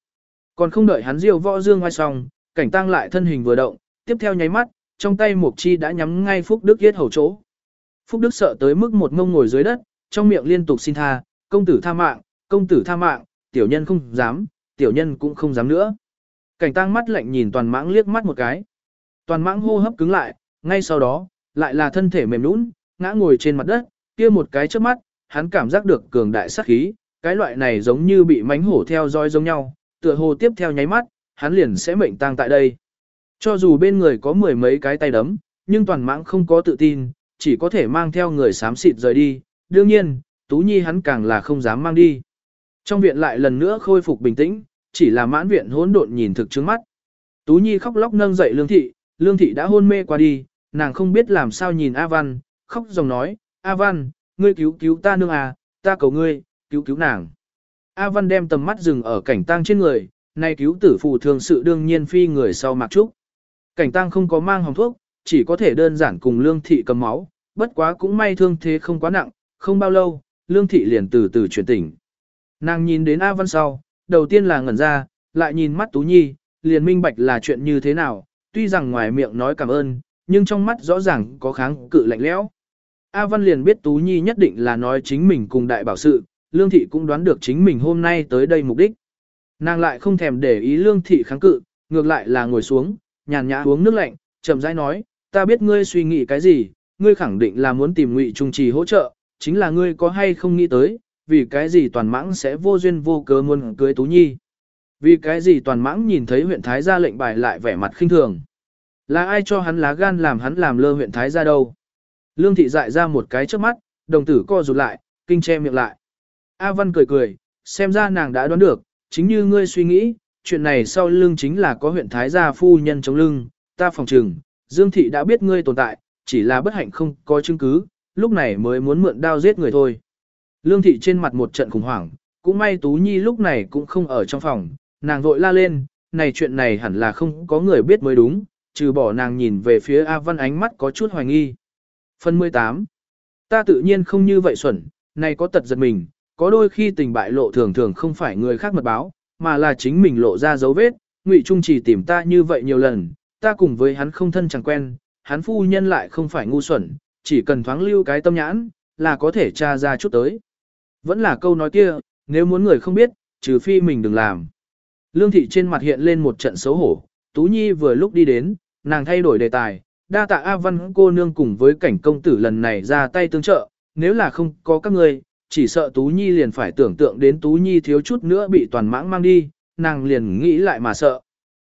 Còn không đợi hắn diêu võ dương ngoài xong, cảnh tăng lại thân hình vừa động, tiếp theo nháy mắt, trong tay Mục Chi đã nhắm ngay Phúc Đức giết hầu chỗ. Phúc Đức sợ tới mức một ngông ngồi dưới đất, trong miệng liên tục xin tha, công tử tha mạng, công tử tha mạng, tiểu nhân không dám, tiểu nhân cũng không dám nữa. Cảnh tăng mắt lạnh nhìn toàn mãng liếc mắt một cái. Toàn mãng hô hấp cứng lại, ngay sau đó, lại là thân thể mềm nũng, ngã ngồi trên mặt đất, kia một cái trước mắt, hắn cảm giác được cường đại sát khí, cái loại này giống như bị mánh hổ theo dõi giống nhau, tựa hồ tiếp theo nháy mắt, hắn liền sẽ mệnh tang tại đây. Cho dù bên người có mười mấy cái tay đấm, nhưng toàn mãng không có tự tin, chỉ có thể mang theo người xám xịt rời đi, đương nhiên, Tú Nhi hắn càng là không dám mang đi. Trong viện lại lần nữa khôi phục bình tĩnh, chỉ là mãn viện hỗn độn nhìn thực trước mắt. Tú Nhi khóc lóc nâng dậy Lương Thị, Lương Thị đã hôn mê qua đi, nàng không biết làm sao nhìn A Văn, khóc dòng nói, A Văn, ngươi cứu cứu ta nương à, ta cầu ngươi, cứu cứu nàng. A Văn đem tầm mắt dừng ở cảnh tang trên người, nay cứu tử phù thường sự đương nhiên phi người sau mặc trúc. Cảnh tang không có mang hồng thuốc, chỉ có thể đơn giản cùng lương thị cầm máu, bất quá cũng may thương thế không quá nặng, không bao lâu, lương thị liền từ từ chuyển tỉnh. Nàng nhìn đến A Văn sau, đầu tiên là ngẩn ra, lại nhìn mắt Tú Nhi, liền minh bạch là chuyện như thế nào, tuy rằng ngoài miệng nói cảm ơn, nhưng trong mắt rõ ràng có kháng cự lạnh lẽo. A Văn liền biết Tú Nhi nhất định là nói chính mình cùng đại bảo sự, Lương Thị cũng đoán được chính mình hôm nay tới đây mục đích. Nàng lại không thèm để ý Lương Thị kháng cự, ngược lại là ngồi xuống, nhàn nhã uống nước lạnh, chậm rãi nói, ta biết ngươi suy nghĩ cái gì, ngươi khẳng định là muốn tìm Ngụy Trung Trì hỗ trợ, chính là ngươi có hay không nghĩ tới, vì cái gì toàn mãng sẽ vô duyên vô cớ muốn cưới Tú Nhi. Vì cái gì toàn mãng nhìn thấy huyện Thái gia lệnh bài lại vẻ mặt khinh thường. Là ai cho hắn lá gan làm hắn làm lơ huyện Thái gia đâu. Lương thị dại ra một cái trước mắt, đồng tử co rụt lại, kinh che miệng lại. A Văn cười cười, xem ra nàng đã đoán được, chính như ngươi suy nghĩ, chuyện này sau lưng chính là có huyện Thái gia phu nhân chống lưng, ta phòng trừng, Dương thị đã biết ngươi tồn tại, chỉ là bất hạnh không có chứng cứ, lúc này mới muốn mượn đao giết người thôi. Lương thị trên mặt một trận khủng hoảng, cũng may Tú Nhi lúc này cũng không ở trong phòng, nàng vội la lên, này chuyện này hẳn là không có người biết mới đúng, trừ bỏ nàng nhìn về phía A Văn ánh mắt có chút hoài nghi. Phần 18 Ta tự nhiên không như vậy xuẩn, này có tật giật mình, có đôi khi tình bại lộ thường thường không phải người khác mật báo, mà là chính mình lộ ra dấu vết, Ngụy Trung chỉ tìm ta như vậy nhiều lần, ta cùng với hắn không thân chẳng quen, hắn phu nhân lại không phải ngu xuẩn, chỉ cần thoáng lưu cái tâm nhãn, là có thể tra ra chút tới. Vẫn là câu nói kia, nếu muốn người không biết, trừ phi mình đừng làm. Lương thị trên mặt hiện lên một trận xấu hổ, Tú Nhi vừa lúc đi đến, nàng thay đổi đề tài, đa tạ A Văn cô nương cùng với cảnh công tử lần này ra tay tương trợ, nếu là không có các người, chỉ sợ Tú Nhi liền phải tưởng tượng đến Tú Nhi thiếu chút nữa bị toàn mãng mang đi, nàng liền nghĩ lại mà sợ.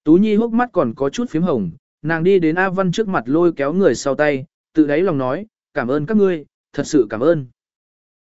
Tú Nhi hốc mắt còn có chút phím hồng, nàng đi đến A Văn trước mặt lôi kéo người sau tay, tự đáy lòng nói, cảm ơn các ngươi, thật sự cảm ơn.